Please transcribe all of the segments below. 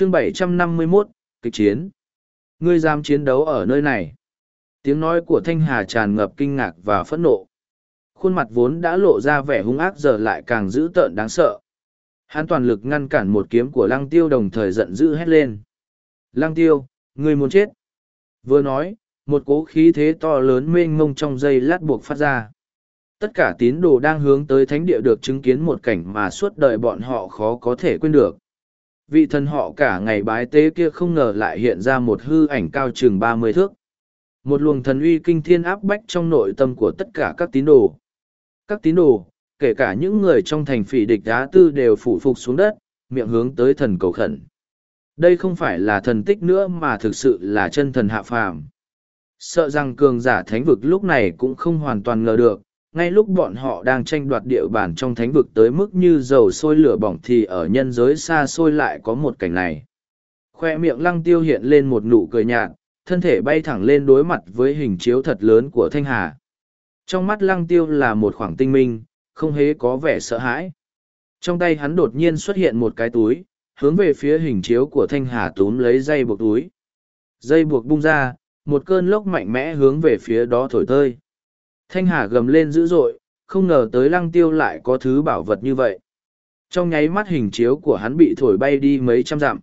chương 751, kịch chiến. Ngươi dám chiến đấu ở nơi này. Tiếng nói của Thanh Hà tràn ngập kinh ngạc và phẫn nộ. Khuôn mặt vốn đã lộ ra vẻ hung ác giờ lại càng dữ tợn đáng sợ. Hắn toàn lực ngăn cản một kiếm của lăng tiêu đồng thời giận dữ hét lên. Lăng tiêu, ngươi muốn chết. Vừa nói, một cố khí thế to lớn mênh mông trong dây lát buộc phát ra. Tất cả tín đồ đang hướng tới thánh địa được chứng kiến một cảnh mà suốt đời bọn họ khó có thể quên được. Vị thần họ cả ngày bái tế kia không ngờ lại hiện ra một hư ảnh cao chừng ba mươi thước. Một luồng thần uy kinh thiên áp bách trong nội tâm của tất cả các tín đồ. Các tín đồ, kể cả những người trong thành phỉ địch đá tư đều phủ phục xuống đất, miệng hướng tới thần cầu khẩn. Đây không phải là thần tích nữa mà thực sự là chân thần hạ phàm. Sợ rằng cường giả thánh vực lúc này cũng không hoàn toàn ngờ được, ngay lúc bọn họ đang tranh đoạt địa bàn trong thánh vực tới mức như dầu sôi lửa bỏng thì ở nhân giới xa xôi lại có một cảnh này. Khoe miệng lăng tiêu hiện lên một nụ cười nhạt, thân thể bay thẳng lên đối mặt với hình chiếu thật lớn của Thanh Hà. Trong mắt lăng tiêu là một khoảng tinh minh, không hề có vẻ sợ hãi. Trong tay hắn đột nhiên xuất hiện một cái túi, hướng về phía hình chiếu của Thanh Hà túm lấy dây buộc túi. Dây buộc bung ra, một cơn lốc mạnh mẽ hướng về phía đó thổi tơi. Thanh Hà gầm lên dữ dội, không ngờ tới lăng tiêu lại có thứ bảo vật như vậy. Trong nháy mắt hình chiếu của hắn bị thổi bay đi mấy trăm dặm.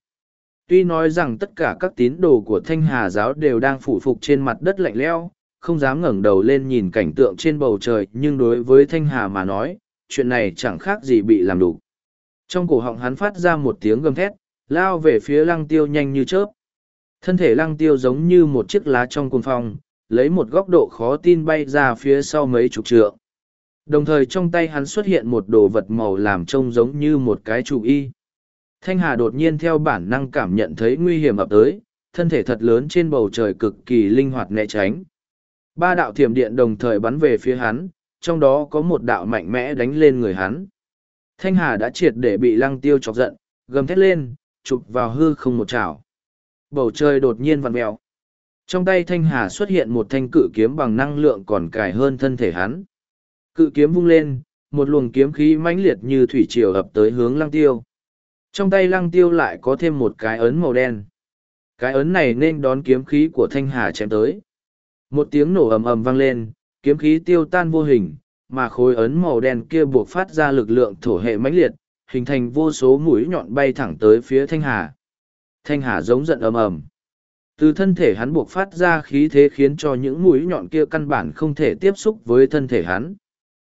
Tuy nói rằng tất cả các tín đồ của Thanh Hà giáo đều đang phủ phục trên mặt đất lạnh leo, không dám ngẩng đầu lên nhìn cảnh tượng trên bầu trời nhưng đối với Thanh Hà mà nói, chuyện này chẳng khác gì bị làm đủ. Trong cổ họng hắn phát ra một tiếng gầm thét, lao về phía lăng tiêu nhanh như chớp. Thân thể lăng tiêu giống như một chiếc lá trong cuồng phong, lấy một góc độ khó tin bay ra phía sau mấy chục trượng. Đồng thời trong tay hắn xuất hiện một đồ vật màu làm trông giống như một cái trụ y. Thanh Hà đột nhiên theo bản năng cảm nhận thấy nguy hiểm ập tới, thân thể thật lớn trên bầu trời cực kỳ linh hoạt né tránh. Ba đạo thiểm điện đồng thời bắn về phía hắn, trong đó có một đạo mạnh mẽ đánh lên người hắn. Thanh Hà đã triệt để bị lăng tiêu chọc giận, gầm thét lên, chụp vào hư không một chảo. Bầu trời đột nhiên vặn mèo. Trong tay Thanh Hà xuất hiện một thanh cự kiếm bằng năng lượng còn cài hơn thân thể hắn. Cự kiếm vung lên, một luồng kiếm khí mãnh liệt như thủy triều ập tới hướng lăng tiêu. Trong tay lăng tiêu lại có thêm một cái ấn màu đen. Cái ấn này nên đón kiếm khí của Thanh Hà chém tới. Một tiếng nổ ầm ầm vang lên, kiếm khí tiêu tan vô hình, mà khối ấn màu đen kia buộc phát ra lực lượng thổ hệ mãnh liệt, hình thành vô số mũi nhọn bay thẳng tới phía Thanh Hà. Thanh Hà giống giận ầm ầm. Từ thân thể hắn buộc phát ra khí thế khiến cho những mũi nhọn kia căn bản không thể tiếp xúc với thân thể hắn.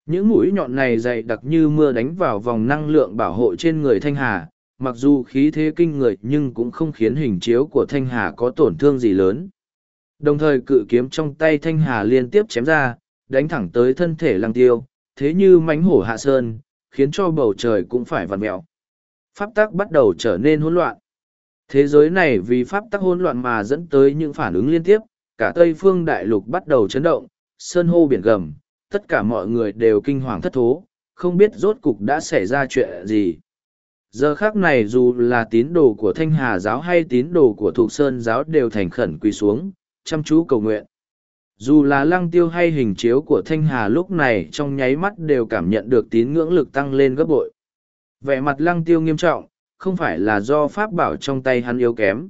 Những mũi nhọn này dày đặc như mưa đánh vào vòng năng lượng bảo hộ trên người Thanh Hà, mặc dù khí thế kinh người nhưng cũng không khiến hình chiếu của Thanh Hà có tổn thương gì lớn. Đồng thời cự kiếm trong tay Thanh Hà liên tiếp chém ra, đánh thẳng tới thân thể lăng tiêu, thế như mánh hổ hạ sơn, khiến cho bầu trời cũng phải vặn mẹo. Pháp tắc bắt đầu trở nên hỗn loạn. Thế giới này vì pháp tắc hỗn loạn mà dẫn tới những phản ứng liên tiếp, cả Tây phương đại lục bắt đầu chấn động, sơn hô biển gầm, tất cả mọi người đều kinh hoàng thất thố, không biết rốt cục đã xảy ra chuyện gì. Giờ khác này dù là tín đồ của Thanh Hà giáo hay tín đồ của Thục Sơn giáo đều thành khẩn quỳ xuống, chăm chú cầu nguyện. Dù là lăng tiêu hay hình chiếu của Thanh Hà lúc này trong nháy mắt đều cảm nhận được tín ngưỡng lực tăng lên gấp bội. Vẻ mặt lăng tiêu nghiêm trọng, không phải là do pháp bảo trong tay hắn yếu kém.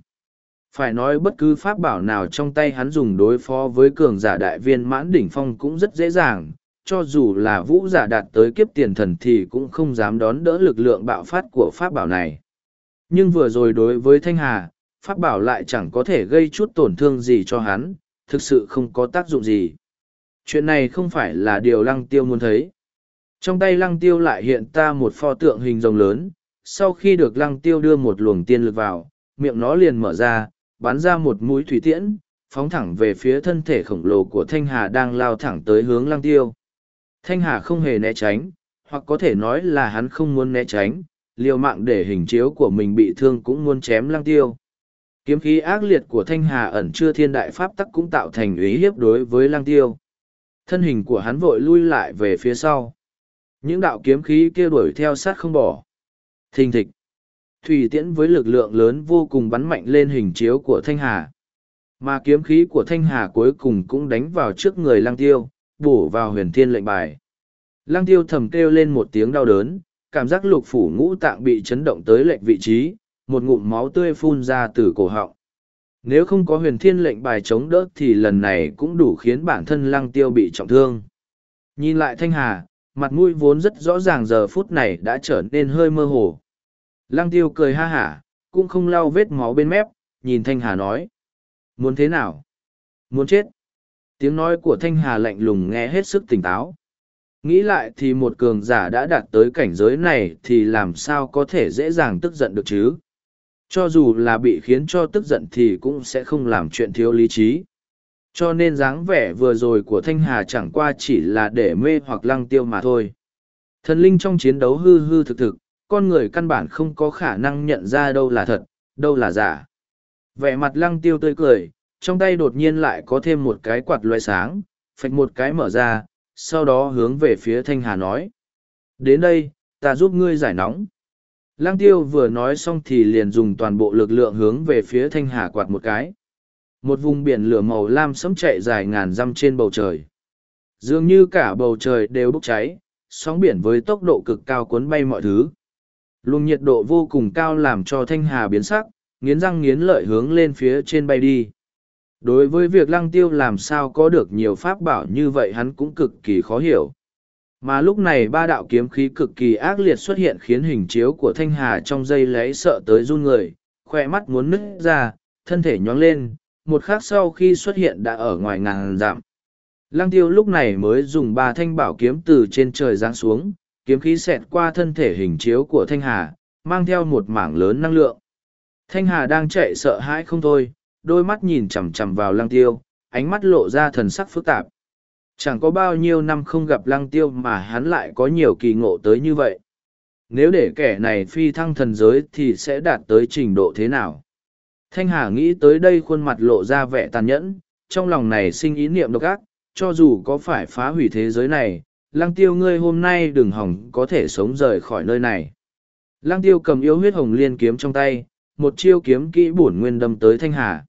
Phải nói bất cứ pháp bảo nào trong tay hắn dùng đối phó với cường giả đại viên mãn đỉnh phong cũng rất dễ dàng, cho dù là vũ giả đạt tới kiếp tiền thần thì cũng không dám đón đỡ lực lượng bạo phát của pháp bảo này. Nhưng vừa rồi đối với Thanh Hà, pháp bảo lại chẳng có thể gây chút tổn thương gì cho hắn, thực sự không có tác dụng gì. Chuyện này không phải là điều lăng tiêu muốn thấy. Trong tay lăng tiêu lại hiện ta một pho tượng hình rồng lớn, sau khi được lăng tiêu đưa một luồng tiên lực vào, miệng nó liền mở ra, bắn ra một mũi thủy tiễn, phóng thẳng về phía thân thể khổng lồ của Thanh Hà đang lao thẳng tới hướng lăng tiêu. Thanh Hà không hề né tránh, hoặc có thể nói là hắn không muốn né tránh, liều mạng để hình chiếu của mình bị thương cũng muốn chém lăng tiêu. Kiếm khí ác liệt của Thanh Hà ẩn chưa thiên đại pháp tắc cũng tạo thành ý hiếp đối với lăng tiêu. Thân hình của hắn vội lui lại về phía sau. Những đạo kiếm khí kia đuổi theo sát không bỏ. Thình thịch. Thủy tiễn với lực lượng lớn vô cùng bắn mạnh lên hình chiếu của Thanh Hà. Mà kiếm khí của Thanh Hà cuối cùng cũng đánh vào trước người lăng tiêu, bổ vào huyền thiên lệnh bài. Lăng tiêu thầm kêu lên một tiếng đau đớn, cảm giác lục phủ ngũ tạng bị chấn động tới lệnh vị trí, một ngụm máu tươi phun ra từ cổ họng. Nếu không có huyền thiên lệnh bài chống đỡ thì lần này cũng đủ khiến bản thân lăng tiêu bị trọng thương. Nhìn lại Thanh Hà, mặt mũi vốn rất rõ ràng giờ phút này đã trở nên hơi mơ hồ. Lăng tiêu cười ha hả, cũng không lau vết máu bên mép, nhìn Thanh Hà nói. Muốn thế nào? Muốn chết. Tiếng nói của Thanh Hà lạnh lùng nghe hết sức tỉnh táo. Nghĩ lại thì một cường giả đã đạt tới cảnh giới này thì làm sao có thể dễ dàng tức giận được chứ? Cho dù là bị khiến cho tức giận thì cũng sẽ không làm chuyện thiếu lý trí. Cho nên dáng vẻ vừa rồi của Thanh Hà chẳng qua chỉ là để mê hoặc lăng tiêu mà thôi. Thần linh trong chiến đấu hư hư thực thực, con người căn bản không có khả năng nhận ra đâu là thật, đâu là giả. Vẻ mặt lăng tiêu tươi cười, trong tay đột nhiên lại có thêm một cái quạt loại sáng, phạch một cái mở ra, sau đó hướng về phía Thanh Hà nói. Đến đây, ta giúp ngươi giải nóng. Lăng tiêu vừa nói xong thì liền dùng toàn bộ lực lượng hướng về phía Thanh Hà quạt một cái. Một vùng biển lửa màu lam sấm chạy dài ngàn dặm trên bầu trời. Dường như cả bầu trời đều bốc cháy, sóng biển với tốc độ cực cao cuốn bay mọi thứ. Luồng nhiệt độ vô cùng cao làm cho Thanh Hà biến sắc, nghiến răng nghiến lợi hướng lên phía trên bay đi. Đối với việc lăng tiêu làm sao có được nhiều pháp bảo như vậy hắn cũng cực kỳ khó hiểu. Mà lúc này ba đạo kiếm khí cực kỳ ác liệt xuất hiện khiến hình chiếu của Thanh Hà trong dây lấy sợ tới run người, khoe mắt muốn nứt ra, thân thể nhoáng lên, một khắc sau khi xuất hiện đã ở ngoài ngàn dặm. Lăng tiêu lúc này mới dùng ba thanh bảo kiếm từ trên trời giáng xuống, kiếm khí xẹt qua thân thể hình chiếu của Thanh Hà, mang theo một mảng lớn năng lượng. Thanh Hà đang chạy sợ hãi không thôi, đôi mắt nhìn chằm chằm vào lăng tiêu, ánh mắt lộ ra thần sắc phức tạp. Chẳng có bao nhiêu năm không gặp lăng tiêu mà hắn lại có nhiều kỳ ngộ tới như vậy. Nếu để kẻ này phi thăng thần giới thì sẽ đạt tới trình độ thế nào? Thanh Hà nghĩ tới đây khuôn mặt lộ ra vẻ tàn nhẫn, trong lòng này sinh ý niệm độc ác, cho dù có phải phá hủy thế giới này, lăng tiêu ngươi hôm nay đừng hỏng có thể sống rời khỏi nơi này. Lăng tiêu cầm yếu huyết hồng liên kiếm trong tay, một chiêu kiếm kỹ bổn nguyên đâm tới Thanh Hà.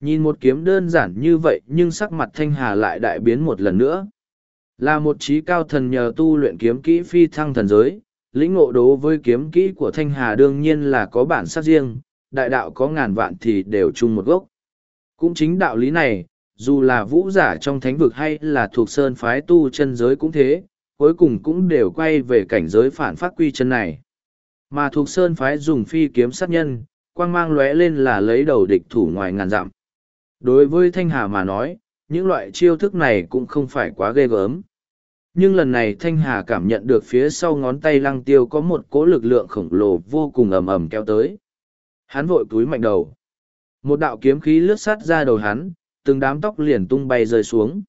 Nhìn một kiếm đơn giản như vậy nhưng sắc mặt Thanh Hà lại đại biến một lần nữa. Là một trí cao thần nhờ tu luyện kiếm kỹ phi thăng thần giới, lĩnh ngộ đố với kiếm kỹ của Thanh Hà đương nhiên là có bản sắc riêng, đại đạo có ngàn vạn thì đều chung một gốc. Cũng chính đạo lý này, dù là vũ giả trong thánh vực hay là thuộc sơn phái tu chân giới cũng thế, cuối cùng cũng đều quay về cảnh giới phản phát quy chân này. Mà thuộc sơn phái dùng phi kiếm sát nhân, quang mang lóe lên là lấy đầu địch thủ ngoài ngàn dặm. Đối với Thanh Hà mà nói, những loại chiêu thức này cũng không phải quá ghê gớm. Nhưng lần này Thanh Hà cảm nhận được phía sau ngón tay lăng tiêu có một cỗ lực lượng khổng lồ vô cùng ầm ầm kéo tới. Hắn vội túi mạnh đầu. Một đạo kiếm khí lướt sát ra đầu hắn, từng đám tóc liền tung bay rơi xuống.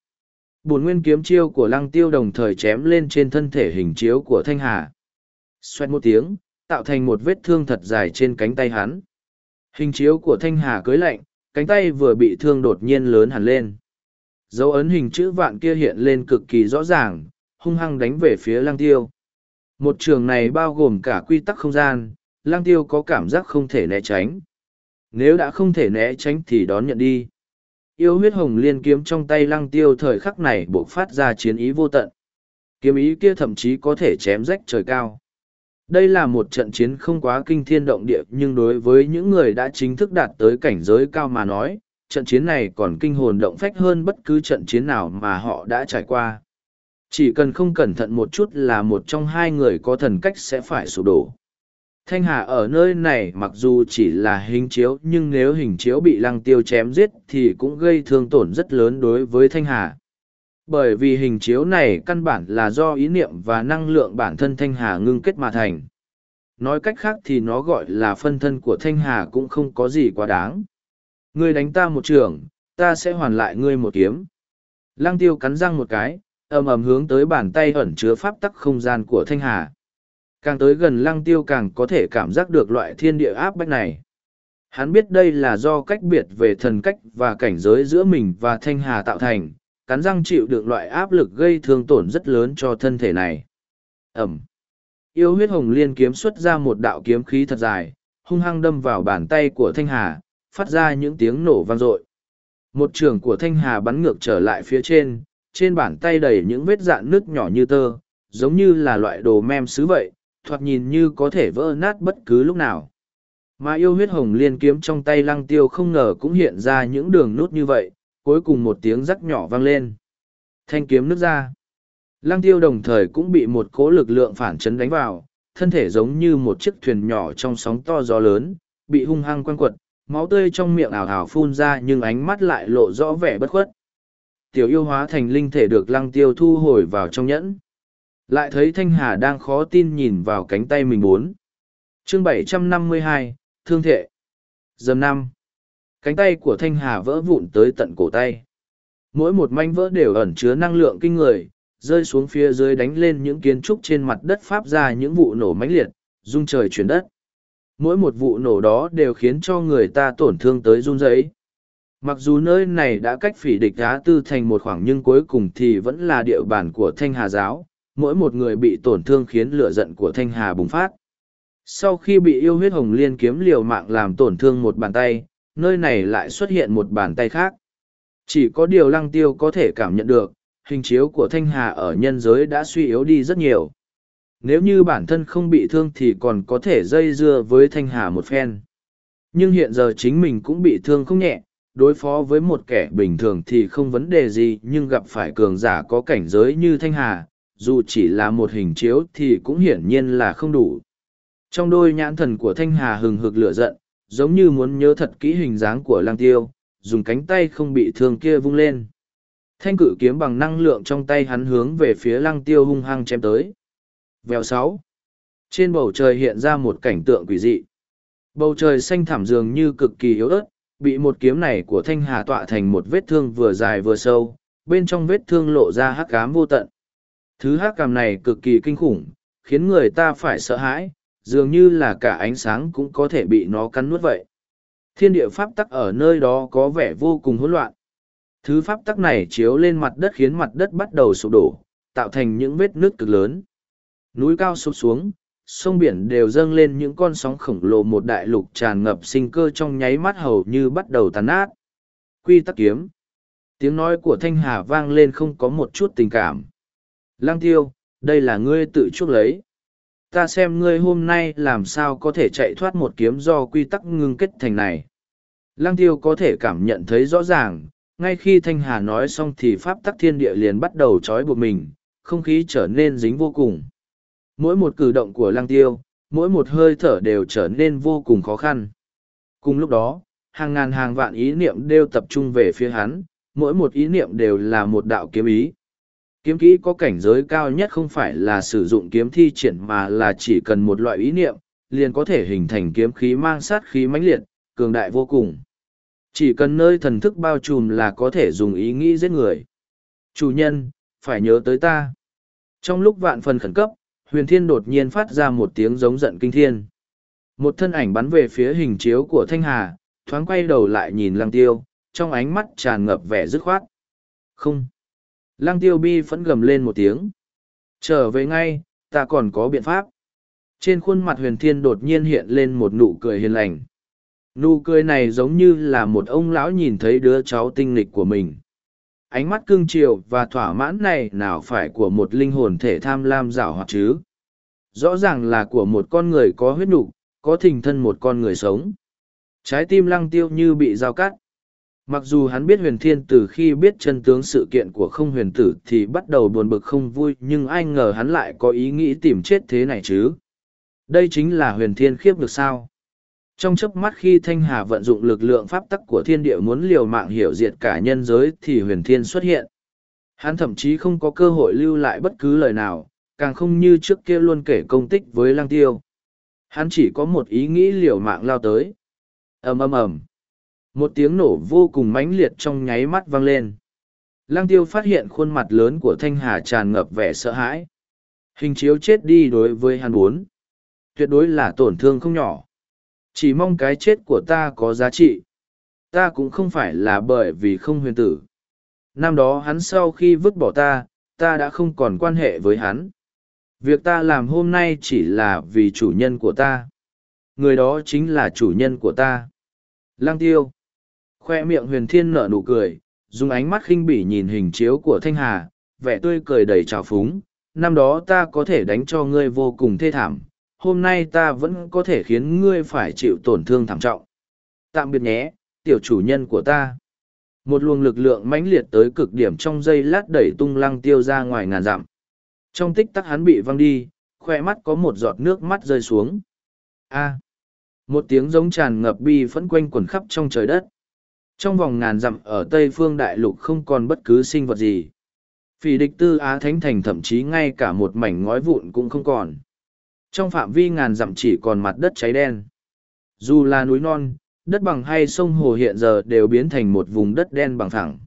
Bồn nguyên kiếm chiêu của lăng tiêu đồng thời chém lên trên thân thể hình chiếu của Thanh Hà. Xoẹt một tiếng, tạo thành một vết thương thật dài trên cánh tay hắn. Hình chiếu của Thanh Hà cưới lạnh, cánh tay vừa bị thương đột nhiên lớn hẳn lên. Dấu ấn hình chữ vạn kia hiện lên cực kỳ rõ ràng, hung hăng đánh về phía lăng tiêu. Một trường này bao gồm cả quy tắc không gian, Lang tiêu có cảm giác không thể né tránh. Nếu đã không thể né tránh thì đón nhận đi. Yêu huyết hồng liên kiếm trong tay lăng tiêu thời khắc này bộc phát ra chiến ý vô tận. Kiếm ý kia thậm chí có thể chém rách trời cao. Đây là một trận chiến không quá kinh thiên động địa nhưng đối với những người đã chính thức đạt tới cảnh giới cao mà nói, trận chiến này còn kinh hồn động phách hơn bất cứ trận chiến nào mà họ đã trải qua. Chỉ cần không cẩn thận một chút là một trong hai người có thần cách sẽ phải sụp đổ. Thanh Hà ở nơi này mặc dù chỉ là hình chiếu nhưng nếu hình chiếu bị lăng tiêu chém giết thì cũng gây thương tổn rất lớn đối với Thanh Hà. Bởi vì hình chiếu này căn bản là do ý niệm và năng lượng bản thân Thanh Hà ngưng kết mà thành. Nói cách khác thì nó gọi là phân thân của Thanh Hà cũng không có gì quá đáng. Ngươi đánh ta một trường, ta sẽ hoàn lại ngươi một kiếm. Lăng tiêu cắn răng một cái, ầm ầm hướng tới bàn tay ẩn chứa pháp tắc không gian của Thanh Hà. Càng tới gần lăng tiêu càng có thể cảm giác được loại thiên địa áp bách này. Hắn biết đây là do cách biệt về thần cách và cảnh giới giữa mình và Thanh Hà tạo thành, cắn răng chịu được loại áp lực gây thương tổn rất lớn cho thân thể này. Ẩm. Yêu huyết hồng liên kiếm xuất ra một đạo kiếm khí thật dài, hung hăng đâm vào bàn tay của Thanh Hà, phát ra những tiếng nổ vang dội. Một trường của Thanh Hà bắn ngược trở lại phía trên, trên bàn tay đầy những vết dạn nước nhỏ như tơ, giống như là loại đồ mem sứ vậy, thoạt nhìn như có thể vỡ nát bất cứ lúc nào. Mà yêu huyết hồng liên kiếm trong tay lăng tiêu không ngờ cũng hiện ra những đường nút như vậy, cuối cùng một tiếng rắc nhỏ vang lên. Thanh kiếm nước ra. Lăng tiêu đồng thời cũng bị một cố lực lượng phản chấn đánh vào, thân thể giống như một chiếc thuyền nhỏ trong sóng to gió lớn, bị hung hăng quăng quật, máu tươi trong miệng ảo ảo phun ra nhưng ánh mắt lại lộ rõ vẻ bất khuất. Tiểu yêu hóa thành linh thể được lăng tiêu thu hồi vào trong nhẫn. Lại thấy Thanh Hà đang khó tin nhìn vào cánh tay mình bốn. chương bảy trăm năm mươi hai Thương Thệ. Dầm năm. Cánh tay của Thanh Hà vỡ vụn tới tận cổ tay. Mỗi một manh vỡ đều ẩn chứa năng lượng kinh người, rơi xuống phía dưới đánh lên những kiến trúc trên mặt đất pháp ra những vụ nổ mãnh liệt, rung trời chuyển đất. Mỗi một vụ nổ đó đều khiến cho người ta tổn thương tới run rẩy. Mặc dù nơi này đã cách phỉ địch đá tư thành một khoảng nhưng cuối cùng thì vẫn là địa bàn của Thanh Hà giáo, mỗi một người bị tổn thương khiến lửa giận của Thanh Hà bùng phát. Sau khi bị yêu huyết hồng liên kiếm liều mạng làm tổn thương một bàn tay, nơi này lại xuất hiện một bàn tay khác. Chỉ có điều lăng tiêu có thể cảm nhận được, hình chiếu của Thanh Hà ở nhân giới đã suy yếu đi rất nhiều. Nếu như bản thân không bị thương thì còn có thể dây dưa với Thanh Hà một phen. Nhưng hiện giờ chính mình cũng bị thương không nhẹ, đối phó với một kẻ bình thường thì không vấn đề gì nhưng gặp phải cường giả có cảnh giới như Thanh Hà, dù chỉ là một hình chiếu thì cũng hiển nhiên là không đủ. Trong đôi nhãn thần của Thanh Hà hừng hực lửa giận, giống như muốn nhớ thật kỹ hình dáng của lang tiêu, dùng cánh tay không bị thương kia vung lên. Thanh cử kiếm bằng năng lượng trong tay hắn hướng về phía lăng tiêu hung hăng chém tới. Vèo sáu. Trên bầu trời hiện ra một cảnh tượng quỷ dị. Bầu trời xanh thảm dường như cực kỳ yếu ớt, bị một kiếm này của thanh hà tọa thành một vết thương vừa dài vừa sâu, bên trong vết thương lộ ra hắc ám vô tận. Thứ hắc cảm này cực kỳ kinh khủng, khiến người ta phải sợ hãi, dường như là cả ánh sáng cũng có thể bị nó cắn nuốt vậy. Thiên địa pháp tắc ở nơi đó có vẻ vô cùng hỗn loạn. Thứ pháp tắc này chiếu lên mặt đất khiến mặt đất bắt đầu sụp đổ, tạo thành những vết nước cực lớn. Núi cao sụp xuống, sông biển đều dâng lên những con sóng khổng lồ một đại lục tràn ngập sinh cơ trong nháy mắt hầu như bắt đầu tàn nát. Quy tắc kiếm. Tiếng nói của Thanh Hà vang lên không có một chút tình cảm. Lang tiêu, đây là ngươi tự chuốc lấy. Ta xem ngươi hôm nay làm sao có thể chạy thoát một kiếm do quy tắc ngưng kết thành này. Lang tiêu có thể cảm nhận thấy rõ ràng, ngay khi Thanh Hà nói xong thì pháp tắc thiên địa liền bắt đầu trói buộc mình, không khí trở nên dính vô cùng. Mỗi một cử động của lang tiêu, mỗi một hơi thở đều trở nên vô cùng khó khăn. Cùng lúc đó, hàng ngàn hàng vạn ý niệm đều tập trung về phía hắn, mỗi một ý niệm đều là một đạo kiếm ý. Kiếm kỹ có cảnh giới cao nhất không phải là sử dụng kiếm thi triển mà là chỉ cần một loại ý niệm, liền có thể hình thành kiếm khí mang sát khí mãnh liệt, cường đại vô cùng. Chỉ cần nơi thần thức bao trùm là có thể dùng ý nghĩ giết người. Chủ nhân, phải nhớ tới ta. Trong lúc vạn phần khẩn cấp, huyền thiên đột nhiên phát ra một tiếng giống giận kinh thiên. Một thân ảnh bắn về phía hình chiếu của Thanh Hà, thoáng quay đầu lại nhìn lăng tiêu, trong ánh mắt tràn ngập vẻ dứt khoát. Không. Lăng tiêu bi phẫn gầm lên một tiếng. Trở về ngay, ta còn có biện pháp. Trên khuôn mặt huyền thiên đột nhiên hiện lên một nụ cười hiền lành. Nụ cười này giống như là một ông lão nhìn thấy đứa cháu tinh nghịch của mình. Ánh mắt cương triều và thỏa mãn này nào phải của một linh hồn thể tham lam rảo hoặc chứ. Rõ ràng là của một con người có huyết nục, có thình thân một con người sống. Trái tim lăng tiêu như bị dao cắt. Mặc dù hắn biết huyền thiên từ khi biết chân tướng sự kiện của không huyền tử thì bắt đầu buồn bực không vui nhưng ai ngờ hắn lại có ý nghĩ tìm chết thế này chứ. Đây chính là huyền thiên khiếp được sao. Trong chớp mắt khi Thanh Hà vận dụng lực lượng pháp tắc của thiên địa muốn liều mạng hiểu diệt cả nhân giới thì huyền thiên xuất hiện. Hắn thậm chí không có cơ hội lưu lại bất cứ lời nào, càng không như trước kia luôn kể công tích với lang tiêu. Hắn chỉ có một ý nghĩ liều mạng lao tới. ầm ầm ầm một tiếng nổ vô cùng mãnh liệt trong nháy mắt vang lên. Lang tiêu phát hiện khuôn mặt lớn của thanh hà tràn ngập vẻ sợ hãi. Hình chiếu chết đi đối với hắn bốn tuyệt đối là tổn thương không nhỏ. Chỉ mong cái chết của ta có giá trị. Ta cũng không phải là bởi vì không huyền tử. Năm đó hắn sau khi vứt bỏ ta ta đã không còn quan hệ với hắn. Việc ta làm hôm nay chỉ là vì chủ nhân của ta. Người đó chính là chủ nhân của ta. Lang tiêu khoe miệng huyền thiên nở nụ cười dùng ánh mắt khinh bỉ nhìn hình chiếu của thanh hà vẻ tươi cười đầy trào phúng năm đó ta có thể đánh cho ngươi vô cùng thê thảm hôm nay ta vẫn có thể khiến ngươi phải chịu tổn thương thảm trọng. Tạm biệt nhé, tiểu chủ nhân của ta. Một luồng lực lượng mãnh liệt tới cực điểm trong giây lát đẩy tung lăng tiêu ra ngoài ngàn dặm. Trong tích tắc hắn bị văng đi, khoe mắt có một giọt nước mắt rơi xuống. A. một tiếng giống tràn ngập bi phẫn quanh quẩn khắp trong trời đất. Trong vòng ngàn dặm ở Tây Phương Đại Lục không còn bất cứ sinh vật gì. Phỉ địch tư Á Thánh Thành thậm chí ngay cả một mảnh ngói vụn cũng không còn. Trong phạm vi ngàn dặm chỉ còn mặt đất cháy đen. Dù là núi non, đất bằng hay sông hồ hiện giờ đều biến thành một vùng đất đen bằng thẳng.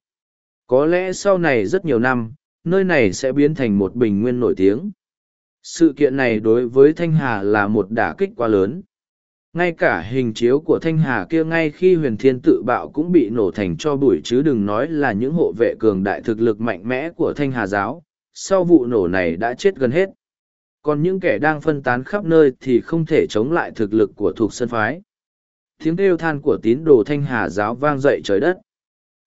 Có lẽ sau này rất nhiều năm, nơi này sẽ biến thành một bình nguyên nổi tiếng. Sự kiện này đối với Thanh Hà là một đả kích quá lớn. Ngay cả hình chiếu của Thanh Hà kia ngay khi huyền thiên tự bạo cũng bị nổ thành cho bụi chứ đừng nói là những hộ vệ cường đại thực lực mạnh mẽ của Thanh Hà giáo, sau vụ nổ này đã chết gần hết. Còn những kẻ đang phân tán khắp nơi thì không thể chống lại thực lực của thuộc sân phái. Tiếng kêu than của tín đồ thanh hà giáo vang dậy trời đất.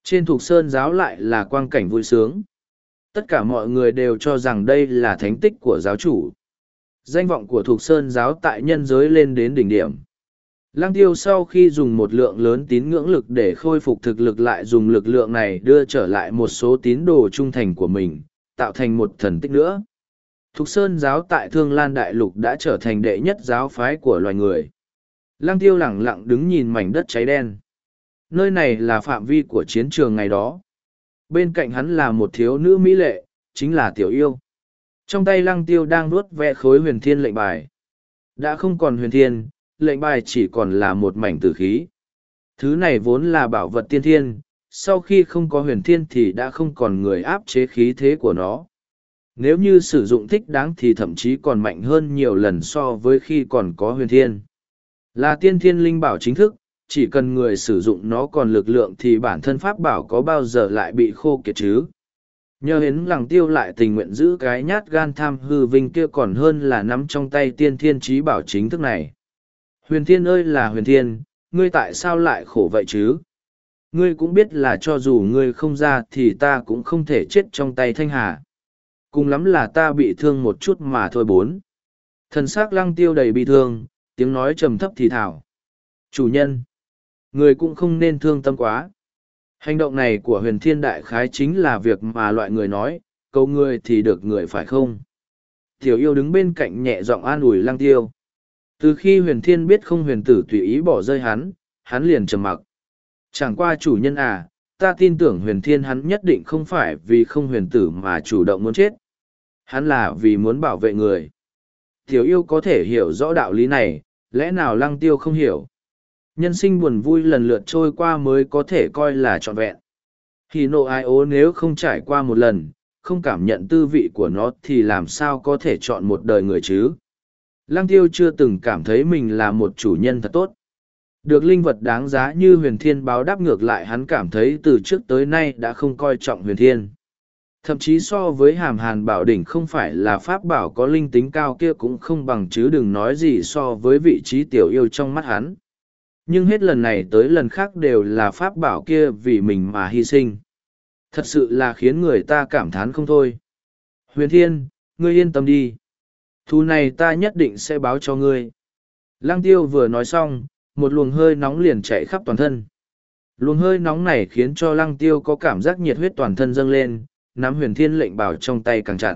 Trên thuộc sơn giáo lại là quang cảnh vui sướng. Tất cả mọi người đều cho rằng đây là thánh tích của giáo chủ. Danh vọng của thuộc sơn giáo tại nhân giới lên đến đỉnh điểm. Lăng tiêu sau khi dùng một lượng lớn tín ngưỡng lực để khôi phục thực lực lại dùng lực lượng này đưa trở lại một số tín đồ trung thành của mình, tạo thành một thần tích nữa. Thục Sơn giáo tại Thương Lan Đại Lục đã trở thành đệ nhất giáo phái của loài người. Lăng tiêu lẳng lặng đứng nhìn mảnh đất cháy đen. Nơi này là phạm vi của chiến trường ngày đó. Bên cạnh hắn là một thiếu nữ mỹ lệ, chính là tiểu yêu. Trong tay lăng tiêu đang nuốt vẽ khối huyền thiên lệnh bài. Đã không còn huyền thiên, lệnh bài chỉ còn là một mảnh tử khí. Thứ này vốn là bảo vật tiên thiên, sau khi không có huyền thiên thì đã không còn người áp chế khí thế của nó. Nếu như sử dụng thích đáng thì thậm chí còn mạnh hơn nhiều lần so với khi còn có huyền thiên. Là tiên thiên linh bảo chính thức, chỉ cần người sử dụng nó còn lực lượng thì bản thân pháp bảo có bao giờ lại bị khô kiệt chứ. Nhờ hến làng tiêu lại tình nguyện giữ cái nhát gan tham hư vinh kia còn hơn là nắm trong tay tiên thiên trí bảo chính thức này. Huyền thiên ơi là huyền thiên, ngươi tại sao lại khổ vậy chứ? Ngươi cũng biết là cho dù ngươi không ra thì ta cũng không thể chết trong tay thanh hà. Cùng lắm là ta bị thương một chút mà thôi bốn. Thần xác lăng tiêu đầy bị thương, tiếng nói trầm thấp thì thảo. Chủ nhân, người cũng không nên thương tâm quá. Hành động này của huyền thiên đại khái chính là việc mà loại người nói, cầu người thì được người phải không? Tiểu yêu đứng bên cạnh nhẹ giọng an ủi lăng tiêu. Từ khi huyền thiên biết không huyền tử tùy ý bỏ rơi hắn, hắn liền trầm mặc. Chẳng qua chủ nhân à, ta tin tưởng huyền thiên hắn nhất định không phải vì không huyền tử mà chủ động muốn chết. Hắn là vì muốn bảo vệ người. Tiểu yêu có thể hiểu rõ đạo lý này, lẽ nào lăng tiêu không hiểu. Nhân sinh buồn vui lần lượt trôi qua mới có thể coi là trọn vẹn. Thì nộ ai ố nếu không trải qua một lần, không cảm nhận tư vị của nó thì làm sao có thể chọn một đời người chứ. Lăng tiêu chưa từng cảm thấy mình là một chủ nhân thật tốt. Được linh vật đáng giá như huyền thiên báo đáp ngược lại hắn cảm thấy từ trước tới nay đã không coi trọng huyền thiên. Thậm chí so với hàm hàn bảo đỉnh không phải là pháp bảo có linh tính cao kia cũng không bằng chứ đừng nói gì so với vị trí tiểu yêu trong mắt hắn. Nhưng hết lần này tới lần khác đều là pháp bảo kia vì mình mà hy sinh. Thật sự là khiến người ta cảm thán không thôi. Huyền Thiên, ngươi yên tâm đi. Thu này ta nhất định sẽ báo cho ngươi. Lăng tiêu vừa nói xong, một luồng hơi nóng liền chạy khắp toàn thân. Luồng hơi nóng này khiến cho lăng tiêu có cảm giác nhiệt huyết toàn thân dâng lên, nắm huyền thiên lệnh bảo trong tay càng chặt.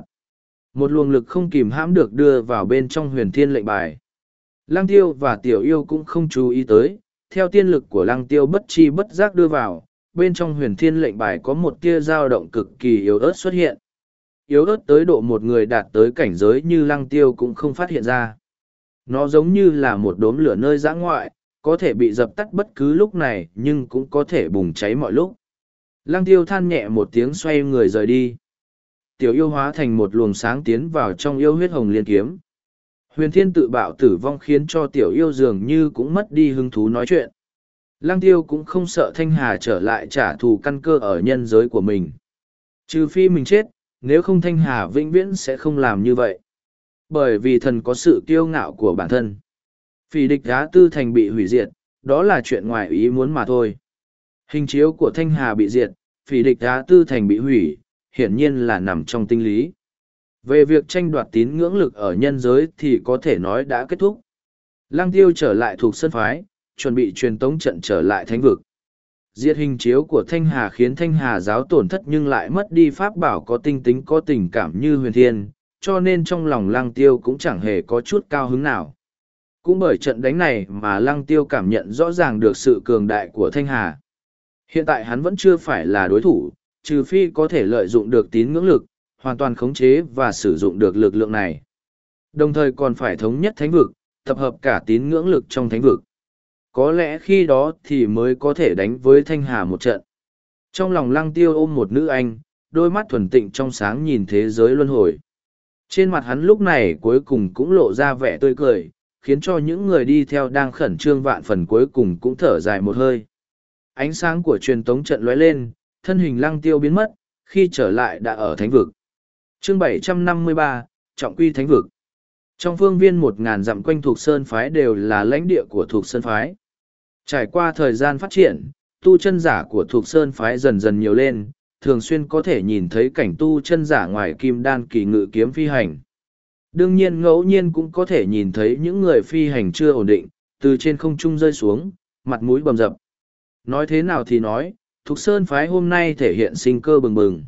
Một luồng lực không kìm hãm được đưa vào bên trong huyền thiên lệnh bài. Lăng tiêu và tiểu yêu cũng không chú ý tới, theo tiên lực của lăng tiêu bất chi bất giác đưa vào, bên trong huyền thiên lệnh bài có một tia dao động cực kỳ yếu ớt xuất hiện. Yếu ớt tới độ một người đạt tới cảnh giới như lăng tiêu cũng không phát hiện ra. Nó giống như là một đốm lửa nơi giã ngoại, có thể bị dập tắt bất cứ lúc này nhưng cũng có thể bùng cháy mọi lúc. Lăng tiêu than nhẹ một tiếng xoay người rời đi. Tiểu yêu hóa thành một luồng sáng tiến vào trong yêu huyết hồng liên kiếm. Huyền thiên tự bạo tử vong khiến cho tiểu yêu dường như cũng mất đi hứng thú nói chuyện. Lăng tiêu cũng không sợ thanh hà trở lại trả thù căn cơ ở nhân giới của mình. Trừ phi mình chết, nếu không thanh hà vĩnh viễn sẽ không làm như vậy. Bởi vì thần có sự kiêu ngạo của bản thân. Phỉ địch giá tư thành bị hủy diệt, đó là chuyện ngoài ý muốn mà thôi. Hình chiếu của Thanh Hà bị diệt, phỉ địch đá tư thành bị hủy, hiển nhiên là nằm trong tinh lý. Về việc tranh đoạt tín ngưỡng lực ở nhân giới thì có thể nói đã kết thúc. Lăng tiêu trở lại thuộc sân phái, chuẩn bị truyền tống trận trở lại thánh vực. Diệt hình chiếu của Thanh Hà khiến Thanh Hà giáo tổn thất nhưng lại mất đi pháp bảo có tinh tính có tình cảm như huyền thiên, cho nên trong lòng lăng tiêu cũng chẳng hề có chút cao hứng nào. Cũng bởi trận đánh này mà lăng tiêu cảm nhận rõ ràng được sự cường đại của Thanh Hà. Hiện tại hắn vẫn chưa phải là đối thủ, trừ phi có thể lợi dụng được tín ngưỡng lực, hoàn toàn khống chế và sử dụng được lực lượng này. Đồng thời còn phải thống nhất thánh vực, tập hợp cả tín ngưỡng lực trong thánh vực. Có lẽ khi đó thì mới có thể đánh với Thanh Hà một trận. Trong lòng lăng tiêu ôm một nữ anh, đôi mắt thuần tịnh trong sáng nhìn thế giới luân hồi. Trên mặt hắn lúc này cuối cùng cũng lộ ra vẻ tươi cười, khiến cho những người đi theo đang khẩn trương vạn phần cuối cùng cũng thở dài một hơi. Ánh sáng của truyền tống trận lóe lên, thân hình lăng tiêu biến mất, khi trở lại đã ở thánh vực. chương 753, Trọng Quy Thánh Vực. Trong phương viên một ngàn dặm quanh thuộc Sơn Phái đều là lãnh địa của thuộc Sơn Phái. Trải qua thời gian phát triển, tu chân giả của thuộc Sơn Phái dần dần nhiều lên, thường xuyên có thể nhìn thấy cảnh tu chân giả ngoài kim đan kỳ ngự kiếm phi hành. Đương nhiên ngẫu nhiên cũng có thể nhìn thấy những người phi hành chưa ổn định, từ trên không trung rơi xuống, mặt mũi bầm dập. Nói thế nào thì nói, Thục Sơn Phái hôm nay thể hiện sinh cơ bừng bừng.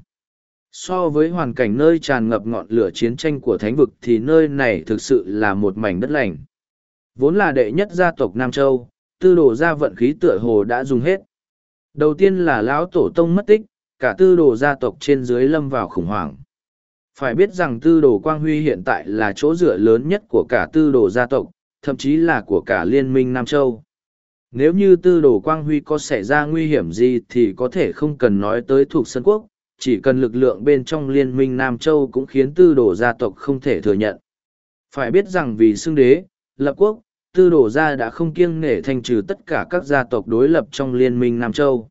So với hoàn cảnh nơi tràn ngập ngọn lửa chiến tranh của thánh vực thì nơi này thực sự là một mảnh đất lành. Vốn là đệ nhất gia tộc Nam Châu, tư đồ gia vận khí tựa hồ đã dùng hết. Đầu tiên là lão tổ tông mất tích, cả tư đồ gia tộc trên dưới lâm vào khủng hoảng. Phải biết rằng tư đồ Quang Huy hiện tại là chỗ dựa lớn nhất của cả tư đồ gia tộc, thậm chí là của cả liên minh Nam Châu. Nếu như tư đồ Quang Huy có xảy ra nguy hiểm gì thì có thể không cần nói tới thuộc sân quốc, chỉ cần lực lượng bên trong liên minh Nam Châu cũng khiến tư đồ gia tộc không thể thừa nhận. Phải biết rằng vì xưng đế, lập quốc, tư Đổ gia đã không kiêng nể thanh trừ tất cả các gia tộc đối lập trong liên minh Nam Châu.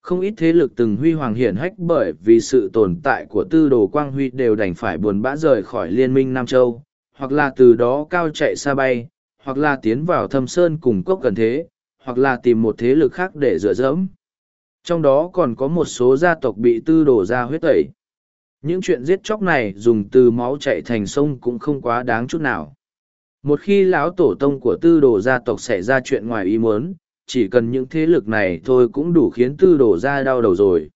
Không ít thế lực từng huy hoàng hiển hách bởi vì sự tồn tại của tư đồ Quang Huy đều đành phải buồn bã rời khỏi liên minh Nam Châu, hoặc là từ đó cao chạy xa bay, hoặc là tiến vào thâm sơn cùng cốc cần thế, hoặc là tìm một thế lực khác để dựa dẫm. Trong đó còn có một số gia tộc bị tư đổ ra huyết tẩy. Những chuyện giết chóc này dùng từ máu chạy thành sông cũng không quá đáng chút nào. Một khi lão tổ tông của tư đồ gia tộc xảy ra chuyện ngoài ý muốn, chỉ cần những thế lực này thôi cũng đủ khiến tư đồ gia đau đầu rồi.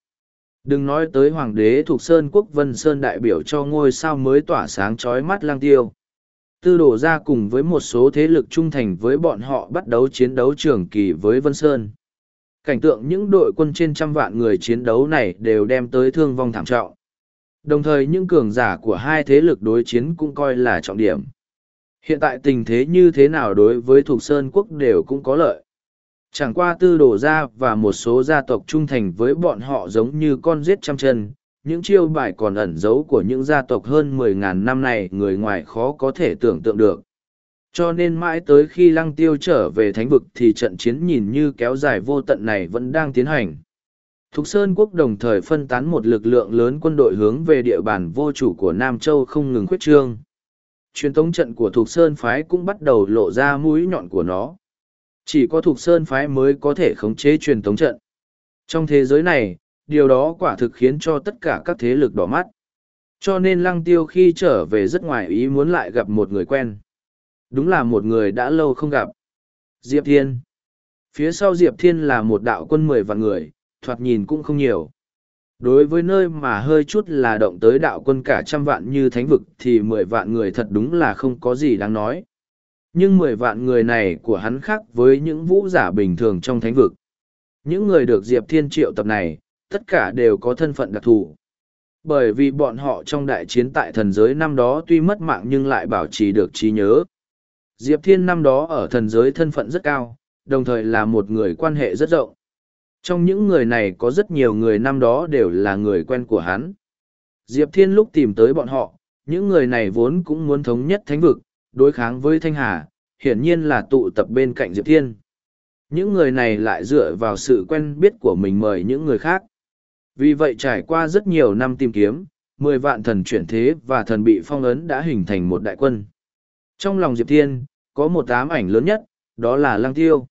Đừng nói tới hoàng đế thuộc Sơn Quốc Vân Sơn đại biểu cho ngôi sao mới tỏa sáng chói mắt lang tiêu. Tư đồ gia cùng với một số thế lực trung thành với bọn họ bắt đấu chiến đấu trường kỳ với Vân Sơn. Cảnh tượng những đội quân trên trăm vạn người chiến đấu này đều đem tới thương vong thảm trọng. Đồng thời những cường giả của hai thế lực đối chiến cũng coi là trọng điểm. Hiện tại tình thế như thế nào đối với Thục Sơn quốc đều cũng có lợi. Chẳng qua tư đồ gia và một số gia tộc trung thành với bọn họ giống như con giết trăm chân, những chiêu bài còn ẩn giấu của những gia tộc hơn mười ngàn năm này người ngoài khó có thể tưởng tượng được. Cho nên mãi tới khi lăng tiêu trở về thánh vực thì trận chiến nhìn như kéo dài vô tận này vẫn đang tiến hành. Thục Sơn quốc đồng thời phân tán một lực lượng lớn quân đội hướng về địa bàn vô chủ của Nam Châu không ngừng khuyết trương. Truyền thống trận của Thục Sơn phái cũng bắt đầu lộ ra mũi nhọn của nó. Chỉ có Thục Sơn phái mới có thể khống chế truyền thống trận. Trong thế giới này, điều đó quả thực khiến cho tất cả các thế lực đỏ mắt. Cho nên lăng tiêu khi trở về rất ngoài ý muốn lại gặp một người quen. Đúng là một người đã lâu không gặp. Diệp Thiên. Phía sau Diệp Thiên là một đạo quân mười vạn người, thoạt nhìn cũng không nhiều. Đối với nơi mà hơi chút là động tới đạo quân cả trăm vạn như thánh vực thì mười vạn người thật đúng là không có gì đáng nói. Nhưng mười vạn người này của hắn khác với những vũ giả bình thường trong thánh vực. Những người được Diệp Thiên triệu tập này, tất cả đều có thân phận đặc thù. Bởi vì bọn họ trong đại chiến tại thần giới năm đó tuy mất mạng nhưng lại bảo trì được trí nhớ. Diệp Thiên năm đó ở thần giới thân phận rất cao, đồng thời là một người quan hệ rất rộng. Trong những người này có rất nhiều người năm đó đều là người quen của hắn. Diệp Thiên lúc tìm tới bọn họ, những người này vốn cũng muốn thống nhất thánh vực, đối kháng với Thanh Hà, hiển nhiên là tụ tập bên cạnh Diệp Thiên. Những người này lại dựa vào sự quen biết của mình mời những người khác. Vì vậy trải qua rất nhiều năm tìm kiếm, mười vạn thần chuyển thế và thần bị phong ấn đã hình thành một đại quân. Trong lòng Diệp Thiên, có một ám ảnh lớn nhất, đó là Lăng Tiêu.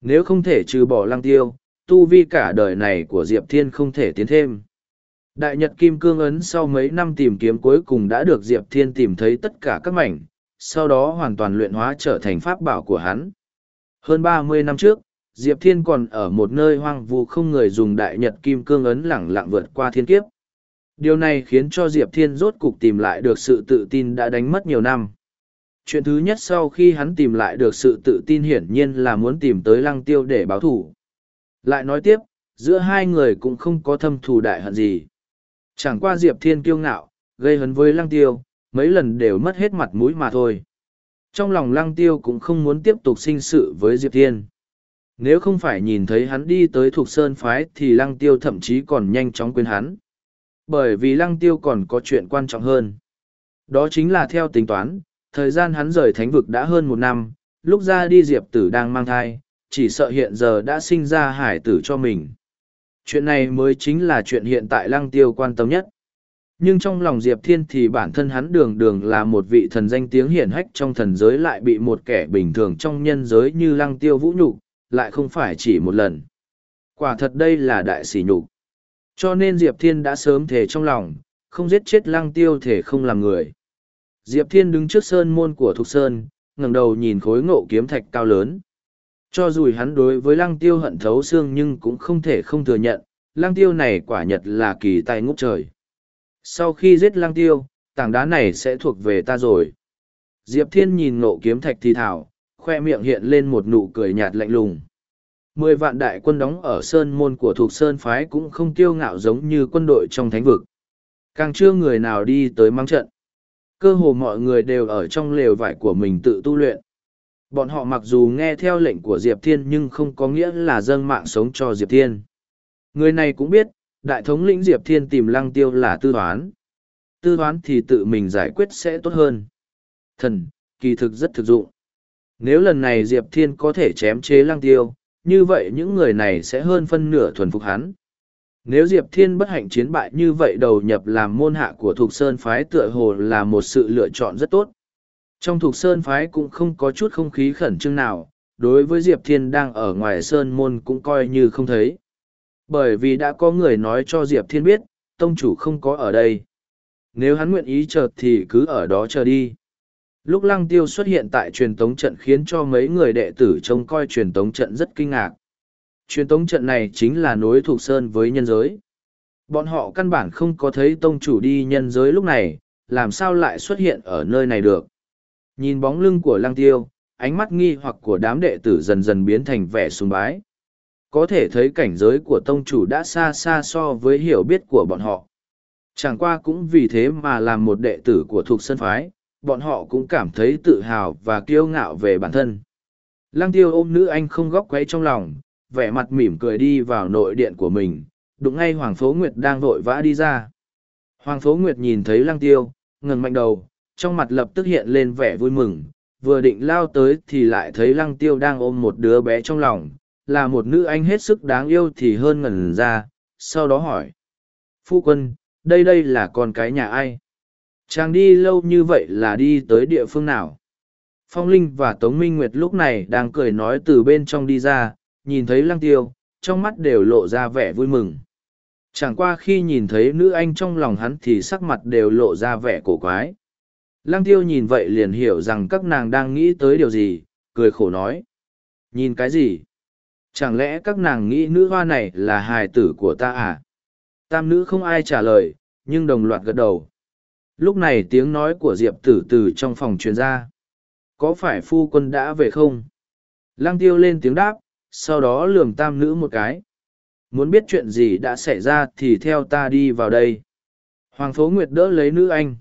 Nếu không thể trừ bỏ Lăng Tiêu, tu vi cả đời này của Diệp Thiên không thể tiến thêm. Đại Nhật Kim Cương Ấn sau mấy năm tìm kiếm cuối cùng đã được Diệp Thiên tìm thấy tất cả các mảnh, sau đó hoàn toàn luyện hóa trở thành pháp bảo của hắn. Hơn ba mươi năm trước, Diệp Thiên còn ở một nơi hoang vu không người dùng Đại Nhật Kim Cương Ấn lẳng lặng vượt qua thiên kiếp. Điều này khiến cho Diệp Thiên rốt cục tìm lại được sự tự tin đã đánh mất nhiều năm. Chuyện thứ nhất sau khi hắn tìm lại được sự tự tin hiển nhiên là muốn tìm tới lăng tiêu để báo thủ. Lại nói tiếp, giữa hai người cũng không có thâm thù đại hận gì. Chẳng qua Diệp Thiên kiêu ngạo, gây hấn với lăng tiêu, mấy lần đều mất hết mặt mũi mà thôi. Trong lòng lăng tiêu cũng không muốn tiếp tục sinh sự với Diệp Thiên. Nếu không phải nhìn thấy hắn đi tới thuộc sơn phái thì lăng tiêu thậm chí còn nhanh chóng quên hắn. Bởi vì lăng tiêu còn có chuyện quan trọng hơn. Đó chính là theo tính toán, thời gian hắn rời thánh vực đã hơn một năm, lúc ra đi Diệp tử đang mang thai, chỉ sợ hiện giờ đã sinh ra hải tử cho mình. Chuyện này mới chính là chuyện hiện tại lăng tiêu quan tâm nhất. Nhưng trong lòng Diệp Thiên thì bản thân hắn đường đường là một vị thần danh tiếng hiển hách trong thần giới lại bị một kẻ bình thường trong nhân giới như lăng tiêu vũ nhục lại không phải chỉ một lần. Quả thật đây là đại sỉ nhục. Cho nên Diệp Thiên đã sớm thề trong lòng, không giết chết lăng tiêu thể không làm người. Diệp Thiên đứng trước sơn môn của Thục Sơn, ngẩng đầu nhìn khối ngộ kiếm thạch cao lớn. Cho dù hắn đối với lăng tiêu hận thấu xương nhưng cũng không thể không thừa nhận, lăng tiêu này quả nhật là kỳ tài ngút trời. Sau khi giết lăng tiêu, tảng đá này sẽ thuộc về ta rồi. Diệp Thiên nhìn nộ kiếm thạch thì thảo, khoe miệng hiện lên một nụ cười nhạt lạnh lùng. Mười vạn đại quân đóng ở sơn môn của thuộc sơn phái cũng không kiêu ngạo giống như quân đội trong thánh vực. Càng chưa người nào đi tới mang trận. Cơ hồ mọi người đều ở trong lều vải của mình tự tu luyện. Bọn họ mặc dù nghe theo lệnh của Diệp Thiên nhưng không có nghĩa là dâng mạng sống cho Diệp Thiên. Người này cũng biết, đại thống lĩnh Diệp Thiên tìm lăng tiêu là tư toán. Tư toán thì tự mình giải quyết sẽ tốt hơn. Thần, kỳ thực rất thực dụng. Nếu lần này Diệp Thiên có thể chém chế lăng tiêu, như vậy những người này sẽ hơn phân nửa thuần phục hắn. Nếu Diệp Thiên bất hạnh chiến bại như vậy đầu nhập làm môn hạ của Thục Sơn Phái tựa hồ là một sự lựa chọn rất tốt. Trong Thục Sơn Phái cũng không có chút không khí khẩn trương nào, đối với Diệp Thiên đang ở ngoài Sơn Môn cũng coi như không thấy. Bởi vì đã có người nói cho Diệp Thiên biết, Tông chủ không có ở đây. Nếu hắn nguyện ý chờ thì cứ ở đó chờ đi. Lúc lăng tiêu xuất hiện tại truyền tống trận khiến cho mấy người đệ tử trông coi truyền tống trận rất kinh ngạc. Truyền tống trận này chính là nối thuộc sơn với nhân giới. Bọn họ căn bản không có thấy tông chủ đi nhân giới lúc này, làm sao lại xuất hiện ở nơi này được. Nhìn bóng lưng của lăng tiêu, ánh mắt nghi hoặc của đám đệ tử dần dần biến thành vẻ sùng bái. Có thể thấy cảnh giới của tông chủ đã xa xa so với hiểu biết của bọn họ. Chẳng qua cũng vì thế mà làm một đệ tử của thuộc sân phái, bọn họ cũng cảm thấy tự hào và kiêu ngạo về bản thân. Lăng tiêu ôm nữ anh không góc quấy trong lòng, vẻ mặt mỉm cười đi vào nội điện của mình, đụng ngay Hoàng Phố Nguyệt đang vội vã đi ra. Hoàng Phố Nguyệt nhìn thấy lăng tiêu, ngừng mạnh đầu, trong mặt lập tức hiện lên vẻ vui mừng, vừa định lao tới thì lại thấy lăng tiêu đang ôm một đứa bé trong lòng, là một nữ anh hết sức đáng yêu thì hơn ngần ra, sau đó hỏi. Phu quân, đây đây là con cái nhà ai? Chàng đi lâu như vậy là đi tới địa phương nào? Phong Linh và Tống Minh Nguyệt lúc này đang cười nói từ bên trong đi ra, nhìn thấy lăng tiêu, trong mắt đều lộ ra vẻ vui mừng. Chẳng qua khi nhìn thấy nữ anh trong lòng hắn thì sắc mặt đều lộ ra vẻ cổ quái. Lăng tiêu nhìn vậy liền hiểu rằng các nàng đang nghĩ tới điều gì, cười khổ nói. Nhìn cái gì? Chẳng lẽ các nàng nghĩ nữ hoa này là hài tử của ta à? Tam nữ không ai trả lời, nhưng đồng loạt gật đầu. Lúc này tiếng nói của Diệp tử từ trong phòng truyền ra. Có phải phu quân đã về không? Lăng tiêu lên tiếng đáp, sau đó lườm tam nữ một cái. Muốn biết chuyện gì đã xảy ra thì theo ta đi vào đây. Hoàng Phố Nguyệt đỡ lấy nữ anh.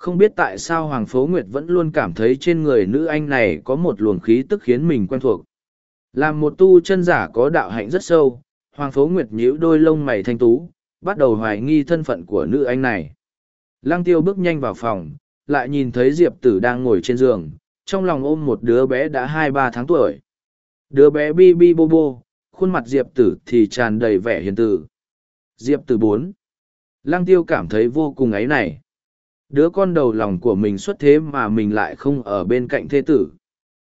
Không biết tại sao Hoàng Phố Nguyệt vẫn luôn cảm thấy trên người nữ anh này có một luồng khí tức khiến mình quen thuộc. Làm một tu chân giả có đạo hạnh rất sâu, Hoàng Phố Nguyệt nhíu đôi lông mày thanh tú, bắt đầu hoài nghi thân phận của nữ anh này. Lăng tiêu bước nhanh vào phòng, lại nhìn thấy Diệp Tử đang ngồi trên giường, trong lòng ôm một đứa bé đã hai ba tháng tuổi. Đứa bé bi bi bô bô, khuôn mặt Diệp Tử thì tràn đầy vẻ hiền tử. Diệp Tử bốn. Lăng tiêu cảm thấy vô cùng ấy này. Đứa con đầu lòng của mình xuất thế mà mình lại không ở bên cạnh thế tử.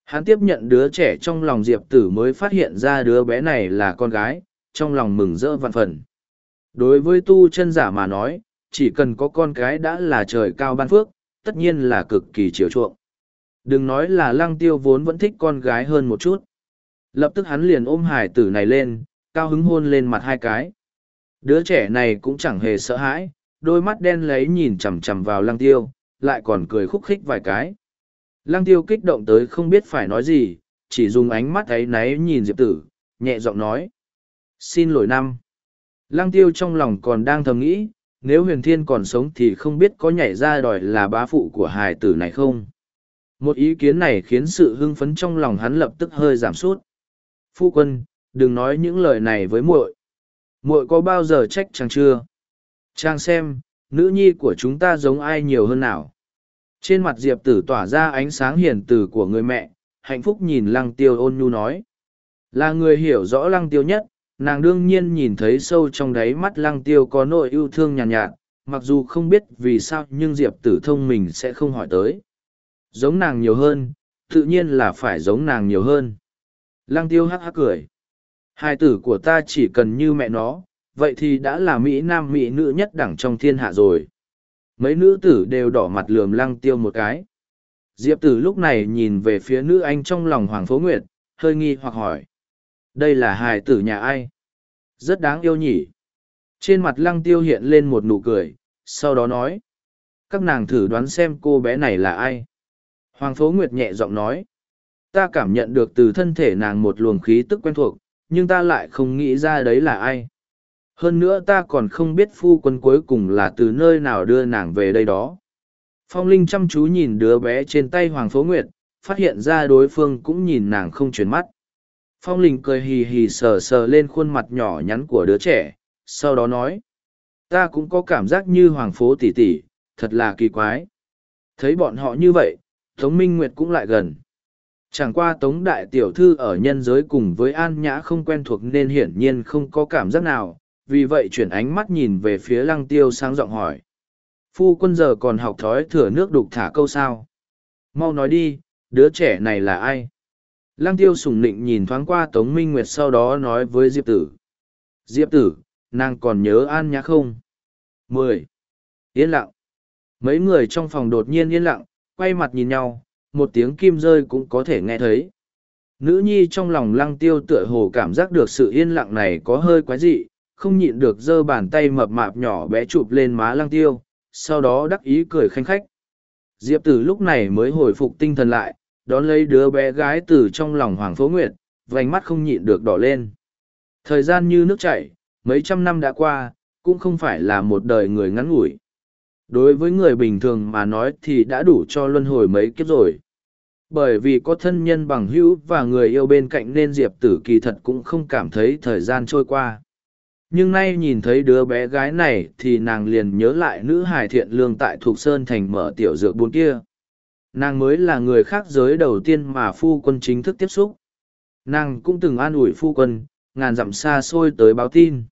Hắn tiếp nhận đứa trẻ trong lòng Diệp Tử mới phát hiện ra đứa bé này là con gái, trong lòng mừng rỡ vạn phần. Đối với tu chân giả mà nói, chỉ cần có con cái đã là trời cao ban phước, tất nhiên là cực kỳ chiều chuộng. Đừng nói là lăng tiêu vốn vẫn thích con gái hơn một chút. Lập tức hắn liền ôm hải tử này lên, cao hứng hôn lên mặt hai cái. Đứa trẻ này cũng chẳng hề sợ hãi, đôi mắt đen lấy nhìn chằm chằm vào lăng tiêu, lại còn cười khúc khích vài cái. Lăng tiêu kích động tới không biết phải nói gì, chỉ dùng ánh mắt ấy náy nhìn Diệp tử, nhẹ giọng nói. Xin lỗi năm. Lăng tiêu trong lòng còn đang thầm nghĩ, nếu huyền thiên còn sống thì không biết có nhảy ra đòi là bá phụ của hài tử này không. Một ý kiến này khiến sự hưng phấn trong lòng hắn lập tức hơi giảm sút. Phu quân, đừng nói những lời này với muội. Muội có bao giờ trách chàng chưa? Trang xem, nữ nhi của chúng ta giống ai nhiều hơn nào? Trên mặt Diệp tử tỏa ra ánh sáng hiền từ của người mẹ, hạnh phúc nhìn lăng tiêu ôn nhu nói. Là người hiểu rõ lăng tiêu nhất, nàng đương nhiên nhìn thấy sâu trong đáy mắt lăng tiêu có nỗi yêu thương nhàn nhạt, nhạt, mặc dù không biết vì sao nhưng Diệp tử thông mình sẽ không hỏi tới. Giống nàng nhiều hơn, tự nhiên là phải giống nàng nhiều hơn. Lăng tiêu hắc hắc cười. Hai tử của ta chỉ cần như mẹ nó, vậy thì đã là Mỹ Nam Mỹ nữ nhất đẳng trong thiên hạ rồi. Mấy nữ tử đều đỏ mặt lườm lăng tiêu một cái. Diệp tử lúc này nhìn về phía nữ anh trong lòng Hoàng Phố Nguyệt, hơi nghi hoặc hỏi. Đây là hài tử nhà ai? Rất đáng yêu nhỉ. Trên mặt lăng tiêu hiện lên một nụ cười, sau đó nói. Các nàng thử đoán xem cô bé này là ai. Hoàng Phố Nguyệt nhẹ giọng nói. Ta cảm nhận được từ thân thể nàng một luồng khí tức quen thuộc, nhưng ta lại không nghĩ ra đấy là ai. Hơn nữa ta còn không biết phu quân cuối cùng là từ nơi nào đưa nàng về đây đó. Phong Linh chăm chú nhìn đứa bé trên tay Hoàng Phố Nguyệt, phát hiện ra đối phương cũng nhìn nàng không chuyển mắt. Phong Linh cười hì hì sờ sờ lên khuôn mặt nhỏ nhắn của đứa trẻ, sau đó nói. Ta cũng có cảm giác như Hoàng Phố tỷ tỷ, thật là kỳ quái. Thấy bọn họ như vậy, Tống Minh Nguyệt cũng lại gần. Chẳng qua Tống Đại Tiểu Thư ở nhân giới cùng với An Nhã không quen thuộc nên hiển nhiên không có cảm giác nào, vì vậy chuyển ánh mắt nhìn về phía lăng tiêu sang giọng hỏi. Phu quân giờ còn học thói thừa nước đục thả câu sao? Mau nói đi, đứa trẻ này là ai? Lăng tiêu sùng nịnh nhìn thoáng qua Tống Minh Nguyệt sau đó nói với Diệp Tử. Diệp Tử, nàng còn nhớ An Nhã không? mười Yên lặng. Mấy người trong phòng đột nhiên yên lặng, quay mặt nhìn nhau, một tiếng kim rơi cũng có thể nghe thấy. Nữ nhi trong lòng lăng tiêu tựa hồ cảm giác được sự yên lặng này có hơi quái dị, không nhịn được giơ bàn tay mập mạp nhỏ bé chụp lên má lăng tiêu, sau đó đắc ý cười khanh khách. Diệp tử lúc này mới hồi phục tinh thần lại, đón lấy đứa bé gái từ trong lòng Hoàng Phố Nguyệt, vành mắt không nhịn được đỏ lên. Thời gian như nước chảy, mấy trăm năm đã qua, cũng không phải là một đời người ngắn ngủi. Đối với người bình thường mà nói thì đã đủ cho luân hồi mấy kiếp rồi. Bởi vì có thân nhân bằng hữu và người yêu bên cạnh nên Diệp tử kỳ thật cũng không cảm thấy thời gian trôi qua nhưng nay nhìn thấy đứa bé gái này thì nàng liền nhớ lại nữ hải thiện lương tại thục sơn thành mở tiểu dược bốn kia. Nàng mới là người khác giới đầu tiên mà phu quân chính thức tiếp xúc. Nàng cũng từng an ủi phu quân, ngàn dặm xa xôi tới báo tin.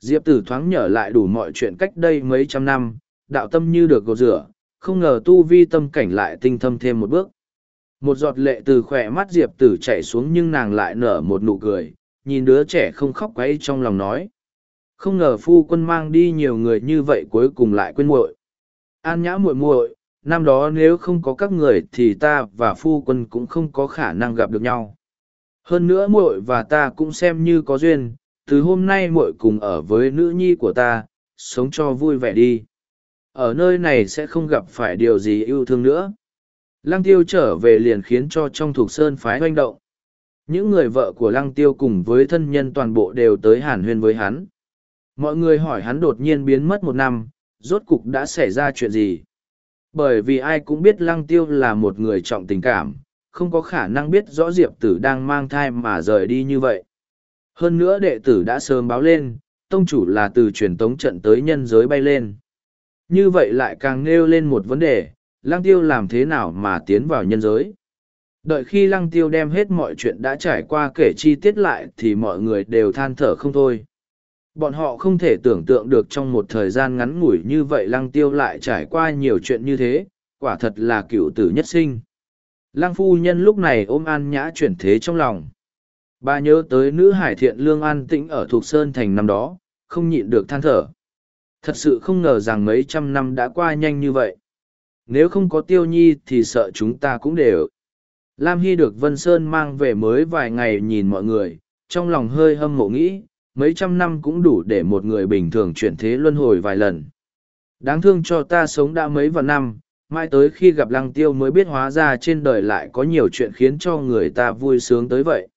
Diệp tử thoáng nhở lại đủ mọi chuyện cách đây mấy trăm năm, đạo tâm như được gột rửa, không ngờ tu vi tâm cảnh lại tinh thâm thêm một bước. Một giọt lệ từ khỏe mắt diệp tử chảy xuống nhưng nàng lại nở một nụ cười, nhìn đứa trẻ không khóc quấy trong lòng nói không ngờ phu quân mang đi nhiều người như vậy cuối cùng lại quên muội. An nhã muội muội, năm đó nếu không có các người thì ta và phu quân cũng không có khả năng gặp được nhau. Hơn nữa muội và ta cũng xem như có duyên, từ hôm nay muội cùng ở với nữ nhi của ta, sống cho vui vẻ đi. Ở nơi này sẽ không gặp phải điều gì yêu thương nữa. Lăng tiêu trở về liền khiến cho trong thuộc sơn phái oanh động. Những người vợ của lăng tiêu cùng với thân nhân toàn bộ đều tới hàn huyên với hắn mọi người hỏi hắn đột nhiên biến mất một năm, rốt cục đã xảy ra chuyện gì? Bởi vì ai cũng biết lăng tiêu là một người trọng tình cảm, không có khả năng biết rõ diệp tử đang mang thai mà rời đi như vậy. Hơn nữa đệ tử đã sớm báo lên, tông chủ là từ truyền tống trận tới nhân giới bay lên. Như vậy lại càng nêu lên một vấn đề, lăng tiêu làm thế nào mà tiến vào nhân giới? Đợi khi lăng tiêu đem hết mọi chuyện đã trải qua kể chi tiết lại thì mọi người đều than thở không thôi. Bọn họ không thể tưởng tượng được trong một thời gian ngắn ngủi như vậy lăng tiêu lại trải qua nhiều chuyện như thế, quả thật là cựu tử nhất sinh. Lăng phu nhân lúc này ôm an nhã chuyển thế trong lòng. Bà nhớ tới nữ hải thiện lương an tĩnh ở thuộc Sơn Thành năm đó, không nhịn được than thở. Thật sự không ngờ rằng mấy trăm năm đã qua nhanh như vậy. Nếu không có tiêu nhi thì sợ chúng ta cũng đều. Lam Hy được Vân Sơn mang về mới vài ngày nhìn mọi người, trong lòng hơi hâm mộ nghĩ, mấy trăm năm cũng đủ để một người bình thường chuyển thế luân hồi vài lần. Đáng thương cho ta sống đã mấy vạn năm, mãi tới khi gặp lăng tiêu mới biết hóa ra trên đời lại có nhiều chuyện khiến cho người ta vui sướng tới vậy.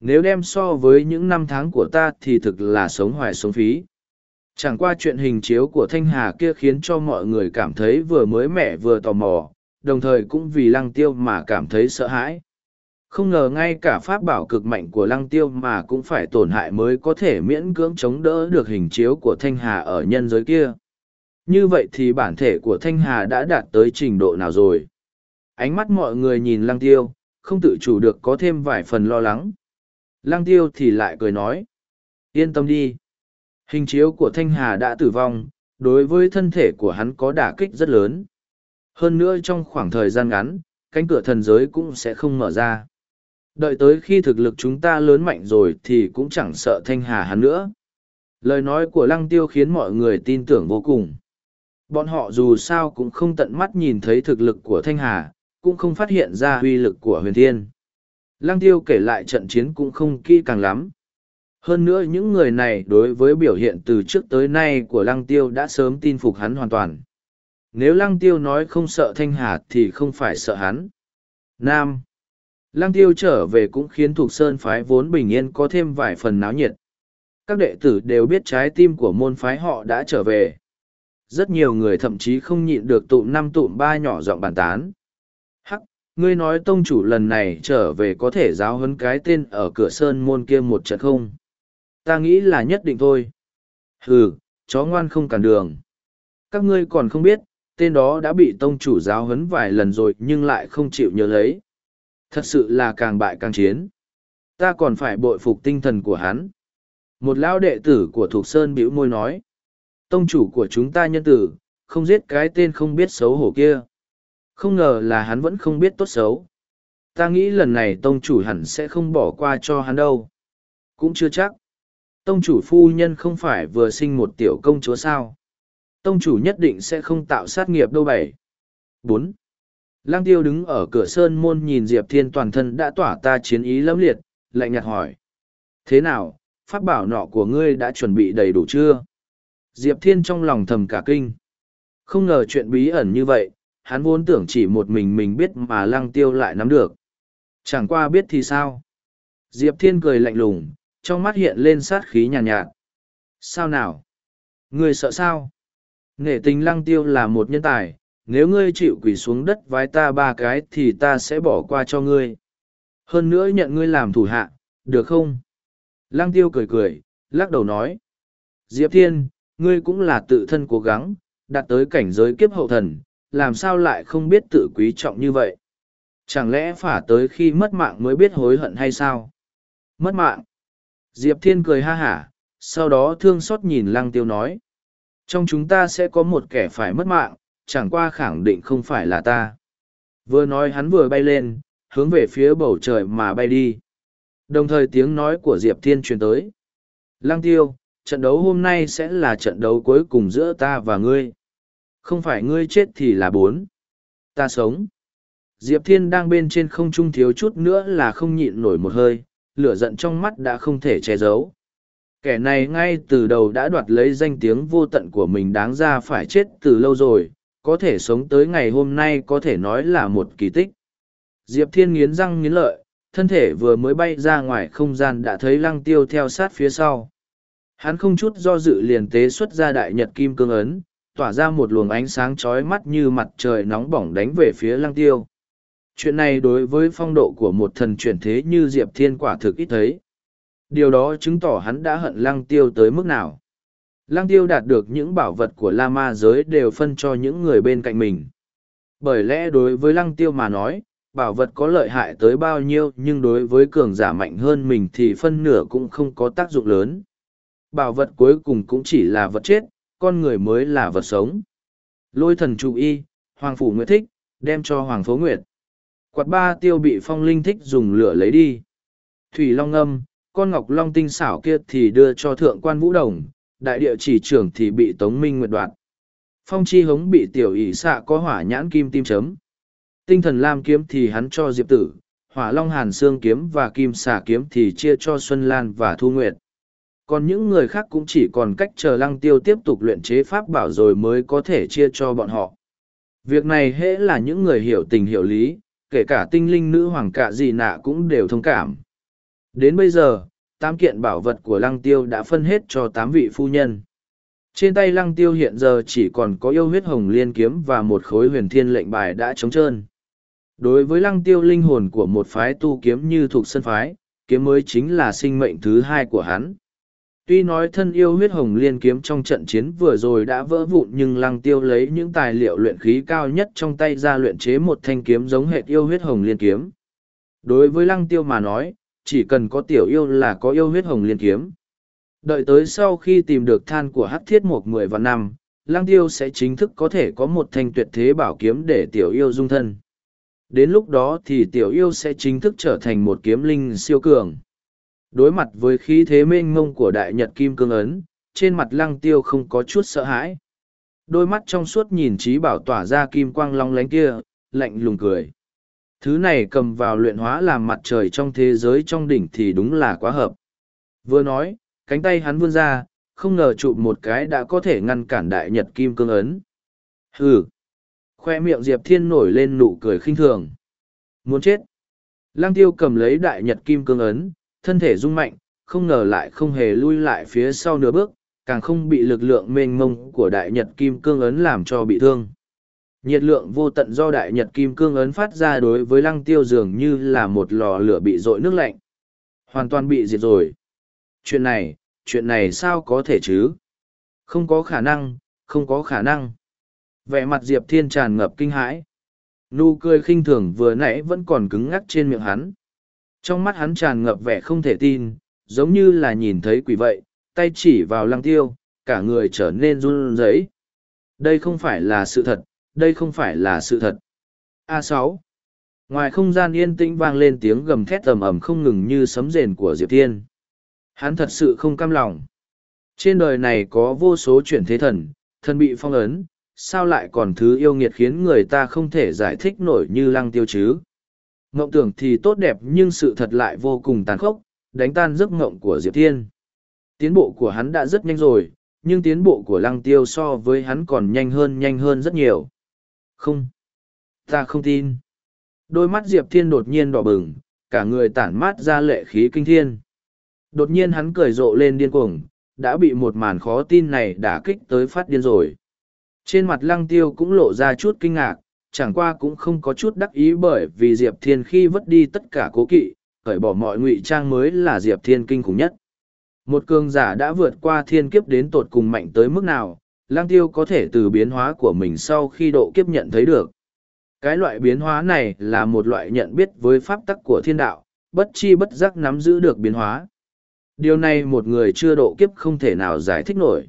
Nếu đem so với những năm tháng của ta thì thực là sống hoài sống phí. Chẳng qua chuyện hình chiếu của Thanh Hà kia khiến cho mọi người cảm thấy vừa mới mẻ vừa tò mò, đồng thời cũng vì lăng tiêu mà cảm thấy sợ hãi. Không ngờ ngay cả pháp bảo cực mạnh của lăng tiêu mà cũng phải tổn hại mới có thể miễn cưỡng chống đỡ được hình chiếu của Thanh Hà ở nhân giới kia. Như vậy thì bản thể của Thanh Hà đã đạt tới trình độ nào rồi? Ánh mắt mọi người nhìn lăng tiêu, không tự chủ được có thêm vài phần lo lắng. Lăng tiêu thì lại cười nói. Yên tâm đi. Hình chiếu của Thanh Hà đã tử vong, đối với thân thể của hắn có đả kích rất lớn. Hơn nữa trong khoảng thời gian ngắn, cánh cửa thần giới cũng sẽ không mở ra. Đợi tới khi thực lực chúng ta lớn mạnh rồi thì cũng chẳng sợ Thanh Hà hắn nữa. Lời nói của Lăng Tiêu khiến mọi người tin tưởng vô cùng. Bọn họ dù sao cũng không tận mắt nhìn thấy thực lực của Thanh Hà, cũng không phát hiện ra uy lực của huyền thiên. Lăng Tiêu kể lại trận chiến cũng không kỹ càng lắm. Hơn nữa những người này đối với biểu hiện từ trước tới nay của Lăng Tiêu đã sớm tin phục hắn hoàn toàn. Nếu Lăng Tiêu nói không sợ Thanh Hà thì không phải sợ hắn. Nam Lăng Tiêu trở về cũng khiến thuộc Sơn phái vốn bình yên có thêm vài phần náo nhiệt. Các đệ tử đều biết trái tim của môn phái họ đã trở về. Rất nhiều người thậm chí không nhịn được tụm năm tụm ba nhỏ giọng bàn tán. Hắc, ngươi nói tông chủ lần này trở về có thể giáo huấn cái tên ở cửa sơn môn kia một trận không? Ta nghĩ là nhất định thôi. Hừ, chó ngoan không cản đường. Các ngươi còn không biết, tên đó đã bị tông chủ giáo huấn vài lần rồi nhưng lại không chịu nhớ lấy. Thật sự là càng bại càng chiến. Ta còn phải bội phục tinh thần của hắn. Một lão đệ tử của Thục Sơn bĩu môi nói. Tông chủ của chúng ta nhân tử, không giết cái tên không biết xấu hổ kia. Không ngờ là hắn vẫn không biết tốt xấu. Ta nghĩ lần này tông chủ hẳn sẽ không bỏ qua cho hắn đâu. Cũng chưa chắc. Tông chủ phu nhân không phải vừa sinh một tiểu công chúa sao. Tông chủ nhất định sẽ không tạo sát nghiệp đâu bảy. bốn Lang tiêu đứng ở cửa sơn môn nhìn Diệp Thiên toàn thân đã tỏa ta chiến ý lâm liệt, lạnh nhạt hỏi. Thế nào, pháp bảo nọ của ngươi đã chuẩn bị đầy đủ chưa? Diệp Thiên trong lòng thầm cả kinh. Không ngờ chuyện bí ẩn như vậy, hắn vốn tưởng chỉ một mình mình biết mà lăng tiêu lại nắm được. Chẳng qua biết thì sao? Diệp Thiên cười lạnh lùng, trong mắt hiện lên sát khí nhàn nhạt, nhạt. Sao nào? Ngươi sợ sao? Nghệ tình lăng tiêu là một nhân tài, nếu ngươi chịu quỳ xuống đất vái ta ba cái thì ta sẽ bỏ qua cho ngươi. Hơn nữa nhận ngươi làm thủ hạ, được không? Lăng tiêu cười cười, lắc đầu nói. Diệp Thiên, ngươi cũng là tự thân cố gắng, đạt tới cảnh giới kiếp hậu thần, làm sao lại không biết tự quý trọng như vậy? Chẳng lẽ phả tới khi mất mạng mới biết hối hận hay sao? Mất mạng. Diệp Thiên cười ha hả, sau đó thương xót nhìn lăng tiêu nói. Trong chúng ta sẽ có một kẻ phải mất mạng, chẳng qua khẳng định không phải là ta. Vừa nói hắn vừa bay lên, hướng về phía bầu trời mà bay đi. Đồng thời tiếng nói của Diệp Thiên truyền tới. Lăng tiêu, trận đấu hôm nay sẽ là trận đấu cuối cùng giữa ta và ngươi. Không phải ngươi chết thì là bốn. Ta sống. Diệp Thiên đang bên trên không trung thiếu chút nữa là không nhịn nổi một hơi, lửa giận trong mắt đã không thể che giấu. Kẻ này ngay từ đầu đã đoạt lấy danh tiếng vô tận của mình đáng ra phải chết từ lâu rồi, có thể sống tới ngày hôm nay có thể nói là một kỳ tích. Diệp Thiên nghiến răng nghiến lợi, thân thể vừa mới bay ra ngoài không gian đã thấy lăng tiêu theo sát phía sau. Hắn không chút do dự liền tế xuất ra đại nhật kim cương ấn, tỏa ra một luồng ánh sáng chói mắt như mặt trời nóng bỏng đánh về phía lăng tiêu. Chuyện này đối với phong độ của một thần chuyển thế như Diệp Thiên quả thực ít thấy. Điều đó chứng tỏ hắn đã hận lăng tiêu tới mức nào. Lăng tiêu đạt được những bảo vật của La Ma giới đều phân cho những người bên cạnh mình. Bởi lẽ đối với lăng tiêu mà nói, bảo vật có lợi hại tới bao nhiêu nhưng đối với cường giả mạnh hơn mình thì phân nửa cũng không có tác dụng lớn. Bảo vật cuối cùng cũng chỉ là vật chết, con người mới là vật sống. Lôi thần chủ y, Hoàng Phủ Nguyệt thích, đem cho Hoàng Phố Nguyệt. Quạt ba tiêu bị phong linh thích dùng lửa lấy đi. Thủy Long âm, con ngọc long tinh xảo kia thì đưa cho thượng quan vũ đồng, Đại địa chỉ trưởng thì bị Tống Minh Nguyệt đoạt. Phong chi hống bị tiểu ỷ xạ có hỏa nhãn kim tim chấm. Tinh thần lam kiếm thì hắn cho Diệp Tử, hỏa long hàn xương kiếm và kim xà kiếm thì chia cho Xuân Lan và Thu Nguyệt. Còn những người khác cũng chỉ còn cách chờ lăng tiêu tiếp tục luyện chế pháp bảo rồi mới có thể chia cho bọn họ. Việc này hễ là những người hiểu tình hiểu lý, kể cả tinh linh nữ hoàng cạ gì nạ cũng đều thông cảm. Đến bây giờ, tám kiện bảo vật của lăng tiêu đã phân hết cho tám vị phu nhân. Trên tay lăng tiêu hiện giờ chỉ còn có yêu huyết hồng liên kiếm và một khối huyền thiên lệnh bài đã trống trơn. Đối với lăng tiêu linh hồn của một phái tu kiếm như thuộc sân phái, kiếm mới chính là sinh mệnh thứ hai của hắn. Tuy nói thân yêu huyết hồng liên kiếm trong trận chiến vừa rồi đã vỡ vụn nhưng lăng tiêu lấy những tài liệu luyện khí cao nhất trong tay ra luyện chế một thanh kiếm giống hệt yêu huyết hồng liên kiếm. Đối với lăng tiêu mà nói, chỉ cần có tiểu yêu là có yêu huyết hồng liên kiếm. Đợi tới sau khi tìm được than của hắc thiết một mười vạn năm, lăng tiêu sẽ chính thức có thể có một thanh tuyệt thế bảo kiếm để tiểu yêu dung thân. Đến lúc đó thì tiểu yêu sẽ chính thức trở thành một kiếm linh siêu cường. Đối mặt với khí thế mênh mông của đại nhật kim cương ấn, trên mặt lăng tiêu không có chút sợ hãi. Đôi mắt trong suốt nhìn trí bảo tỏa ra kim quang long lánh kia, lạnh lùng cười. Thứ này cầm vào luyện hóa làm mặt trời trong thế giới trong đỉnh thì đúng là quá hợp. Vừa nói, cánh tay hắn vươn ra, không ngờ chụp một cái đã có thể ngăn cản đại nhật kim cương ấn. Hừ! Khoe miệng Diệp Thiên nổi lên nụ cười khinh thường. Muốn chết! Lăng tiêu cầm lấy đại nhật kim cương ấn, thân thể rung mạnh, không ngờ lại không hề lui lại phía sau nửa bước, càng không bị lực lượng mênh mông của đại nhật kim cương ấn làm cho bị thương. Nhiệt lượng vô tận do đại nhật kim cương ấn phát ra đối với lăng tiêu dường như là một lò lửa bị dội nước lạnh. Hoàn toàn bị diệt rồi. Chuyện này, chuyện này sao có thể chứ? Không có khả năng, không có khả năng. Vẻ mặt Diệp Thiên tràn ngập kinh hãi. Nụ cười khinh thường vừa nãy vẫn còn cứng ngắc trên miệng hắn. Trong mắt hắn tràn ngập vẻ không thể tin, giống như là nhìn thấy quỷ vậy, tay chỉ vào lăng tiêu, cả người trở nên run rẩy. Đây không phải là sự thật, đây không phải là sự thật. a sáu Ngoài không gian yên tĩnh vang lên tiếng gầm thét tầm ầm không ngừng như sấm rền của Diệp Thiên. Hắn thật sự không cam lòng. Trên đời này có vô số chuyển thế thần, thần bị phong ấn, sao lại còn thứ yêu nghiệt khiến người ta không thể giải thích nổi như lăng tiêu chứ? Ngộng tưởng thì tốt đẹp nhưng sự thật lại vô cùng tàn khốc, đánh tan giấc ngộng của Diệp Thiên. Tiến bộ của hắn đã rất nhanh rồi, nhưng tiến bộ của lăng tiêu so với hắn còn nhanh hơn nhanh hơn rất nhiều. Không. Ta không tin. Đôi mắt Diệp Thiên đột nhiên đỏ bừng, cả người tản mát ra lệ khí kinh thiên. Đột nhiên hắn cười rộ lên điên cuồng, đã bị một màn khó tin này đả kích tới phát điên rồi. Trên mặt lăng tiêu cũng lộ ra chút kinh ngạc, chẳng qua cũng không có chút đắc ý bởi vì Diệp Thiên khi vứt đi tất cả cố kỵ, cởi bỏ mọi ngụy trang mới là Diệp Thiên kinh khủng nhất. Một cường giả đã vượt qua thiên kiếp đến tột cùng mạnh tới mức nào, lang tiêu có thể từ biến hóa của mình sau khi độ kiếp nhận thấy được. Cái loại biến hóa này là một loại nhận biết với pháp tắc của thiên đạo, bất chi bất giác nắm giữ được biến hóa. Điều này một người chưa độ kiếp không thể nào giải thích nổi.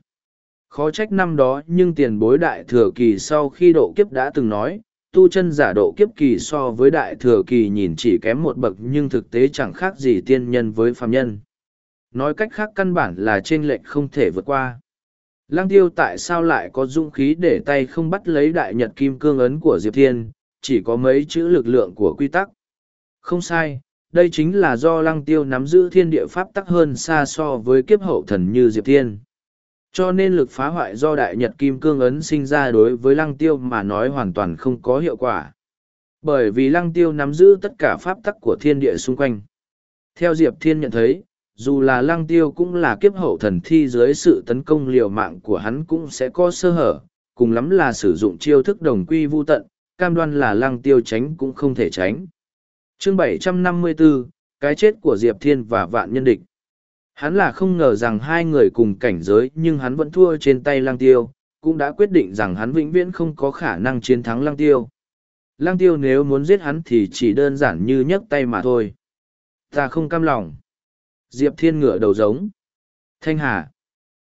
Khó trách năm đó nhưng tiền bối đại thừa kỳ sau khi độ kiếp đã từng nói, tu chân giả độ kiếp kỳ so với đại thừa kỳ nhìn chỉ kém một bậc nhưng thực tế chẳng khác gì tiên nhân với phàm nhân. Nói cách khác căn bản là trên lệnh không thể vượt qua. Lăng tiêu tại sao lại có dũng khí để tay không bắt lấy đại nhật kim cương ấn của Diệp Thiên, chỉ có mấy chữ lực lượng của quy tắc. Không sai, đây chính là do lăng tiêu nắm giữ thiên địa pháp tắc hơn xa so với kiếp hậu thần như Diệp Thiên. Cho nên lực phá hoại do đại nhật kim cương ấn sinh ra đối với lăng tiêu mà nói hoàn toàn không có hiệu quả. Bởi vì lăng tiêu nắm giữ tất cả pháp tắc của thiên địa xung quanh. Theo Diệp Thiên nhận thấy, dù là lăng tiêu cũng là kiếp hậu thần thi dưới sự tấn công liều mạng của hắn cũng sẽ có sơ hở, cùng lắm là sử dụng chiêu thức đồng quy vu tận, cam đoan là lăng tiêu tránh cũng không thể tránh. Chương 754, cái chết của Diệp Thiên và vạn nhân địch. Hắn là không ngờ rằng hai người cùng cảnh giới nhưng hắn vẫn thua trên tay lăng tiêu, cũng đã quyết định rằng hắn vĩnh viễn không có khả năng chiến thắng lăng tiêu. Lăng tiêu nếu muốn giết hắn thì chỉ đơn giản như nhấc tay mà thôi. Ta không cam lòng. Diệp Thiên ngửa đầu giống. Thanh Hà.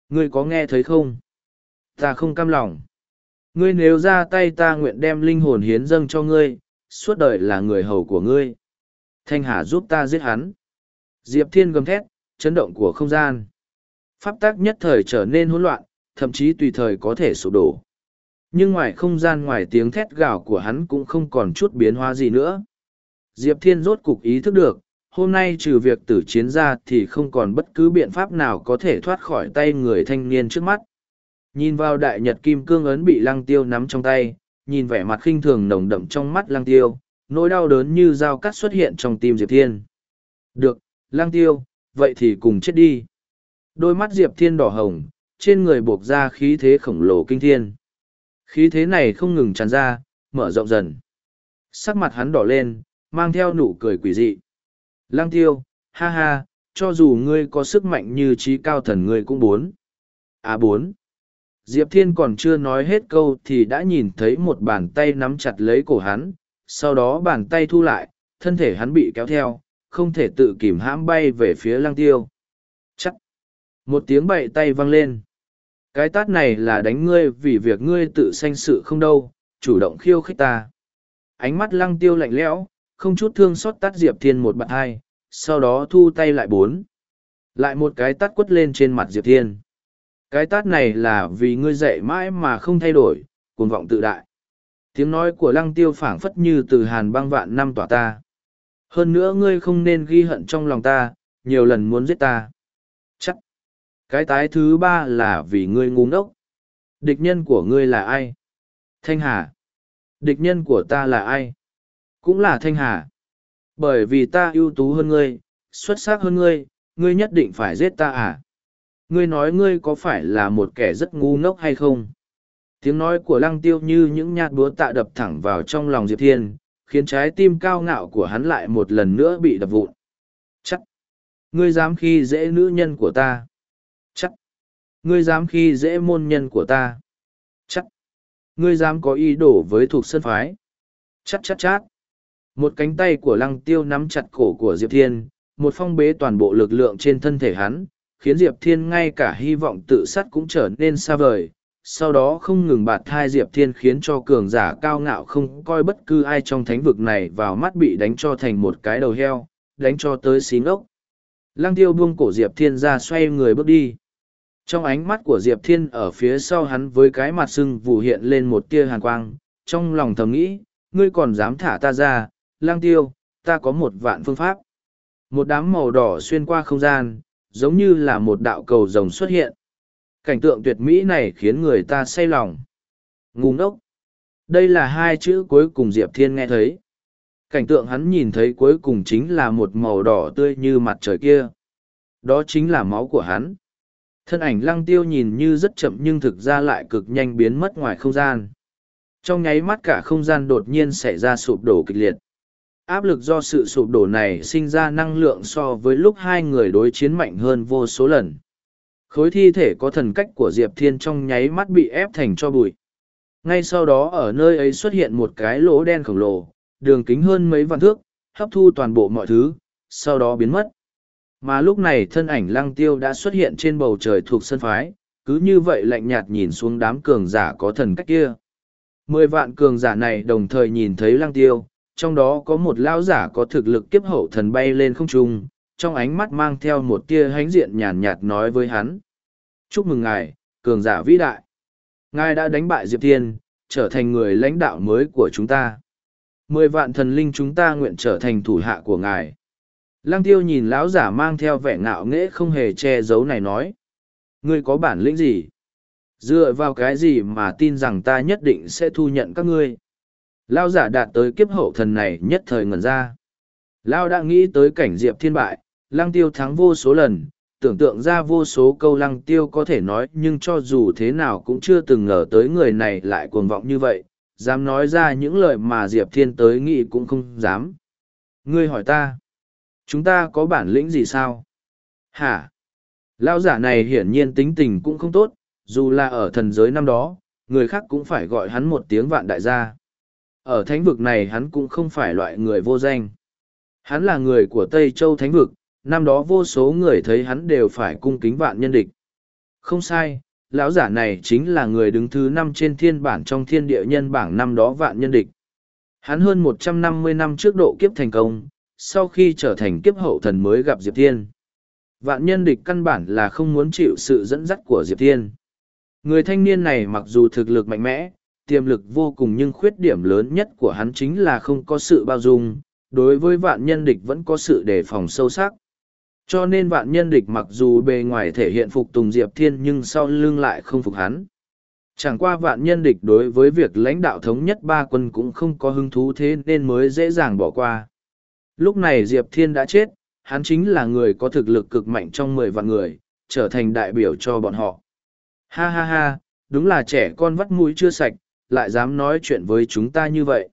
Ngươi có nghe thấy không? Ta không cam lòng. Ngươi nếu ra tay ta nguyện đem linh hồn hiến dâng cho ngươi, suốt đời là người hầu của ngươi. Thanh Hà giúp ta giết hắn. Diệp Thiên gầm thét, chấn động của không gian. pháp tác nhất thời trở nên hỗn loạn, thậm chí tùy thời có thể sụp đổ. Nhưng ngoài không gian ngoài tiếng thét gào của hắn cũng không còn chút biến hóa gì nữa. Diệp Thiên rốt cục ý thức được, hôm nay trừ việc tử chiến ra thì không còn bất cứ biện pháp nào có thể thoát khỏi tay người thanh niên trước mắt. Nhìn vào đại nhật kim cương ấn bị lăng tiêu nắm trong tay, nhìn vẻ mặt khinh thường nồng đậm trong mắt lăng tiêu, nỗi đau đớn như dao cắt xuất hiện trong tim Diệp Thiên. Được, lăng tiêu, vậy thì cùng chết đi. Đôi mắt Diệp Thiên đỏ hồng, trên người buộc ra khí thế khổng lồ kinh thiên. Khí thế này không ngừng tràn ra, mở rộng dần. Sắc mặt hắn đỏ lên, mang theo nụ cười quỷ dị. Lăng tiêu, ha ha, cho dù ngươi có sức mạnh như trí cao thần ngươi cũng bốn. À bốn. Diệp Thiên còn chưa nói hết câu thì đã nhìn thấy một bàn tay nắm chặt lấy cổ hắn, sau đó bàn tay thu lại, thân thể hắn bị kéo theo, không thể tự kìm hãm bay về phía lăng tiêu. Chắc! Một tiếng bậy tay vang lên. Cái tát này là đánh ngươi vì việc ngươi tự sanh sự không đâu, chủ động khiêu khích ta. Ánh mắt lăng tiêu lạnh lẽo, không chút thương xót tát Diệp Thiên một bạn hai, sau đó thu tay lại bốn. Lại một cái tát quất lên trên mặt Diệp Thiên. Cái tát này là vì ngươi dạy mãi mà không thay đổi, cuồng vọng tự đại. Tiếng nói của lăng tiêu phảng phất như từ hàn băng vạn năm tỏa ta. Hơn nữa ngươi không nên ghi hận trong lòng ta, nhiều lần muốn giết ta. Chắc. Cái tái thứ ba là vì ngươi ngu ngốc. Địch nhân của ngươi là ai? Thanh Hà. Địch nhân của ta là ai? Cũng là Thanh Hà. Bởi vì ta ưu tú hơn ngươi, xuất sắc hơn ngươi, ngươi nhất định phải giết ta à? Ngươi nói ngươi có phải là một kẻ rất ngu ngốc hay không? Tiếng nói của lăng tiêu như những nhát búa tạ đập thẳng vào trong lòng Diệp Thiên, khiến trái tim cao ngạo của hắn lại một lần nữa bị đập vụn. Chắc! Ngươi dám khi dễ nữ nhân của ta? Chắc! Ngươi dám khi dễ môn nhân của ta? Chắc! Ngươi dám có ý đồ với thuộc sân phái? Chắc chắc chắc! Một cánh tay của lăng tiêu nắm chặt cổ của Diệp Thiên, một phong bế toàn bộ lực lượng trên thân thể hắn, khiến Diệp Thiên ngay cả hy vọng tự sát cũng trở nên xa vời. Sau đó không ngừng bạt thai Diệp Thiên khiến cho cường giả cao ngạo không coi bất cứ ai trong thánh vực này vào mắt bị đánh cho thành một cái đầu heo, đánh cho tới xí ngốc. Lăng tiêu buông cổ Diệp Thiên ra xoay người bước đi. Trong ánh mắt của Diệp Thiên ở phía sau hắn với cái mặt sưng vụ hiện lên một tia hàn quang, trong lòng thầm nghĩ, ngươi còn dám thả ta ra, lang tiêu, ta có một vạn phương pháp. Một đám màu đỏ xuyên qua không gian, giống như là một đạo cầu rồng xuất hiện. Cảnh tượng tuyệt mỹ này khiến người ta say lòng. Ngu ngốc. Đây là hai chữ cuối cùng Diệp Thiên nghe thấy. Cảnh tượng hắn nhìn thấy cuối cùng chính là một màu đỏ tươi như mặt trời kia. Đó chính là máu của hắn. Thân ảnh lăng tiêu nhìn như rất chậm nhưng thực ra lại cực nhanh biến mất ngoài không gian. Trong nháy mắt cả không gian đột nhiên xảy ra sụp đổ kịch liệt áp lực do sự sụp đổ này sinh ra năng lượng so với lúc hai người đối chiến mạnh hơn vô số lần. Khối thi thể có thần cách của diệp thiên trong nháy mắt bị ép thành cho bụi. Ngay sau đó ở nơi ấy xuất hiện một cái lỗ đen khổng lồ, đường kính hơn mấy vạn thước, hấp thu toàn bộ mọi thứ, sau đó biến mất. Mà lúc này thân ảnh lăng tiêu đã xuất hiện trên bầu trời thuộc sân phái, cứ như vậy lạnh nhạt nhìn xuống đám cường giả có thần cách kia. Mười vạn cường giả này đồng thời nhìn thấy lăng tiêu trong đó có một lão giả có thực lực kiếp hậu thần bay lên không trung, trong ánh mắt mang theo một tia hãnh diện nhàn nhạt nói với hắn. Chúc mừng ngài, cường giả vĩ đại. Ngài đã đánh bại Diệp Thiên, trở thành người lãnh đạo mới của chúng ta. Mười vạn thần linh chúng ta nguyện trở thành thủ hạ của ngài. Lăng tiêu nhìn lão giả mang theo vẻ ngạo nghễ không hề che giấu này nói. Ngươi có bản lĩnh gì? Dựa vào cái gì mà tin rằng ta nhất định sẽ thu nhận các ngươi? Lao giả đạt tới kiếp hậu thần này nhất thời ngẩn ra. Lao đã nghĩ tới cảnh diệp thiên bại, lăng tiêu thắng vô số lần, tưởng tượng ra vô số câu lăng tiêu có thể nói nhưng cho dù thế nào cũng chưa từng ngờ tới người này lại cuồng vọng như vậy, dám nói ra những lời mà diệp thiên tới nghĩ cũng không dám. Ngươi hỏi ta, chúng ta có bản lĩnh gì sao? Hả? Lao giả này hiển nhiên tính tình cũng không tốt, dù là ở thần giới năm đó, người khác cũng phải gọi hắn một tiếng vạn đại gia. Ở thánh vực này hắn cũng không phải loại người vô danh. Hắn là người của Tây Châu thánh vực, năm đó vô số người thấy hắn đều phải cung kính vạn nhân địch. Không sai, lão giả này chính là người đứng thứ năm trên thiên bản trong thiên địa nhân bảng năm đó vạn nhân địch. Hắn hơn một trăm năm mươi năm trước độ kiếp thành công, sau khi trở thành kiếp hậu thần mới gặp Diệp Thiên. Vạn nhân địch căn bản là không muốn chịu sự dẫn dắt của Diệp Thiên. Người thanh niên này mặc dù thực lực mạnh mẽ, tiềm lực vô cùng nhưng khuyết điểm lớn nhất của hắn chính là không có sự bao dung, đối với vạn nhân địch vẫn có sự đề phòng sâu sắc. Cho nên vạn nhân địch mặc dù bề ngoài thể hiện phục tùng Diệp Thiên nhưng sau lưng lại không phục hắn. Chẳng qua vạn nhân địch đối với việc lãnh đạo thống nhất ba quân cũng không có hứng thú thế nên mới dễ dàng bỏ qua. Lúc này Diệp Thiên đã chết, hắn chính là người có thực lực cực mạnh trong mười vạn người, trở thành đại biểu cho bọn họ. Ha ha ha, đúng là trẻ con vắt mũi chưa sạch, lại dám nói chuyện với chúng ta như vậy.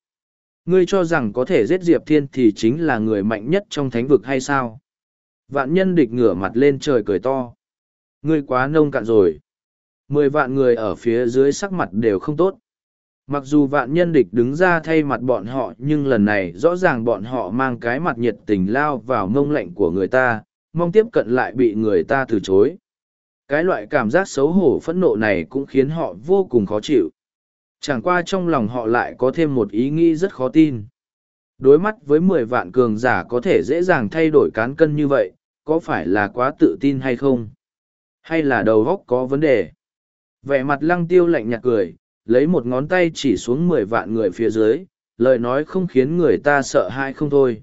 Ngươi cho rằng có thể giết Diệp Thiên thì chính là người mạnh nhất trong thánh vực hay sao? Vạn nhân địch ngửa mặt lên trời cười to. Ngươi quá nông cạn rồi. Mười vạn người ở phía dưới sắc mặt đều không tốt. Mặc dù vạn nhân địch đứng ra thay mặt bọn họ nhưng lần này rõ ràng bọn họ mang cái mặt nhiệt tình lao vào mông lạnh của người ta, mong tiếp cận lại bị người ta từ chối. Cái loại cảm giác xấu hổ phẫn nộ này cũng khiến họ vô cùng khó chịu. Chẳng qua trong lòng họ lại có thêm một ý nghĩ rất khó tin. Đối mắt với mười vạn cường giả có thể dễ dàng thay đổi cán cân như vậy, có phải là quá tự tin hay không? Hay là đầu góc có vấn đề? Vẻ mặt lăng tiêu lạnh nhạt cười, lấy một ngón tay chỉ xuống mười vạn người phía dưới, lời nói không khiến người ta sợ hãi không thôi.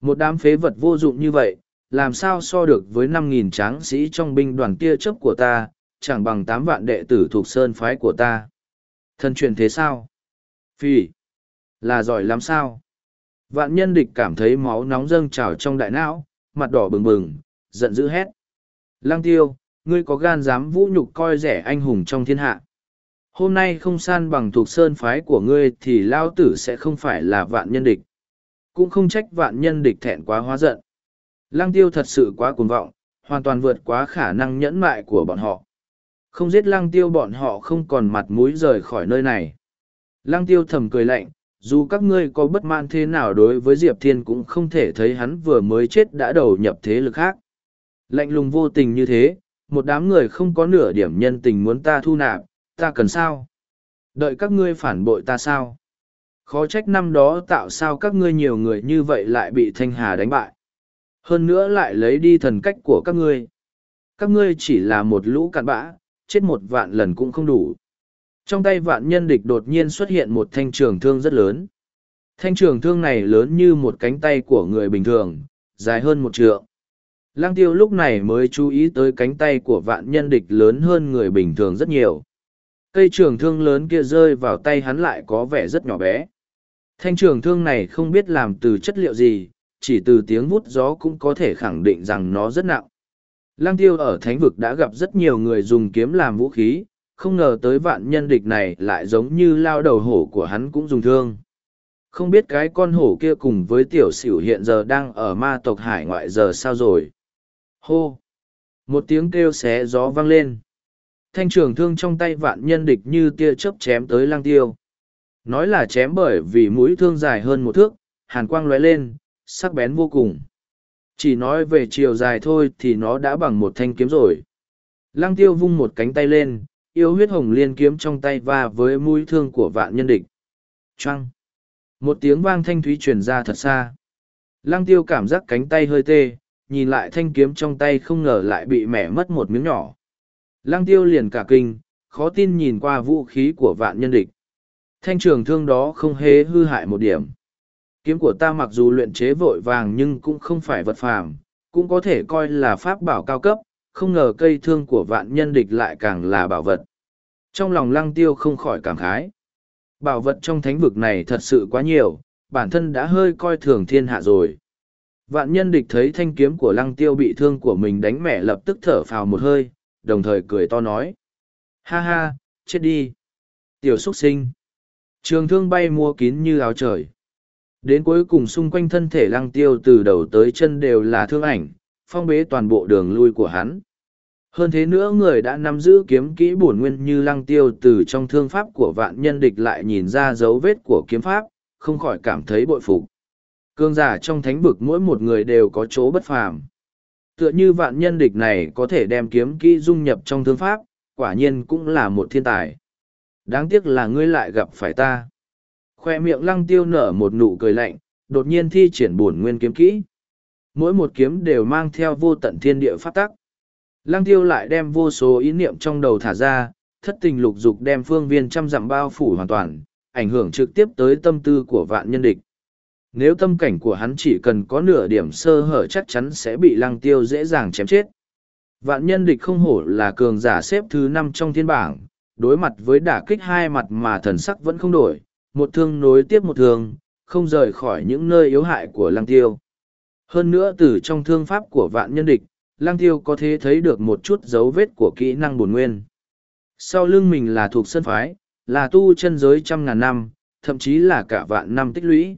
Một đám phế vật vô dụng như vậy, làm sao so được với năm nghìn tráng sĩ trong binh đoàn tia chấp của ta, chẳng bằng tám vạn đệ tử thuộc sơn phái của ta. Thân truyền thế sao? Phi! Là giỏi lắm sao? Vạn nhân địch cảm thấy máu nóng dâng trào trong đại não, mặt đỏ bừng bừng, giận dữ hét. Lăng tiêu, ngươi có gan dám vũ nhục coi rẻ anh hùng trong thiên hạ. Hôm nay không san bằng thuộc sơn phái của ngươi thì lao tử sẽ không phải là vạn nhân địch. Cũng không trách vạn nhân địch thẹn quá hóa giận. Lăng tiêu thật sự quá cuồng vọng, hoàn toàn vượt quá khả năng nhẫn mại của bọn họ. Không giết lăng tiêu bọn họ không còn mặt mũi rời khỏi nơi này. Lăng tiêu thầm cười lạnh, dù các ngươi có bất mãn thế nào đối với Diệp Thiên cũng không thể thấy hắn vừa mới chết đã đầu nhập thế lực khác. Lạnh lùng vô tình như thế, một đám người không có nửa điểm nhân tình muốn ta thu nạp, ta cần sao? Đợi các ngươi phản bội ta sao? Khó trách năm đó tạo sao các ngươi nhiều người như vậy lại bị Thanh Hà đánh bại. Hơn nữa lại lấy đi thần cách của các ngươi. Các ngươi chỉ là một lũ cặn bã, chết một vạn lần cũng không đủ. Trong tay vạn nhân địch đột nhiên xuất hiện một thanh trường thương rất lớn. Thanh trường thương này lớn như một cánh tay của người bình thường, dài hơn một trượng. Lăng tiêu lúc này mới chú ý tới cánh tay của vạn nhân địch lớn hơn người bình thường rất nhiều. Cây trường thương lớn kia rơi vào tay hắn lại có vẻ rất nhỏ bé. Thanh trường thương này không biết làm từ chất liệu gì, chỉ từ tiếng vút gió cũng có thể khẳng định rằng nó rất nặng. Lăng tiêu ở thánh vực đã gặp rất nhiều người dùng kiếm làm vũ khí, không ngờ tới vạn nhân địch này lại giống như lao đầu hổ của hắn cũng dùng thương. Không biết cái con hổ kia cùng với tiểu sửu hiện giờ đang ở ma tộc hải ngoại giờ sao rồi. Hô! Một tiếng kêu xé gió vang lên. Thanh trường thương trong tay vạn nhân địch như tia chớp chém tới lang tiêu. Nói là chém bởi vì mũi thương dài hơn một thước, hàn quang lóe lên, sắc bén vô cùng. Chỉ nói về chiều dài thôi thì nó đã bằng một thanh kiếm rồi. Lăng tiêu vung một cánh tay lên, yêu huyết hồng liên kiếm trong tay và với mũi thương của vạn nhân địch. Trăng! Một tiếng vang thanh thúy truyền ra thật xa. Lăng tiêu cảm giác cánh tay hơi tê, nhìn lại thanh kiếm trong tay không ngờ lại bị mẻ mất một miếng nhỏ. Lăng tiêu liền cả kinh, khó tin nhìn qua vũ khí của vạn nhân địch. Thanh trường thương đó không hề hư hại một điểm. Kiếm của ta mặc dù luyện chế vội vàng nhưng cũng không phải vật phàm, cũng có thể coi là pháp bảo cao cấp, không ngờ cây thương của vạn nhân địch lại càng là bảo vật. Trong lòng lăng tiêu không khỏi cảm khái. Bảo vật trong thánh vực này thật sự quá nhiều, bản thân đã hơi coi thường thiên hạ rồi. Vạn nhân địch thấy thanh kiếm của lăng tiêu bị thương của mình đánh mẻ lập tức thở phào một hơi, đồng thời cười to nói. Ha ha, chết đi. Tiểu xuất sinh. Trường thương bay mua kín như áo trời. Đến cuối cùng xung quanh thân thể lăng tiêu từ đầu tới chân đều là thương ảnh, phong bế toàn bộ đường lui của hắn. Hơn thế nữa người đã nắm giữ kiếm kỹ bổn nguyên như lăng tiêu từ trong thương pháp của vạn nhân địch lại nhìn ra dấu vết của kiếm pháp, không khỏi cảm thấy bội phục. Cương giả trong thánh vực mỗi một người đều có chỗ bất phàm. Tựa như vạn nhân địch này có thể đem kiếm kỹ dung nhập trong thương pháp, quả nhiên cũng là một thiên tài. Đáng tiếc là ngươi lại gặp phải ta. Khoe miệng lăng tiêu nở một nụ cười lạnh, đột nhiên thi triển bổn nguyên kiếm kỹ. Mỗi một kiếm đều mang theo vô tận thiên địa phát tắc. Lăng tiêu lại đem vô số ý niệm trong đầu thả ra, thất tình lục dục đem phương viên trăm dặm bao phủ hoàn toàn, ảnh hưởng trực tiếp tới tâm tư của vạn nhân địch. Nếu tâm cảnh của hắn chỉ cần có nửa điểm sơ hở chắc chắn sẽ bị lăng tiêu dễ dàng chém chết. Vạn nhân địch không hổ là cường giả xếp thứ năm trong thiên bảng, đối mặt với đả kích hai mặt mà thần sắc vẫn không đổi, một thương nối tiếp một thương, không rời khỏi những nơi yếu hại của lăng tiêu. Hơn nữa từ trong thương pháp của vạn nhân địch, lăng tiêu có thể thấy được một chút dấu vết của kỹ năng bổn nguyên. Sau lưng mình là thuộc sân phái, là tu chân giới trăm ngàn năm, thậm chí là cả vạn năm tích lũy.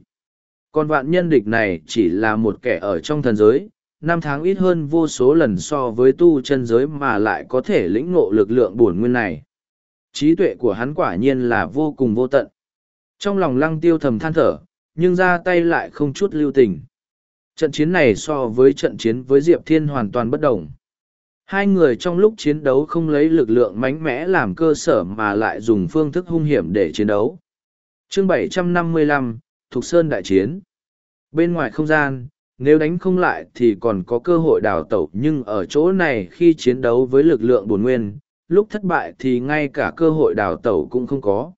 Còn vạn nhân địch này chỉ là một kẻ ở trong thần giới, năm tháng ít hơn vô số lần so với tu chân giới mà lại có thể lĩnh ngộ lực lượng bổn nguyên này. Trí tuệ của hắn quả nhiên là vô cùng vô tận. Trong lòng lăng tiêu thầm than thở, nhưng ra tay lại không chút lưu tình. Trận chiến này so với trận chiến với Diệp Thiên hoàn toàn bất đồng. Hai người trong lúc chiến đấu không lấy lực lượng mạnh mẽ làm cơ sở mà lại dùng phương thức hung hiểm để chiến đấu. Chương 755, Thục Sơn Đại Chiến Bên ngoài không gian, nếu đánh không lại thì còn có cơ hội đào tẩu nhưng ở chỗ này khi chiến đấu với lực lượng bổn nguyên, lúc thất bại thì ngay cả cơ hội đào tẩu cũng không có.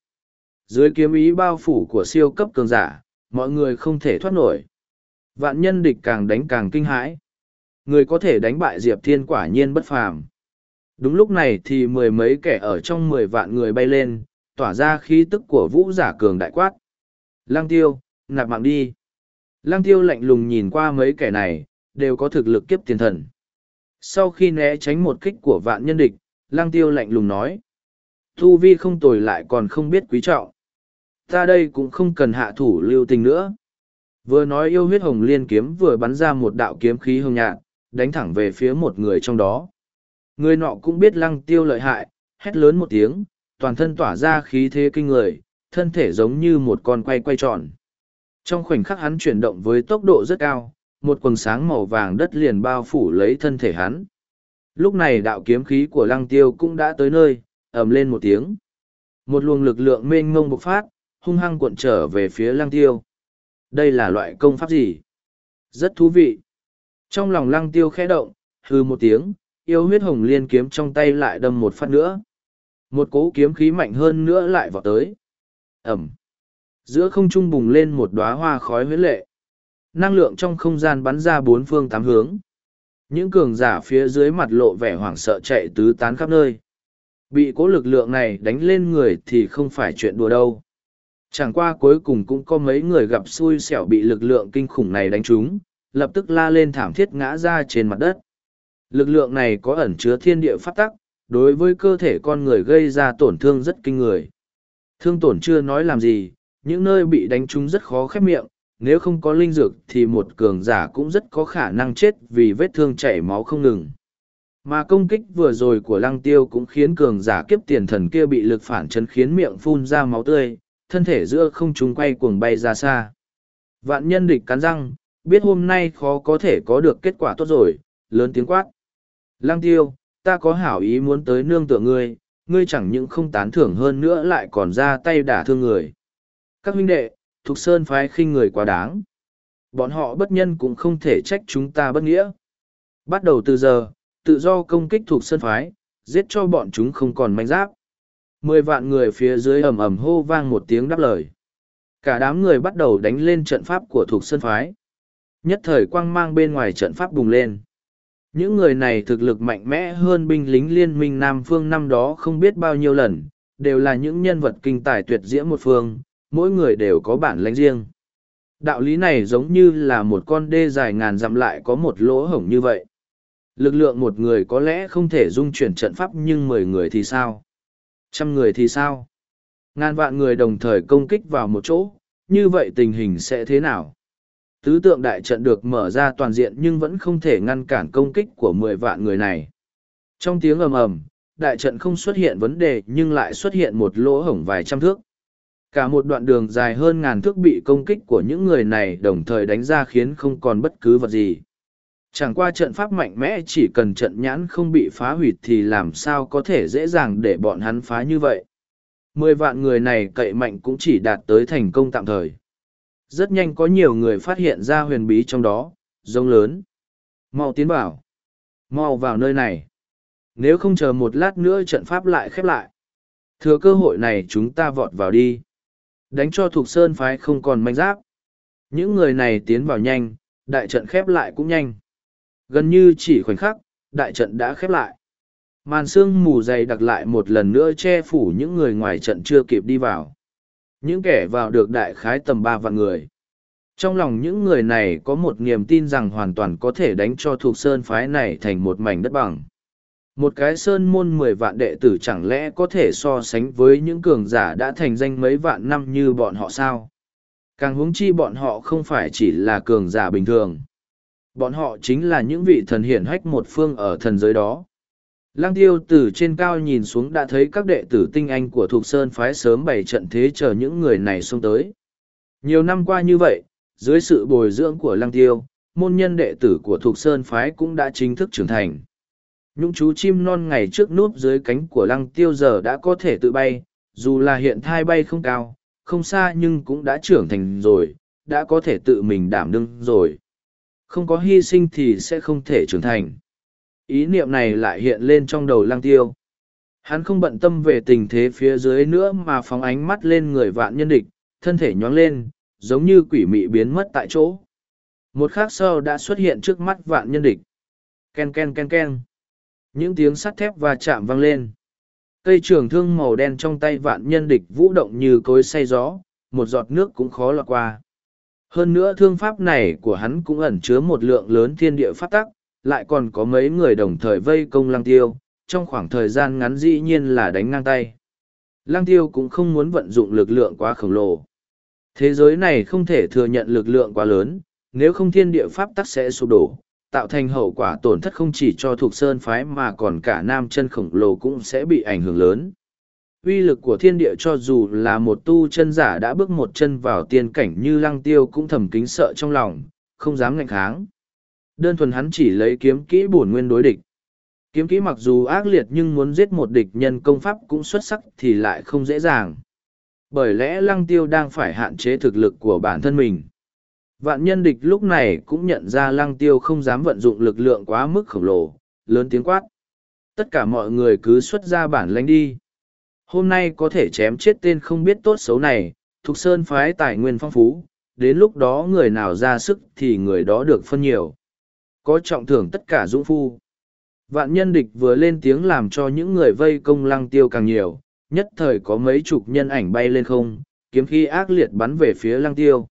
Dưới kiếm ý bao phủ của siêu cấp cường giả, mọi người không thể thoát nổi. Vạn nhân địch càng đánh càng kinh hãi. Người có thể đánh bại Diệp Thiên quả nhiên bất phàm. Đúng lúc này thì mười mấy kẻ ở trong mười vạn người bay lên, tỏa ra khí tức của vũ giả cường đại quát. Lang tiêu, nạp mạng đi. Lang tiêu lạnh lùng nhìn qua mấy kẻ này, đều có thực lực kiếp tiền thần. Sau khi né tránh một kích của vạn nhân địch, Lang tiêu lạnh lùng nói. Thu vi không tồi lại còn không biết quý trọng. Ta đây cũng không cần hạ thủ lưu tình nữa. Vừa nói yêu huyết hồng liên kiếm vừa bắn ra một đạo kiếm khí hồng nhạt, đánh thẳng về phía một người trong đó. Người nọ cũng biết lăng tiêu lợi hại, hét lớn một tiếng, toàn thân tỏa ra khí thế kinh người, thân thể giống như một con quay quay tròn. Trong khoảnh khắc hắn chuyển động với tốc độ rất cao, một quần sáng màu vàng đất liền bao phủ lấy thân thể hắn. Lúc này đạo kiếm khí của lăng tiêu cũng đã tới nơi, ầm lên một tiếng. Một luồng lực lượng mênh mông bộc phát, hung hăng cuộn trở về phía lăng tiêu. Đây là loại công pháp gì? Rất thú vị. Trong lòng lăng tiêu khẽ động, hư một tiếng, yêu huyết hồng liên kiếm trong tay lại đâm một phát nữa. Một cố kiếm khí mạnh hơn nữa lại vọt tới. Ẩm. Giữa không trung bùng lên một đóa hoa khói huyết lệ. Năng lượng trong không gian bắn ra bốn phương tám hướng. Những cường giả phía dưới mặt lộ vẻ hoảng sợ chạy tứ tán khắp nơi. Bị cố lực lượng này đánh lên người thì không phải chuyện đùa đâu. Chẳng qua cuối cùng cũng có mấy người gặp xui xẻo bị lực lượng kinh khủng này đánh trúng, lập tức la lên thảm thiết ngã ra trên mặt đất. Lực lượng này có ẩn chứa thiên địa pháp tắc, đối với cơ thể con người gây ra tổn thương rất kinh người. Thương tổn chưa nói làm gì, những nơi bị đánh trúng rất khó khép miệng, nếu không có linh dược thì một cường giả cũng rất có khả năng chết vì vết thương chảy máu không ngừng. Mà công kích vừa rồi của lăng tiêu cũng khiến cường giả kiếp tiền thần kia bị lực phản chấn khiến miệng phun ra máu tươi, thân thể giữa không trung quay cuồng bay ra xa. Vạn nhân địch cắn răng, biết hôm nay khó có thể có được kết quả tốt rồi, lớn tiếng quát. Lăng tiêu, ta có hảo ý muốn tới nương tựa ngươi, ngươi chẳng những không tán thưởng hơn nữa lại còn ra tay đả thương người. Các huynh đệ, Thục Sơn phái khinh người quá đáng. Bọn họ bất nhân cũng không thể trách chúng ta bất nghĩa. Bắt đầu từ giờ, tự do công kích thuộc Sơn phái, giết cho bọn chúng không còn manh giáp. Mười vạn người phía dưới ầm ầm hô vang một tiếng đáp lời. Cả đám người bắt đầu đánh lên trận pháp của thuộc Sơn phái. Nhất thời quang mang bên ngoài trận pháp bùng lên. Những người này thực lực mạnh mẽ hơn binh lính liên minh Nam Phương năm đó không biết bao nhiêu lần, đều là những nhân vật kinh tài tuyệt diễm một phương, mỗi người đều có bản lánh riêng. Đạo lý này giống như là một con đê dài ngàn dặm lại có một lỗ hổng như vậy. Lực lượng một người có lẽ không thể dung chuyển trận pháp nhưng mười người thì sao? Trăm người thì sao? Ngàn vạn người đồng thời công kích vào một chỗ, như vậy tình hình sẽ thế nào? Tứ tượng đại trận được mở ra toàn diện nhưng vẫn không thể ngăn cản công kích của mười vạn người này. Trong tiếng ầm ầm, đại trận không xuất hiện vấn đề nhưng lại xuất hiện một lỗ hổng vài trăm thước. Cả một đoạn đường dài hơn ngàn thước bị công kích của những người này đồng thời đánh ra khiến không còn bất cứ vật gì. Chẳng qua trận pháp mạnh mẽ chỉ cần trận nhãn không bị phá hủy thì làm sao có thể dễ dàng để bọn hắn phá như vậy. Mười vạn người này cậy mạnh cũng chỉ đạt tới thành công tạm thời. Rất nhanh có nhiều người phát hiện ra huyền bí trong đó, Giống lớn. Mau tiến vào. Mau vào nơi này. Nếu không chờ một lát nữa trận pháp lại khép lại. Thừa cơ hội này chúng ta vọt vào đi. Đánh cho thuộc sơn phái không còn manh giáp. Những người này tiến vào nhanh, đại trận khép lại cũng nhanh. Gần như chỉ khoảnh khắc, đại trận đã khép lại. Màn sương mù dày đặc lại một lần nữa che phủ những người ngoài trận chưa kịp đi vào. Những kẻ vào được đại khái tầm ba vạn người. Trong lòng những người này có một niềm tin rằng hoàn toàn có thể đánh cho thuộc sơn phái này thành một mảnh đất bằng. Một cái sơn môn mười vạn đệ tử chẳng lẽ có thể so sánh với những cường giả đã thành danh mấy vạn năm như bọn họ sao? Càng huống chi bọn họ không phải chỉ là cường giả bình thường. Bọn họ chính là những vị thần hiển hách một phương ở thần giới đó. Lăng tiêu từ trên cao nhìn xuống đã thấy các đệ tử tinh anh của Thục Sơn phái sớm bày trận thế chờ những người này xuống tới. Nhiều năm qua như vậy, dưới sự bồi dưỡng của Lăng tiêu, môn nhân đệ tử của Thục Sơn phái cũng đã chính thức trưởng thành. Những chú chim non ngày trước núp dưới cánh của Lăng tiêu giờ đã có thể tự bay, dù là hiện thai bay không cao, không xa nhưng cũng đã trưởng thành rồi, đã có thể tự mình đảm đương rồi. Không có hy sinh thì sẽ không thể trưởng thành. Ý niệm này lại hiện lên trong đầu lăng tiêu. Hắn không bận tâm về tình thế phía dưới nữa mà phóng ánh mắt lên người vạn nhân địch, thân thể nhoáng lên, giống như quỷ mị biến mất tại chỗ. Một khắc sau đã xuất hiện trước mắt vạn nhân địch. Ken ken ken ken. Những tiếng sắt thép và chạm vang lên. Cây trường thương màu đen trong tay vạn nhân địch vũ động như cối say gió, một giọt nước cũng khó lọt qua. Hơn nữa thương pháp này của hắn cũng ẩn chứa một lượng lớn thiên địa pháp tắc, lại còn có mấy người đồng thời vây công lăng tiêu, trong khoảng thời gian ngắn dĩ nhiên là đánh ngang tay. Lăng tiêu cũng không muốn vận dụng lực lượng quá khổng lồ. Thế giới này không thể thừa nhận lực lượng quá lớn, nếu không thiên địa pháp tắc sẽ sụp đổ, tạo thành hậu quả tổn thất không chỉ cho thuộc sơn phái mà còn cả nam chân khổng lồ cũng sẽ bị ảnh hưởng lớn. Uy lực của thiên địa cho dù là một tu chân giả đã bước một chân vào tiên cảnh như lăng tiêu cũng thầm kính sợ trong lòng, không dám ngạnh kháng. Đơn thuần hắn chỉ lấy kiếm kỹ bổn nguyên đối địch. Kiếm kỹ mặc dù ác liệt nhưng muốn giết một địch nhân công pháp cũng xuất sắc thì lại không dễ dàng. Bởi lẽ lăng tiêu đang phải hạn chế thực lực của bản thân mình. Vạn nhân địch lúc này cũng nhận ra lăng tiêu không dám vận dụng lực lượng quá mức khổng lồ, lớn tiếng quát. Tất cả mọi người cứ xuất ra bản lãnh đi. Hôm nay có thể chém chết tên không biết tốt xấu này, Thục Sơn phái tài nguyên phong phú, đến lúc đó người nào ra sức thì người đó được phân nhiều. Có trọng thưởng tất cả dũng phu. Vạn nhân địch vừa lên tiếng làm cho những người vây công lăng tiêu càng nhiều, nhất thời có mấy chục nhân ảnh bay lên không, kiếm khí ác liệt bắn về phía lăng tiêu.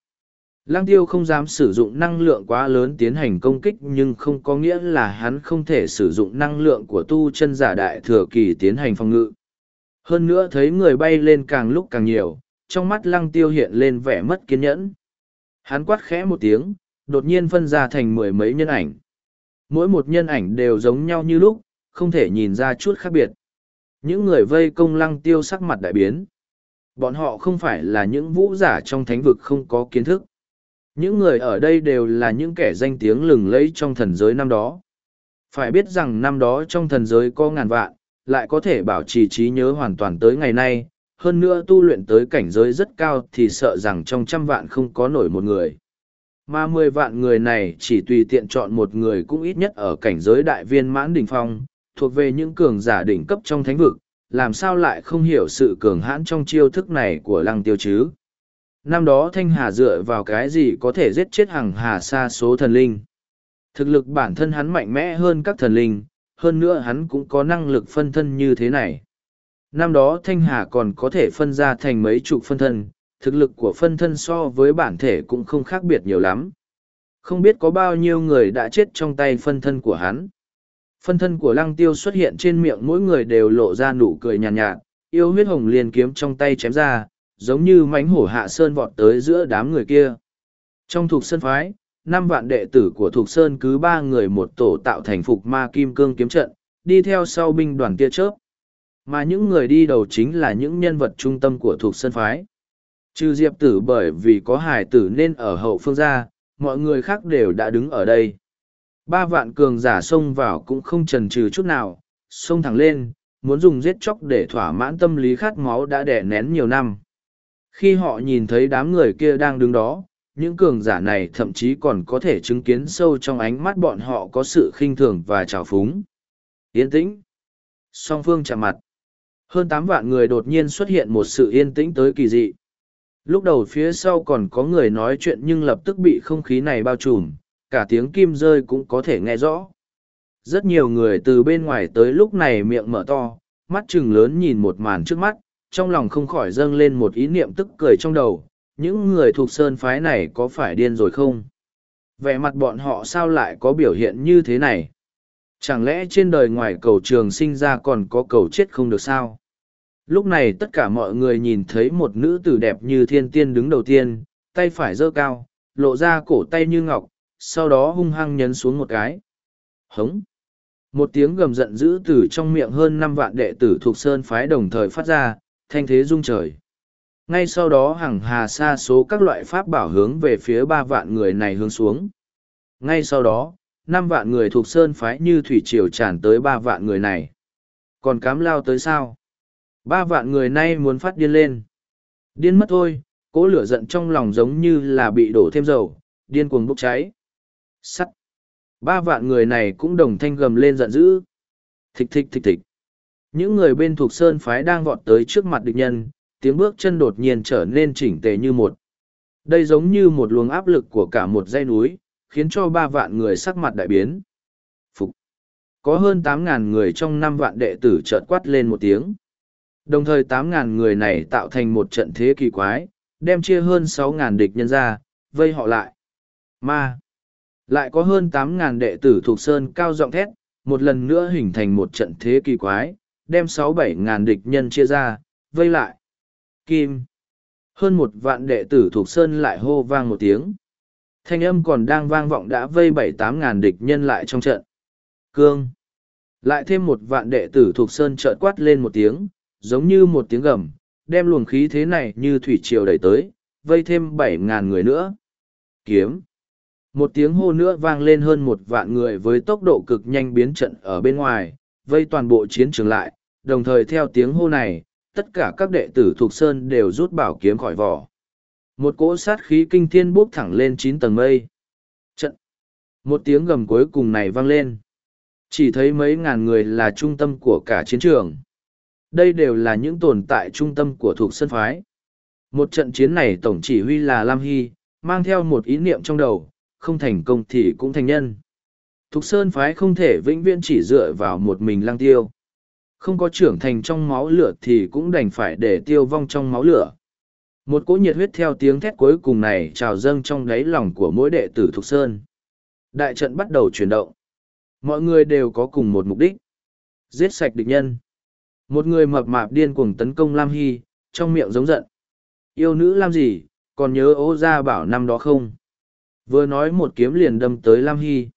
Lăng tiêu không dám sử dụng năng lượng quá lớn tiến hành công kích nhưng không có nghĩa là hắn không thể sử dụng năng lượng của tu chân giả đại thừa kỳ tiến hành phòng ngự. Hơn nữa thấy người bay lên càng lúc càng nhiều, trong mắt lăng tiêu hiện lên vẻ mất kiên nhẫn. Hắn quát khẽ một tiếng, đột nhiên phân ra thành mười mấy nhân ảnh. Mỗi một nhân ảnh đều giống nhau như lúc, không thể nhìn ra chút khác biệt. Những người vây công lăng tiêu sắc mặt đại biến. Bọn họ không phải là những vũ giả trong thánh vực không có kiến thức. Những người ở đây đều là những kẻ danh tiếng lừng lẫy trong thần giới năm đó. Phải biết rằng năm đó trong thần giới có ngàn vạn, lại có thể bảo trì trí nhớ hoàn toàn tới ngày nay, hơn nữa tu luyện tới cảnh giới rất cao thì sợ rằng trong trăm vạn không có nổi một người. Mà mười vạn người này chỉ tùy tiện chọn một người cũng ít nhất ở cảnh giới đại viên mãn đỉnh phong, thuộc về những cường giả đỉnh cấp trong thánh vực, làm sao lại không hiểu sự cường hãn trong chiêu thức này của lăng tiêu chứ. Năm đó Thanh Hà dựa vào cái gì có thể giết chết hàng hà xa số thần linh. Thực lực bản thân hắn mạnh mẽ hơn các thần linh, hơn nữa hắn cũng có năng lực phân thân như thế này. Năm đó Thanh Hà còn có thể phân ra thành mấy chục phân thân, thực lực của phân thân so với bản thể cũng không khác biệt nhiều lắm. Không biết có bao nhiêu người đã chết trong tay phân thân của hắn. Phân thân của lăng tiêu xuất hiện trên miệng mỗi người đều lộ ra nụ cười nhàn nhạt, nhạt, yêu huyết hồng liền kiếm trong tay chém ra, giống như mánh hổ hạ sơn vọt tới giữa đám người kia. Trong thuộc sân phái, năm vạn đệ tử của Thục sơn cứ ba người một tổ tạo thành phục ma kim cương kiếm trận, đi theo sau binh đoàn kia chớp. Mà những người đi đầu chính là những nhân vật trung tâm của Thục sơn phái. Trừ diệp tử bởi vì có hải tử nên ở hậu phương ra, mọi người khác đều đã đứng ở đây. Ba vạn cường giả xông vào cũng không trần trừ chút nào, xông thẳng lên, muốn dùng giết chóc để thỏa mãn tâm lý khát máu đã đẻ nén nhiều năm. Khi họ nhìn thấy đám người kia đang đứng đó, những cường giả này thậm chí còn có thể chứng kiến sâu trong ánh mắt bọn họ có sự khinh thường và trào phúng. Yên tĩnh. Song phương chạm mặt. Hơn tám vạn người đột nhiên xuất hiện một sự yên tĩnh tới kỳ dị. Lúc đầu phía sau còn có người nói chuyện nhưng lập tức bị không khí này bao trùm, cả tiếng kim rơi cũng có thể nghe rõ. Rất nhiều người từ bên ngoài tới lúc này miệng mở to, mắt trừng lớn nhìn một màn trước mắt, trong lòng không khỏi dâng lên một ý niệm tức cười trong đầu, những người thuộc sơn phái này có phải điên rồi không? Vẻ mặt bọn họ sao lại có biểu hiện như thế này? Chẳng lẽ trên đời ngoài cầu trường sinh ra còn có cầu chết không được sao? Lúc này tất cả mọi người nhìn thấy một nữ tử đẹp như thiên tiên đứng đầu tiên, tay phải giơ cao, lộ ra cổ tay như ngọc, sau đó hung hăng nhấn xuống một cái. Hống! Một tiếng gầm giận dữ từ trong miệng hơn năm vạn đệ tử thuộc sơn phái đồng thời phát ra, thanh thế rung trời. Ngay sau đó hàng hà xa số các loại pháp bảo hướng về phía ba vạn người này hướng xuống. Ngay sau đó, năm vạn người thuộc sơn phái như thủy triều tràn tới ba vạn người này. Còn cám lao tới sao? Ba vạn người nay muốn phát điên lên. Điên mất thôi, cỗ lửa giận trong lòng giống như là bị đổ thêm dầu, điên cuồng bốc cháy. Sắt. Ba vạn người này cũng đồng thanh gầm lên giận dữ. Thịch thịch thịch thịch. Những người bên thuộc sơn phái đang vọt tới trước mặt địch nhân, tiếng bước chân đột nhiên trở nên chỉnh tề như một. Đây giống như một luồng áp lực của cả một dãy núi, khiến cho ba vạn người sắc mặt đại biến. Phục. Có hơn tám ngàn người trong năm vạn đệ tử chợt quát lên một tiếng. Đồng thời tám ngàn người này tạo thành một trận thế kỳ quái, đem chia hơn sáu ngàn địch nhân ra, vây họ lại. Ma. Lại có hơn tám ngàn đệ tử thuộc sơn cao giọng thét, một lần nữa hình thành một trận thế kỳ quái, đem sáu bảy ngàn địch nhân chia ra, vây lại. Kim. Hơn một vạn đệ tử thuộc sơn lại hô vang một tiếng. Thanh âm còn đang vang vọng đã vây bảy tám ngàn địch nhân lại trong trận. Cương. Lại thêm một vạn đệ tử thuộc sơn trợn quát lên một tiếng, giống như một tiếng gầm, đem luồng khí thế này như thủy triều đẩy tới, vây thêm bảy ngàn người nữa. Kiếm. Một tiếng hô nữa vang lên hơn một vạn người với tốc độ cực nhanh biến trận ở bên ngoài, vây toàn bộ chiến trường lại, đồng thời theo tiếng hô này, tất cả các đệ tử thuộc sơn đều rút bảo kiếm khỏi vỏ. Một cỗ sát khí kinh thiên bốc thẳng lên chín tầng mây. Trận. Một tiếng gầm cuối cùng này vang lên. Chỉ thấy mấy ngàn người là trung tâm của cả chiến trường. Đây đều là những tồn tại trung tâm của thuộc sơn phái. Một trận chiến này tổng chỉ huy là Lam Hy, mang theo một ý niệm trong đầu, không thành công thì cũng thành nhân. Thục Sơn phái không thể vĩnh viễn chỉ dựa vào một mình lang tiêu. Không có trưởng thành trong máu lửa thì cũng đành phải để tiêu vong trong máu lửa. Một cỗ nhiệt huyết theo tiếng thét cuối cùng này trào dâng trong đáy lòng của mỗi đệ tử Thục Sơn. Đại trận bắt đầu chuyển động. Mọi người đều có cùng một mục đích. Giết sạch địch nhân. Một người mập mạp điên cuồng tấn công Lam Hy, trong miệng giống giận. Yêu nữ làm gì, còn nhớ ô gia bảo năm đó không? Vừa nói một kiếm liền đâm tới Lam Hy.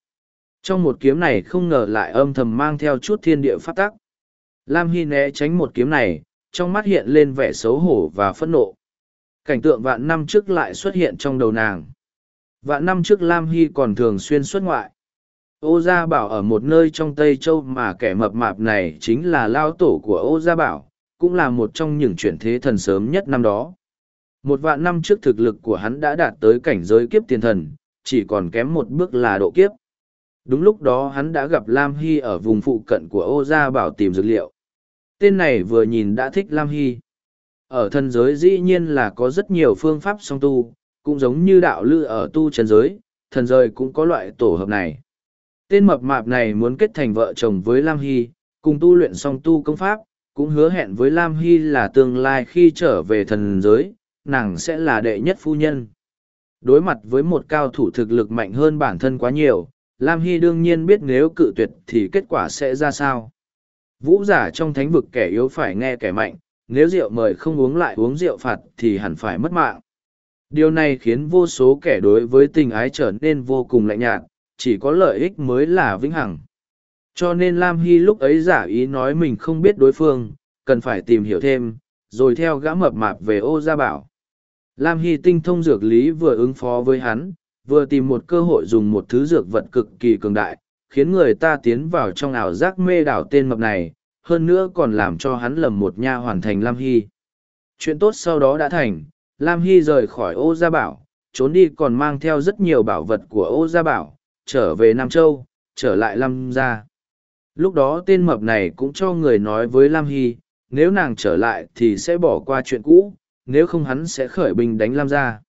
Trong một kiếm này không ngờ lại âm thầm mang theo chút thiên địa phát tắc. Lam Hy né tránh một kiếm này, trong mắt hiện lên vẻ xấu hổ và phẫn nộ. Cảnh tượng vạn năm trước lại xuất hiện trong đầu nàng. Vạn năm trước Lam Hy còn thường xuyên xuất ngoại. Ô Gia Bảo ở một nơi trong Tây Châu mà kẻ mập mạp này chính là lao tổ của Ô Gia Bảo, cũng là một trong những chuyển thế thần sớm nhất năm đó. Một vạn năm trước thực lực của hắn đã đạt tới cảnh giới kiếp tiền thần, chỉ còn kém một bước là độ kiếp. Đúng lúc đó hắn đã gặp Lam Hy ở vùng phụ cận của Ô Gia Bảo tìm dược liệu. Tên này vừa nhìn đã thích Lam Hy. Ở thần giới dĩ nhiên là có rất nhiều phương pháp song tu, cũng giống như đạo lư ở tu trần giới, thần giới cũng có loại tổ hợp này. Tên mập mạp này muốn kết thành vợ chồng với Lam Hy, cùng tu luyện song tu công pháp, cũng hứa hẹn với Lam Hy là tương lai khi trở về thần giới, nàng sẽ là đệ nhất phu nhân. Đối mặt với một cao thủ thực lực mạnh hơn bản thân quá nhiều, Lam Hy đương nhiên biết nếu cự tuyệt thì kết quả sẽ ra sao. Vũ giả trong thánh vực kẻ yếu phải nghe kẻ mạnh, nếu rượu mời không uống lại uống rượu phạt thì hẳn phải mất mạng. Điều này khiến vô số kẻ đối với tình ái trở nên vô cùng lạnh nhạt, chỉ có lợi ích mới là vĩnh hằng. Cho nên Lam Hy lúc ấy giả ý nói mình không biết đối phương, cần phải tìm hiểu thêm, rồi theo gã mập mạp về ô gia bảo. Lam Hy tinh thông dược lý vừa ứng phó với hắn, vừa tìm một cơ hội dùng một thứ dược vật cực kỳ cường đại, khiến người ta tiến vào trong ảo giác mê đảo tên mập này, hơn nữa còn làm cho hắn lầm một nha hoàn thành Lam Hy. Chuyện tốt sau đó đã thành, Lam Hy rời khỏi ô gia bảo, trốn đi còn mang theo rất nhiều bảo vật của ô gia bảo, trở về Nam Châu, trở lại Lam gia. Lúc đó tên mập này cũng cho người nói với Lam Hy, nếu nàng trở lại thì sẽ bỏ qua chuyện cũ, nếu không hắn sẽ khởi binh đánh Lam gia.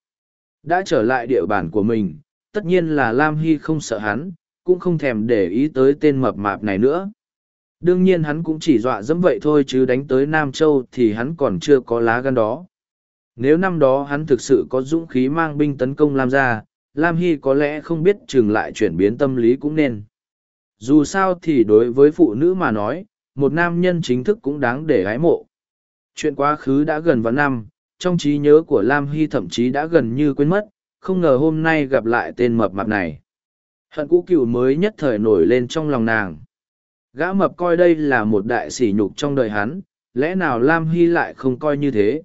Đã trở lại địa bàn của mình, tất nhiên là Lam Hy không sợ hắn, cũng không thèm để ý tới tên mập mạp này nữa. Đương nhiên hắn cũng chỉ dọa dẫm vậy thôi chứ đánh tới Nam Châu thì hắn còn chưa có lá gan đó. Nếu năm đó hắn thực sự có dũng khí mang binh tấn công Lam gia, Lam Hy có lẽ không biết chừng lại chuyển biến tâm lý cũng nên. Dù sao thì đối với phụ nữ mà nói, một nam nhân chính thức cũng đáng để gái mộ. Chuyện quá khứ đã gần vạn năm, trong trí nhớ của Lam Hy thậm chí đã gần như quên mất, không ngờ hôm nay gặp lại tên mập mạp này. Hận cũ cựu mới nhất thời nổi lên trong lòng nàng. Gã mập coi đây là một đại sỉ nhục trong đời hắn, lẽ nào Lam Hy lại không coi như thế?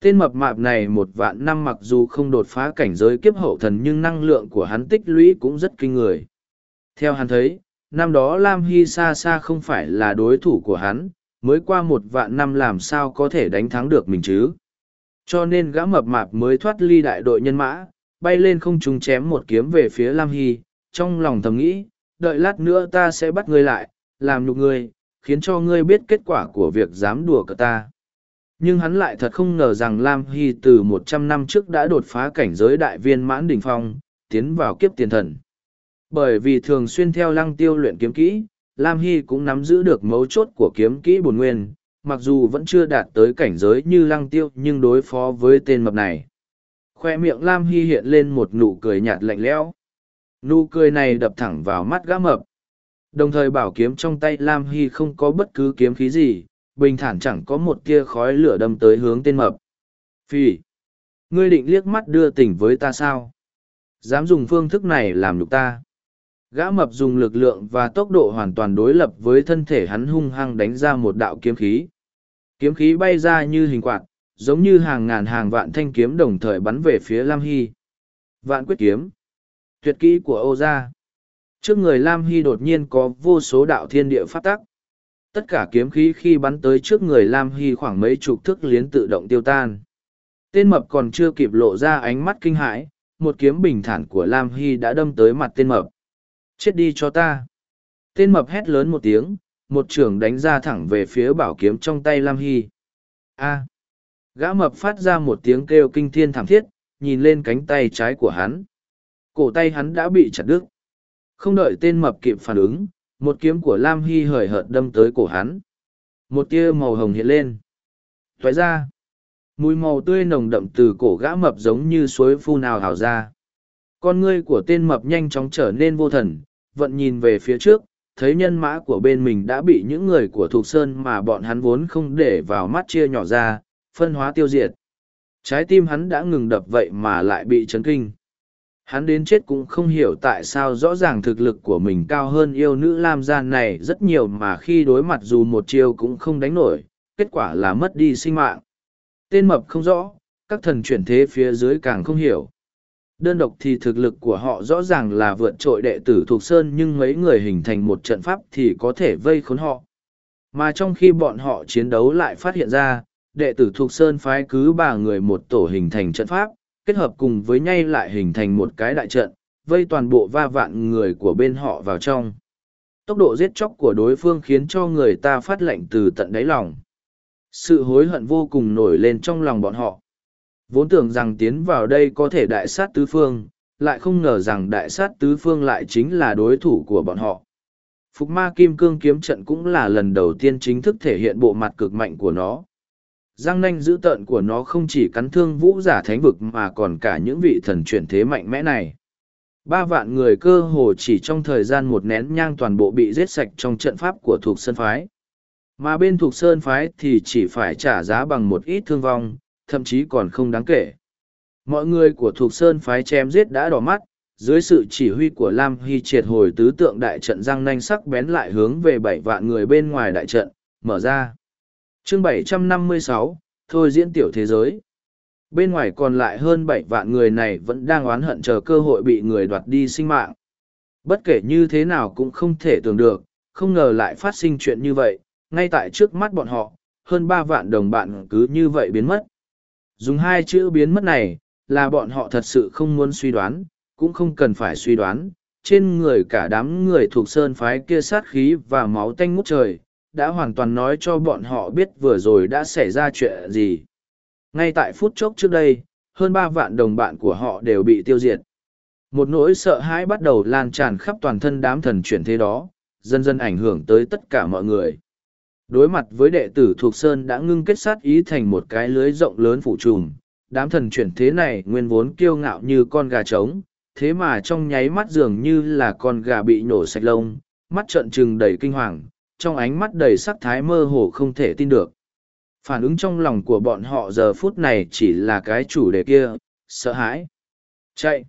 Tên mập mạp này một vạn năm mặc dù không đột phá cảnh giới kiếp hậu thần nhưng năng lượng của hắn tích lũy cũng rất kinh người. Theo hắn thấy, năm đó Lam Hy xa xa không phải là đối thủ của hắn, mới qua một vạn năm làm sao có thể đánh thắng được mình chứ. Cho nên gã mập mạp mới thoát ly đại đội nhân mã, bay lên không trung chém một kiếm về phía Lam Hy, trong lòng thầm nghĩ, đợi lát nữa ta sẽ bắt ngươi lại, làm nhục ngươi, khiến cho ngươi biết kết quả của việc dám đùa cợt ta. Nhưng hắn lại thật không ngờ rằng Lam Hy từ một trăm năm trước đã đột phá cảnh giới đại viên mãn đỉnh phong, tiến vào kiếp tiền thần. Bởi vì thường xuyên theo lăng tiêu luyện kiếm kỹ, Lam Hy cũng nắm giữ được mấu chốt của kiếm kỹ bổn nguyên, mặc dù vẫn chưa đạt tới cảnh giới như lăng tiêu nhưng đối phó với tên mập này. Khoe miệng Lam Hy hiện lên một nụ cười nhạt lạnh lẽo. Nụ cười này đập thẳng vào mắt gã mập. Đồng thời bảo kiếm trong tay Lam Hy không có bất cứ kiếm khí gì, bình thản chẳng có một tia khói lửa đâm tới hướng tên mập. Phi! Ngươi định liếc mắt đưa tình với ta sao? Dám dùng phương thức này làm nhục ta. Gã mập dùng lực lượng và tốc độ hoàn toàn đối lập với thân thể hắn hung hăng đánh ra một đạo kiếm khí. Kiếm khí bay ra như hình quạt, giống như hàng ngàn hàng vạn thanh kiếm đồng thời bắn về phía Lam Hy. Vạn quyết kiếm. Tuyệt kỹ của Âu Gia. Trước người Lam Hy đột nhiên có vô số đạo thiên địa phát tắc. Tất cả kiếm khí khi bắn tới trước người Lam Hy khoảng mấy chục thước liến tự động tiêu tan. Tên mập còn chưa kịp lộ ra ánh mắt kinh hãi, một kiếm bình thản của Lam Hy đã đâm tới mặt tên mập. Chết đi cho ta. Tên mập hét lớn một tiếng, một trường đánh ra thẳng về phía bảo kiếm trong tay Lam Hy. A. Gã mập phát ra một tiếng kêu kinh thiên thảm thiết, nhìn lên cánh tay trái của hắn. Cổ tay hắn đã bị chặt đứt. Không đợi tên mập kịp phản ứng, một kiếm của Lam Hy hời hợt đâm tới cổ hắn. Một tia màu hồng hiện lên. Thoái ra. Mùi màu tươi nồng đậm từ cổ gã mập giống như suối phu nào hào ra. Con ngươi của tên mập nhanh chóng trở nên vô thần, vận nhìn về phía trước, thấy nhân mã của bên mình đã bị những người của Thục Sơn mà bọn hắn vốn không để vào mắt chia nhỏ ra, phân hóa tiêu diệt. Trái tim hắn đã ngừng đập vậy mà lại bị chấn kinh. Hắn đến chết cũng không hiểu tại sao rõ ràng thực lực của mình cao hơn yêu nữ Lam Gian này rất nhiều mà khi đối mặt dù một chiêu cũng không đánh nổi, kết quả là mất đi sinh mạng. Tên mập không rõ, các thần chuyển thế phía dưới càng không hiểu. Đơn độc thì thực lực của họ rõ ràng là vượt trội đệ tử thuộc Sơn nhưng mấy người hình thành một trận pháp thì có thể vây khốn họ. Mà trong khi bọn họ chiến đấu lại phát hiện ra, đệ tử thuộc Sơn phái cứ ba người một tổ hình thành trận pháp, kết hợp cùng với nhay lại hình thành một cái đại trận, vây toàn bộ va vạn người của bên họ vào trong. Tốc độ giết chóc của đối phương khiến cho người ta phát lệnh từ tận đáy lòng. Sự hối hận vô cùng nổi lên trong lòng bọn họ. Vốn tưởng rằng tiến vào đây có thể đại sát tứ phương, lại không ngờ rằng đại sát tứ phương lại chính là đối thủ của bọn họ. Phục ma kim cương kiếm trận cũng là lần đầu tiên chính thức thể hiện bộ mặt cực mạnh của nó. Giang nanh dữ tợn của nó không chỉ cắn thương vũ giả thánh vực mà còn cả những vị thần chuyển thế mạnh mẽ này. Ba vạn người cơ hồ chỉ trong thời gian một nén nhang toàn bộ bị giết sạch trong trận pháp của thuộc sơn phái. Mà bên thuộc sơn phái thì chỉ phải trả giá bằng một ít thương vong, thậm chí còn không đáng kể. Mọi người của thuộc sơn phái chém giết đã đỏ mắt, dưới sự chỉ huy của Lam Hy triệt hồi tứ tượng đại trận răng nanh sắc bén lại hướng về bảy vạn người bên ngoài đại trận, mở ra chương 756, thôi diễn tiểu thế giới. Bên ngoài còn lại hơn bảy vạn người này vẫn đang oán hận chờ cơ hội bị người đoạt đi sinh mạng. Bất kể như thế nào cũng không thể tưởng được, không ngờ lại phát sinh chuyện như vậy, ngay tại trước mắt bọn họ, hơn ba vạn đồng bạn cứ như vậy biến mất. Dùng hai chữ biến mất này, là bọn họ thật sự không muốn suy đoán, cũng không cần phải suy đoán. Trên người cả đám người thuộc sơn phái kia sát khí và máu tanh ngút trời, đã hoàn toàn nói cho bọn họ biết vừa rồi đã xảy ra chuyện gì. Ngay tại phút chốc trước đây, hơn ba vạn đồng bạn của họ đều bị tiêu diệt. Một nỗi sợ hãi bắt đầu lan tràn khắp toàn thân đám thần chuyển thế đó, dần dần ảnh hưởng tới tất cả mọi người. Đối mặt với đệ tử thuộc Sơn đã ngưng kết sát ý thành một cái lưới rộng lớn phủ trùm, đám thần chuyển thế này nguyên vốn kiêu ngạo như con gà trống, thế mà trong nháy mắt dường như là con gà bị nổ sạch lông, mắt trợn trừng đầy kinh hoàng, trong ánh mắt đầy sắc thái mơ hồ không thể tin được. Phản ứng trong lòng của bọn họ giờ phút này chỉ là cái chủ đề kia, sợ hãi. Chạy!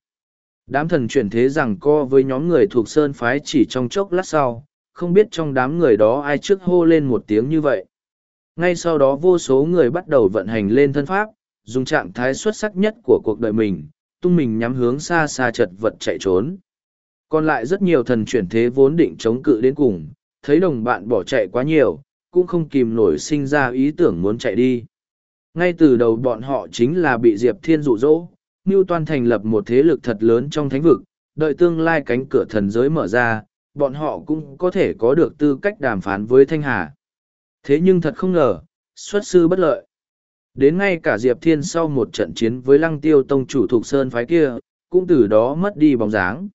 Đám thần chuyển thế rằng co với nhóm người thuộc Sơn Phái chỉ trong chốc lát sau, không biết trong đám người đó ai trước hô lên một tiếng như vậy. Ngay sau đó vô số người bắt đầu vận hành lên thân pháp, dùng trạng thái xuất sắc nhất của cuộc đời mình, tung mình nhắm hướng xa xa chật vật chạy trốn. Còn lại rất nhiều thần chuyển thế vốn định chống cự đến cùng, thấy đồng bạn bỏ chạy quá nhiều, cũng không kìm nổi sinh ra ý tưởng muốn chạy đi. Ngay từ đầu bọn họ chính là bị Diệp Thiên dụ dỗ, Ngưu Toan thành lập một thế lực thật lớn trong thánh vực, đợi tương lai cánh cửa thần giới mở ra, bọn họ cũng có thể có được tư cách đàm phán với Thanh Hà. Thế nhưng thật không ngờ, xuất sư bất lợi. Đến ngay cả Diệp Thiên sau một trận chiến với Lăng Tiêu Tông chủ thuộc Sơn phái kia, cũng từ đó mất đi bóng dáng.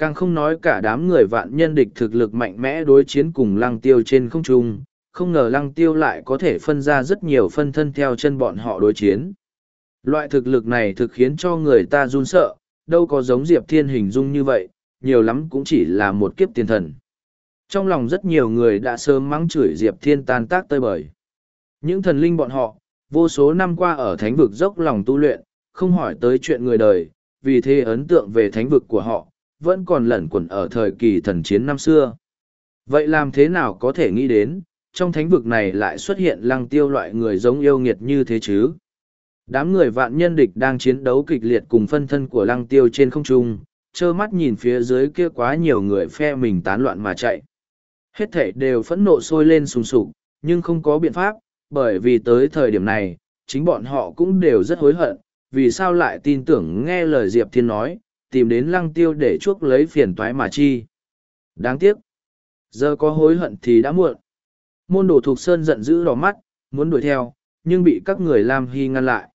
Càng không nói cả đám người vạn nhân địch thực lực mạnh mẽ đối chiến cùng Lăng Tiêu trên không trung, không ngờ Lăng Tiêu lại có thể phân ra rất nhiều phân thân theo chân bọn họ đối chiến. Loại thực lực này thực khiến cho người ta run sợ, đâu có giống Diệp Thiên hình dung như vậy, nhiều lắm cũng chỉ là một kiếp tiền thần. Trong lòng rất nhiều người đã sớm mắng chửi Diệp Thiên tan tác tơi bời. Những thần linh bọn họ, vô số năm qua ở thánh vực dốc lòng tu luyện, không hỏi tới chuyện người đời, vì thế ấn tượng về thánh vực của họ, vẫn còn lẩn quẩn ở thời kỳ thần chiến năm xưa. Vậy làm thế nào có thể nghĩ đến, trong thánh vực này lại xuất hiện lăng tiêu loại người giống yêu nghiệt như thế chứ? Đám người vạn nhân địch đang chiến đấu kịch liệt cùng phân thân của lăng tiêu trên không trung, trơ mắt nhìn phía dưới kia quá nhiều người phe mình tán loạn mà chạy. Hết thể đều phẫn nộ sôi lên sùng sục, nhưng không có biện pháp, bởi vì tới thời điểm này, chính bọn họ cũng đều rất hối hận, vì sao lại tin tưởng nghe lời Diệp Thiên nói, tìm đến lăng tiêu để chuốc lấy phiền toái mà chi. Đáng tiếc, giờ có hối hận thì đã muộn. Môn đồ thuộc sơn giận dữ đỏ mắt, muốn đuổi theo, nhưng bị các người Lam Hy ngăn lại.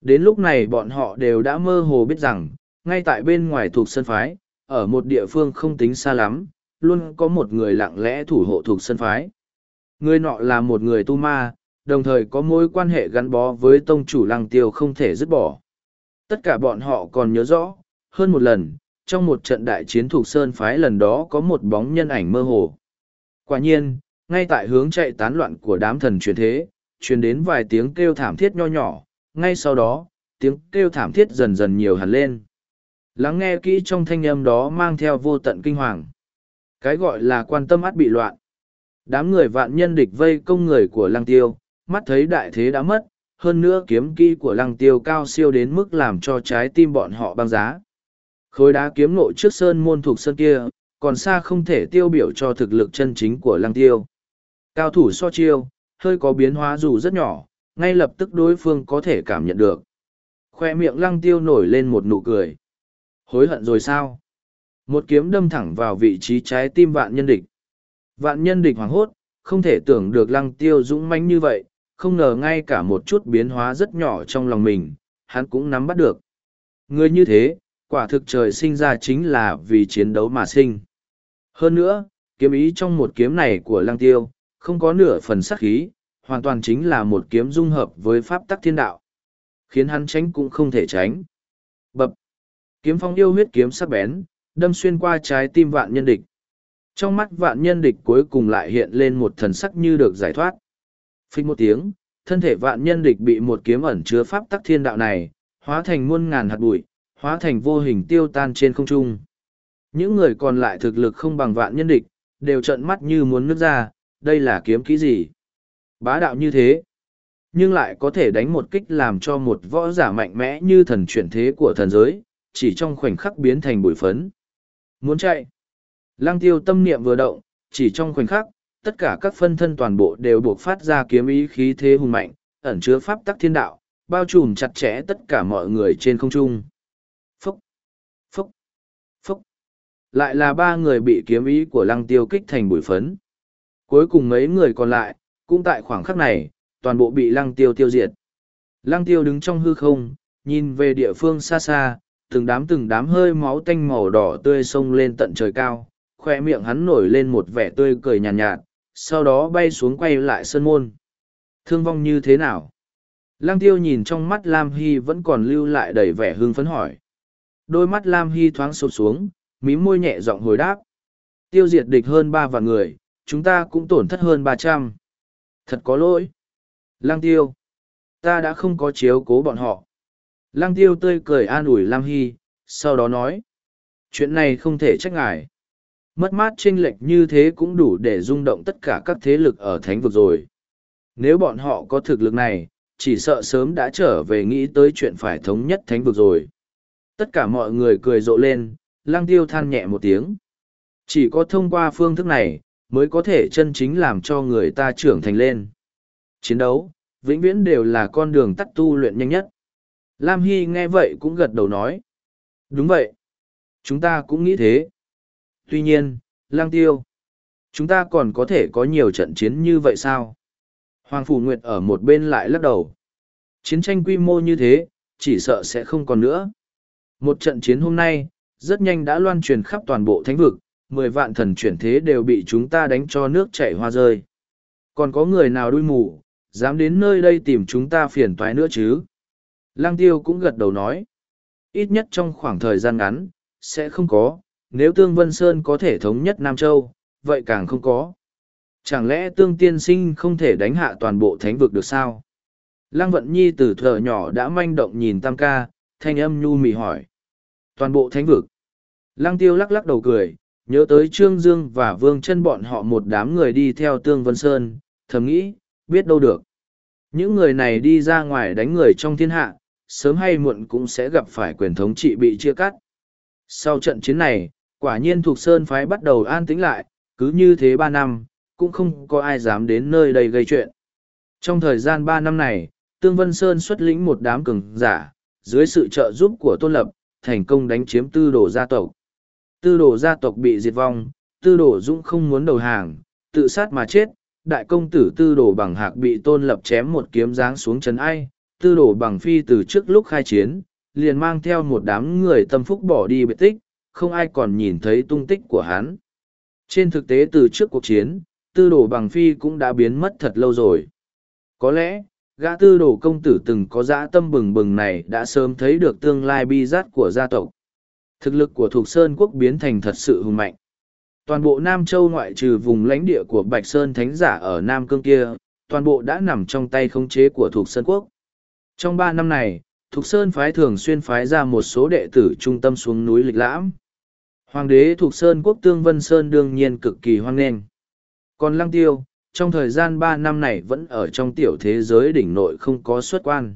Đến lúc này bọn họ đều đã mơ hồ biết rằng, ngay tại bên ngoài thuộc sơn phái, ở một địa phương không tính xa lắm, luôn có một người lặng lẽ thủ hộ thuộc sơn phái. Người nọ là một người tu ma, đồng thời có mối quan hệ gắn bó với tông chủ lăng tiêu không thể dứt bỏ. Tất cả bọn họ còn nhớ rõ, hơn một lần, trong một trận đại chiến thuộc sơn phái lần đó có một bóng nhân ảnh mơ hồ. Quả nhiên, ngay tại hướng chạy tán loạn của đám thần truyền thế, truyền đến vài tiếng kêu thảm thiết nho nhỏ, ngay sau đó, tiếng kêu thảm thiết dần dần nhiều hẳn lên. Lắng nghe kỹ trong thanh âm đó mang theo vô tận kinh hoàng. Cái gọi là quan tâm át bị loạn. Đám người vạn nhân địch vây công người của lăng tiêu, mắt thấy đại thế đã mất, hơn nữa kiếm kỹ của lăng tiêu cao siêu đến mức làm cho trái tim bọn họ băng giá. Khối đá kiếm nộ trước sơn môn thuộc sơn kia, còn xa không thể tiêu biểu cho thực lực chân chính của lăng tiêu. Cao thủ so chiêu, hơi có biến hóa dù rất nhỏ, ngay lập tức đối phương có thể cảm nhận được. Khoe miệng lăng tiêu nổi lên một nụ cười. Hối hận rồi sao? Một kiếm đâm thẳng vào vị trí trái tim vạn nhân địch. Vạn nhân địch hoảng hốt, không thể tưởng được lăng tiêu dũng mãnh như vậy, không ngờ ngay cả một chút biến hóa rất nhỏ trong lòng mình, hắn cũng nắm bắt được. Người như thế, quả thực trời sinh ra chính là vì chiến đấu mà sinh. Hơn nữa, kiếm ý trong một kiếm này của lăng tiêu, không có nửa phần sắc khí, hoàn toàn chính là một kiếm dung hợp với pháp tắc thiên đạo. Khiến hắn tránh cũng không thể tránh. Bập. Kiếm phong yêu huyết kiếm sắc bén, đâm xuyên qua trái tim vạn nhân địch. Trong mắt vạn nhân địch cuối cùng lại hiện lên một thần sắc như được giải thoát. Phích một tiếng, thân thể vạn nhân địch bị một kiếm ẩn chứa pháp tắc thiên đạo này, hóa thành muôn ngàn hạt bụi, hóa thành vô hình tiêu tan trên không trung. Những người còn lại thực lực không bằng vạn nhân địch, đều trợn mắt như muốn nước ra, đây là kiếm kỹ gì? Bá đạo như thế, nhưng lại có thể đánh một kích làm cho một võ giả mạnh mẽ như thần chuyển thế của thần giới, chỉ trong khoảnh khắc biến thành bụi phấn. Muốn chạy. Lăng tiêu tâm niệm vừa động, chỉ trong khoảnh khắc, tất cả các phân thân toàn bộ đều buộc phát ra kiếm ý khí thế hùng mạnh, ẩn chứa pháp tắc thiên đạo, bao trùm chặt chẽ tất cả mọi người trên không trung. Phúc, phúc, phúc. Lại là ba người bị kiếm ý của lăng tiêu kích thành bụi phấn. Cuối cùng mấy người còn lại, cũng tại khoảng khắc này, toàn bộ bị lăng tiêu tiêu diệt. Lăng tiêu đứng trong hư không, nhìn về địa phương xa xa, từng đám từng đám hơi máu tanh màu đỏ tươi sông lên tận trời cao, khoe miệng hắn nổi lên một vẻ tươi cười nhàn nhạt, nhạt, sau đó bay xuống quay lại sân môn. Thương vong như thế nào? Lăng tiêu nhìn trong mắt Lam Hy vẫn còn lưu lại đầy vẻ hương phấn hỏi. Đôi mắt Lam Hy thoáng sụp xuống, mí môi nhẹ giọng hồi đáp. Tiêu diệt địch hơn ba vạn người, chúng ta cũng tổn thất hơn ba trăm. Thật có lỗi. Lăng tiêu. Ta đã không có chiếu cố bọn họ. Lăng tiêu tươi cười an ủi Lam Hy, sau đó nói. Chuyện này không thể trách ngài. Mất mát chênh lệch như thế cũng đủ để rung động tất cả các thế lực ở thánh vực rồi. Nếu bọn họ có thực lực này, chỉ sợ sớm đã trở về nghĩ tới chuyện phải thống nhất thánh vực rồi. Tất cả mọi người cười rộ lên, lăng tiêu than nhẹ một tiếng. Chỉ có thông qua phương thức này, mới có thể chân chính làm cho người ta trưởng thành lên. Chiến đấu, vĩnh viễn đều là con đường tắt tu luyện nhanh nhất. Lam Hy nghe vậy cũng gật đầu nói. Đúng vậy. Chúng ta cũng nghĩ thế. Tuy nhiên, lang tiêu. Chúng ta còn có thể có nhiều trận chiến như vậy sao? Hoàng Phủ Nguyệt ở một bên lại lắc đầu. Chiến tranh quy mô như thế, chỉ sợ sẽ không còn nữa. Một trận chiến hôm nay, rất nhanh đã loan truyền khắp toàn bộ thánh vực, mười vạn thần chuyển thế đều bị chúng ta đánh cho nước chảy hoa rơi. Còn có người nào đuôi mù, dám đến nơi đây tìm chúng ta phiền toái nữa chứ? Lăng tiêu cũng gật đầu nói. Ít nhất trong khoảng thời gian ngắn, sẽ không có, nếu Tương Vân Sơn có thể thống nhất Nam Châu, vậy càng không có. Chẳng lẽ Tương Tiên Sinh không thể đánh hạ toàn bộ thánh vực được sao? Lăng Vận Nhi từ thở nhỏ đã manh động nhìn Tam Ca, thanh âm nhu mì hỏi. Toàn bộ thánh vực. Lăng Tiêu lắc lắc đầu cười, nhớ tới Trương Dương và Vương chân bọn họ một đám người đi theo Tương Vân Sơn, thầm nghĩ, biết đâu được. Những người này đi ra ngoài đánh người trong thiên hạ, sớm hay muộn cũng sẽ gặp phải quyền thống trị bị chia cắt. Sau trận chiến này, quả nhiên thuộc Sơn phái bắt đầu an tĩnh lại, cứ như thế ba năm, cũng không có ai dám đến nơi đây gây chuyện. Trong thời gian ba năm này, Tương Vân Sơn xuất lĩnh một đám cường giả, dưới sự trợ giúp của Tôn Lập, thành công đánh chiếm tư đồ gia tộc. Tư đồ gia tộc bị diệt vong, tư đồ dũng không muốn đầu hàng, tự sát mà chết, đại công tử tư đồ bằng hạc bị Tôn Lập chém một kiếm giáng xuống chân ai, tư đồ bằng phi từ trước lúc khai chiến, liền mang theo một đám người tâm phúc bỏ đi biệt tích, không ai còn nhìn thấy tung tích của hắn. Trên thực tế từ trước cuộc chiến, tư đồ bằng phi cũng đã biến mất thật lâu rồi. Có lẽ, gã tư đồ công tử từng có dã tâm bừng bừng này đã sớm thấy được tương lai bi rát của gia tộc. Thực lực của Thục Sơn quốc biến thành thật sự hùng mạnh. Toàn bộ Nam Châu ngoại trừ vùng lãnh địa của Bạch Sơn Thánh giả ở Nam Cương kia, toàn bộ đã nằm trong tay khống chế của Thục Sơn quốc. Trong ba năm này, Thục Sơn phái thường xuyên phái ra một số đệ tử trung tâm xuống núi lịch lãm. Hoàng đế Thục Sơn quốc Tương Vân Sơn đương nhiên cực kỳ hoan nghênh. Còn Lăng Tiêu, trong thời gian ba năm này vẫn ở trong tiểu thế giới đỉnh nội không có xuất quan.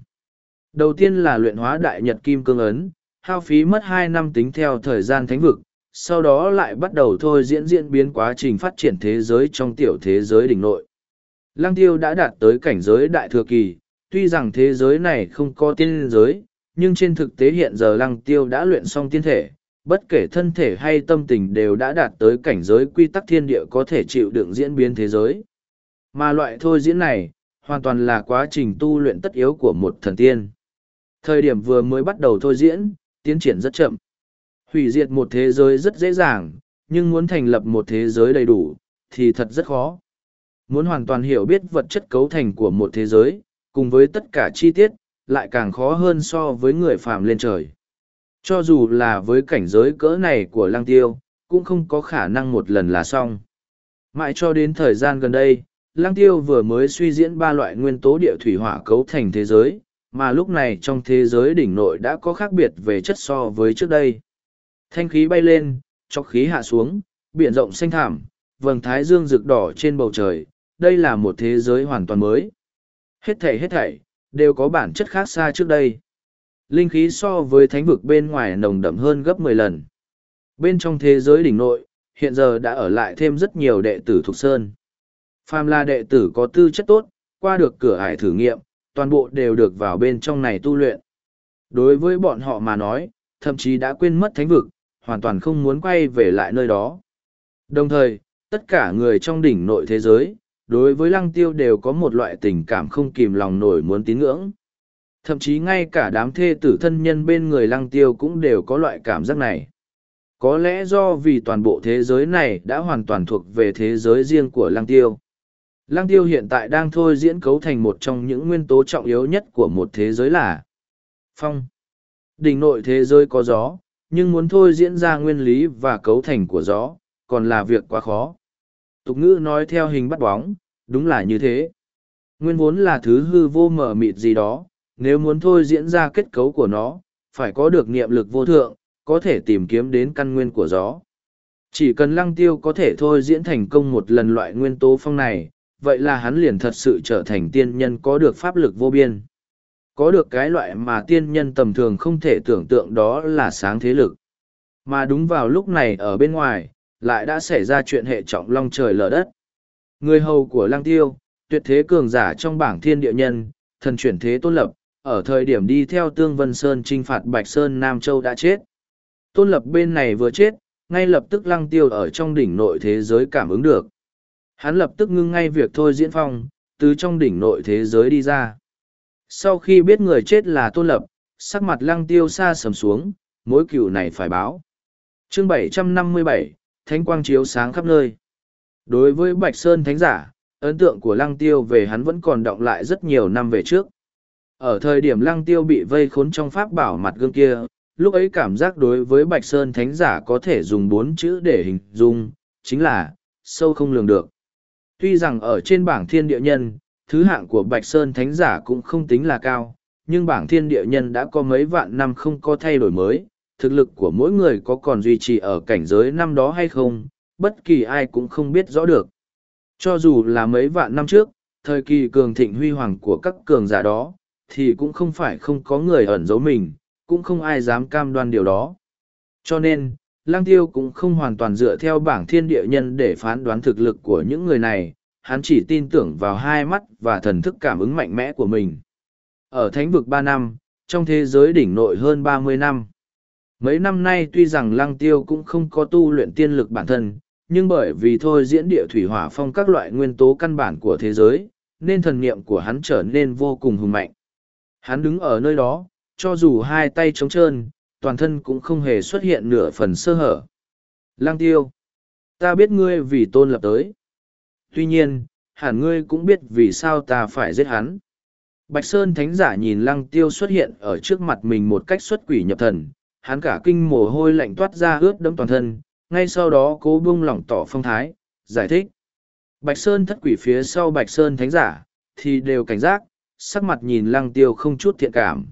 Đầu tiên là luyện hóa đại nhật kim cương ấn, hao phí mất hai năm tính theo thời gian thánh vực, sau đó lại bắt đầu thôi diễn diễn biến quá trình phát triển thế giới trong tiểu thế giới đỉnh nội. Lăng tiêu đã đạt tới cảnh giới đại thừa kỳ, tuy rằng thế giới này không có tiên giới, nhưng trên thực tế hiện giờ lăng tiêu đã luyện xong tiên thể, bất kể thân thể hay tâm tình đều đã đạt tới cảnh giới quy tắc thiên địa có thể chịu đựng diễn biến thế giới. Mà loại thôi diễn này, hoàn toàn là quá trình tu luyện tất yếu của một thần tiên. Thời điểm vừa mới bắt đầu thôi diễn, tiến triển rất chậm. Hủy diệt một thế giới rất dễ dàng, nhưng muốn thành lập một thế giới đầy đủ, thì thật rất khó. Muốn hoàn toàn hiểu biết vật chất cấu thành của một thế giới, cùng với tất cả chi tiết, lại càng khó hơn so với người phàm lên trời. Cho dù là với cảnh giới cỡ này của Lang tiêu, cũng không có khả năng một lần là xong. Mãi cho đến thời gian gần đây, lăng tiêu vừa mới suy diễn ba loại nguyên tố địa thủy hỏa cấu thành thế giới, mà lúc này trong thế giới đỉnh nội đã có khác biệt về chất so với trước đây. Thanh khí bay lên, chọc khí hạ xuống, biển rộng xanh thảm, vầng thái dương rực đỏ trên bầu trời, đây là một thế giới hoàn toàn mới. Hết thảy hết thảy, đều có bản chất khác xa trước đây. Linh khí so với thánh vực bên ngoài nồng đậm hơn gấp mười lần. Bên trong thế giới đỉnh nội, hiện giờ đã ở lại thêm rất nhiều đệ tử thuộc sơn. Phàm là đệ tử có tư chất tốt, qua được cửa ải thử nghiệm, toàn bộ đều được vào bên trong này tu luyện. Đối với bọn họ mà nói, thậm chí đã quên mất thánh vực, hoàn toàn không muốn quay về lại nơi đó. Đồng thời, tất cả người trong đỉnh nội thế giới, đối với lăng tiêu đều có một loại tình cảm không kìm lòng nổi muốn tín ngưỡng. Thậm chí ngay cả đám thê tử thân nhân bên người lăng tiêu cũng đều có loại cảm giác này. Có lẽ do vì toàn bộ thế giới này đã hoàn toàn thuộc về thế giới riêng của lăng tiêu. Lăng tiêu hiện tại đang thôi diễn cấu thành một trong những nguyên tố trọng yếu nhất của một thế giới là Phong. Đỉnh nội thế giới có gió, nhưng muốn thôi diễn ra nguyên lý và cấu thành của gió, còn là việc quá khó. Tục ngữ nói theo hình bắt bóng, đúng là như thế. Nguyên vốn là thứ hư vô mở mịt gì đó, nếu muốn thôi diễn ra kết cấu của nó, phải có được niệm lực vô thượng, có thể tìm kiếm đến căn nguyên của gió. Chỉ cần lăng tiêu có thể thôi diễn thành công một lần loại nguyên tố phong này, vậy là hắn liền thật sự trở thành tiên nhân có được pháp lực vô biên. Có được cái loại mà tiên nhân tầm thường không thể tưởng tượng đó là sáng thế lực. Mà đúng vào lúc này ở bên ngoài, lại đã xảy ra chuyện hệ trọng long trời lở đất. Người hầu của lăng tiêu, tuyệt thế cường giả trong bảng thiên địa nhân, thần chuyển thế tôn lập, ở thời điểm đi theo Tương Vân Sơn trinh phạt Bạch Sơn Nam Châu đã chết. Tôn lập bên này vừa chết, ngay lập tức lăng tiêu ở trong đỉnh nội thế giới cảm ứng được. Hắn lập tức ngưng ngay việc thôi diễn phong, từ trong đỉnh nội thế giới đi ra. Sau khi biết người chết là tôn lập, sắc mặt lăng tiêu xa sầm xuống, mối cựu này phải báo. chương 757, Thánh Quang chiếu sáng khắp nơi. Đối với Bạch Sơn Thánh Giả, ấn tượng của lăng tiêu về hắn vẫn còn động lại rất nhiều năm về trước. Ở thời điểm lăng tiêu bị vây khốn trong pháp bảo mặt gương kia, lúc ấy cảm giác đối với Bạch Sơn Thánh Giả có thể dùng bốn chữ để hình dung, chính là, sâu không lường được. Tuy rằng ở trên bảng thiên địa nhân, thứ hạng của Bạch Sơn Thánh Giả cũng không tính là cao, nhưng bảng thiên địa nhân đã có mấy vạn năm không có thay đổi mới, thực lực của mỗi người có còn duy trì ở cảnh giới năm đó hay không, bất kỳ ai cũng không biết rõ được. Cho dù là mấy vạn năm trước, thời kỳ cường thịnh huy hoàng của các cường giả đó, thì cũng không phải không có người ẩn giấu mình, cũng không ai dám cam đoan điều đó. Cho nên, Lang Tiêu cũng không hoàn toàn dựa theo bảng thiên địa nhân để phán đoán thực lực của những người này, hắn chỉ tin tưởng vào hai mắt và thần thức cảm ứng mạnh mẽ của mình. Ở thánh vực ba năm, trong thế giới đỉnh nội hơn ba mươi năm. Mấy năm nay tuy rằng Lăng Tiêu cũng không có tu luyện tiên lực bản thân, nhưng bởi vì thôi diễn địa thủy hỏa phong các loại nguyên tố căn bản của thế giới, nên thần niệm của hắn trở nên vô cùng hùng mạnh. Hắn đứng ở nơi đó, cho dù hai tay trống trơn, toàn thân cũng không hề xuất hiện nửa phần sơ hở. Lang tiêu, ta biết ngươi vì tôn lập tới. Tuy nhiên, hẳn ngươi cũng biết vì sao ta phải giết hắn. Bạch Sơn Thánh giả nhìn lăng tiêu xuất hiện ở trước mặt mình một cách xuất quỷ nhập thần, hắn cả kinh mồ hôi lạnh toát ra ướt đẫm toàn thân, ngay sau đó cố buông lỏng tỏ phong thái, giải thích. Bạch Sơn thất quỷ phía sau Bạch Sơn Thánh giả, thì đều cảnh giác, sắc mặt nhìn lăng tiêu không chút thiện cảm.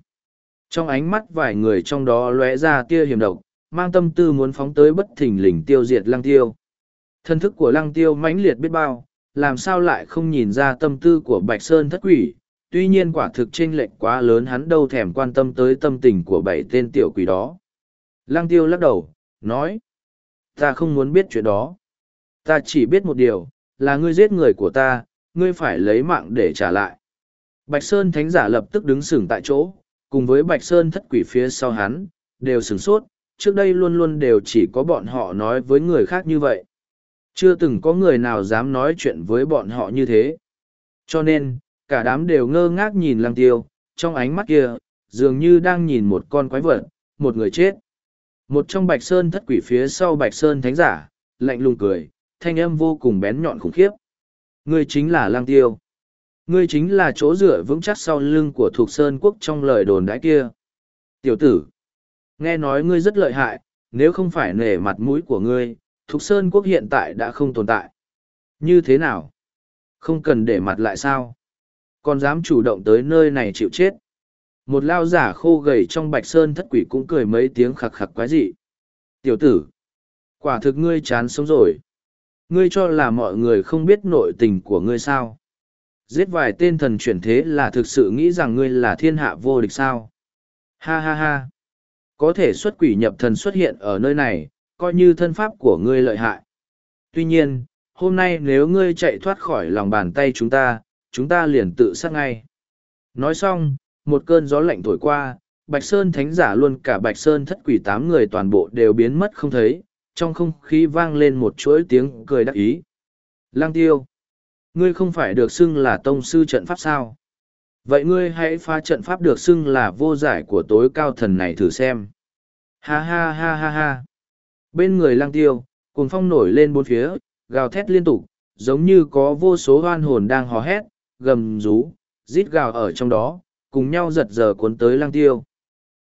Trong ánh mắt vài người trong đó lóe ra tia hiểm độc, mang tâm tư muốn phóng tới bất thình lình tiêu diệt lăng tiêu. Thân thức của lăng tiêu mãnh liệt biết bao, làm sao lại không nhìn ra tâm tư của Bạch Sơn thất quỷ, tuy nhiên quả thực chênh lệch quá lớn hắn đâu thèm quan tâm tới tâm tình của bảy tên tiểu quỷ đó. Lăng tiêu lắc đầu, nói, ta không muốn biết chuyện đó. Ta chỉ biết một điều, là ngươi giết người của ta, ngươi phải lấy mạng để trả lại. Bạch Sơn thánh giả lập tức đứng sừng tại chỗ, cùng với Bạch Sơn thất quỷ phía sau hắn, đều sửng sốt, trước đây luôn luôn đều chỉ có bọn họ nói với người khác như vậy. Chưa từng có người nào dám nói chuyện với bọn họ như thế. Cho nên, cả đám đều ngơ ngác nhìn lăng tiêu, trong ánh mắt kia, dường như đang nhìn một con quái vật, một người chết. Một trong Bạch Sơn thất quỷ phía sau Bạch Sơn thánh giả, lạnh lùng cười, thanh âm vô cùng bén nhọn khủng khiếp. Người chính là lăng tiêu. Ngươi chính là chỗ dựa vững chắc sau lưng của Thục Sơn Quốc trong lời đồn đãi kia. Tiểu tử, nghe nói ngươi rất lợi hại, nếu không phải nể mặt mũi của ngươi, Thục Sơn Quốc hiện tại đã không tồn tại. Như thế nào? Không cần để mặt lại sao? Còn dám chủ động tới nơi này chịu chết. Một lao giả khô gầy trong bạch sơn thất quỷ cũng cười mấy tiếng khặc khặc quái dị. Tiểu tử, quả thực ngươi chán sống rồi. Ngươi cho là mọi người không biết nội tình của ngươi sao? Giết vài tên thần chuyển thế là thực sự nghĩ rằng ngươi là thiên hạ vô địch sao? Ha ha ha. Có thể xuất quỷ nhập thần xuất hiện ở nơi này coi như thân pháp của ngươi lợi hại. Tuy nhiên hôm nay nếu ngươi chạy thoát khỏi lòng bàn tay chúng ta chúng ta liền tự sát ngay. Nói xong, một cơn gió lạnh thổi qua, Bạch Sơn thánh giả luôn cả Bạch Sơn thất quỷ tám người toàn bộ đều biến mất không thấy, trong không khí vang lên một chuỗi tiếng cười đắc ý. Lang tiêu, ngươi không phải được xưng là tông sư trận pháp sao? Vậy ngươi hãy phá trận pháp được xưng là vô giải của tối cao thần này thử xem. Ha ha ha ha ha. Bên người lang tiêu, cuồng phong nổi lên bốn phía, gào thét liên tục, giống như có vô số hoan hồn đang hò hét, gầm rú, rít gào ở trong đó, cùng nhau giật giờ cuốn tới lang tiêu.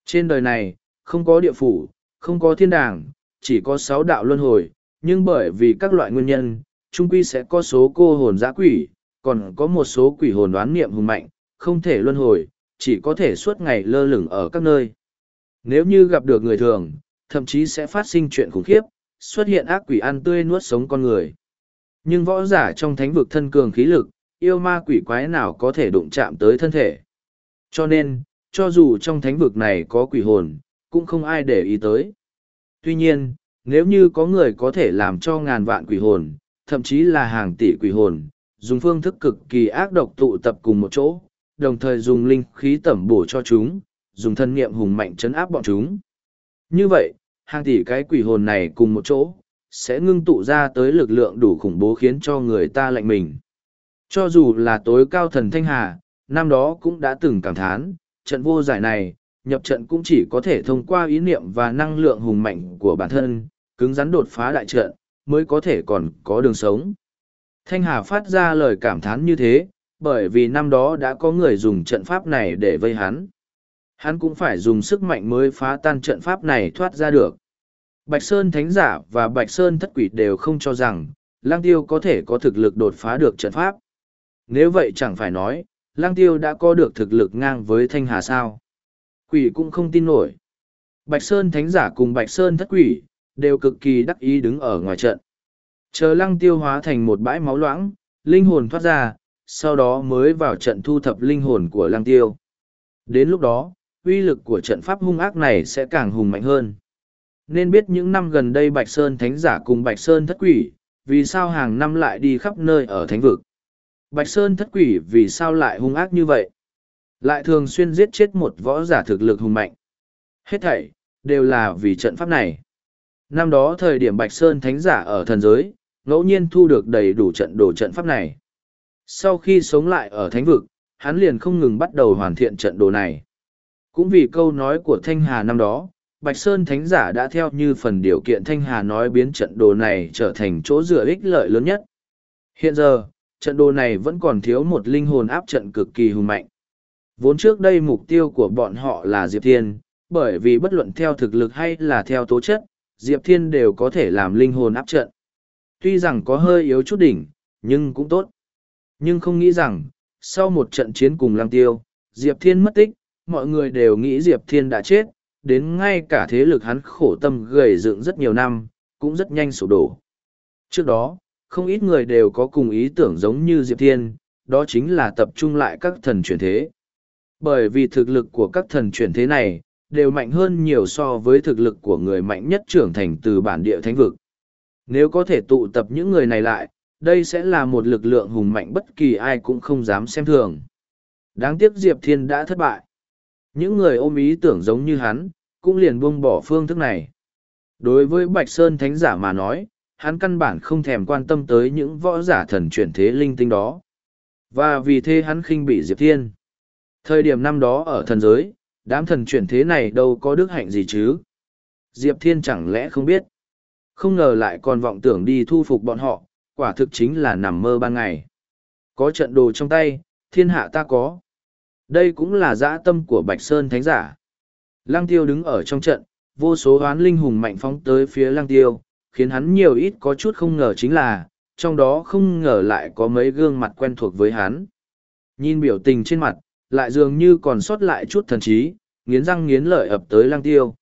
Trên đời này, không có địa phủ, không có thiên đàng, chỉ có sáu đạo luân hồi, nhưng bởi vì các loại nguyên nhân, trung quy sẽ có số cô hồn giã quỷ, còn có một số quỷ hồn đoán niệm hùng mạnh, không thể luân hồi, chỉ có thể suốt ngày lơ lửng ở các nơi. Nếu như gặp được người thường, thậm chí sẽ phát sinh chuyện khủng khiếp, xuất hiện ác quỷ ăn tươi nuốt sống con người. Nhưng võ giả trong thánh vực thân cường khí lực, yêu ma quỷ quái nào có thể đụng chạm tới thân thể. Cho nên, cho dù trong thánh vực này có quỷ hồn, cũng không ai để ý tới. Tuy nhiên, nếu như có người có thể làm cho ngàn vạn quỷ hồn, thậm chí là hàng tỷ quỷ hồn, dùng phương thức cực kỳ ác độc tụ tập cùng một chỗ, đồng thời dùng linh khí tẩm bổ cho chúng, dùng thân niệm hùng mạnh chấn áp bọn chúng. Như vậy, hàng tỷ cái quỷ hồn này cùng một chỗ, sẽ ngưng tụ ra tới lực lượng đủ khủng bố khiến cho người ta lạnh mình. Cho dù là tối cao thần Thanh Hà, năm đó cũng đã từng cảm thán, trận vô giải này, nhập trận cũng chỉ có thể thông qua ý niệm và năng lượng hùng mạnh của bản thân, cứng rắn đột phá đại trận, mới có thể còn có đường sống. Thanh Hà phát ra lời cảm thán như thế, bởi vì năm đó đã có người dùng trận pháp này để vây hắn. Hắn cũng phải dùng sức mạnh mới phá tan trận pháp này thoát ra được. Bạch Sơn Thánh Giả và Bạch Sơn Thất Quỷ đều không cho rằng, Lang Tiêu có thể có thực lực đột phá được trận pháp. Nếu vậy chẳng phải nói, Lang Tiêu đã có được thực lực ngang với Thanh Hà sao. Quỷ cũng không tin nổi. Bạch Sơn Thánh Giả cùng Bạch Sơn Thất Quỷ, đều cực kỳ đắc ý đứng ở ngoài trận. Chờ Lăng Tiêu hóa thành một bãi máu loãng, linh hồn thoát ra, sau đó mới vào trận thu thập linh hồn của Lăng Tiêu. Đến lúc đó, uy lực của trận pháp hung ác này sẽ càng hùng mạnh hơn. Nên biết những năm gần đây Bạch Sơn Thánh Giả cùng Bạch Sơn Thất Quỷ, vì sao hàng năm lại đi khắp nơi ở thánh vực. Bạch Sơn Thất Quỷ vì sao lại hung ác như vậy? Lại thường xuyên giết chết một võ giả thực lực hùng mạnh. Hết thảy, đều là vì trận pháp này. Năm đó thời điểm Bạch Sơn Thánh Giả ở thần giới, ngẫu nhiên thu được đầy đủ trận đồ trận pháp này. Sau khi sống lại ở thánh vực, hắn liền không ngừng bắt đầu hoàn thiện trận đồ này. Cũng vì câu nói của Thanh Hà năm đó, Bạch Sơn Thánh Giả đã theo như phần điều kiện Thanh Hà nói biến trận đồ này trở thành chỗ dựa ích lợi lớn nhất. Hiện giờ, trận đồ này vẫn còn thiếu một linh hồn áp trận cực kỳ hùng mạnh. Vốn trước đây mục tiêu của bọn họ là Diệp Thiên, bởi vì bất luận theo thực lực hay là theo tố chất, Diệp Thiên đều có thể làm linh hồn áp trận. Tuy rằng có hơi yếu chút đỉnh, nhưng cũng tốt. Nhưng không nghĩ rằng, sau một trận chiến cùng Lăng Tiêu, Diệp Thiên mất tích, mọi người đều nghĩ Diệp Thiên đã chết, đến ngay cả thế lực hắn khổ tâm gầy dựng rất nhiều năm, cũng rất nhanh sụp đổ. Trước đó, không ít người đều có cùng ý tưởng giống như Diệp Thiên, đó chính là tập trung lại các thần chuyển thế. Bởi vì thực lực của các thần chuyển thế này, đều mạnh hơn nhiều so với thực lực của người mạnh nhất trưởng thành từ bản địa thánh vực. Nếu có thể tụ tập những người này lại, đây sẽ là một lực lượng hùng mạnh bất kỳ ai cũng không dám xem thường. Đáng tiếc Diệp Thiên đã thất bại. Những người ôm ý tưởng giống như hắn, cũng liền buông bỏ phương thức này. Đối với Bạch Sơn Thánh Giả mà nói, hắn căn bản không thèm quan tâm tới những võ giả thần chuyển thế linh tinh đó. Và vì thế hắn khinh bị Diệp Thiên. Thời điểm năm đó ở thần giới, đám thần chuyển thế này đâu có đức hạnh gì chứ. Diệp Thiên chẳng lẽ không biết. Không ngờ lại còn vọng tưởng đi thu phục bọn họ, quả thực chính là nằm mơ ban ngày. Có trận đồ trong tay, thiên hạ ta có. Đây cũng là dã tâm của Bạch Sơn Thánh Giả. Lăng tiêu đứng ở trong trận, vô số hoán linh hùng mạnh phóng tới phía lăng tiêu, khiến hắn nhiều ít có chút không ngờ chính là, trong đó không ngờ lại có mấy gương mặt quen thuộc với hắn. Nhìn biểu tình trên mặt, lại dường như còn sót lại chút thần trí, nghiến răng nghiến lợi ập tới lăng tiêu.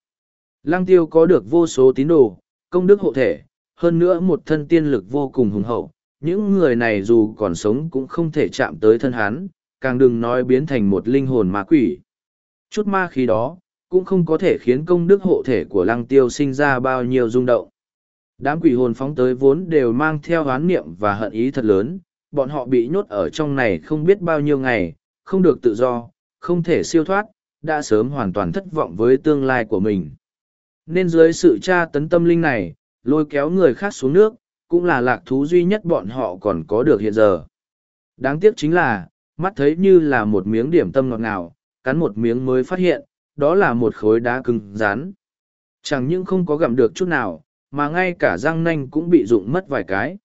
Lăng tiêu có được vô số tín đồ, công đức hộ thể, hơn nữa một thân tiên lực vô cùng hùng hậu. Những người này dù còn sống cũng không thể chạm tới thân hắn, càng đừng nói biến thành một linh hồn ma quỷ. Chút ma khí đó, cũng không có thể khiến công đức hộ thể của lăng tiêu sinh ra bao nhiêu rung động. Đám quỷ hồn phóng tới vốn đều mang theo oán niệm và hận ý thật lớn, bọn họ bị nhốt ở trong này không biết bao nhiêu ngày, không được tự do, không thể siêu thoát, đã sớm hoàn toàn thất vọng với tương lai của mình. Nên dưới sự tra tấn tâm linh này, lôi kéo người khác xuống nước, cũng là lạc thú duy nhất bọn họ còn có được hiện giờ. Đáng tiếc chính là, mắt thấy như là một miếng điểm tâm ngọt ngào, cắn một miếng mới phát hiện, đó là một khối đá cứng rán. Chẳng những không có gặm được chút nào, mà ngay cả răng nanh cũng bị rụng mất vài cái.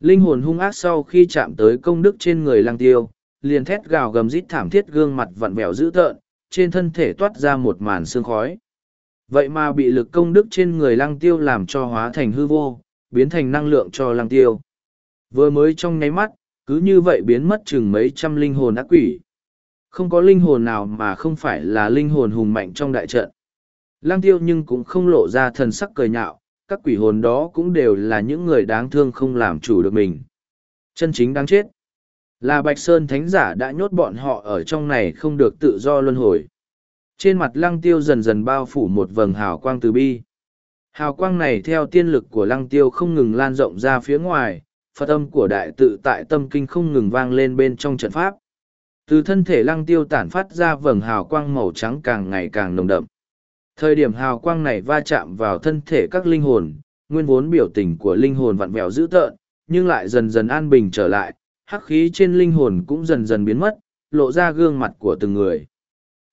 Linh hồn hung ác sau khi chạm tới công đức trên người lang tiêu, liền thét gào gầm rít thảm thiết gương mặt vặn vẹo dữ tợn, trên thân thể toát ra một màn sương khói. Vậy mà bị lực công đức trên người lăng tiêu làm cho hóa thành hư vô, biến thành năng lượng cho lăng tiêu. Vừa mới trong nháy mắt, cứ như vậy biến mất chừng mấy trăm linh hồn ác quỷ. Không có linh hồn nào mà không phải là linh hồn hùng mạnh trong đại trận. Lăng tiêu nhưng cũng không lộ ra thần sắc cười nhạo, các quỷ hồn đó cũng đều là những người đáng thương không làm chủ được mình. Chân chính đáng chết. Là Bạch Sơn Thánh Giả đã nhốt bọn họ ở trong này không được tự do luân hồi. Trên mặt lăng tiêu dần dần bao phủ một vầng hào quang từ bi. Hào quang này theo tiên lực của lăng tiêu không ngừng lan rộng ra phía ngoài, Phật âm của đại tự tại tâm kinh không ngừng vang lên bên trong trận pháp. Từ thân thể lăng tiêu tản phát ra vầng hào quang màu trắng càng ngày càng nồng đậm. Thời điểm hào quang này va chạm vào thân thể các linh hồn, nguyên vốn biểu tình của linh hồn vặn vẹo dữ tợn, nhưng lại dần dần an bình trở lại, hắc khí trên linh hồn cũng dần dần biến mất, lộ ra gương mặt của từng người.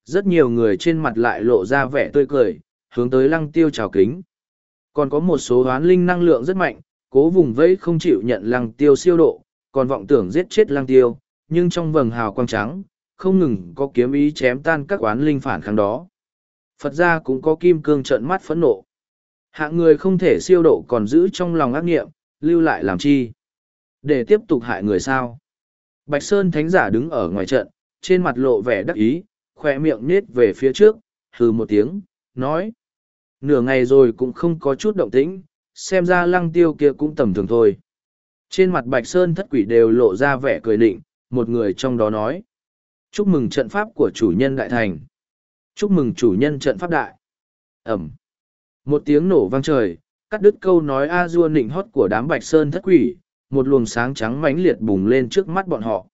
Rất nhiều người trên mặt lại lộ ra vẻ tươi cười, hướng tới lăng tiêu chào kính. Còn có một số hoán linh năng lượng rất mạnh, cố vùng vẫy không chịu nhận lăng tiêu siêu độ, còn vọng tưởng giết chết lăng tiêu, nhưng trong vầng hào quang trắng, không ngừng có kiếm ý chém tan các oán linh phản kháng đó. Phật gia cũng có kim cương trợn mắt phẫn nộ. Hạng người không thể siêu độ còn giữ trong lòng ác nghiệm, lưu lại làm chi. Để tiếp tục hại người sao. Bạch Sơn Thánh Giả đứng ở ngoài trận, trên mặt lộ vẻ đắc ý, khỏe miệng nết về phía trước, hừ một tiếng, nói. Nửa ngày rồi cũng không có chút động tĩnh, xem ra lăng tiêu kia cũng tầm thường thôi. Trên mặt Bạch Sơn thất quỷ đều lộ ra vẻ cười định, một người trong đó nói. Chúc mừng trận pháp của chủ nhân đại thành. Chúc mừng chủ nhân trận pháp đại. Ẩm. Một tiếng nổ vang trời, cắt đứt câu nói a dua nịnh hót của đám Bạch Sơn thất quỷ, một luồng sáng trắng mãnh liệt bùng lên trước mắt bọn họ.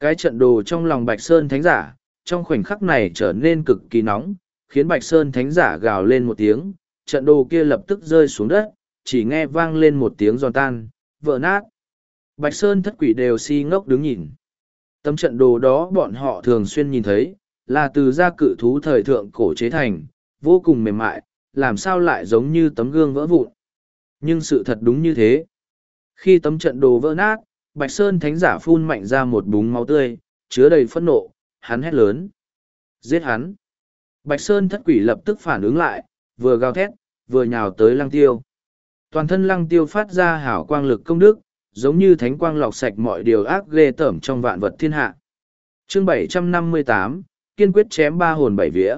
Cái trận đồ trong lòng Bạch Sơn thánh giả, trong khoảnh khắc này trở nên cực kỳ nóng, khiến Bạch Sơn thánh giả gào lên một tiếng, trận đồ kia lập tức rơi xuống đất, chỉ nghe vang lên một tiếng giòn tan, vỡ nát. Bạch Sơn thất quỷ đều si ngốc đứng nhìn. Tấm trận đồ đó bọn họ thường xuyên nhìn thấy, là từ gia cự thú thời thượng cổ chế thành, vô cùng mềm mại, làm sao lại giống như tấm gương vỡ vụn. Nhưng sự thật đúng như thế. Khi tấm trận đồ vỡ nát, Bạch Sơn thánh giả phun mạnh ra một búng máu tươi, chứa đầy phẫn nộ, hắn hét lớn. Giết hắn. Bạch Sơn thất quỷ lập tức phản ứng lại, vừa gào thét, vừa nhào tới lăng tiêu. Toàn thân lăng tiêu phát ra hảo quang lực công đức, giống như thánh quang lọc sạch mọi điều ác ghê tởm trong vạn vật thiên hạ. Chương 758, kiên quyết chém ba hồn bảy vía.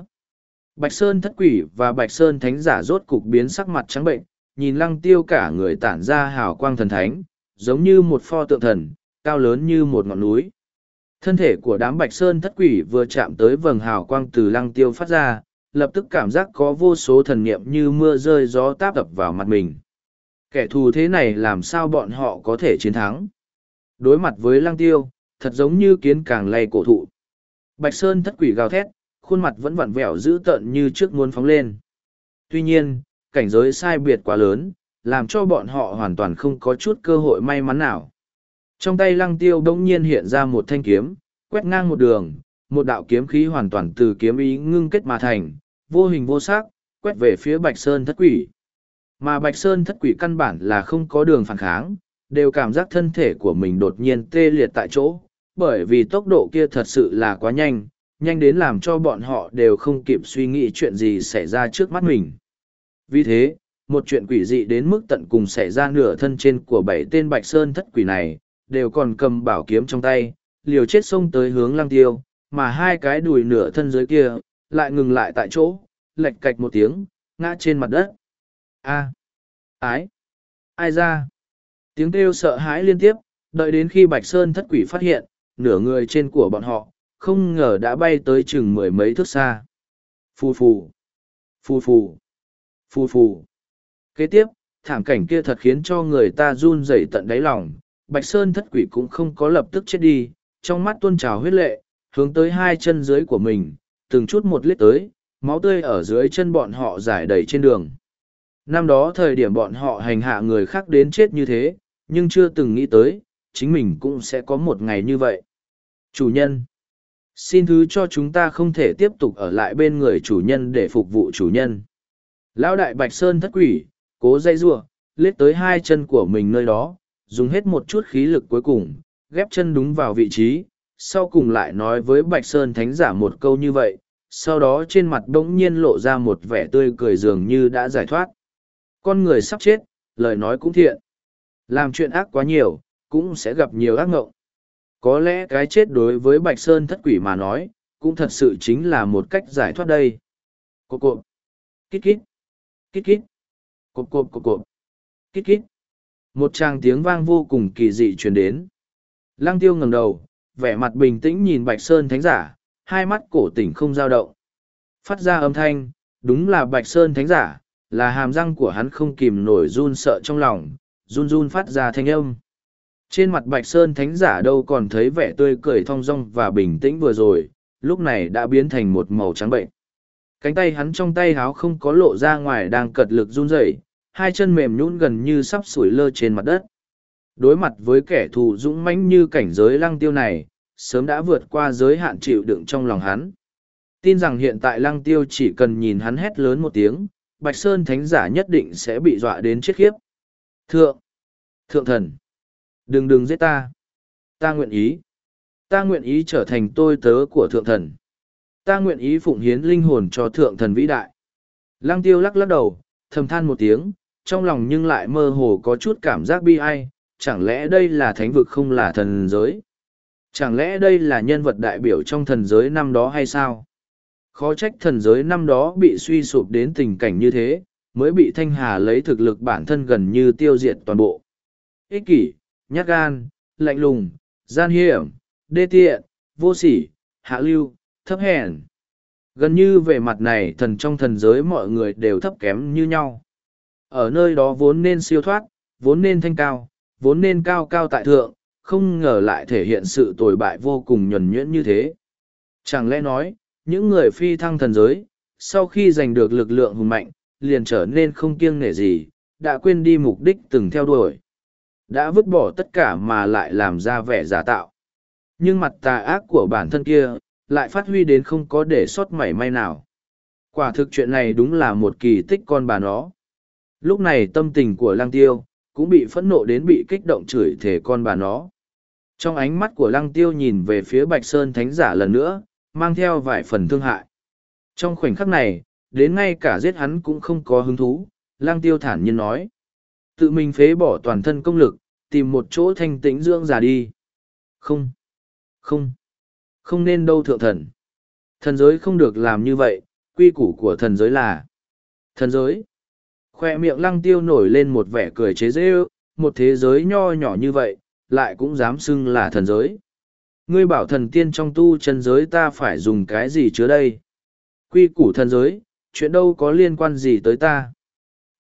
Bạch Sơn thất quỷ và Bạch Sơn thánh giả rốt cục biến sắc mặt trắng bệnh, nhìn lăng tiêu cả người tản ra hào quang thần thánh, giống như một pho tượng thần, cao lớn như một ngọn núi. Thân thể của đám Bạch Sơn thất quỷ vừa chạm tới vầng hào quang từ lăng tiêu phát ra, lập tức cảm giác có vô số thần niệm như mưa rơi gió táp tập vào mặt mình. Kẻ thù thế này làm sao bọn họ có thể chiến thắng? Đối mặt với lăng tiêu, thật giống như kiến càng lay cổ thụ. Bạch Sơn thất quỷ gào thét, khuôn mặt vẫn vặn vẹo dữ tợn như trước muốn phóng lên. Tuy nhiên, cảnh giới sai biệt quá lớn, làm cho bọn họ hoàn toàn không có chút cơ hội may mắn nào. Trong tay lăng tiêu đông nhiên hiện ra một thanh kiếm, quét ngang một đường, một đạo kiếm khí hoàn toàn từ kiếm ý ngưng kết mà thành, vô hình vô sắc, quét về phía Bạch Sơn thất quỷ. Mà Bạch Sơn thất quỷ căn bản là không có đường phản kháng, đều cảm giác thân thể của mình đột nhiên tê liệt tại chỗ, bởi vì tốc độ kia thật sự là quá nhanh, nhanh đến làm cho bọn họ đều không kịp suy nghĩ chuyện gì xảy ra trước mắt mình. Vì thế, một chuyện quỷ dị đến mức tận cùng xảy ra nửa thân trên của bảy tên Bạch Sơn thất quỷ này, đều còn cầm bảo kiếm trong tay, liều chết xông tới hướng lăng tiêu, mà hai cái đùi nửa thân dưới kia, lại ngừng lại tại chỗ, lệch cạch một tiếng, ngã trên mặt đất. A. Ái. Ai ra? Tiếng kêu sợ hãi liên tiếp, đợi đến khi Bạch Sơn thất quỷ phát hiện, nửa người trên của bọn họ, không ngờ đã bay tới chừng mười mấy thước xa. Phù phù. Phù phù. Phù phù. Kế tiếp, thảm cảnh kia thật khiến cho người ta run rẩy tận đáy lòng. Bạch Sơn thất quỷ cũng không có lập tức chết đi, trong mắt tuôn trào huyết lệ, hướng tới hai chân dưới của mình, từng chút một lít tới, máu tươi ở dưới chân bọn họ giải đầy trên đường. Năm đó thời điểm bọn họ hành hạ người khác đến chết như thế, nhưng chưa từng nghĩ tới, chính mình cũng sẽ có một ngày như vậy. Chủ nhân, xin thứ cho chúng ta không thể tiếp tục ở lại bên người chủ nhân để phục vụ chủ nhân. Lão đại Bạch Sơn thất quỷ, cố dây rua, lết tới hai chân của mình nơi đó, dùng hết một chút khí lực cuối cùng, ghép chân đúng vào vị trí, sau cùng lại nói với Bạch Sơn Thánh giả một câu như vậy, sau đó trên mặt đống nhiên lộ ra một vẻ tươi cười dường như đã giải thoát. Con người sắp chết, lời nói cũng thiện. Làm chuyện ác quá nhiều, cũng sẽ gặp nhiều ác ngộng. Có lẽ cái chết đối với Bạch Sơn thất quỷ mà nói, cũng thật sự chính là một cách giải thoát đây. Cô cộp. Kít kít. Kít kít. Cộp cộp cộp cộp. Kít kít. Một tràng tiếng vang vô cùng kỳ dị truyền đến. Lăng tiêu ngẩng đầu, vẻ mặt bình tĩnh nhìn Bạch Sơn thánh giả, hai mắt cổ tỉnh không dao động. Phát ra âm thanh, đúng là Bạch Sơn thánh giả, là hàm răng của hắn không kìm nổi run sợ trong lòng, run run phát ra thanh âm. Trên mặt Bạch Sơn thánh giả đâu còn thấy vẻ tươi cười thong dong và bình tĩnh vừa rồi, lúc này đã biến thành một màu trắng bệnh. Cánh tay hắn trong tay háo không có lộ ra ngoài đang cật lực run rẩy, hai chân mềm nhũn gần như sắp sủi lơ trên mặt đất. Đối mặt với kẻ thù dũng mãnh như cảnh giới lăng tiêu này, sớm đã vượt qua giới hạn chịu đựng trong lòng hắn. Tin rằng hiện tại lăng tiêu chỉ cần nhìn hắn hét lớn một tiếng, Bạch Sơn Thánh giả nhất định sẽ bị dọa đến chết khiếp. Thượng! Thượng thần! Đừng đừng giết ta! Ta nguyện ý! Ta nguyện ý trở thành tôi tớ của thượng thần. Ta nguyện ý phụng hiến linh hồn cho thượng thần vĩ đại. Lăng tiêu lắc lắc đầu, thầm than một tiếng, trong lòng nhưng lại mơ hồ có chút cảm giác bi ai, chẳng lẽ đây là thánh vực không là thần giới? Chẳng lẽ đây là nhân vật đại biểu trong thần giới năm đó hay sao? Khó trách thần giới năm đó bị suy sụp đến tình cảnh như thế, mới bị Thanh Hà lấy thực lực bản thân gần như tiêu diệt toàn bộ. Ích kỷ, nhát gan, lạnh lùng, gian hiểm, đê tiện, vô sỉ, hạ lưu, thấp hèn. Gần như về mặt này thần trong thần giới mọi người đều thấp kém như nhau. Ở nơi đó vốn nên siêu thoát, vốn nên thanh cao, vốn nên cao cao tại thượng, không ngờ lại thể hiện sự tồi bại vô cùng nhuần nhuyễn như thế. Chẳng lẽ nói, những người phi thăng thần giới, sau khi giành được lực lượng hùng mạnh, liền trở nên không kiêng nể gì, đã quên đi mục đích từng theo đuổi. Đã vứt bỏ tất cả mà lại làm ra vẻ giả tạo. Nhưng mặt tà ác của bản thân kia, lại phát huy đến không có để sót mảy may nào. Quả thực chuyện này đúng là một kỳ tích con bà nó. Lúc này tâm tình của lang tiêu, cũng bị phẫn nộ đến bị kích động chửi thể con bà nó. Trong ánh mắt của lăng tiêu nhìn về phía Bạch Sơn Thánh giả lần nữa, mang theo vài phần thương hại. Trong khoảnh khắc này, đến ngay cả giết hắn cũng không có hứng thú, lăng tiêu thản nhiên nói. Tự mình phế bỏ toàn thân công lực, tìm một chỗ thanh tĩnh dưỡng già đi. Không, không, không nên đâu thượng thần. Thần giới không được làm như vậy, quy củ của thần giới là thần giới. Khoe miệng lăng tiêu nổi lên một vẻ cười chế dễ ư, một thế giới nho nhỏ như vậy, lại cũng dám xưng là thần giới. Ngươi bảo thần tiên trong tu chân giới ta phải dùng cái gì chứa đây? Quy củ thần giới, chuyện đâu có liên quan gì tới ta?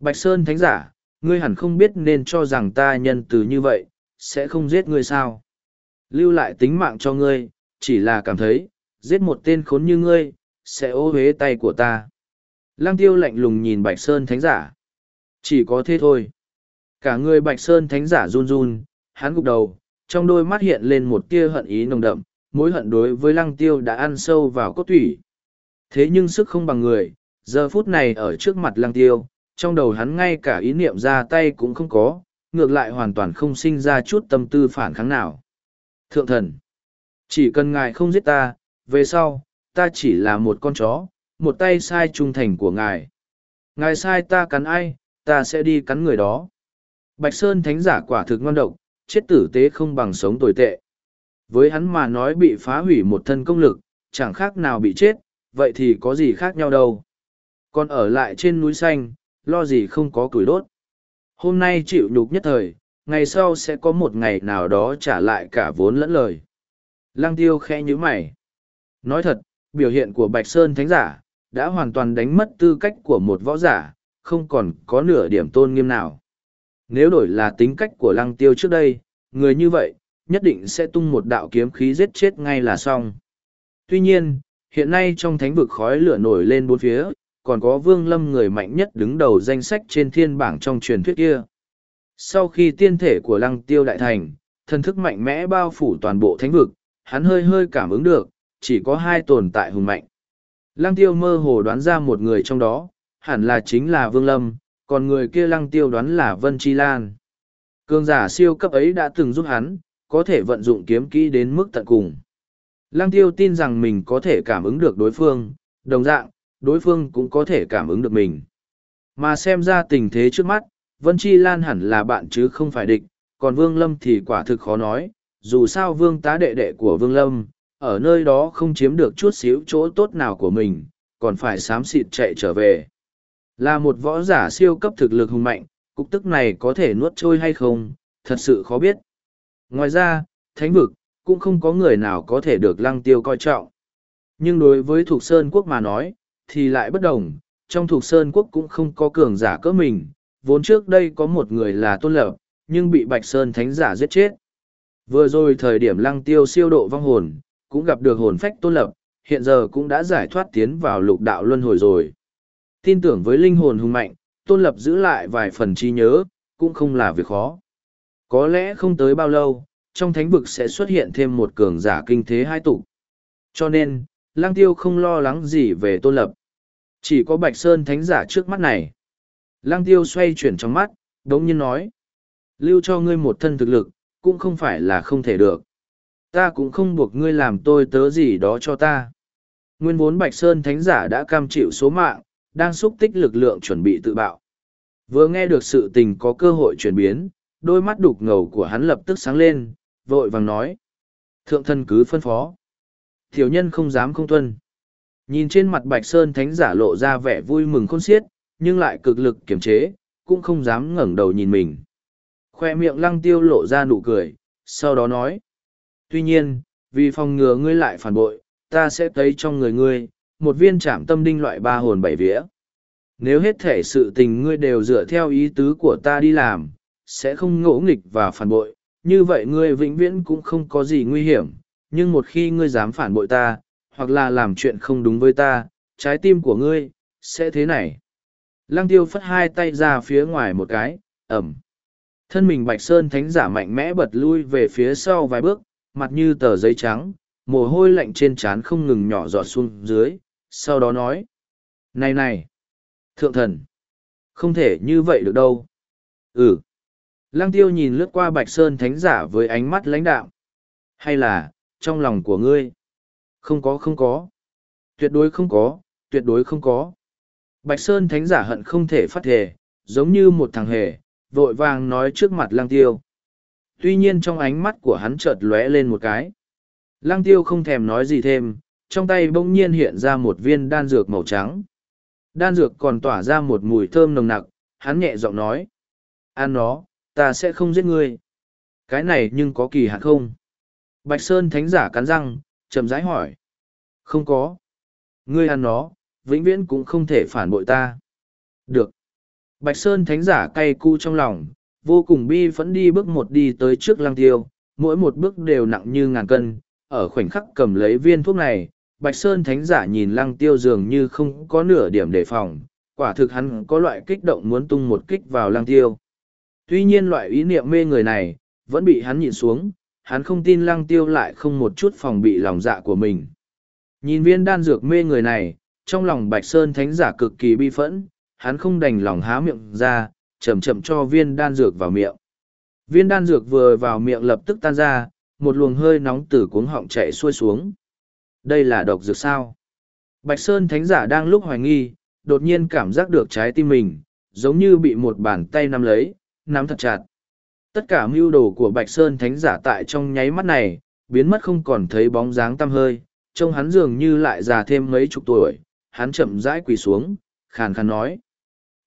Bạch Sơn Thánh Giả, ngươi hẳn không biết nên cho rằng ta nhân từ như vậy, sẽ không giết ngươi sao? Lưu lại tính mạng cho ngươi, chỉ là cảm thấy, giết một tên khốn như ngươi, sẽ ô huế tay của ta. Lăng tiêu lạnh lùng nhìn Bạch Sơn Thánh Giả. Chỉ có thế thôi. Cả người Bạch Sơn Thánh Giả run run, hắn gục đầu, trong đôi mắt hiện lên một tia hận ý nồng đậm, mối hận đối với lăng tiêu đã ăn sâu vào cốt thủy. Thế nhưng sức không bằng người, giờ phút này ở trước mặt lăng tiêu, trong đầu hắn ngay cả ý niệm ra tay cũng không có, ngược lại hoàn toàn không sinh ra chút tâm tư phản kháng nào. Thượng thần, chỉ cần ngài không giết ta, về sau, ta chỉ là một con chó, một tay sai trung thành của ngài. Ngài sai ta cắn ai, ta sẽ đi cắn người đó. Bạch Sơn thánh giả quả thực ngon độc, chết tử tế không bằng sống tồi tệ. Với hắn mà nói bị phá hủy một thân công lực, chẳng khác nào bị chết, vậy thì có gì khác nhau đâu. Còn ở lại trên núi xanh, lo gì không có củi đốt. Hôm nay chịu nhục nhất thời, ngày sau sẽ có một ngày nào đó trả lại cả vốn lẫn lời. Lăng tiêu khẽ như mày. Nói thật, biểu hiện của Bạch Sơn Thánh Giả, đã hoàn toàn đánh mất tư cách của một võ giả, không còn có nửa điểm tôn nghiêm nào. Nếu đổi là tính cách của lăng tiêu trước đây, người như vậy, nhất định sẽ tung một đạo kiếm khí giết chết ngay là xong. Tuy nhiên, hiện nay trong thánh vực khói lửa nổi lên bốn phía, còn có vương lâm người mạnh nhất đứng đầu danh sách trên thiên bảng trong truyền thuyết kia. Sau khi tiên thể của lăng tiêu đại thành, thần thức mạnh mẽ bao phủ toàn bộ thánh vực, hắn hơi hơi cảm ứng được, chỉ có hai tồn tại hùng mạnh. Lăng tiêu mơ hồ đoán ra một người trong đó, hẳn là chính là Vương Lâm, còn người kia lăng tiêu đoán là Vân Chi Lan. Cường giả siêu cấp ấy đã từng giúp hắn, có thể vận dụng kiếm kỹ đến mức tận cùng. Lăng tiêu tin rằng mình có thể cảm ứng được đối phương, đồng dạng, đối phương cũng có thể cảm ứng được mình. Mà xem ra tình thế trước mắt, Vân Chi Lan hẳn là bạn chứ không phải địch, còn Vương Lâm thì quả thực khó nói, dù sao Vương tá đệ đệ của Vương Lâm, ở nơi đó không chiếm được chút xíu chỗ tốt nào của mình, còn phải xám xịt chạy trở về. Là một võ giả siêu cấp thực lực hùng mạnh, cục tức này có thể nuốt trôi hay không, thật sự khó biết. Ngoài ra, thánh vực, cũng không có người nào có thể được lăng tiêu coi trọng. Nhưng đối với Thục Sơn Quốc mà nói, thì lại bất đồng, trong Thục Sơn Quốc cũng không có cường giả cỡ mình, vốn trước đây có một người là tôn lập, nhưng bị Bạch Sơn Thánh giả giết chết. Vừa rồi thời điểm lăng tiêu siêu độ vong hồn, cũng gặp được hồn phách tôn lập, hiện giờ cũng đã giải thoát tiến vào lục đạo luân hồi rồi. Tin tưởng với linh hồn hùng mạnh, tôn lập giữ lại vài phần trí nhớ, cũng không là việc khó. Có lẽ không tới bao lâu, trong thánh vực sẽ xuất hiện thêm một cường giả kinh thế hai tụ Cho nên, lang tiêu không lo lắng gì về tôn lập. Chỉ có bạch sơn thánh giả trước mắt này. Lang tiêu xoay chuyển trong mắt, đống nhiên nói. Lưu cho ngươi một thân thực lực, cũng không phải là không thể được. Ta cũng không buộc ngươi làm tôi tớ gì đó cho ta. Nguyên vốn Bạch Sơn Thánh Giả đã cam chịu số mạng, đang xúc tích lực lượng chuẩn bị tự bạo. Vừa nghe được sự tình có cơ hội chuyển biến, đôi mắt đục ngầu của hắn lập tức sáng lên, vội vàng nói. Thượng thân cứ phân phó. Tiểu nhân không dám không tuân. Nhìn trên mặt Bạch Sơn Thánh Giả lộ ra vẻ vui mừng khôn xiết, nhưng lại cực lực kiềm chế, cũng không dám ngẩng đầu nhìn mình. Khoe miệng lăng tiêu lộ ra nụ cười, sau đó nói. Tuy nhiên, vì phòng ngừa ngươi lại phản bội, ta sẽ thấy trong người ngươi, một viên trảm tâm đinh loại ba hồn bảy vía. Nếu hết thể sự tình ngươi đều dựa theo ý tứ của ta đi làm, sẽ không ngỗ nghịch và phản bội, như vậy ngươi vĩnh viễn cũng không có gì nguy hiểm, nhưng một khi ngươi dám phản bội ta, hoặc là làm chuyện không đúng với ta, trái tim của ngươi, sẽ thế này. Lăng tiêu phất hai tay ra phía ngoài một cái, ẩm. Thân mình Bạch Sơn Thánh giả mạnh mẽ bật lui về phía sau vài bước, mặt như tờ giấy trắng, mồ hôi lạnh trên trán không ngừng nhỏ giọt xuống dưới, sau đó nói. Này này! Thượng thần! Không thể như vậy được đâu. Ừ! Lăng tiêu nhìn lướt qua Bạch Sơn Thánh giả với ánh mắt lãnh đạo. Hay là, trong lòng của ngươi? Không có không có. Tuyệt đối không có, tuyệt đối không có. Bạch Sơn Thánh giả hận không thể phát thể, giống như một thằng hề, vội vàng nói trước mặt lăng tiêu. Tuy nhiên trong ánh mắt của hắn chợt lóe lên một cái. Lăng tiêu không thèm nói gì thêm, trong tay bỗng nhiên hiện ra một viên đan dược màu trắng. Đan dược còn tỏa ra một mùi thơm nồng nặc, hắn nhẹ giọng nói. Ăn nó, ta sẽ không giết ngươi. Cái này nhưng có kỳ hạn không? Bạch Sơn thánh giả cắn răng, chậm rãi hỏi. Không có. Ngươi ăn nó, vĩnh viễn cũng không thể phản bội ta. Được. Bạch Sơn thánh giả cay cu trong lòng, vô cùng bi phẫn đi bước một đi tới trước lăng tiêu, mỗi một bước đều nặng như ngàn cân, ở khoảnh khắc cầm lấy viên thuốc này, Bạch Sơn thánh giả nhìn lăng tiêu dường như không có nửa điểm đề phòng, quả thực hắn có loại kích động muốn tung một kích vào lăng tiêu. Tuy nhiên loại ý niệm mê người này, vẫn bị hắn nhìn xuống, hắn không tin lăng tiêu lại không một chút phòng bị lòng dạ của mình. Nhìn viên đan dược mê người này, trong lòng Bạch Sơn thánh giả cực kỳ bi phẫn, hắn không đành lòng há miệng ra, chậm chậm cho viên đan dược vào miệng. Viên đan dược vừa vào miệng lập tức tan ra, một luồng hơi nóng từ cuống họng chạy xuôi xuống. Đây là độc dược sao? Bạch Sơn Thánh Giả đang lúc hoài nghi, đột nhiên cảm giác được trái tim mình, giống như bị một bàn tay nắm lấy, nắm thật chặt. Tất cả mưu đồ của Bạch Sơn Thánh Giả tại trong nháy mắt này, biến mất không còn thấy bóng dáng tăm hơi, trông hắn dường như lại già thêm mấy chục tuổi, hắn chậm rãi quỳ xuống, khàn khàn nói.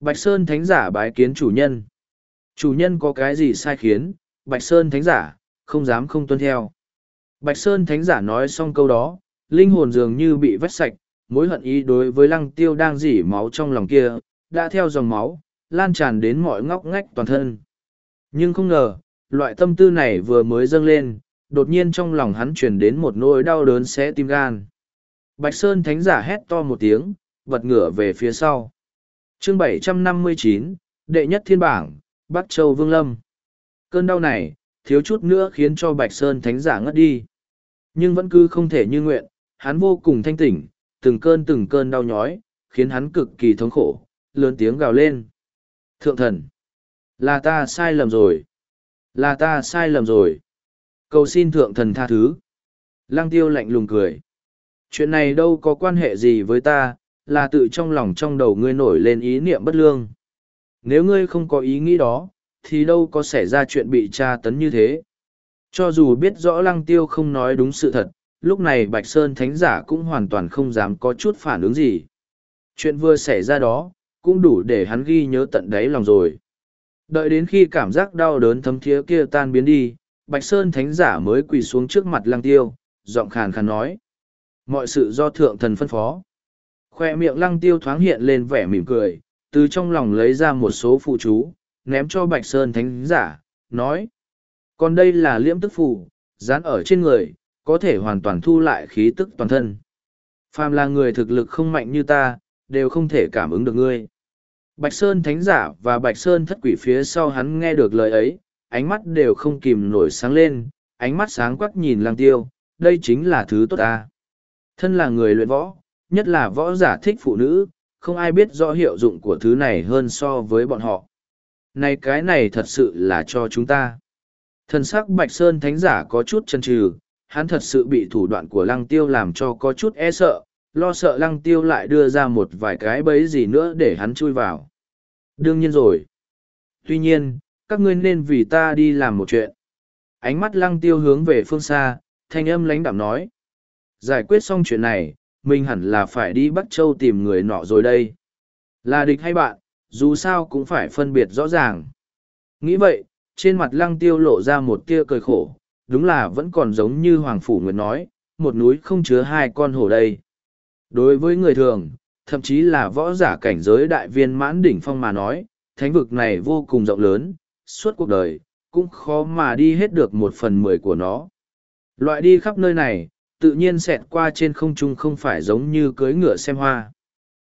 Bạch Sơn Thánh Giả bái kiến chủ nhân. Chủ nhân có cái gì sai khiến, Bạch Sơn Thánh Giả, không dám không tuân theo. Bạch Sơn Thánh Giả nói xong câu đó, linh hồn dường như bị vét sạch, mối hận ý đối với lăng tiêu đang dỉ máu trong lòng kia, đã theo dòng máu, lan tràn đến mọi ngóc ngách toàn thân. Nhưng không ngờ, loại tâm tư này vừa mới dâng lên, đột nhiên trong lòng hắn truyền đến một nỗi đau đớn xé tim gan. Bạch Sơn Thánh giả hét to một tiếng, bật ngửa về phía sau chương 759, đệ nhất thiên bảng, Bắc Châu Vương Lâm. Cơn đau này, thiếu chút nữa khiến cho Bạch Sơn Thánh giả ngất đi. Nhưng vẫn cứ không thể như nguyện, hắn vô cùng thanh tỉnh, từng cơn từng cơn đau nhói, khiến hắn cực kỳ thống khổ, lớn tiếng gào lên. Thượng thần, là ta sai lầm rồi. Là ta sai lầm rồi. Cầu xin thượng thần tha thứ. Lăng tiêu lạnh lùng cười. Chuyện này đâu có quan hệ gì với ta, là tự trong lòng trong đầu ngươi nổi lên ý niệm bất lương. Nếu ngươi không có ý nghĩ đó, thì đâu có xảy ra chuyện bị tra tấn như thế. Cho dù biết rõ lăng tiêu không nói đúng sự thật, lúc này Bạch Sơn Thánh Giả cũng hoàn toàn không dám có chút phản ứng gì. Chuyện vừa xảy ra đó, cũng đủ để hắn ghi nhớ tận đáy lòng rồi. Đợi đến khi cảm giác đau đớn thấm thiế kia tan biến đi, Bạch Sơn Thánh Giả mới quỳ xuống trước mặt lăng tiêu, giọng khàn khàn nói. Mọi sự do thượng thần phân phó. Khoe miệng lăng tiêu thoáng hiện lên vẻ mỉm cười, từ trong lòng lấy ra một số phụ chú, ném cho Bạch Sơn Thánh Giả, nói. Còn đây là liễm tức phù, dán ở trên người, có thể hoàn toàn thu lại khí tức toàn thân. Phàm là người thực lực không mạnh như ta, đều không thể cảm ứng được ngươi. Bạch Sơn Thánh Giả và Bạch Sơn Thất Quỷ phía sau hắn nghe được lời ấy, ánh mắt đều không kìm nổi sáng lên, ánh mắt sáng quắc nhìn lang tiêu, đây chính là thứ tốt ta. Thân là người luyện võ, nhất là võ giả thích phụ nữ, không ai biết rõ hiệu dụng của thứ này hơn so với bọn họ. Này cái này thật sự là cho chúng ta. Thần sắc Bạch Sơn Thánh Giả có chút chần chừ, hắn thật sự bị thủ đoạn của lăng tiêu làm cho có chút e sợ, lo sợ lăng tiêu lại đưa ra một vài cái bẫy gì nữa để hắn chui vào. Đương nhiên rồi. Tuy nhiên, các ngươi nên vì ta đi làm một chuyện. Ánh mắt lăng tiêu hướng về phương xa, thanh âm lãnh đạm nói. Giải quyết xong chuyện này, mình hẳn là phải đi Bắc Châu tìm người nọ rồi đây. Là địch hay bạn, dù sao cũng phải phân biệt rõ ràng. Nghĩ vậy, trên mặt lăng tiêu lộ ra một tia cười khổ, đúng là vẫn còn giống như Hoàng Phủ Nguyệt nói, một núi không chứa hai con hổ đây. Đối với người thường, thậm chí là võ giả cảnh giới đại viên mãn đỉnh phong mà nói, thánh vực này vô cùng rộng lớn, suốt cuộc đời, cũng khó mà đi hết được một phần mười của nó. Loại đi khắp nơi này, tự nhiên xẹt qua trên không trung không phải giống như cưới ngựa xem hoa.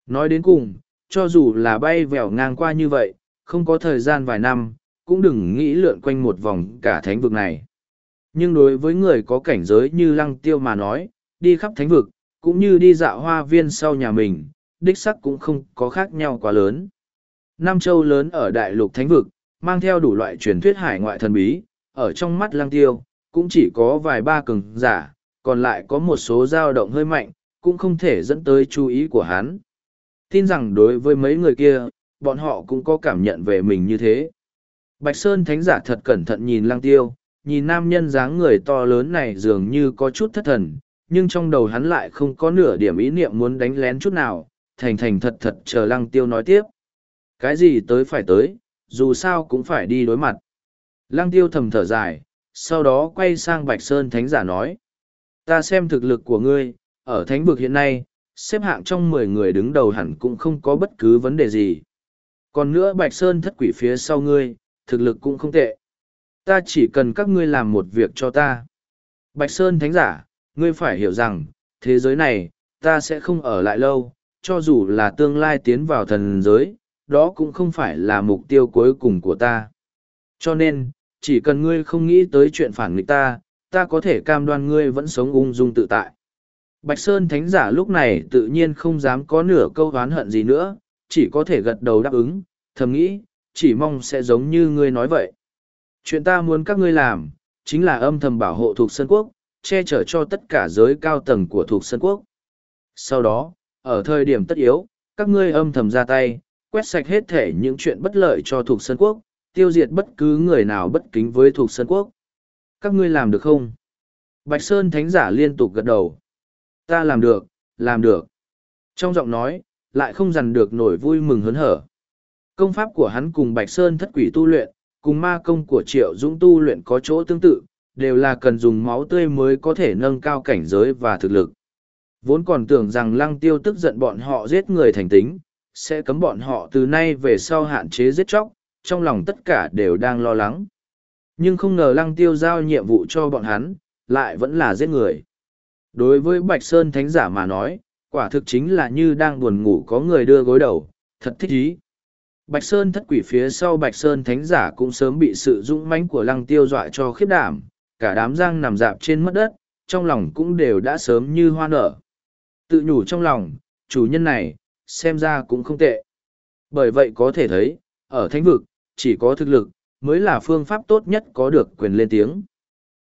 Nói đến cùng, cho dù là bay vèo ngang qua như vậy, không có thời gian vài năm, cũng đừng nghĩ lượn quanh một vòng cả thánh vực này. Nhưng đối với người có cảnh giới như lăng tiêu mà nói, đi khắp thánh vực, cũng như đi dạo hoa viên sau nhà mình, đích sắc cũng không có khác nhau quá lớn. Nam châu lớn ở đại lục thánh vực, mang theo đủ loại truyền thuyết hải ngoại thần bí, ở trong mắt lăng tiêu, cũng chỉ có vài ba cường giả, còn lại có một số dao động hơi mạnh, cũng không thể dẫn tới chú ý của hắn. Tin rằng đối với mấy người kia, bọn họ cũng có cảm nhận về mình như thế. Bạch Sơn Thánh giả thật cẩn thận nhìn lăng tiêu, nhìn nam nhân dáng người to lớn này dường như có chút thất thần, nhưng trong đầu hắn lại không có nửa điểm ý niệm muốn đánh lén chút nào, thành thành thật thật chờ lăng tiêu nói tiếp. Cái gì tới phải tới, dù sao cũng phải đi đối mặt. Lăng tiêu thầm thở dài, sau đó quay sang Bạch Sơn Thánh giả nói. Ta xem thực lực của ngươi, ở thánh vực hiện nay, xếp hạng trong mười người đứng đầu hẳn cũng không có bất cứ vấn đề gì. Còn nữa Bạch Sơn thất quỷ phía sau ngươi, thực lực cũng không tệ. Ta chỉ cần các ngươi làm một việc cho ta. Bạch Sơn Thánh giả, ngươi phải hiểu rằng, thế giới này, ta sẽ không ở lại lâu, cho dù là tương lai tiến vào thần giới, đó cũng không phải là mục tiêu cuối cùng của ta. Cho nên, chỉ cần ngươi không nghĩ tới chuyện phản nghịch ta, ta có thể cam đoan ngươi vẫn sống ung dung tự tại. Bạch Sơn Thánh giả lúc này tự nhiên không dám có nửa câu oán hận gì nữa, chỉ có thể gật đầu đáp ứng, thầm nghĩ, chỉ mong sẽ giống như ngươi nói vậy. Chuyện ta muốn các ngươi làm, chính là âm thầm bảo hộ thuộc Sơn Quốc, che chở cho tất cả giới cao tầng của thuộc Sơn Quốc. Sau đó, ở thời điểm tất yếu, các ngươi âm thầm ra tay, quét sạch hết thể những chuyện bất lợi cho thuộc Sơn Quốc, tiêu diệt bất cứ người nào bất kính với thuộc Sơn Quốc. Các ngươi làm được không? Bạch Sơn Thánh giả liên tục gật đầu. Ta làm được, làm được. Trong giọng nói, lại không dằn được nổi vui mừng hớn hở. Công pháp của hắn cùng Bạch Sơn thất quỷ tu luyện, cùng ma công của Triệu Dũng tu luyện có chỗ tương tự, đều là cần dùng máu tươi mới có thể nâng cao cảnh giới và thực lực. Vốn còn tưởng rằng lăng tiêu tức giận bọn họ giết người thành tính, sẽ cấm bọn họ từ nay về sau hạn chế giết chóc, trong lòng tất cả đều đang lo lắng. Nhưng không ngờ lăng tiêu giao nhiệm vụ cho bọn hắn, lại vẫn là giết người. Đối với Bạch Sơn Thánh giả mà nói, quả thực chính là như đang buồn ngủ có người đưa gối đầu, thật thích ý. Bạch Sơn thất quỷ phía sau Bạch Sơn Thánh giả cũng sớm bị sự dũng mãnh của lăng tiêu dọa cho khiếp đảm, cả đám giang nằm dạp trên mất đất, trong lòng cũng đều đã sớm như hoa nở. Tự nhủ trong lòng, chủ nhân này, xem ra cũng không tệ. Bởi vậy có thể thấy, ở thánh vực, chỉ có thực lực, mới là phương pháp tốt nhất có được quyền lên tiếng.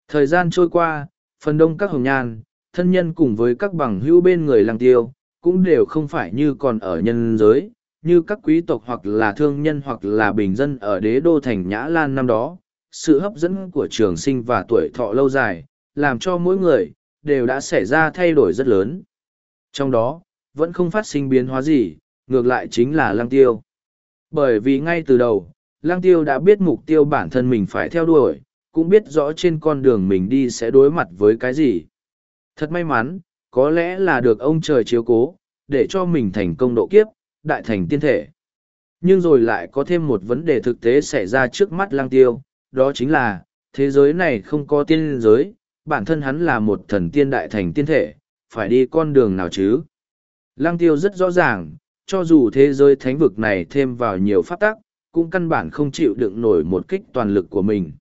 Thời gian trôi qua, phần đông các hồng nhan, thân nhân cùng với các bằng hữu bên người làng tiêu, cũng đều không phải như còn ở nhân giới, như các quý tộc hoặc là thương nhân hoặc là bình dân ở đế đô thành Nhã Lan năm đó. Sự hấp dẫn của trường sinh và tuổi thọ lâu dài, làm cho mỗi người, đều đã xảy ra thay đổi rất lớn. Trong đó, vẫn không phát sinh biến hóa gì, ngược lại chính là lăng tiêu. Bởi vì ngay từ đầu, Lang tiêu đã biết mục tiêu bản thân mình phải theo đuổi, cũng biết rõ trên con đường mình đi sẽ đối mặt với cái gì. Thật may mắn, có lẽ là được ông trời chiếu cố, để cho mình thành công độ kiếp, đại thành tiên thể. Nhưng rồi lại có thêm một vấn đề thực tế xảy ra trước mắt lang tiêu, đó chính là, thế giới này không có tiên giới, bản thân hắn là một thần tiên đại thành tiên thể, phải đi con đường nào chứ? Lang tiêu rất rõ ràng, cho dù thế giới thánh vực này thêm vào nhiều pháp tắc, cũng căn bản không chịu đựng nổi một kích toàn lực của mình.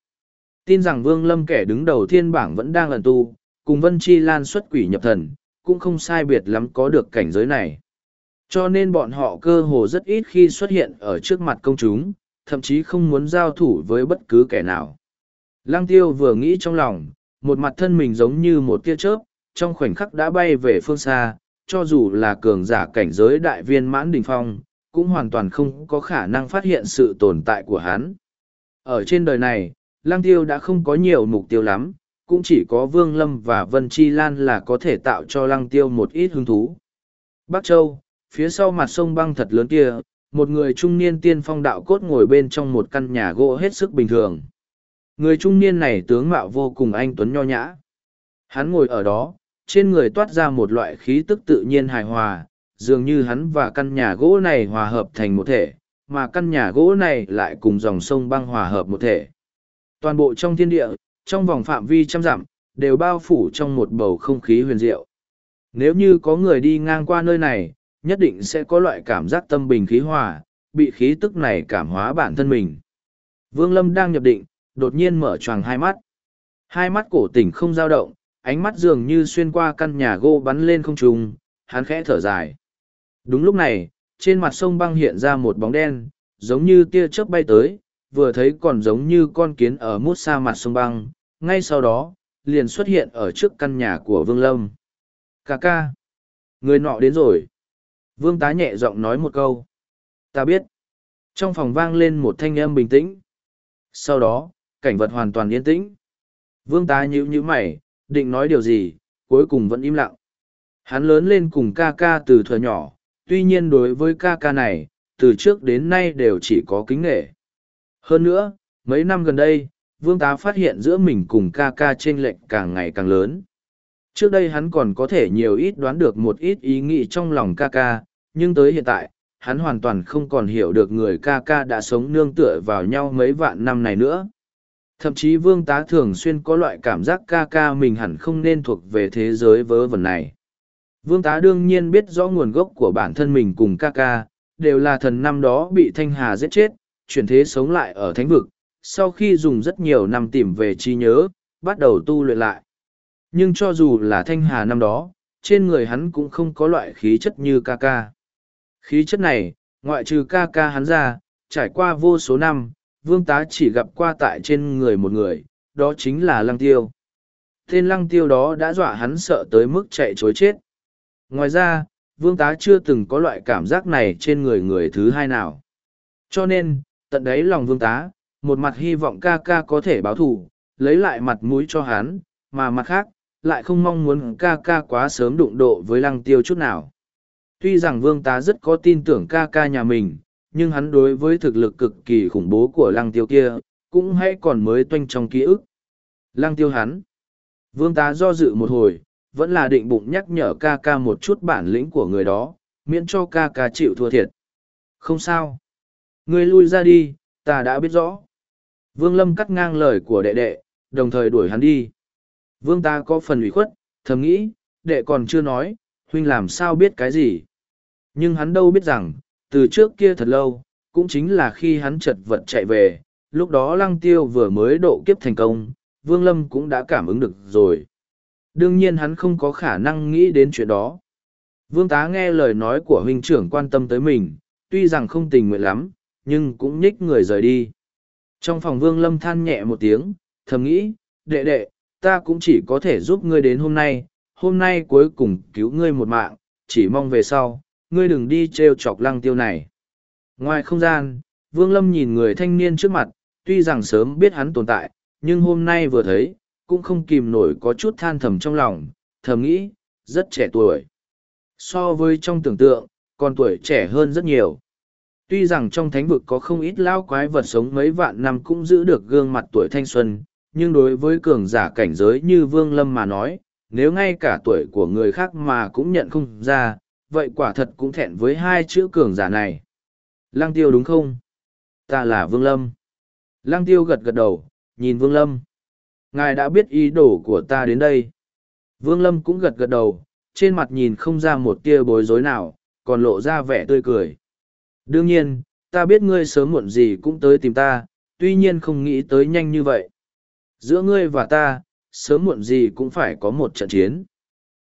Tin rằng Vương Lâm kẻ đứng đầu thiên bảng vẫn đang lần tu, cùng Vân Chi Lan xuất quỷ nhập thần, cũng không sai biệt lắm có được cảnh giới này. Cho nên bọn họ cơ hồ rất ít khi xuất hiện ở trước mặt công chúng, thậm chí không muốn giao thủ với bất cứ kẻ nào. Lăng tiêu vừa nghĩ trong lòng, một mặt thân mình giống như một tia chớp, trong khoảnh khắc đã bay về phương xa, cho dù là cường giả cảnh giới đại viên mãn đình phong, cũng hoàn toàn không có khả năng phát hiện sự tồn tại của hắn. Ở trên đời này, Lăng Tiêu đã không có nhiều mục tiêu lắm, cũng chỉ có Vương Lâm và Vân Chi Lan là có thể tạo cho Lăng Tiêu một ít hứng thú. Bắc Châu, phía sau mặt sông băng thật lớn kia, một người trung niên tiên phong đạo cốt ngồi bên trong một căn nhà gỗ hết sức bình thường. Người trung niên này tướng mạo vô cùng anh tuấn nho nhã. Hắn ngồi ở đó, trên người toát ra một loại khí tức tự nhiên hài hòa, dường như hắn và căn nhà gỗ này hòa hợp thành một thể, mà căn nhà gỗ này lại cùng dòng sông băng hòa hợp một thể. Toàn bộ trong thiên địa, trong vòng phạm vi trăm dặm, đều bao phủ trong một bầu không khí huyền diệu. Nếu như có người đi ngang qua nơi này, nhất định sẽ có loại cảm giác tâm bình khí hòa, bị khí tức này cảm hóa bản thân mình. Vương Lâm đang nhập định, đột nhiên mở choàng hai mắt. Hai mắt cổ tỉnh không dao động, ánh mắt dường như xuyên qua căn nhà gỗ bắn lên không trung, hắn khẽ thở dài. Đúng lúc này, trên mặt sông băng hiện ra một bóng đen, giống như tia chớp bay tới, vừa thấy còn giống như con kiến ở mút xa mặt sông băng, ngay sau đó, liền xuất hiện ở trước căn nhà của Vương Lâm. Cà ca! Người nọ đến rồi. Vương tá nhẹ giọng nói một câu. Ta biết. Trong phòng vang lên một thanh âm bình tĩnh. Sau đó, cảnh vật hoàn toàn yên tĩnh. Vương tá nhíu nhíu mày, định nói điều gì, cuối cùng vẫn im lặng. Hắn lớn lên cùng ca ca từ thuở nhỏ, tuy nhiên đối với ca ca này, từ trước đến nay đều chỉ có kính nghệ. Hơn nữa, mấy năm gần đây, vương tá phát hiện giữa mình cùng ca ca trên lệnh càng ngày càng lớn. Trước đây hắn còn có thể nhiều ít đoán được một ít ý nghĩ trong lòng ca ca, nhưng tới hiện tại, hắn hoàn toàn không còn hiểu được người ca ca đã sống nương tựa vào nhau mấy vạn năm này nữa. Thậm chí vương tá thường xuyên có loại cảm giác ca ca mình hẳn không nên thuộc về thế giới vớ vẩn này. Vương tá đương nhiên biết rõ nguồn gốc của bản thân mình cùng ca ca, đều là thần năm đó bị Thanh Hà giết chết, chuyển thế sống lại ở thánh vực, sau khi dùng rất nhiều năm tìm về trí nhớ, bắt đầu tu luyện lại. Nhưng cho dù là Thanh Hà năm đó, trên người hắn cũng không có loại khí chất như ca ca. Khí chất này, ngoại trừ ca ca hắn ra, trải qua vô số năm, vương tá chỉ gặp qua tại trên người một người, đó chính là lăng tiêu. Tên lăng tiêu đó đã dọa hắn sợ tới mức chạy chối chết. Ngoài ra, vương tá chưa từng có loại cảm giác này trên người người thứ hai nào. Cho nên, tận đấy lòng vương tá, một mặt hy vọng ca ca có thể báo thù, lấy lại mặt mũi cho hắn, mà mặt khác, lại không mong muốn ca ca quá sớm đụng độ với lăng tiêu chút nào. Tuy rằng vương tá rất có tin tưởng ca ca nhà mình, nhưng hắn đối với thực lực cực kỳ khủng bố của lăng tiêu kia, cũng hãy còn mới toanh trong ký ức. Lăng tiêu hắn. Vương tá do dự một hồi, vẫn là định bụng nhắc nhở ca ca một chút bản lĩnh của người đó, miễn cho ca ca chịu thua thiệt. Không sao. Ngươi lui ra đi, ta đã biết rõ. Vương Lâm cắt ngang lời của đệ đệ, đồng thời đuổi hắn đi. Vương ta có phần ủy khuất, thầm nghĩ, đệ còn chưa nói, huynh làm sao biết cái gì. Nhưng hắn đâu biết rằng, từ trước kia thật lâu, cũng chính là khi hắn chật vật chạy về, lúc đó lăng tiêu vừa mới độ kiếp thành công, Vương Lâm cũng đã cảm ứng được rồi. Đương nhiên hắn không có khả năng nghĩ đến chuyện đó. Vương tá nghe lời nói của huynh trưởng quan tâm tới mình, tuy rằng không tình nguyện lắm, nhưng cũng nhích người rời đi. Trong phòng Vương Lâm than nhẹ một tiếng, thầm nghĩ, đệ đệ, ta cũng chỉ có thể giúp ngươi đến hôm nay, hôm nay cuối cùng cứu ngươi một mạng, chỉ mong về sau, ngươi đừng đi trêu chọc lăng tiêu này. Ngoài không gian, Vương Lâm nhìn người thanh niên trước mặt, tuy rằng sớm biết hắn tồn tại, nhưng hôm nay vừa thấy, cũng không kìm nổi có chút than thầm trong lòng, thầm nghĩ, rất trẻ tuổi. So với trong tưởng tượng, còn tuổi trẻ hơn rất nhiều. Tuy rằng trong thánh vực có không ít lao quái vật sống mấy vạn năm cũng giữ được gương mặt tuổi thanh xuân, nhưng đối với cường giả cảnh giới như Vương Lâm mà nói, nếu ngay cả tuổi của người khác mà cũng nhận không ra, vậy quả thật cũng thẹn với hai chữ cường giả này. Lăng tiêu đúng không? Ta là Vương Lâm. Lăng tiêu gật gật đầu, nhìn Vương Lâm. Ngài đã biết ý đồ của ta đến đây. Vương Lâm cũng gật gật đầu, trên mặt nhìn không ra một tia bối rối nào, còn lộ ra vẻ tươi cười. Đương nhiên, ta biết ngươi sớm muộn gì cũng tới tìm ta, tuy nhiên không nghĩ tới nhanh như vậy. Giữa ngươi và ta, sớm muộn gì cũng phải có một trận chiến.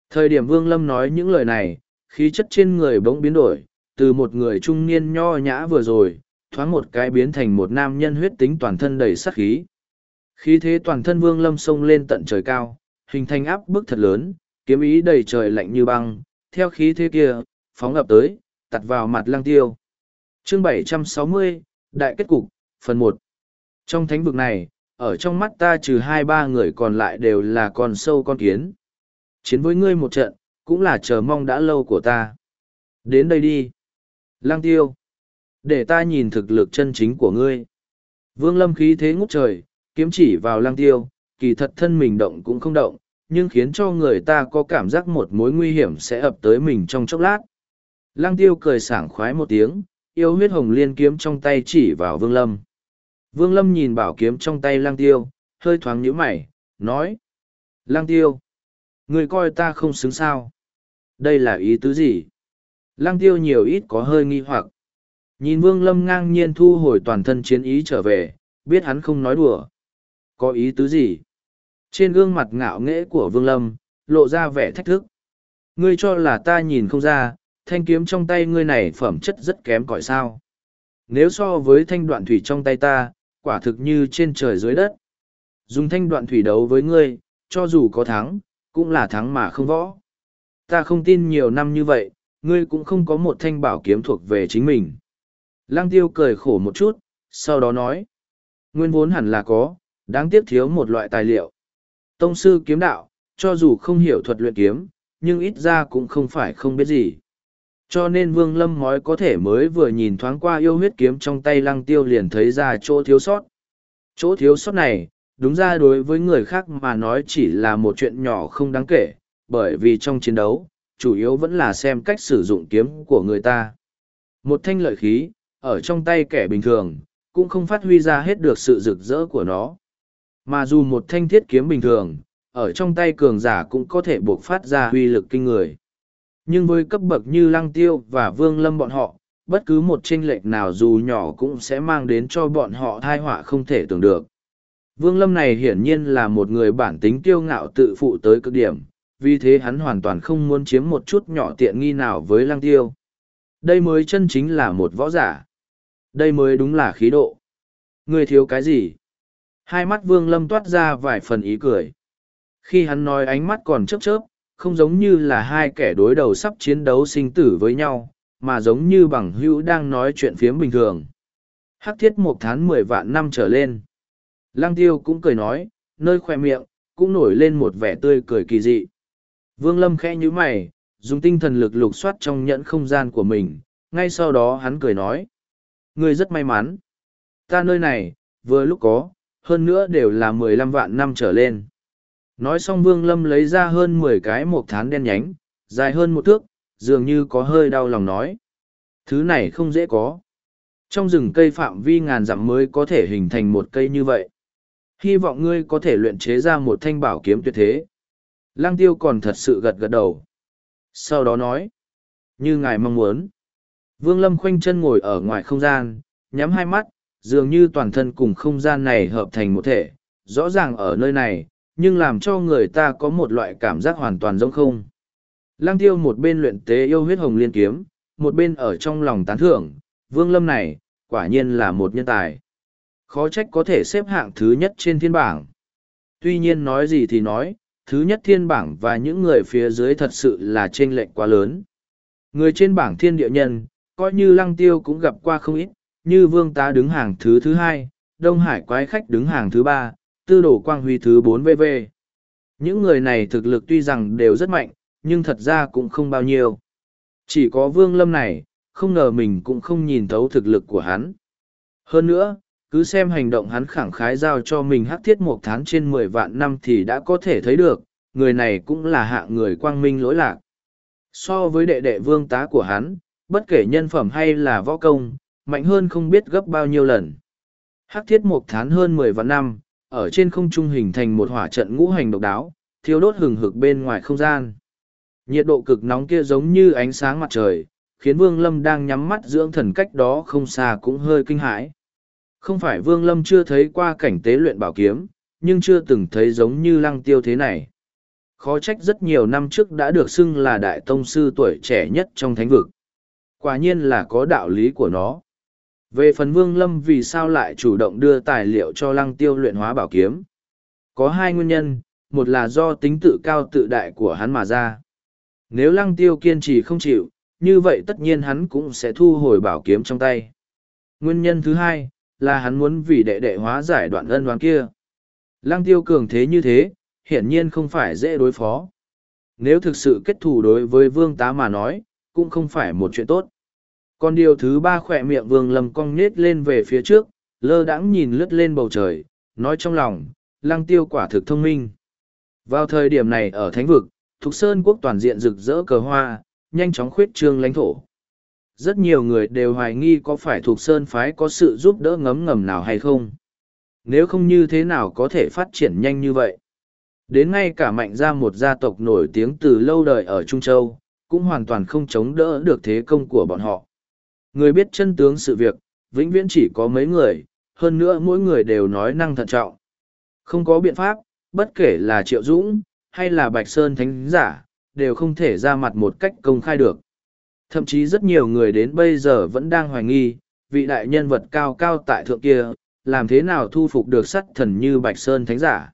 Thời điểm Vương Lâm nói những lời này, khí chất trên người bỗng biến đổi, từ một người trung niên nho nhã vừa rồi, thoáng một cái biến thành một nam nhân huyết tính toàn thân đầy sắc khí. Khí thế toàn thân Vương Lâm sông lên tận trời cao, hình thành áp bức thật lớn, kiếm ý đầy trời lạnh như băng, theo khí thế kia, phóng ập tới, tặt vào mặt lang tiêu. Chương 760, Đại kết cục, phần một Trong thánh vực này, ở trong mắt ta trừ hai ba người còn lại đều là con sâu con kiến. Chiến với ngươi một trận, cũng là chờ mong đã lâu của ta. Đến đây đi. Lang tiêu. Để ta nhìn thực lực chân chính của ngươi. Vương lâm khí thế ngút trời, kiếm chỉ vào lang tiêu, kỳ thật thân mình động cũng không động, nhưng khiến cho người ta có cảm giác một mối nguy hiểm sẽ ập tới mình trong chốc lát. Lang tiêu cười sảng khoái một tiếng, yêu huyết hồng liên kiếm trong tay chỉ vào vương lâm. Vương lâm nhìn bảo kiếm trong tay lang tiêu, hơi thoáng nhíu mày, nói. Lang tiêu, người coi ta không xứng sao. Đây là ý tứ gì? Lang tiêu nhiều ít có hơi nghi hoặc. Nhìn vương lâm ngang nhiên thu hồi toàn thân chiến ý trở về, biết hắn không nói đùa. Có ý tứ gì? Trên gương mặt ngạo nghễ của vương lâm, lộ ra vẻ thách thức. Ngươi cho là ta nhìn không ra, thanh kiếm trong tay ngươi này phẩm chất rất kém cỏi sao. Nếu so với thanh đoạn thủy trong tay ta, quả thực như trên trời dưới đất. Dùng thanh đoạn thủy đấu với ngươi, cho dù có thắng, cũng là thắng mà không võ. Ta không tin nhiều năm như vậy, ngươi cũng không có một thanh bảo kiếm thuộc về chính mình. Lăng tiêu cười khổ một chút, sau đó nói. Nguyên vốn hẳn là có, đáng tiếc thiếu một loại tài liệu. Tông sư kiếm đạo, cho dù không hiểu thuật luyện kiếm, nhưng ít ra cũng không phải không biết gì. Cho nên Vương Lâm mói có thể mới vừa nhìn thoáng qua yêu huyết kiếm trong tay lăng tiêu liền thấy ra chỗ thiếu sót. Chỗ thiếu sót này, đúng ra đối với người khác mà nói chỉ là một chuyện nhỏ không đáng kể, bởi vì trong chiến đấu, chủ yếu vẫn là xem cách sử dụng kiếm của người ta. Một thanh lợi khí, ở trong tay kẻ bình thường, cũng không phát huy ra hết được sự rực rỡ của nó. Mà dù một thanh thiết kiếm bình thường, ở trong tay cường giả cũng có thể buộc phát ra uy lực kinh người. Nhưng với cấp bậc như Lăng Tiêu và Vương Lâm bọn họ, bất cứ một chênh lệch nào dù nhỏ cũng sẽ mang đến cho bọn họ thai họa không thể tưởng được. Vương Lâm này hiển nhiên là một người bản tính kiêu ngạo tự phụ tới cực điểm, vì thế hắn hoàn toàn không muốn chiếm một chút nhỏ tiện nghi nào với Lăng Tiêu. Đây mới chân chính là một võ giả. Đây mới đúng là khí độ. Người thiếu cái gì? Hai mắt Vương Lâm toát ra vài phần ý cười. Khi hắn nói ánh mắt còn chớp chớp, không giống như là hai kẻ đối đầu sắp chiến đấu sinh tử với nhau, mà giống như bằng hữu đang nói chuyện phiếm bình thường. Hắc thiết một tháng mười vạn năm trở lên. Lang tiêu cũng cười nói, nơi khoe miệng, cũng nổi lên một vẻ tươi cười kỳ dị. Vương Lâm khẽ nhíu mày, dùng tinh thần lực lục soát trong nhẫn không gian của mình, ngay sau đó hắn cười nói. Ngươi rất may mắn. Ta nơi này, vừa lúc có, hơn nữa đều là mười lăm vạn năm trở lên. Nói xong Vương Lâm lấy ra hơn mười cái một thán đen nhánh, dài hơn một thước, dường như có hơi đau lòng nói. Thứ này không dễ có. Trong rừng cây phạm vi ngàn dặm mới có thể hình thành một cây như vậy. Hy vọng ngươi có thể luyện chế ra một thanh bảo kiếm tuyệt thế. Lăng tiêu còn thật sự gật gật đầu. Sau đó nói, như ngài mong muốn. Vương Lâm khoanh chân ngồi ở ngoài không gian, nhắm hai mắt, dường như toàn thân cùng không gian này hợp thành một thể, rõ ràng ở nơi này, nhưng làm cho người ta có một loại cảm giác hoàn toàn giống không. Lăng tiêu một bên luyện tế yêu huyết hồng liên kiếm, một bên ở trong lòng tán thưởng, Vương Lâm này, quả nhiên là một nhân tài. Khó trách có thể xếp hạng thứ nhất trên thiên bảng. Tuy nhiên nói gì thì nói, thứ nhất thiên bảng và những người phía dưới thật sự là chênh lệch quá lớn. Người trên bảng thiên địa nhân, coi như lăng tiêu cũng gặp qua không ít, như vương tá đứng hàng thứ thứ hai, Đông Hải quái khách đứng hàng thứ ba, tư đổ quang huy thứ bốn VV. Những người này thực lực tuy rằng đều rất mạnh, nhưng thật ra cũng không bao nhiêu. Chỉ có vương lâm này, không ngờ mình cũng không nhìn thấu thực lực của hắn. Hơn nữa, cứ xem hành động hắn khẳng khái giao cho mình hắc thiết một tháng trên mười vạn năm thì đã có thể thấy được, người này cũng là hạng người quang minh lỗi lạc. So với đệ đệ vương tá của hắn, bất kể nhân phẩm hay là võ công, mạnh hơn không biết gấp bao nhiêu lần. Hắc thiết một tháng hơn mười vạn năm, ở trên không trung hình thành một hỏa trận ngũ hành độc đáo, thiêu đốt hừng hực bên ngoài không gian. Nhiệt độ cực nóng kia giống như ánh sáng mặt trời, khiến Vương Lâm đang nhắm mắt dưỡng thần cách đó không xa cũng hơi kinh hãi. Không phải Vương Lâm chưa thấy qua cảnh tế luyện bảo kiếm, nhưng chưa từng thấy giống như lăng tiêu thế này. Khó trách rất nhiều năm trước đã được xưng là đại tông sư tuổi trẻ nhất trong thánh vực. Quả nhiên là có đạo lý của nó. Về phần Vương Lâm vì sao lại chủ động đưa tài liệu cho lăng tiêu luyện hóa bảo kiếm? Có hai nguyên nhân, một là do tính tự cao tự đại của hắn mà ra. Nếu lăng tiêu kiên trì không chịu, như vậy tất nhiên hắn cũng sẽ thu hồi bảo kiếm trong tay. Nguyên nhân thứ hai, là hắn muốn vì đệ đệ hóa giải đoạn ân đoán kia. Lăng tiêu cường thế như thế, hiển nhiên không phải dễ đối phó. Nếu thực sự kết thù đối với vương tá mà nói, cũng không phải một chuyện tốt. Còn điều thứ ba khỏe miệng vương lầm cong nết lên về phía trước, lơ đãng nhìn lướt lên bầu trời, nói trong lòng, lăng tiêu quả thực thông minh. Vào thời điểm này ở Thánh Vực, Thục Sơn quốc toàn diện rực rỡ cờ hoa, nhanh chóng khuyết trương lãnh thổ. Rất nhiều người đều hoài nghi có phải Thục Sơn phái có sự giúp đỡ ngấm ngầm nào hay không. Nếu không như thế nào có thể phát triển nhanh như vậy. Đến ngay cả mạnh ra một gia tộc nổi tiếng từ lâu đời ở Trung Châu, cũng hoàn toàn không chống đỡ được thế công của bọn họ. Người biết chân tướng sự việc, vĩnh viễn chỉ có mấy người, hơn nữa mỗi người đều nói năng thận trọng. Không có biện pháp, bất kể là Triệu Dũng, hay là Bạch Sơn Thánh Giả, đều không thể ra mặt một cách công khai được. Thậm chí rất nhiều người đến bây giờ vẫn đang hoài nghi, vị đại nhân vật cao cao tại thượng kia, làm thế nào thu phục được sắt thần như Bạch Sơn Thánh Giả.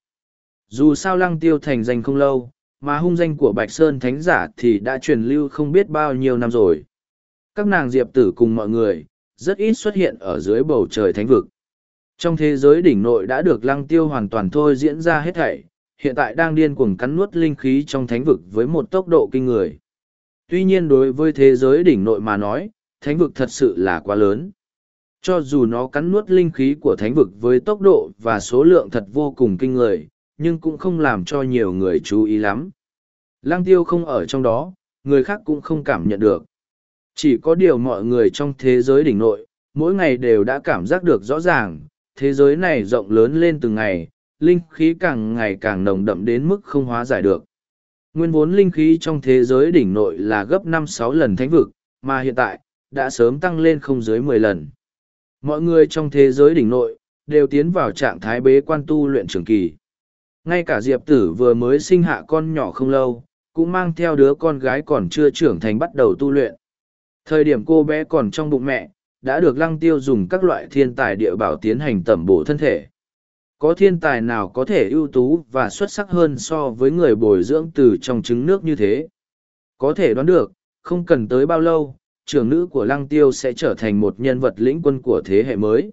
Dù sao lăng tiêu thành danh không lâu, mà hung danh của Bạch Sơn Thánh Giả thì đã truyền lưu không biết bao nhiêu năm rồi. Các nàng diệp tử cùng mọi người, rất ít xuất hiện ở dưới bầu trời thánh vực. Trong thế giới đỉnh nội đã được lăng tiêu hoàn toàn thôi diễn ra hết thảy, hiện tại đang điên cuồng cắn nuốt linh khí trong thánh vực với một tốc độ kinh người. Tuy nhiên đối với thế giới đỉnh nội mà nói, thánh vực thật sự là quá lớn. Cho dù nó cắn nuốt linh khí của thánh vực với tốc độ và số lượng thật vô cùng kinh người, nhưng cũng không làm cho nhiều người chú ý lắm. Lăng tiêu không ở trong đó, người khác cũng không cảm nhận được. Chỉ có điều mọi người trong thế giới đỉnh nội, mỗi ngày đều đã cảm giác được rõ ràng, thế giới này rộng lớn lên từng ngày, linh khí càng ngày càng nồng đậm đến mức không hóa giải được. Nguyên vốn linh khí trong thế giới đỉnh nội là gấp năm sáu lần thánh vực, mà hiện tại, đã sớm tăng lên không dưới mười lần. Mọi người trong thế giới đỉnh nội, đều tiến vào trạng thái bế quan tu luyện trường kỳ. Ngay cả Diệp Tử vừa mới sinh hạ con nhỏ không lâu, cũng mang theo đứa con gái còn chưa trưởng thành bắt đầu tu luyện. Thời điểm cô bé còn trong bụng mẹ, đã được lăng tiêu dùng các loại thiên tài địa bảo tiến hành tẩm bổ thân thể. Có thiên tài nào có thể ưu tú và xuất sắc hơn so với người bồi dưỡng từ trong trứng nước như thế? Có thể đoán được, không cần tới bao lâu, trưởng nữ của lăng tiêu sẽ trở thành một nhân vật lĩnh quân của thế hệ mới.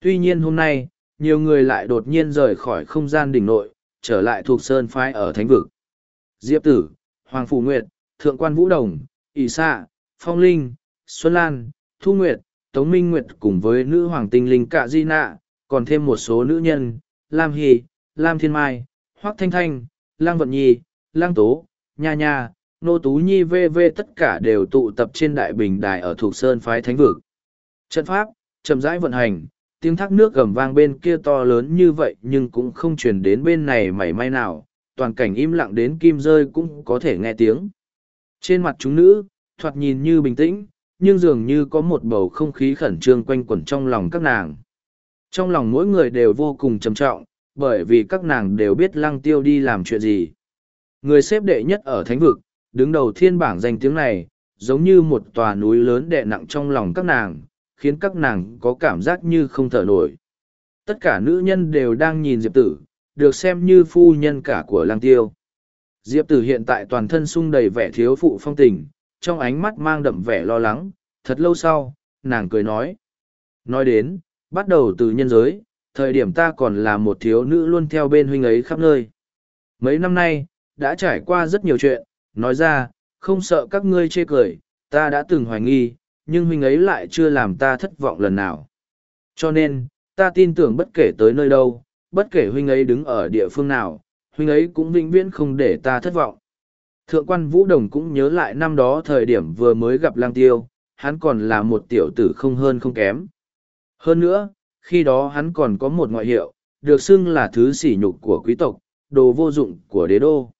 Tuy nhiên hôm nay, nhiều người lại đột nhiên rời khỏi không gian đỉnh nội, trở lại thuộc sơn phái ở thánh vực. Diệp Tử, Hoàng Phủ Nguyệt, Thượng quan Vũ Đồng, ỷ Sa, Phong Linh, Xuân Lan, Thu Nguyệt, Tống Minh Nguyệt cùng với nữ hoàng tinh linh Cạ Di Nạ, còn thêm một số nữ nhân, Lam Hy, Lam Thiên Mai, Hoác Thanh Thanh, Lang Vận Nhi, Lang Tố, Nha Nha, Nô Tú Nhi v.v. tất cả đều tụ tập trên đại bình đài ở thuộc sơn phái thánh vực. Trận pháp, chậm rãi vận hành, tiếng thác nước gầm vang bên kia to lớn như vậy nhưng cũng không truyền đến bên này mảy may nào, toàn cảnh im lặng đến kim rơi cũng có thể nghe tiếng. Trên mặt chúng nữ, thoạt nhìn như bình tĩnh, nhưng dường như có một bầu không khí khẩn trương quanh quẩn trong lòng các nàng. Trong lòng mỗi người đều vô cùng trầm trọng, bởi vì các nàng đều biết lăng tiêu đi làm chuyện gì. Người xếp đệ nhất ở thánh vực, đứng đầu thiên bảng danh tiếng này, giống như một tòa núi lớn đệ nặng trong lòng các nàng, khiến các nàng có cảm giác như không thở nổi. Tất cả nữ nhân đều đang nhìn Diệp Tử, được xem như phu nhân cả của lang tiêu. Diệp Tử hiện tại toàn thân sung đầy vẻ thiếu phụ phong tình, trong ánh mắt mang đậm vẻ lo lắng, thật lâu sau, nàng cười nói. Nói đến, bắt đầu từ nhân giới, thời điểm ta còn là một thiếu nữ luôn theo bên huynh ấy khắp nơi. Mấy năm nay, đã trải qua rất nhiều chuyện, nói ra, không sợ các ngươi chê cười, ta đã từng hoài nghi, nhưng huynh ấy lại chưa làm ta thất vọng lần nào. Cho nên, ta tin tưởng bất kể tới nơi đâu, bất kể huynh ấy đứng ở địa phương nào, huynh ấy cũng vĩnh viễn không để ta thất vọng. Thượng quan Vũ Đồng cũng nhớ lại năm đó thời điểm vừa mới gặp lang tiêu, hắn còn là một tiểu tử không hơn không kém. Hơn nữa, khi đó hắn còn có một ngoại hiệu, được xưng là thứ sỉ nhục của quý tộc, đồ vô dụng của đế đô.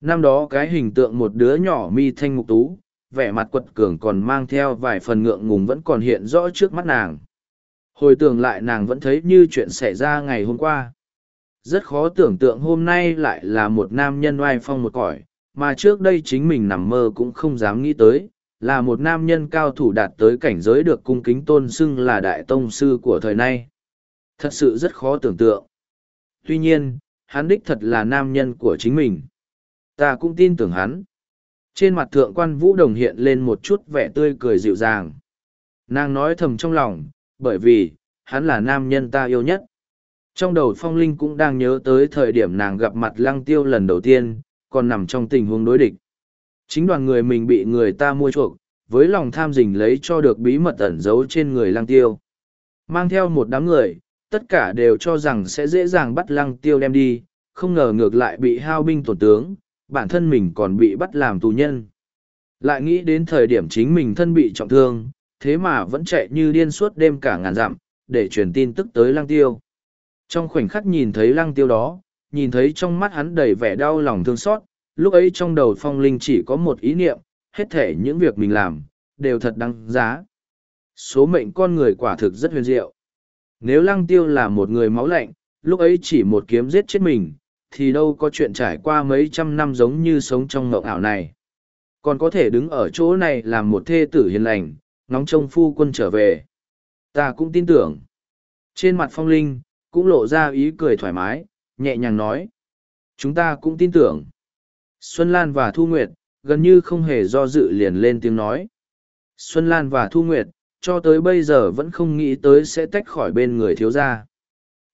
Năm đó cái hình tượng một đứa nhỏ mi thanh mục tú, vẻ mặt quật cường còn mang theo vài phần ngượng ngùng vẫn còn hiện rõ trước mắt nàng. Hồi tưởng lại nàng vẫn thấy như chuyện xảy ra ngày hôm qua. Rất khó tưởng tượng hôm nay lại là một nam nhân oai phong một cõi, mà trước đây chính mình nằm mơ cũng không dám nghĩ tới, là một nam nhân cao thủ đạt tới cảnh giới được cung kính tôn xưng là đại tông sư của thời nay. Thật sự rất khó tưởng tượng. Tuy nhiên, hắn đích thật là nam nhân của chính mình. Ta cũng tin tưởng hắn. Trên mặt thượng quan vũ đồng hiện lên một chút vẻ tươi cười dịu dàng. Nàng nói thầm trong lòng, bởi vì, hắn là nam nhân ta yêu nhất. Trong đầu phong linh cũng đang nhớ tới thời điểm nàng gặp mặt lăng tiêu lần đầu tiên, còn nằm trong tình huống đối địch. Chính đoàn người mình bị người ta mua chuộc, với lòng tham dình lấy cho được bí mật ẩn giấu trên người lăng tiêu. Mang theo một đám người, tất cả đều cho rằng sẽ dễ dàng bắt lăng tiêu đem đi, không ngờ ngược lại bị hao binh tổn tướng, bản thân mình còn bị bắt làm tù nhân. Lại nghĩ đến thời điểm chính mình thân bị trọng thương, thế mà vẫn chạy như điên suốt đêm cả ngàn dặm, để truyền tin tức tới lăng tiêu. Trong khoảnh khắc nhìn thấy lăng tiêu đó, nhìn thấy trong mắt hắn đầy vẻ đau lòng thương xót, lúc ấy trong đầu phong linh chỉ có một ý niệm, hết thể những việc mình làm, đều thật đáng giá. Số mệnh con người quả thực rất huyền diệu. Nếu lăng tiêu là một người máu lạnh, lúc ấy chỉ một kiếm giết chết mình, thì đâu có chuyện trải qua mấy trăm năm giống như sống trong mộng ảo này. Còn có thể đứng ở chỗ này làm một thê tử hiền lành, ngóng trông phu quân trở về. Ta cũng tin tưởng. Trên mặt phong linh, cũng lộ ra ý cười thoải mái, nhẹ nhàng nói. Chúng ta cũng tin tưởng. Xuân Lan và Thu Nguyệt, gần như không hề do dự liền lên tiếng nói. Xuân Lan và Thu Nguyệt, cho tới bây giờ vẫn không nghĩ tới sẽ tách khỏi bên người thiếu gia.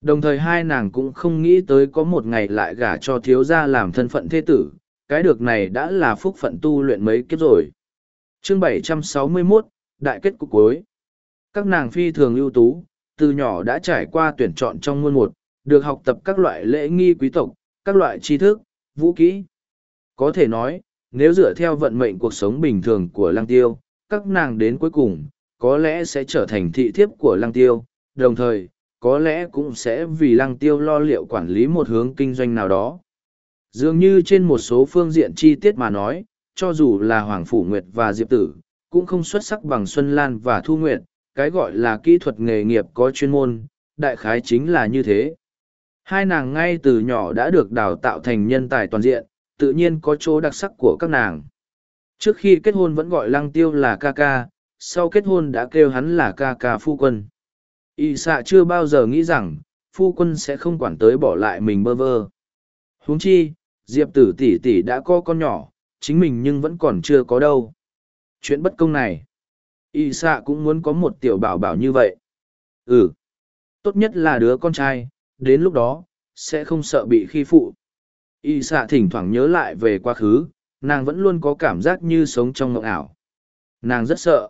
Đồng thời hai nàng cũng không nghĩ tới có một ngày lại gả cho thiếu gia làm thân phận thế tử, cái được này đã là phúc phận tu luyện mấy kiếp rồi. Chương 761, Đại kết cục cuối. Các nàng phi thường ưu tú, từ nhỏ đã trải qua tuyển chọn trong muôn một, được học tập các loại lễ nghi quý tộc, các loại tri thức, vũ kỹ. Có thể nói, nếu dựa theo vận mệnh cuộc sống bình thường của lăng tiêu, các nàng đến cuối cùng, có lẽ sẽ trở thành thị thiếp của lăng tiêu, đồng thời, có lẽ cũng sẽ vì lăng tiêu lo liệu quản lý một hướng kinh doanh nào đó. Dường như trên một số phương diện chi tiết mà nói, cho dù là Hoàng Phủ Nguyệt và Diệp Tử, cũng không xuất sắc bằng Xuân Lan và Thu Nguyệt, cái gọi là kỹ thuật nghề nghiệp có chuyên môn, đại khái chính là như thế. Hai nàng ngay từ nhỏ đã được đào tạo thành nhân tài toàn diện, tự nhiên có chỗ đặc sắc của các nàng. Trước khi kết hôn vẫn gọi lăng tiêu là ca ca, sau kết hôn đã kêu hắn là ca ca phu quân. Y xạ chưa bao giờ nghĩ rằng, phu quân sẽ không quản tới bỏ lại mình bơ vơ. huống chi, diệp tử tỷ tỷ đã có con nhỏ, chính mình nhưng vẫn còn chưa có đâu. Chuyện bất công này, y xạ cũng muốn có một tiểu bảo bảo như vậy. Ừ, tốt nhất là đứa con trai, đến lúc đó, sẽ không sợ bị khi phụ. Y xạ thỉnh thoảng nhớ lại về quá khứ, nàng vẫn luôn có cảm giác như sống trong ngộng ảo. Nàng rất sợ.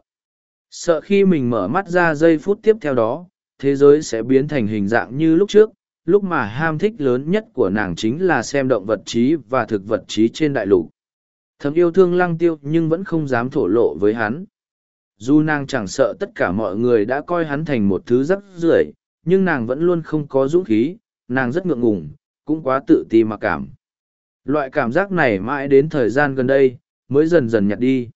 Sợ khi mình mở mắt ra giây phút tiếp theo đó, thế giới sẽ biến thành hình dạng như lúc trước, lúc mà ham thích lớn nhất của nàng chính là xem động vật trí và thực vật trí trên đại lục. Thầm yêu thương lăng tiêu nhưng vẫn không dám thổ lộ với hắn. Dù nàng chẳng sợ tất cả mọi người đã coi hắn thành một thứ rắc rưởi, nhưng nàng vẫn luôn không có dũng khí, nàng rất ngượng ngùng, cũng quá tự ti mặc cảm. Loại cảm giác này mãi đến thời gian gần đây, mới dần dần nhạt đi.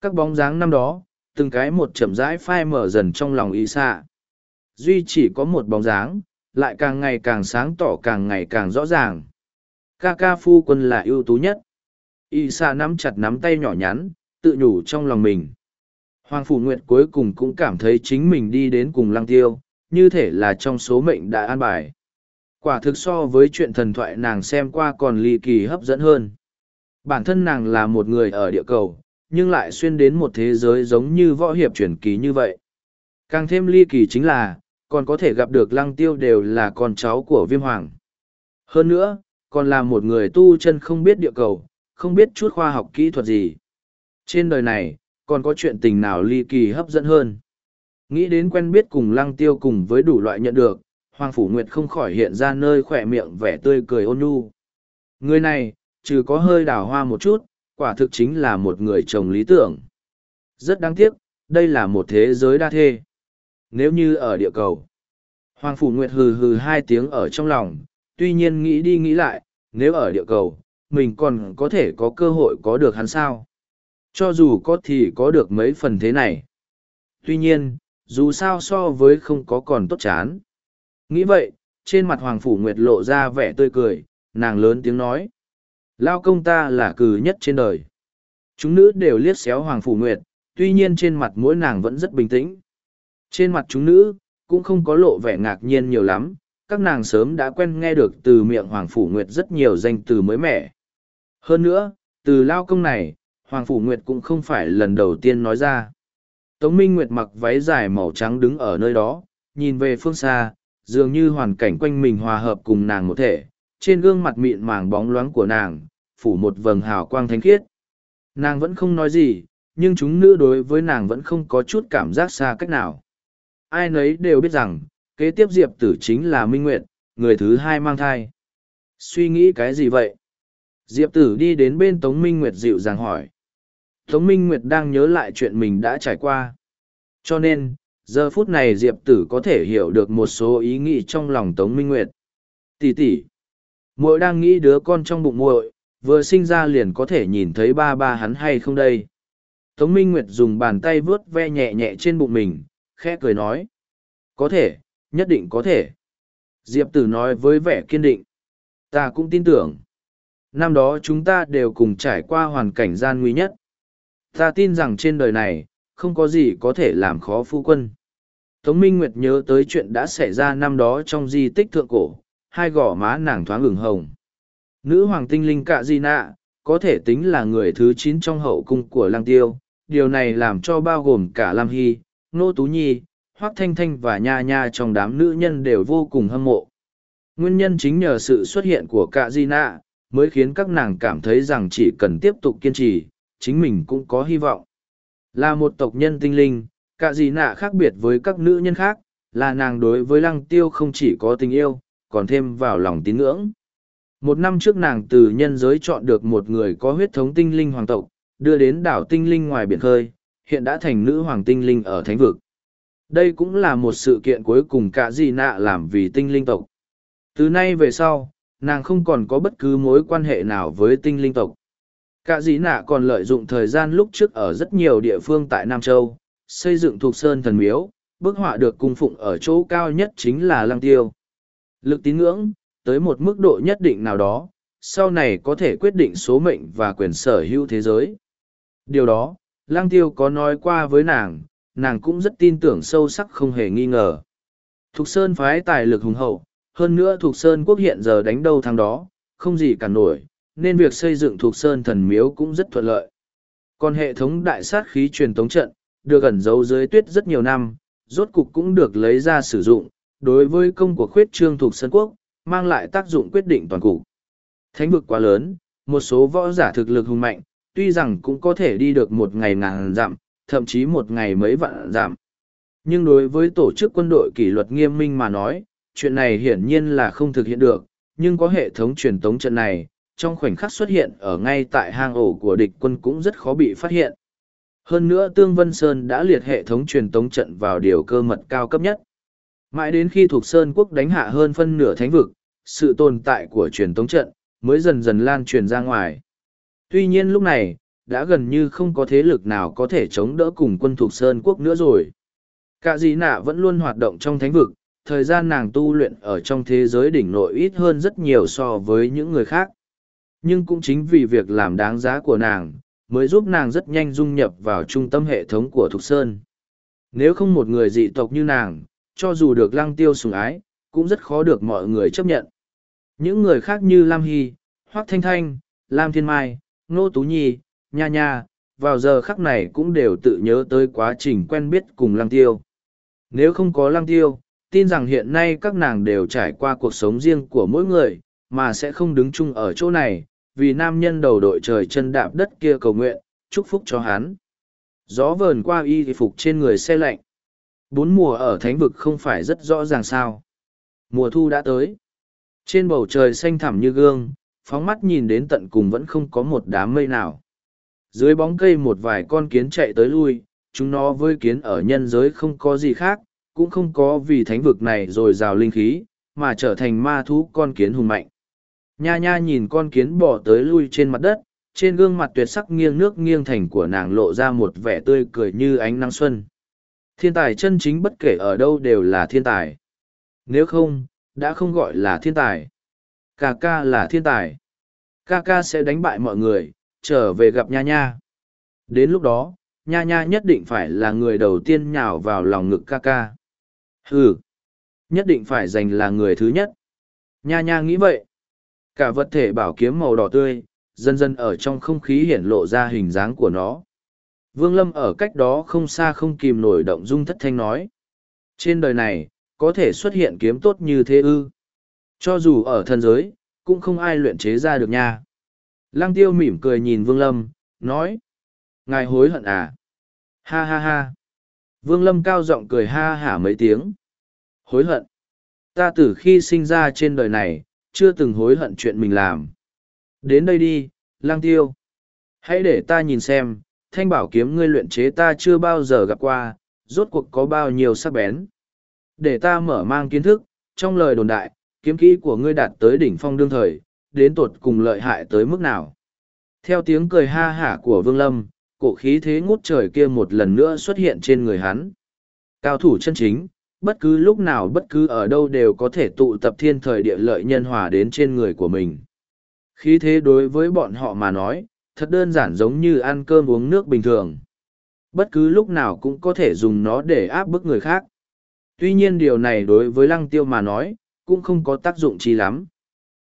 Các bóng dáng năm đó, từng cái một chậm rãi phai mở dần trong lòng y xạ. Duy chỉ có một bóng dáng, lại càng ngày càng sáng tỏ càng ngày càng rõ ràng. Ca ca phu quân là ưu tú nhất. Y xạ nắm chặt nắm tay nhỏ nhắn, tự nhủ trong lòng mình. Hoàng Phủ Nguyệt cuối cùng cũng cảm thấy chính mình đi đến cùng lăng tiêu, như thể là trong số mệnh đã an bài. Quả thực so với chuyện thần thoại nàng xem qua còn ly kỳ hấp dẫn hơn. Bản thân nàng là một người ở địa cầu, nhưng lại xuyên đến một thế giới giống như võ hiệp truyền kỳ như vậy. Càng thêm ly kỳ chính là, còn có thể gặp được lăng tiêu đều là con cháu của viêm hoàng. Hơn nữa, còn là một người tu chân không biết địa cầu, không biết chút khoa học kỹ thuật gì. Trên đời này, còn có chuyện tình nào ly kỳ hấp dẫn hơn. Nghĩ đến quen biết cùng lăng tiêu cùng với đủ loại nhận được, Hoàng Phủ Nguyệt không khỏi hiện ra nơi khỏe miệng vẻ tươi cười ôn nhu. Người này, trừ có hơi đào hoa một chút, quả thực chính là một người chồng lý tưởng. Rất đáng tiếc, đây là một thế giới đa thê. Nếu như ở địa cầu, Hoàng Phủ Nguyệt hừ hừ hai tiếng ở trong lòng, tuy nhiên nghĩ đi nghĩ lại, nếu ở địa cầu, mình còn có thể có cơ hội có được hắn sao. Cho dù có thì có được mấy phần thế này. Tuy nhiên, dù sao so với không có còn tốt chán. Nghĩ vậy, trên mặt Hoàng Phủ Nguyệt lộ ra vẻ tươi cười, nàng lớn tiếng nói. Lao công ta là cừ nhất trên đời. Chúng nữ đều liếc xéo Hoàng Phủ Nguyệt, tuy nhiên trên mặt mỗi nàng vẫn rất bình tĩnh. Trên mặt chúng nữ, cũng không có lộ vẻ ngạc nhiên nhiều lắm, các nàng sớm đã quen nghe được từ miệng Hoàng Phủ Nguyệt rất nhiều danh từ mới mẻ. Hơn nữa, từ Lao công này, Hoàng Phủ Nguyệt cũng không phải lần đầu tiên nói ra. Tống Minh Nguyệt mặc váy dài màu trắng đứng ở nơi đó, nhìn về phương xa, dường như hoàn cảnh quanh mình hòa hợp cùng nàng một thể, trên gương mặt mịn màng bóng loáng của nàng, phủ một vầng hào quang thánh khiết. Nàng vẫn không nói gì, nhưng chúng nữ đối với nàng vẫn không có chút cảm giác xa cách nào. Ai nấy đều biết rằng, kế tiếp Diệp tử chính là Minh Nguyệt, người thứ hai mang thai. Suy nghĩ cái gì vậy? Diệp tử đi đến bên Tống Minh Nguyệt dịu dàng hỏi. Tống Minh Nguyệt đang nhớ lại chuyện mình đã trải qua. Cho nên, giờ phút này Diệp Tử có thể hiểu được một số ý nghĩ trong lòng Tống Minh Nguyệt. Tỷ tỷ, muội đang nghĩ đứa con trong bụng muội vừa sinh ra liền có thể nhìn thấy ba ba hắn hay không đây. Tống Minh Nguyệt dùng bàn tay vướt ve nhẹ nhẹ trên bụng mình, khẽ cười nói. Có thể, nhất định có thể. Diệp Tử nói với vẻ kiên định. Ta cũng tin tưởng. Năm đó chúng ta đều cùng trải qua hoàn cảnh gian nguy nhất. Ta tin rằng trên đời này, không có gì có thể làm khó phu quân. Tống Minh Nguyệt nhớ tới chuyện đã xảy ra năm đó trong di tích thượng cổ, hai gò má nàng thoáng ửng hồng. Nữ hoàng tinh linh cạ di nạ, có thể tính là người thứ chín trong hậu cung của lang tiêu, điều này làm cho bao gồm cả Lam Hy, Nô Tú Nhi, Hoác Thanh Thanh và Nha Nha trong đám nữ nhân đều vô cùng hâm mộ. Nguyên nhân chính nhờ sự xuất hiện của cạ di nạ, mới khiến các nàng cảm thấy rằng chỉ cần tiếp tục kiên trì, chính mình cũng có hy vọng. Là một tộc nhân tinh linh, cả gì nạ khác biệt với các nữ nhân khác, là nàng đối với lăng tiêu không chỉ có tình yêu, còn thêm vào lòng tín ngưỡng. Một năm trước nàng từ nhân giới chọn được một người có huyết thống tinh linh hoàng tộc, đưa đến đảo tinh linh ngoài biển khơi, hiện đã thành nữ hoàng tinh linh ở thánh vực. Đây cũng là một sự kiện cuối cùng cả gì nạ làm vì tinh linh tộc. Từ nay về sau, nàng không còn có bất cứ mối quan hệ nào với tinh linh tộc. Cả dĩ nạ còn lợi dụng thời gian lúc trước ở rất nhiều địa phương tại Nam Châu, xây dựng thuộc sơn thần miếu, bức họa được cung phụng ở chỗ cao nhất chính là lăng tiêu. Lực tín ngưỡng, tới một mức độ nhất định nào đó, sau này có thể quyết định số mệnh và quyền sở hữu thế giới. Điều đó, lăng tiêu có nói qua với nàng, nàng cũng rất tin tưởng sâu sắc không hề nghi ngờ. Thục Sơn phái tài lực hùng hậu, hơn nữa Thục Sơn quốc hiện giờ đánh đâu thằng đó, không gì cả nổi, nên việc xây dựng thuộc sơn thần miếu cũng rất thuận lợi. Còn hệ thống đại sát khí truyền tống trận, được ẩn giấu dưới tuyết rất nhiều năm, rốt cục cũng được lấy ra sử dụng, đối với công cuộc khuyết trương thuộc sơn quốc, mang lại tác dụng quyết định toàn cục. Thánh vực quá lớn, một số võ giả thực lực hùng mạnh, tuy rằng cũng có thể đi được một ngày ngàn dặm, thậm chí một ngày mấy vạn dặm. Nhưng đối với tổ chức quân đội kỷ luật nghiêm minh mà nói, chuyện này hiển nhiên là không thực hiện được, nhưng có hệ thống truyền tống trận này, trong khoảnh khắc xuất hiện ở ngay tại hang ổ của địch quân cũng rất khó bị phát hiện. Hơn nữa Tương Vân Sơn đã liệt hệ thống truyền tống trận vào điều cơ mật cao cấp nhất. Mãi đến khi thuộc Sơn quốc đánh hạ hơn phân nửa thánh vực, sự tồn tại của truyền tống trận mới dần dần lan truyền ra ngoài. Tuy nhiên lúc này, đã gần như không có thế lực nào có thể chống đỡ cùng quân thuộc Sơn Quốc nữa rồi. Cả gì nạ vẫn luôn hoạt động trong thánh vực, thời gian nàng tu luyện ở trong thế giới đỉnh nội ít hơn rất nhiều so với những người khác. Nhưng cũng chính vì việc làm đáng giá của nàng, mới giúp nàng rất nhanh dung nhập vào trung tâm hệ thống của Thục Sơn. Nếu không một người dị tộc như nàng, cho dù được lăng tiêu sủng ái, cũng rất khó được mọi người chấp nhận. Những người khác như Lam Hy, Hoác Thanh Thanh, Lam Thiên Mai, Nô Tú Nhi, Nha Nha, vào giờ khắc này cũng đều tự nhớ tới quá trình quen biết cùng lăng tiêu. Nếu không có lăng tiêu, tin rằng hiện nay các nàng đều trải qua cuộc sống riêng của mỗi người, mà sẽ không đứng chung ở chỗ này, vì nam nhân đầu đội trời chân đạp đất kia cầu nguyện, chúc phúc cho hắn. Gió vờn qua y phục trên người xe lạnh. Bốn mùa ở thánh vực không phải rất rõ ràng sao. Mùa thu đã tới. Trên bầu trời xanh thẳm như gương, phóng mắt nhìn đến tận cùng vẫn không có một đám mây nào. Dưới bóng cây một vài con kiến chạy tới lui, chúng nó với kiến ở nhân giới không có gì khác, cũng không có vì thánh vực này rồi rào linh khí, mà trở thành ma thú con kiến hùng mạnh. Nha nha nhìn con kiến bỏ tới lui trên mặt đất, trên gương mặt tuyệt sắc nghiêng nước nghiêng thành của nàng lộ ra một vẻ tươi cười như ánh nắng xuân. Thiên tài chân chính bất kể ở đâu đều là thiên tài. Nếu không, đã không gọi là thiên tài. Ca ca là thiên tài. Ca ca sẽ đánh bại mọi người, trở về gặp nha nha. Đến lúc đó, nha nha nhất định phải là người đầu tiên nhào vào lòng ngực ca ca. Ừ, nhất định phải giành là người thứ nhất. Nha nha nghĩ vậy. Cả vật thể bảo kiếm màu đỏ tươi, dần dần ở trong không khí hiển lộ ra hình dáng của nó. Vương Lâm ở cách đó không xa không kìm nổi động dung thất thanh nói. Trên đời này, có thể xuất hiện kiếm tốt như thế ư. Cho dù ở thần giới, cũng không ai luyện chế ra được nha. Lăng tiêu mỉm cười nhìn Vương Lâm, nói. Ngài hối hận à? Ha ha ha. Vương Lâm cao giọng cười ha hả mấy tiếng. Hối hận. Ta từ khi sinh ra trên đời này, chưa từng hối hận chuyện mình làm. Đến đây đi, lang tiêu. Hãy để ta nhìn xem, thanh bảo kiếm ngươi luyện chế ta chưa bao giờ gặp qua, rốt cuộc có bao nhiêu sắc bén. Để ta mở mang kiến thức, trong lời đồn đại, kiếm kỹ của ngươi đạt tới đỉnh phong đương thời, đến tột cùng lợi hại tới mức nào. Theo tiếng cười ha hả của Vương Lâm, cổ khí thế ngút trời kia một lần nữa xuất hiện trên người hắn. Cao thủ chân chính, bất cứ lúc nào bất cứ ở đâu đều có thể tụ tập thiên thời địa lợi nhân hòa đến trên người của mình. Khí thế đối với bọn họ mà nói, thật đơn giản giống như ăn cơm uống nước bình thường. Bất cứ lúc nào cũng có thể dùng nó để áp bức người khác. Tuy nhiên điều này đối với lăng tiêu mà nói, cũng không có tác dụng chi lắm.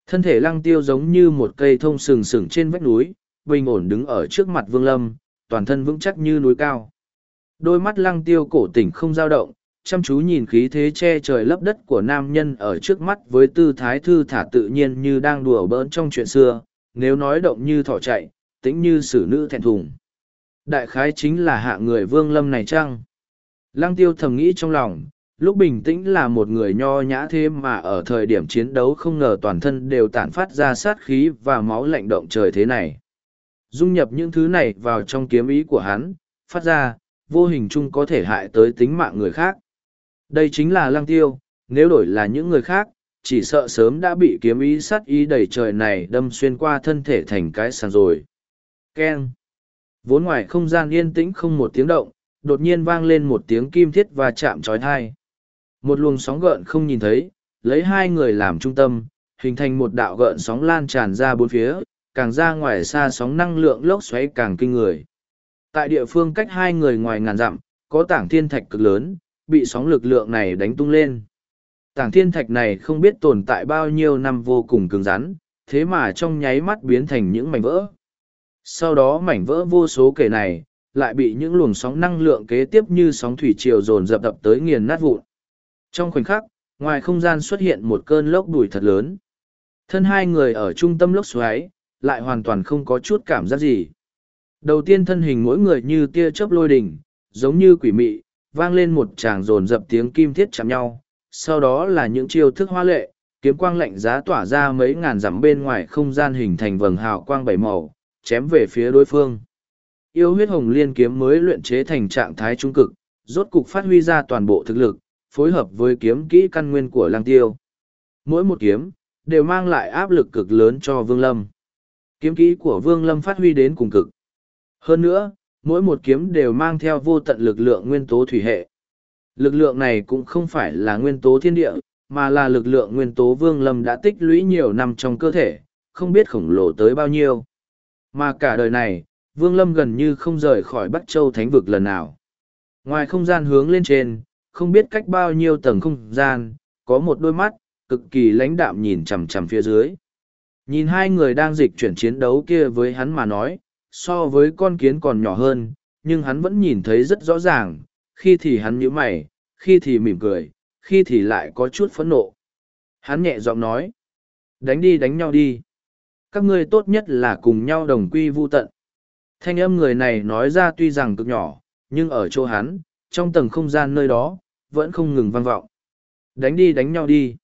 Thân thể lăng tiêu giống như một cây thông sừng sừng trên vách núi, bình ổn đứng ở trước mặt vương lâm, toàn thân vững chắc như núi cao. Đôi mắt lăng tiêu cổ tỉnh không dao động, chăm chú nhìn khí thế che trời lấp đất của nam nhân ở trước mắt với tư thái thư thả tự nhiên như đang đùa bỡn trong chuyện xưa, nếu nói động như thỏ chạy, tĩnh như xử nữ thẹn thùng. Đại khái chính là hạ người vương lâm này chăng? Lăng tiêu thầm nghĩ trong lòng, lúc bình tĩnh là một người nho nhã thế mà ở thời điểm chiến đấu không ngờ toàn thân đều tản phát ra sát khí và máu lạnh động trời thế này. Dung nhập những thứ này vào trong kiếm ý của hắn, phát ra, vô hình chung có thể hại tới tính mạng người khác. Đây chính là lăng tiêu, nếu đổi là những người khác, chỉ sợ sớm đã bị kiếm ý sát ý đầy trời này đâm xuyên qua thân thể thành cái sàn rồi. Keng! Vốn ngoài không gian yên tĩnh không một tiếng động, đột nhiên vang lên một tiếng kim thiết và chạm trói thai. Một luồng sóng gợn không nhìn thấy, lấy hai người làm trung tâm, hình thành một đạo gợn sóng lan tràn ra bốn phía, càng ra ngoài xa sóng năng lượng lốc xoáy càng kinh người. Tại địa phương cách hai người ngoài ngàn dặm, có tảng thiên thạch cực lớn, bị sóng lực lượng này đánh tung lên. Tảng thiên thạch này không biết tồn tại bao nhiêu năm vô cùng cứng rắn, thế mà trong nháy mắt biến thành những mảnh vỡ. Sau đó mảnh vỡ vô số kể này, lại bị những luồng sóng năng lượng kế tiếp như sóng thủy triều dồn dập đập tới nghiền nát vụn. Trong khoảnh khắc, ngoài không gian xuất hiện một cơn lốc đùi thật lớn. Thân hai người ở trung tâm lốc xoáy, lại hoàn toàn không có chút cảm giác gì. Đầu tiên thân hình mỗi người như tia chớp lôi đỉnh, giống như quỷ mị, vang lên một tràng rồn dập tiếng kim thiết chạm nhau, sau đó là những chiêu thức hoa lệ, kiếm quang lạnh giá tỏa ra mấy ngàn dặm bên ngoài không gian hình thành vầng hào quang bảy màu, chém về phía đối phương. Yêu huyết hồng liên kiếm mới luyện chế thành trạng thái trung cực, rốt cục phát huy ra toàn bộ thực lực, phối hợp với kiếm kỹ căn nguyên của lang tiêu. Mỗi một kiếm, đều mang lại áp lực cực lớn cho Vương Lâm. Kiếm kỹ của Vương Lâm phát huy đến cùng cực. Hơn nữa, mỗi một kiếm đều mang theo vô tận lực lượng nguyên tố thủy hệ. Lực lượng này cũng không phải là nguyên tố thiên địa, mà là lực lượng nguyên tố Vương Lâm đã tích lũy nhiều năm trong cơ thể, không biết khổng lồ tới bao nhiêu. Mà cả đời này, Vương Lâm gần như không rời khỏi Bắc Châu Thánh Vực lần nào. Ngoài không gian hướng lên trên, không biết cách bao nhiêu tầng không gian, có một đôi mắt, cực kỳ lãnh đạm nhìn chằm chằm phía dưới. Nhìn hai người đang dịch chuyển chiến đấu kia với hắn mà nói, so với con kiến còn nhỏ hơn, nhưng hắn vẫn nhìn thấy rất rõ ràng, khi thì hắn nhíu mày, khi thì mỉm cười, khi thì lại có chút phẫn nộ. Hắn nhẹ giọng nói, đánh đi đánh nhau đi. Các ngươi tốt nhất là cùng nhau đồng quy vu tận. Thanh âm người này nói ra tuy rằng cực nhỏ, nhưng ở chỗ hắn, trong tầng không gian nơi đó, vẫn không ngừng vang vọng. Đánh đi đánh nhau đi.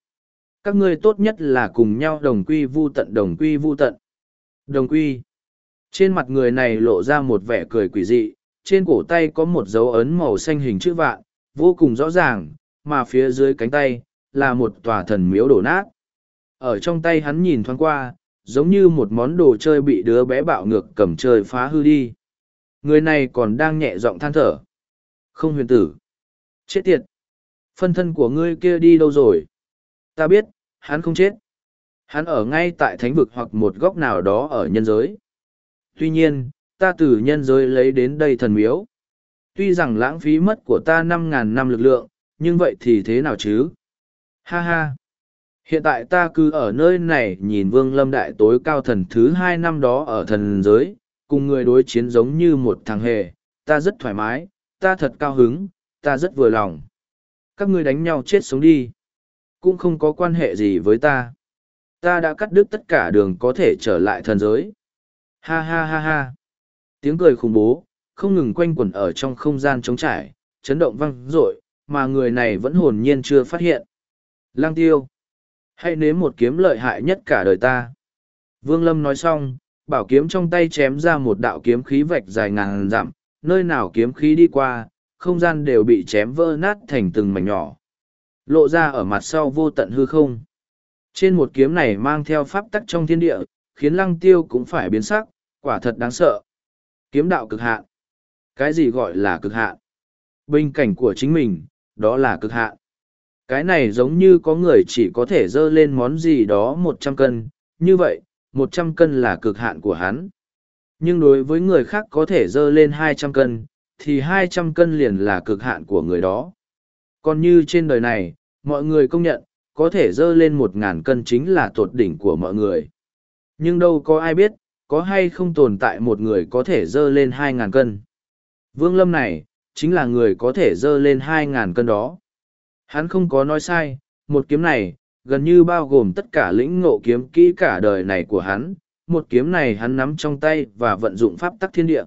Các ngươi tốt nhất là cùng nhau đồng quy vu tận đồng quy vu tận. Đồng quy. Trên mặt người này lộ ra một vẻ cười quỷ dị, trên cổ tay có một dấu ấn màu xanh hình chữ vạn, vô cùng rõ ràng, mà phía dưới cánh tay, là một tòa thần miếu đổ nát. Ở trong tay hắn nhìn thoáng qua, giống như một món đồ chơi bị đứa bé bạo ngược cầm chơi phá hư đi. Người này còn đang nhẹ giọng than thở. Không huyền tử. Chết tiệt. Phân thân của ngươi kia đi đâu rồi? Ta biết, hắn không chết. Hắn ở ngay tại thánh vực hoặc một góc nào đó ở nhân giới. Tuy nhiên, ta từ nhân giới lấy đến đây thần miếu. Tuy rằng lãng phí mất của ta năm ngàn năm lực lượng, nhưng vậy thì thế nào chứ? Ha ha! Hiện tại ta cứ ở nơi này nhìn vương lâm đại tối cao thần thứ hai năm đó ở thần giới, cùng người đối chiến giống như một thằng hề, ta rất thoải mái, ta thật cao hứng, ta rất vừa lòng. Các ngươi đánh nhau chết sống đi. Cũng không có quan hệ gì với ta. Ta đã cắt đứt tất cả đường có thể trở lại thần giới. Ha ha ha ha. Tiếng cười khủng bố, không ngừng quanh quẩn ở trong không gian trống trải, chấn động vang dội, mà người này vẫn hồn nhiên chưa phát hiện. Lang tiêu. Hãy nếm một kiếm lợi hại nhất cả đời ta. Vương Lâm nói xong, bảo kiếm trong tay chém ra một đạo kiếm khí vạch dài ngàn dặm, nơi nào kiếm khí đi qua, không gian đều bị chém vỡ nát thành từng mảnh nhỏ. Lộ ra ở mặt sau vô tận hư không. Trên một kiếm này mang theo pháp tắc trong thiên địa, khiến lăng tiêu cũng phải biến sắc, quả thật đáng sợ. Kiếm đạo cực hạn. Cái gì gọi là cực hạn? Bình cảnh của chính mình, đó là cực hạn. Cái này giống như có người chỉ có thể dơ lên món gì đó một trăm cân, như vậy, một trăm cân là cực hạn của hắn. Nhưng đối với người khác có thể dơ lên hai trăm cân, thì hai trăm cân liền là cực hạn của người đó. Còn như trên đời này, mọi người công nhận, có thể dơ lên một ngàn cân chính là tột đỉnh của mọi người. Nhưng đâu có ai biết, có hay không tồn tại một người có thể dơ lên hai ngàn cân. Vương Lâm này, chính là người có thể dơ lên hai ngàn cân đó. Hắn không có nói sai, một kiếm này, gần như bao gồm tất cả lĩnh ngộ kiếm kỹ cả đời này của hắn, một kiếm này hắn nắm trong tay và vận dụng pháp tắc thiên địa.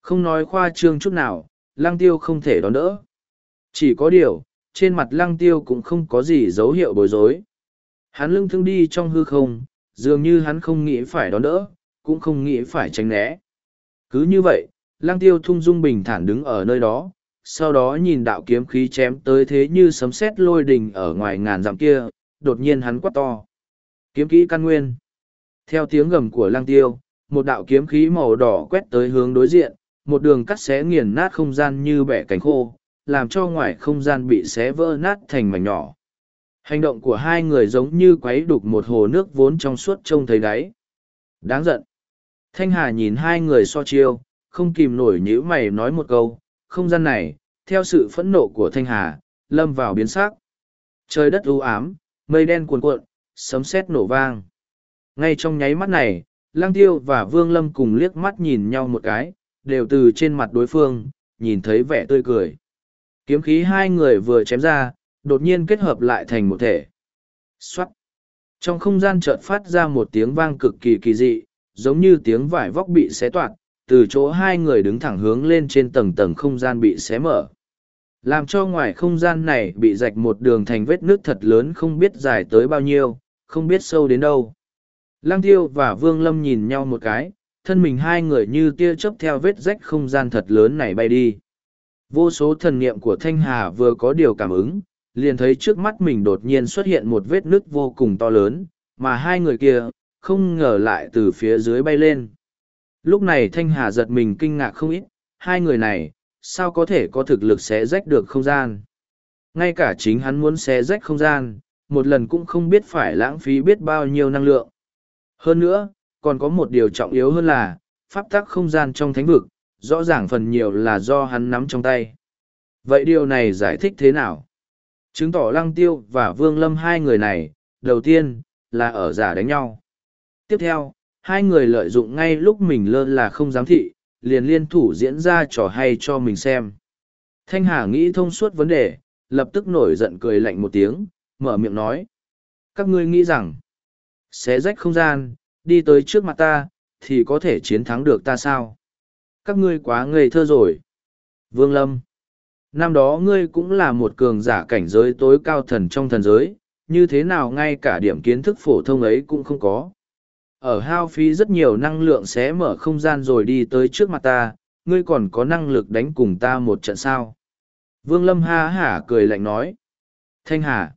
Không nói khoa trương chút nào, lăng tiêu không thể đón đỡ. Chỉ có điều, trên mặt lăng tiêu cũng không có gì dấu hiệu bối rối. Hắn lưng thương đi trong hư không, dường như hắn không nghĩ phải đón đỡ, cũng không nghĩ phải tránh né. Cứ như vậy, lăng tiêu thung dung bình thản đứng ở nơi đó, sau đó nhìn đạo kiếm khí chém tới thế như sấm sét lôi đình ở ngoài ngàn dặm kia, đột nhiên hắn quát to. Kiếm kỹ căn nguyên. Theo tiếng gầm của lăng tiêu, một đạo kiếm khí màu đỏ quét tới hướng đối diện, một đường cắt xé nghiền nát không gian như bẻ cánh khô, làm cho ngoài không gian bị xé vỡ nát thành mảnh nhỏ. Hành động của hai người giống như quấy đục một hồ nước vốn trong suốt trông thấy đáy. Đáng giận. Thanh Hà nhìn hai người so chiêu, không kìm nổi nhíu mày nói một câu, không gian này, theo sự phẫn nộ của Thanh Hà, lâm vào biến sắc. Trời đất u ám, mây đen cuồn cuộn, sấm sét nổ vang. Ngay trong nháy mắt này, Lang Tiêu và Vương Lâm cùng liếc mắt nhìn nhau một cái, đều từ trên mặt đối phương, nhìn thấy vẻ tươi cười. Kiếm khí hai người vừa chém ra, đột nhiên kết hợp lại thành một thể. Xoát! Trong không gian chợt phát ra một tiếng vang cực kỳ kỳ dị, giống như tiếng vải vóc bị xé toạc, từ chỗ hai người đứng thẳng hướng lên trên tầng tầng không gian bị xé mở. Làm cho ngoài không gian này bị rạch một đường thành vết nước thật lớn không biết dài tới bao nhiêu, không biết sâu đến đâu. Lăng tiêu và Vương Lâm nhìn nhau một cái, thân mình hai người như tia chớp theo vết rách không gian thật lớn này bay đi. Vô số thần niệm của Thanh Hà vừa có điều cảm ứng, liền thấy trước mắt mình đột nhiên xuất hiện một vết nứt vô cùng to lớn, mà hai người kia, không ngờ lại từ phía dưới bay lên. Lúc này Thanh Hà giật mình kinh ngạc không ít, hai người này, sao có thể có thực lực xé rách được không gian. Ngay cả chính hắn muốn xé rách không gian, một lần cũng không biết phải lãng phí biết bao nhiêu năng lượng. Hơn nữa, còn có một điều trọng yếu hơn là, pháp tắc không gian trong thánh vực, rõ ràng phần nhiều là do hắn nắm trong tay. Vậy điều này giải thích thế nào? Chứng tỏ Lăng Tiêu và Vương Lâm hai người này, đầu tiên, là ở giả đánh nhau. Tiếp theo, hai người lợi dụng ngay lúc mình lơ là không dám thị, liền liên thủ diễn ra trò hay cho mình xem. Thanh Hà nghĩ thông suốt vấn đề, lập tức nổi giận cười lạnh một tiếng, mở miệng nói. Các ngươi nghĩ rằng, xé rách không gian, đi tới trước mặt ta, thì có thể chiến thắng được ta sao? Các ngươi quá ngây thơ rồi. Vương Lâm. Năm đó ngươi cũng là một cường giả cảnh giới tối cao thần trong thần giới, như thế nào ngay cả điểm kiến thức phổ thông ấy cũng không có. Ở hao phí rất nhiều năng lượng xé mở không gian rồi đi tới trước mặt ta, ngươi còn có năng lực đánh cùng ta một trận sao. Vương Lâm ha hả cười lạnh nói. Thanh Hà,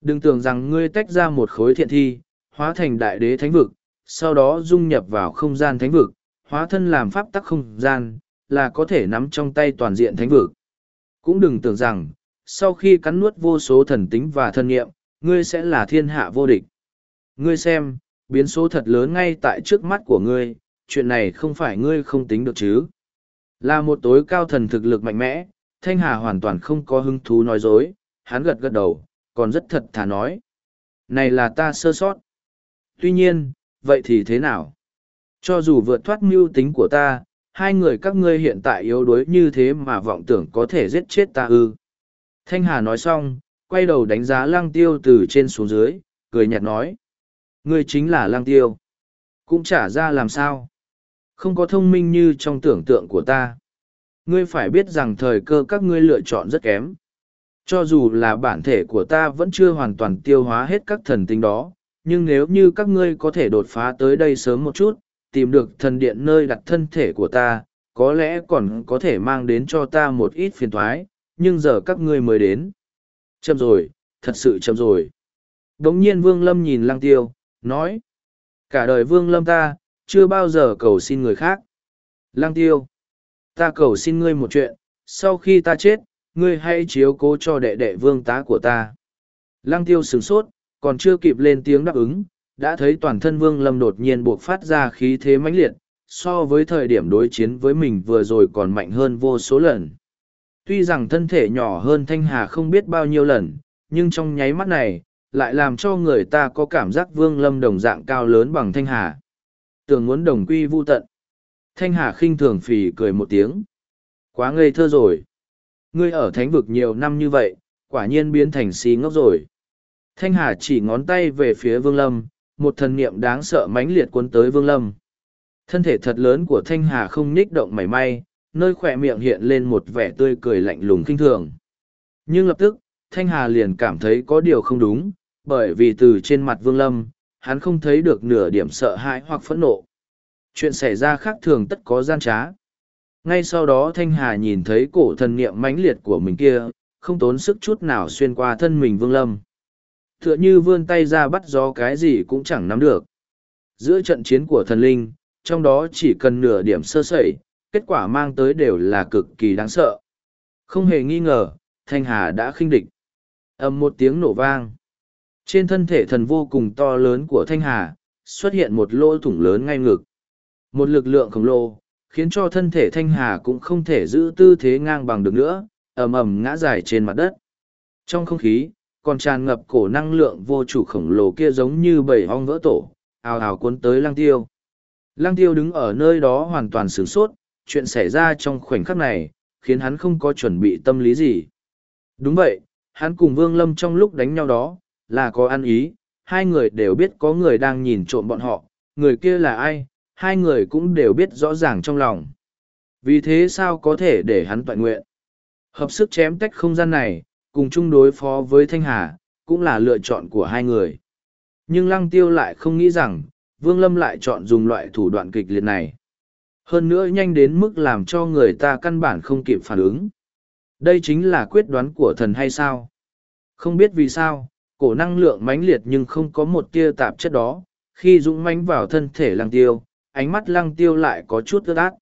đừng tưởng rằng ngươi tách ra một khối thiện thi, hóa thành đại đế thánh vực, sau đó dung nhập vào không gian thánh vực, hóa thân làm pháp tắc không gian, là có thể nắm trong tay toàn diện thánh vực. Cũng đừng tưởng rằng, sau khi cắn nuốt vô số thần tính và thân nghiệm, ngươi sẽ là thiên hạ vô địch. Ngươi xem, biến số thật lớn ngay tại trước mắt của ngươi, chuyện này không phải ngươi không tính được chứ. Là một tối cao thần thực lực mạnh mẽ, Thanh Hà hoàn toàn không có hứng thú nói dối, hắn gật gật đầu, còn rất thật thà nói. Này là ta sơ sót. Tuy nhiên, vậy thì thế nào? Cho dù vượt thoát mưu tính của ta, hai người các ngươi hiện tại yếu đuối như thế mà vọng tưởng có thể giết chết ta ư. Thanh Hà nói xong, quay đầu đánh giá lăng tiêu từ trên xuống dưới, cười nhạt nói. Ngươi chính là lăng tiêu. Cũng trả ra làm sao. Không có thông minh như trong tưởng tượng của ta. Ngươi phải biết rằng thời cơ các ngươi lựa chọn rất kém. Cho dù là bản thể của ta vẫn chưa hoàn toàn tiêu hóa hết các thần tính đó, nhưng nếu như các ngươi có thể đột phá tới đây sớm một chút, tìm được thần điện nơi đặt thân thể của ta, có lẽ còn có thể mang đến cho ta một ít phiền thoái, nhưng giờ các ngươi mới đến. Chậm rồi, thật sự chậm rồi. Đống nhiên Vương Lâm nhìn Lăng Tiêu, nói. Cả đời Vương Lâm ta, chưa bao giờ cầu xin người khác. Lăng Tiêu, ta cầu xin ngươi một chuyện, sau khi ta chết, ngươi hãy chiếu cố cho đệ đệ vương tá của ta. Lăng Tiêu sửng sốt, còn chưa kịp lên tiếng đáp ứng, đã thấy toàn thân Vương Lâm đột nhiên buộc phát ra khí thế mãnh liệt, so với thời điểm đối chiến với mình vừa rồi còn mạnh hơn vô số lần. Tuy rằng thân thể nhỏ hơn Thanh Hà không biết bao nhiêu lần, nhưng trong nháy mắt này, lại làm cho người ta có cảm giác Vương Lâm đồng dạng cao lớn bằng Thanh Hà. Tưởng muốn đồng quy vu tận. Thanh Hà khinh thường phì cười một tiếng. Quá ngây thơ rồi. Ngươi ở thánh vực nhiều năm như vậy, quả nhiên biến thành si ngốc rồi. Thanh Hà chỉ ngón tay về phía Vương Lâm, một thần niệm đáng sợ mãnh liệt cuốn tới Vương Lâm. Thân thể thật lớn của Thanh Hà không nhích động mảy may, nơi khỏe miệng hiện lên một vẻ tươi cười lạnh lùng kinh thường. Nhưng lập tức, Thanh Hà liền cảm thấy có điều không đúng, bởi vì từ trên mặt Vương Lâm, hắn không thấy được nửa điểm sợ hãi hoặc phẫn nộ. Chuyện xảy ra khác thường tất có gian trá. Ngay sau đó Thanh Hà nhìn thấy cổ thần niệm mãnh liệt của mình kia, không tốn sức chút nào xuyên qua thân mình Vương Lâm tựa như vươn tay ra bắt gió cái gì cũng chẳng nắm được. Giữa trận chiến của thần linh, trong đó chỉ cần nửa điểm sơ sẩy, kết quả mang tới đều là cực kỳ đáng sợ. Không hề nghi ngờ, Thanh Hà đã khinh địch. ầm một tiếng nổ vang. Trên thân thể thần vô cùng to lớn của Thanh Hà, xuất hiện một lỗ thủng lớn ngay ngực. Một lực lượng khổng lồ, khiến cho thân thể Thanh Hà cũng không thể giữ tư thế ngang bằng được nữa, ầm ầm ngã dài trên mặt đất. Trong không khí, còn tràn ngập cổ năng lượng vô chủ khổng lồ kia giống như bầy ong vỡ tổ, ào ào cuốn tới lăng tiêu. Lăng tiêu đứng ở nơi đó hoàn toàn sửng sốt, chuyện xảy ra trong khoảnh khắc này, khiến hắn không có chuẩn bị tâm lý gì. Đúng vậy, hắn cùng Vương Lâm trong lúc đánh nhau đó, là có ăn ý, hai người đều biết có người đang nhìn trộm bọn họ, người kia là ai, hai người cũng đều biết rõ ràng trong lòng. Vì thế sao có thể để hắn tọa nguyện? Hợp sức chém tách không gian này, cùng chung đối phó với Thanh Hà, cũng là lựa chọn của hai người. Nhưng Lăng Tiêu lại không nghĩ rằng, Vương Lâm lại chọn dùng loại thủ đoạn kịch liệt này. Hơn nữa nhanh đến mức làm cho người ta căn bản không kịp phản ứng. Đây chính là quyết đoán của thần hay sao? Không biết vì sao, cổ năng lượng mãnh liệt nhưng không có một tia tạp chất đó khi dũng mãnh vào thân thể lăng tiêu ánh mắt lăng tiêu lại có chút ướt át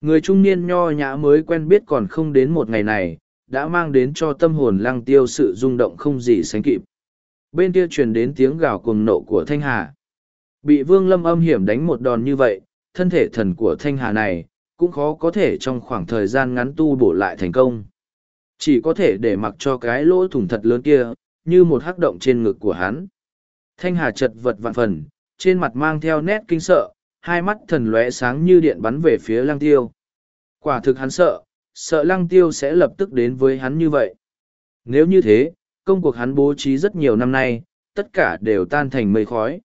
người trung niên nho nhã mới quen biết còn không đến một ngày này đã mang đến cho tâm hồn lăng tiêu sự rung động không gì sánh kịp. Bên kia truyền đến tiếng gào cuồng nộ của thanh hà. Bị vương lâm âm hiểm đánh một đòn như vậy, thân thể thần của thanh hà này cũng khó có thể trong khoảng thời gian ngắn tu bổ lại thành công. Chỉ có thể để mặc cho cái lỗ thủng thật lớn kia, như một hắc động trên ngực của hắn. Thanh hà chật vật vạn phần, trên mặt mang theo nét kinh sợ, hai mắt thần lóe sáng như điện bắn về phía lăng tiêu. Quả thực hắn sợ sợ lăng tiêu sẽ lập tức đến với hắn như vậy. Nếu như thế, công cuộc hắn bố trí rất nhiều năm nay, tất cả đều tan thành mây khói.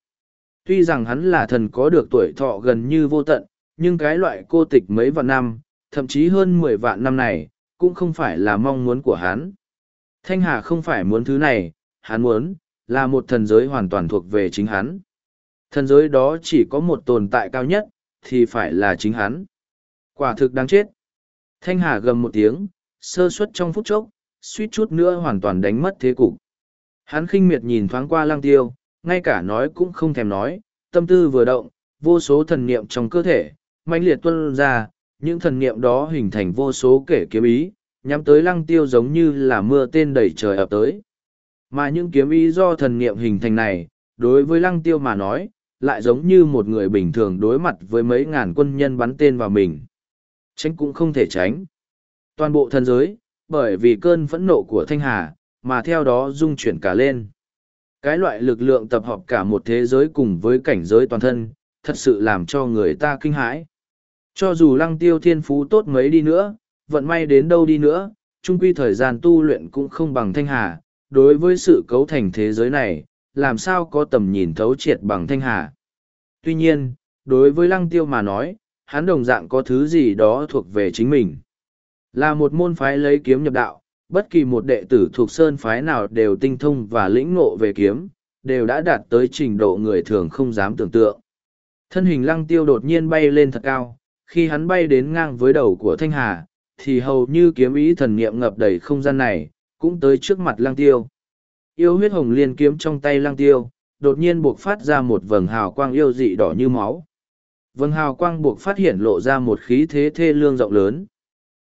Tuy rằng hắn là thần có được tuổi thọ gần như vô tận, nhưng cái loại cô tịch mấy vạn năm, thậm chí hơn mười vạn năm này, cũng không phải là mong muốn của hắn. Thanh hà không phải muốn thứ này, hắn muốn là một thần giới hoàn toàn thuộc về chính hắn. Thần giới đó chỉ có một tồn tại cao nhất, thì phải là chính hắn. Quả thực đáng chết thanh hà gầm một tiếng, sơ suất trong phút chốc, suýt chút nữa hoàn toàn đánh mất thế cục. Hắn khinh miệt nhìn thoáng qua lang tiêu, ngay cả nói cũng không thèm nói, tâm tư vừa động, vô số thần niệm trong cơ thể, mãnh liệt tuân ra, những thần niệm đó hình thành vô số kể kiếm ý, nhắm tới lăng tiêu giống như là mưa tên đẩy trời ập tới. Mà những kiếm ý do thần niệm hình thành này, đối với lăng tiêu mà nói, lại giống như một người bình thường đối mặt với mấy ngàn quân nhân bắn tên vào mình tránh cũng không thể tránh. Toàn bộ thần giới, bởi vì cơn phẫn nộ của thanh hà, mà theo đó dung chuyển cả lên. Cái loại lực lượng tập hợp cả một thế giới cùng với cảnh giới toàn thân, thật sự làm cho người ta kinh hãi. Cho dù lăng tiêu thiên phú tốt mấy đi nữa, vận may đến đâu đi nữa trung quy thời gian tu luyện cũng không bằng thanh hà. Đối với sự cấu thành thế giới này, làm sao có tầm nhìn thấu triệt bằng thanh hà? Tuy nhiên, đối với lăng tiêu mà nói hắn đồng dạng có thứ gì đó thuộc về chính mình. Là một môn phái lấy kiếm nhập đạo, bất kỳ một đệ tử thuộc sơn phái nào đều tinh thông và lĩnh ngộ về kiếm, đều đã đạt tới trình độ người thường không dám tưởng tượng. Thân hình lăng tiêu đột nhiên bay lên thật cao, khi hắn bay đến ngang với đầu của thanh hà, thì hầu như kiếm ý thần niệm ngập đầy không gian này, cũng tới trước mặt lăng tiêu. Yêu huyết hồng liên kiếm trong tay lăng tiêu, đột nhiên buộc phát ra một vầng hào quang yêu dị đỏ như máu vầng hào quang buộc phát hiện lộ ra một khí thế thê lương rộng lớn.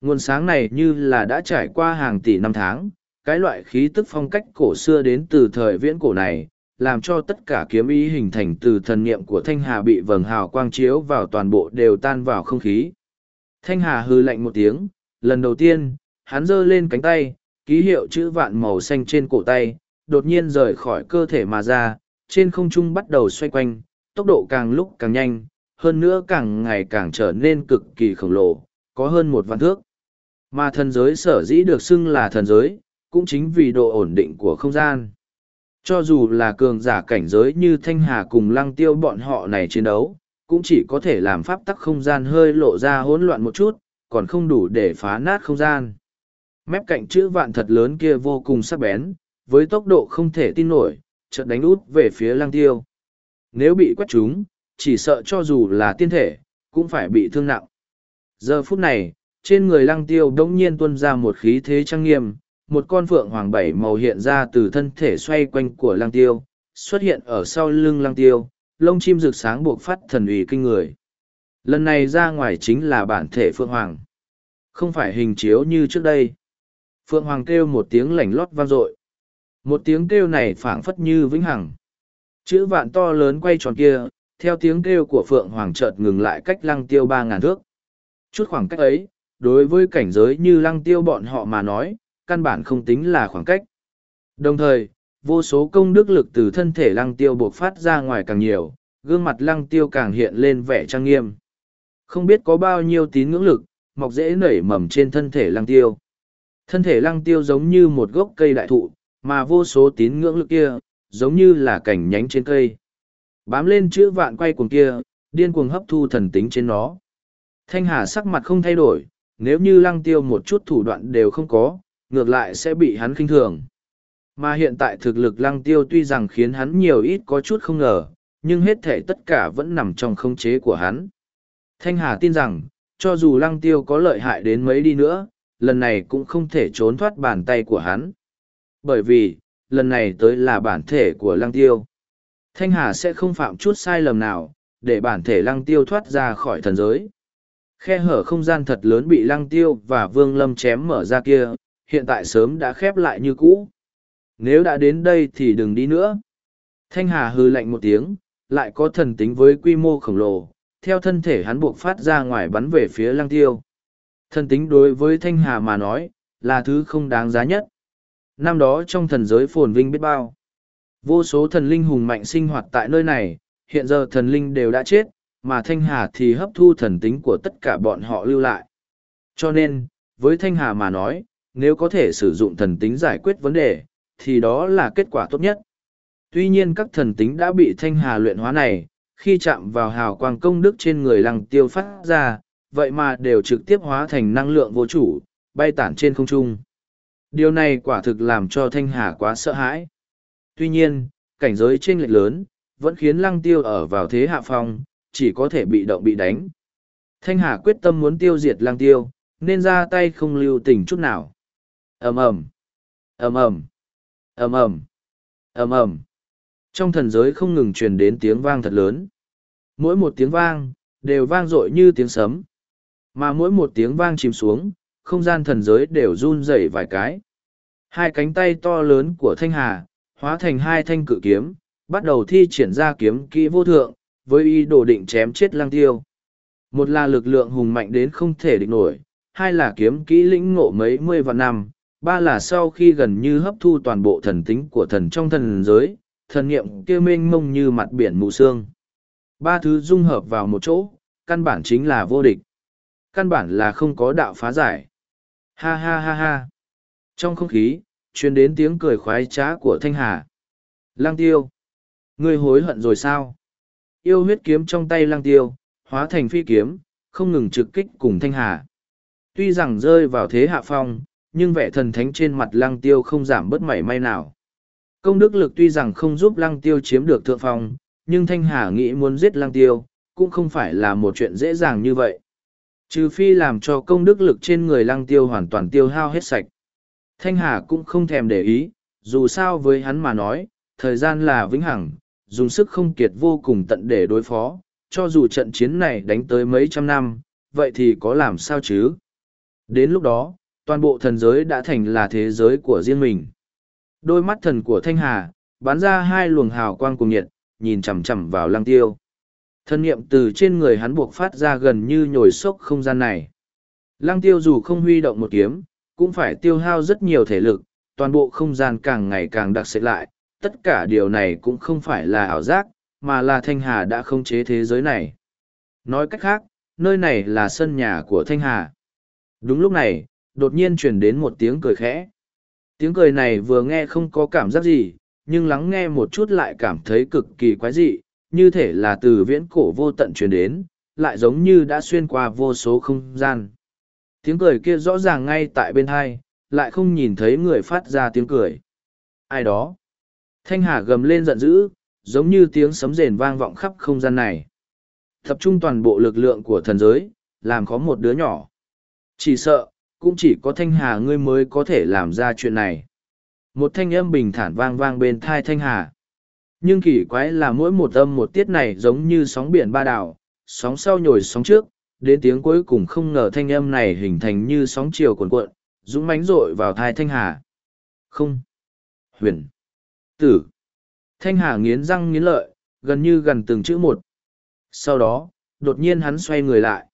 Nguồn sáng này như là đã trải qua hàng tỷ năm tháng, cái loại khí tức phong cách cổ xưa đến từ thời viễn cổ này, làm cho tất cả kiếm ý hình thành từ thần niệm của thanh hà bị vầng hào quang chiếu vào toàn bộ đều tan vào không khí. Thanh hà hư lạnh một tiếng, lần đầu tiên, hắn giơ lên cánh tay, ký hiệu chữ vạn màu xanh trên cổ tay, đột nhiên rời khỏi cơ thể mà ra, trên không trung bắt đầu xoay quanh, tốc độ càng lúc càng nhanh hơn nữa càng ngày càng trở nên cực kỳ khổng lồ có hơn một vạn thước mà thần giới sở dĩ được xưng là thần giới cũng chính vì độ ổn định của không gian cho dù là cường giả cảnh giới như Thanh Hà cùng lăng tiêu bọn họ này chiến đấu, cũng chỉ có thể làm pháp tắc không gian hơi lộ ra hỗn loạn một chút, còn không đủ để phá nát không gian. Mép cạnh chữ vạn thật lớn kia vô cùng sắc bén, với tốc độ không thể tin nổi, chợt đánh út về phía lăng tiêu. Nếu bị quét trúng, chỉ sợ cho dù là tiên thể, cũng phải bị thương nặng. Giờ phút này, trên người lăng tiêu đống nhiên tuôn ra một khí thế trang nghiêm, một con phượng hoàng bảy màu hiện ra từ thân thể xoay quanh của lang tiêu, xuất hiện ở sau lưng lang tiêu, lông chim rực sáng buộc phát thần ủy kinh người. Lần này ra ngoài chính là bản thể phượng hoàng. Không phải hình chiếu như trước đây. Phượng hoàng kêu một tiếng lảnh lót vang dội. Một tiếng kêu này phảng phất như vĩnh hằng. Chữ vạn to lớn quay tròn kia, theo tiếng kêu của phượng hoàng chợt ngừng lại cách lăng tiêu ba ngàn thước. Chút khoảng cách ấy, đối với cảnh giới như lăng tiêu bọn họ mà nói, căn bản không tính là khoảng cách. Đồng thời, vô số công đức lực từ thân thể lăng tiêu buộc phát ra ngoài càng nhiều, gương mặt lăng tiêu càng hiện lên vẻ trang nghiêm. Không biết có bao nhiêu tín ngưỡng lực, mọc dễ nảy mầm trên thân thể lăng tiêu. Thân thể lăng tiêu giống như một gốc cây đại thụ, mà vô số tín ngưỡng lực kia, giống như là cảnh nhánh trên cây. Bám lên chữ vạn quay cuồng kia, điên cuồng hấp thu thần tính trên nó. Thanh Hà sắc mặt không thay đổi, nếu như lăng tiêu một chút thủ đoạn đều không có, ngược lại sẽ bị hắn khinh thường. Mà hiện tại thực lực lăng tiêu tuy rằng khiến hắn nhiều ít có chút không ngờ, nhưng hết thể tất cả vẫn nằm trong khống chế của hắn. Thanh Hà tin rằng, cho dù lăng tiêu có lợi hại đến mấy đi nữa, lần này cũng không thể trốn thoát bàn tay của hắn. Bởi vì, lần này tới là bản thể của lăng tiêu. Thanh Hà sẽ không phạm chút sai lầm nào, để bản thể lăng tiêu thoát ra khỏi thần giới. Khe hở không gian thật lớn bị lăng tiêu và vương lâm chém mở ra kia, hiện tại sớm đã khép lại như cũ. Nếu đã đến đây thì đừng đi nữa. Thanh Hà hư lạnh một tiếng, lại có thần tính với quy mô khổng lồ, theo thân thể hắn buộc phát ra ngoài bắn về phía lăng tiêu. Thần tính đối với Thanh Hà mà nói, là thứ không đáng giá nhất. Năm đó trong thần giới phồn vinh biết bao. Vô số thần linh hùng mạnh sinh hoạt tại nơi này, hiện giờ thần linh đều đã chết, mà Thanh Hà thì hấp thu thần tính của tất cả bọn họ lưu lại. Cho nên, với Thanh Hà mà nói, nếu có thể sử dụng thần tính giải quyết vấn đề, thì đó là kết quả tốt nhất. Tuy nhiên các thần tính đã bị Thanh Hà luyện hóa này, khi chạm vào hào quang công đức trên người lăng tiêu phát ra, vậy mà đều trực tiếp hóa thành năng lượng vô chủ, bay tản trên không trung. Điều này quả thực làm cho Thanh Hà quá sợ hãi. Tuy nhiên, cảnh giới trên lệch lớn, vẫn khiến lăng tiêu ở vào thế hạ phong, chỉ có thể bị động bị đánh. Thanh Hà quyết tâm muốn tiêu diệt lăng tiêu, nên ra tay không lưu tình chút nào. ầm ầm. Ầm ầm. Ầm ầm. Ầm ầm. Trong thần giới không ngừng truyền đến tiếng vang thật lớn. Mỗi một tiếng vang đều vang dội như tiếng sấm. Mà mỗi một tiếng vang chìm xuống không gian thần giới đều run rẩy vài cái. Hai cánh tay to lớn của thanh hà hóa thành hai thanh cự kiếm, bắt đầu thi triển ra kiếm kỹ vô thượng, với ý đồ định chém chết lang tiêu. Một là lực lượng hùng mạnh đến không thể địch nổi, hai là kiếm kỹ lĩnh ngộ mấy mươi vạn năm, ba là sau khi gần như hấp thu toàn bộ thần tính của thần trong thần giới, thần niệm kia mênh mông như mặt biển mù sương. Ba thứ dung hợp vào một chỗ, căn bản chính là vô địch. Căn bản là không có đạo phá giải. Ha ha ha ha. Trong không khí truyền đến tiếng cười khoái trá của thanh hà lang tiêu ngươi hối hận rồi sao yêu huyết kiếm trong tay lang tiêu hóa thành phi kiếm không ngừng trực kích cùng thanh hà tuy rằng rơi vào thế hạ phong nhưng vẻ thần thánh trên mặt lăng tiêu không giảm bất mảy may nào. Công đức lực tuy rằng không giúp lăng tiêu chiếm được thượng phong, nhưng Thanh Hà nghĩ muốn giết lăng tiêu, cũng không phải là một chuyện dễ dàng như vậy. Trừ phi làm cho công đức lực trên người lăng tiêu hoàn toàn tiêu hao hết sạch. Thanh Hà cũng không thèm để ý, dù sao với hắn mà nói, thời gian là vĩnh hằng, dùng sức không kiệt vô cùng tận để đối phó, cho dù trận chiến này đánh tới mấy trăm năm, vậy thì có làm sao chứ? Đến lúc đó, toàn bộ thần giới đã thành là thế giới của riêng mình. Đôi mắt thần của Thanh Hà, bắn ra hai luồng hào quang cùng nhiệt, nhìn chằm chằm vào lăng tiêu. Thân niệm từ trên người hắn buộc phát ra gần như nhồi sốc không gian này. Lăng tiêu dù không huy động một kiếm, cũng phải tiêu hao rất nhiều thể lực, toàn bộ không gian càng ngày càng đặc sệt lại. Tất cả điều này cũng không phải là ảo giác, mà là Thanh Hà đã không chế thế giới này. Nói cách khác, nơi này là sân nhà của Thanh Hà. Đúng lúc này, đột nhiên truyền đến một tiếng cười khẽ. Tiếng cười này vừa nghe không có cảm giác gì, nhưng lắng nghe một chút lại cảm thấy cực kỳ quái dị, như thể là từ viễn cổ vô tận truyền đến, lại giống như đã xuyên qua vô số không gian. Tiếng cười kia rõ ràng ngay tại bên hai, lại không nhìn thấy người phát ra tiếng cười. Ai đó? Thanh Hà gầm lên giận dữ, giống như tiếng sấm rền vang vọng khắp không gian này. Tập trung toàn bộ lực lượng của thần giới, làm có một đứa nhỏ. Chỉ sợ, cũng chỉ có thanh hà ngươi mới có thể làm ra chuyện này một thanh âm bình thản vang vang bên thai thanh hà nhưng kỳ quái là mỗi một âm một tiết này giống như sóng biển ba đảo sóng sau nhồi sóng trước đến tiếng cuối cùng không ngờ thanh âm này hình thành như sóng chiều cuồn cuộn dũng mánh rội vào thai thanh hà không huyền tử thanh hà nghiến răng nghiến lợi gần như gần từng chữ một sau đó đột nhiên hắn xoay người lại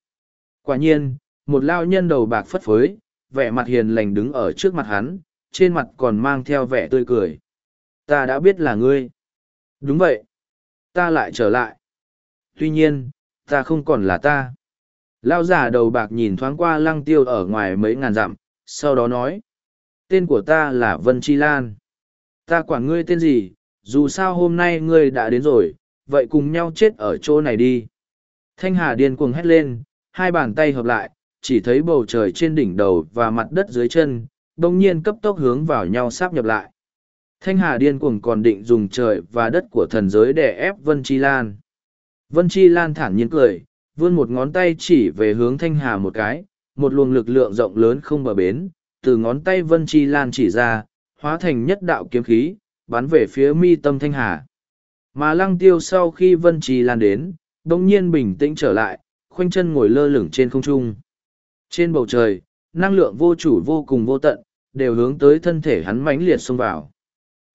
quả nhiên một lao nhân đầu bạc phất phới, vẻ mặt hiền lành đứng ở trước mặt hắn, trên mặt còn mang theo vẻ tươi cười. Ta đã biết là ngươi. Đúng vậy. Ta lại trở lại. Tuy nhiên, ta không còn là ta. Lao giả đầu bạc nhìn thoáng qua lăng tiêu ở ngoài mấy ngàn dặm, sau đó nói. Tên của ta là Vân Chi Lan. Ta quản ngươi tên gì, dù sao hôm nay ngươi đã đến rồi, vậy cùng nhau chết ở chỗ này đi. Thanh Hà điên cuồng hét lên, hai bàn tay hợp lại, chỉ thấy bầu trời trên đỉnh đầu và mặt đất dưới chân, đồng nhiên cấp tốc hướng vào nhau sáp nhập lại. Thanh Hà điên cuồng còn định dùng trời và đất của thần giới để ép Vân Chi Lan. Vân Chi Lan thản nhiên cười, vươn một ngón tay chỉ về hướng Thanh Hà một cái, một luồng lực lượng rộng lớn không bờ bến, từ ngón tay Vân Chi Lan chỉ ra, hóa thành nhất đạo kiếm khí, bắn về phía mi tâm thanh hà. Mà lăng tiêu sau khi vân trì lan đến, đồng nhiên bình tĩnh trở lại, khoanh chân ngồi lơ lửng trên không trung. Trên bầu trời, năng lượng vô chủ vô cùng vô tận, đều hướng tới thân thể hắn mãnh liệt xông vào.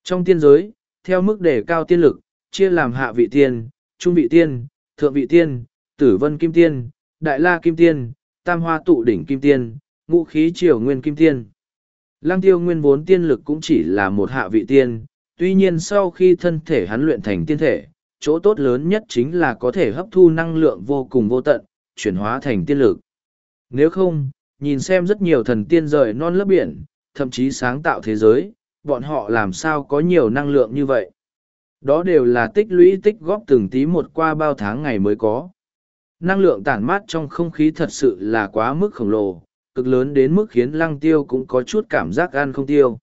Trong tiên giới, theo mức đề cao tiên lực, chia làm hạ vị tiên, trung vị tiên, thượng vị tiên, tử vân kim tiên, đại la kim tiên, tam hoa tụ đỉnh kim tiên, ngũ khí triều nguyên kim tiên. Lăng tiêu nguyên vốn tiên lực cũng chỉ là một hạ vị tiên, tuy nhiên sau khi thân thể hắn luyện thành tiên thể, chỗ tốt lớn nhất chính là có thể hấp thu năng lượng vô cùng vô tận, chuyển hóa thành tiên lực. Nếu không, nhìn xem rất nhiều thần tiên rời non lớp biển, thậm chí sáng tạo thế giới, bọn họ làm sao có nhiều năng lượng như vậy. Đó đều là tích lũy tích góp từng tí một qua bao tháng ngày mới có. Năng lượng tản mát trong không khí thật sự là quá mức khổng lồ, cực lớn đến mức khiến lăng tiêu cũng có chút cảm giác ăn không tiêu.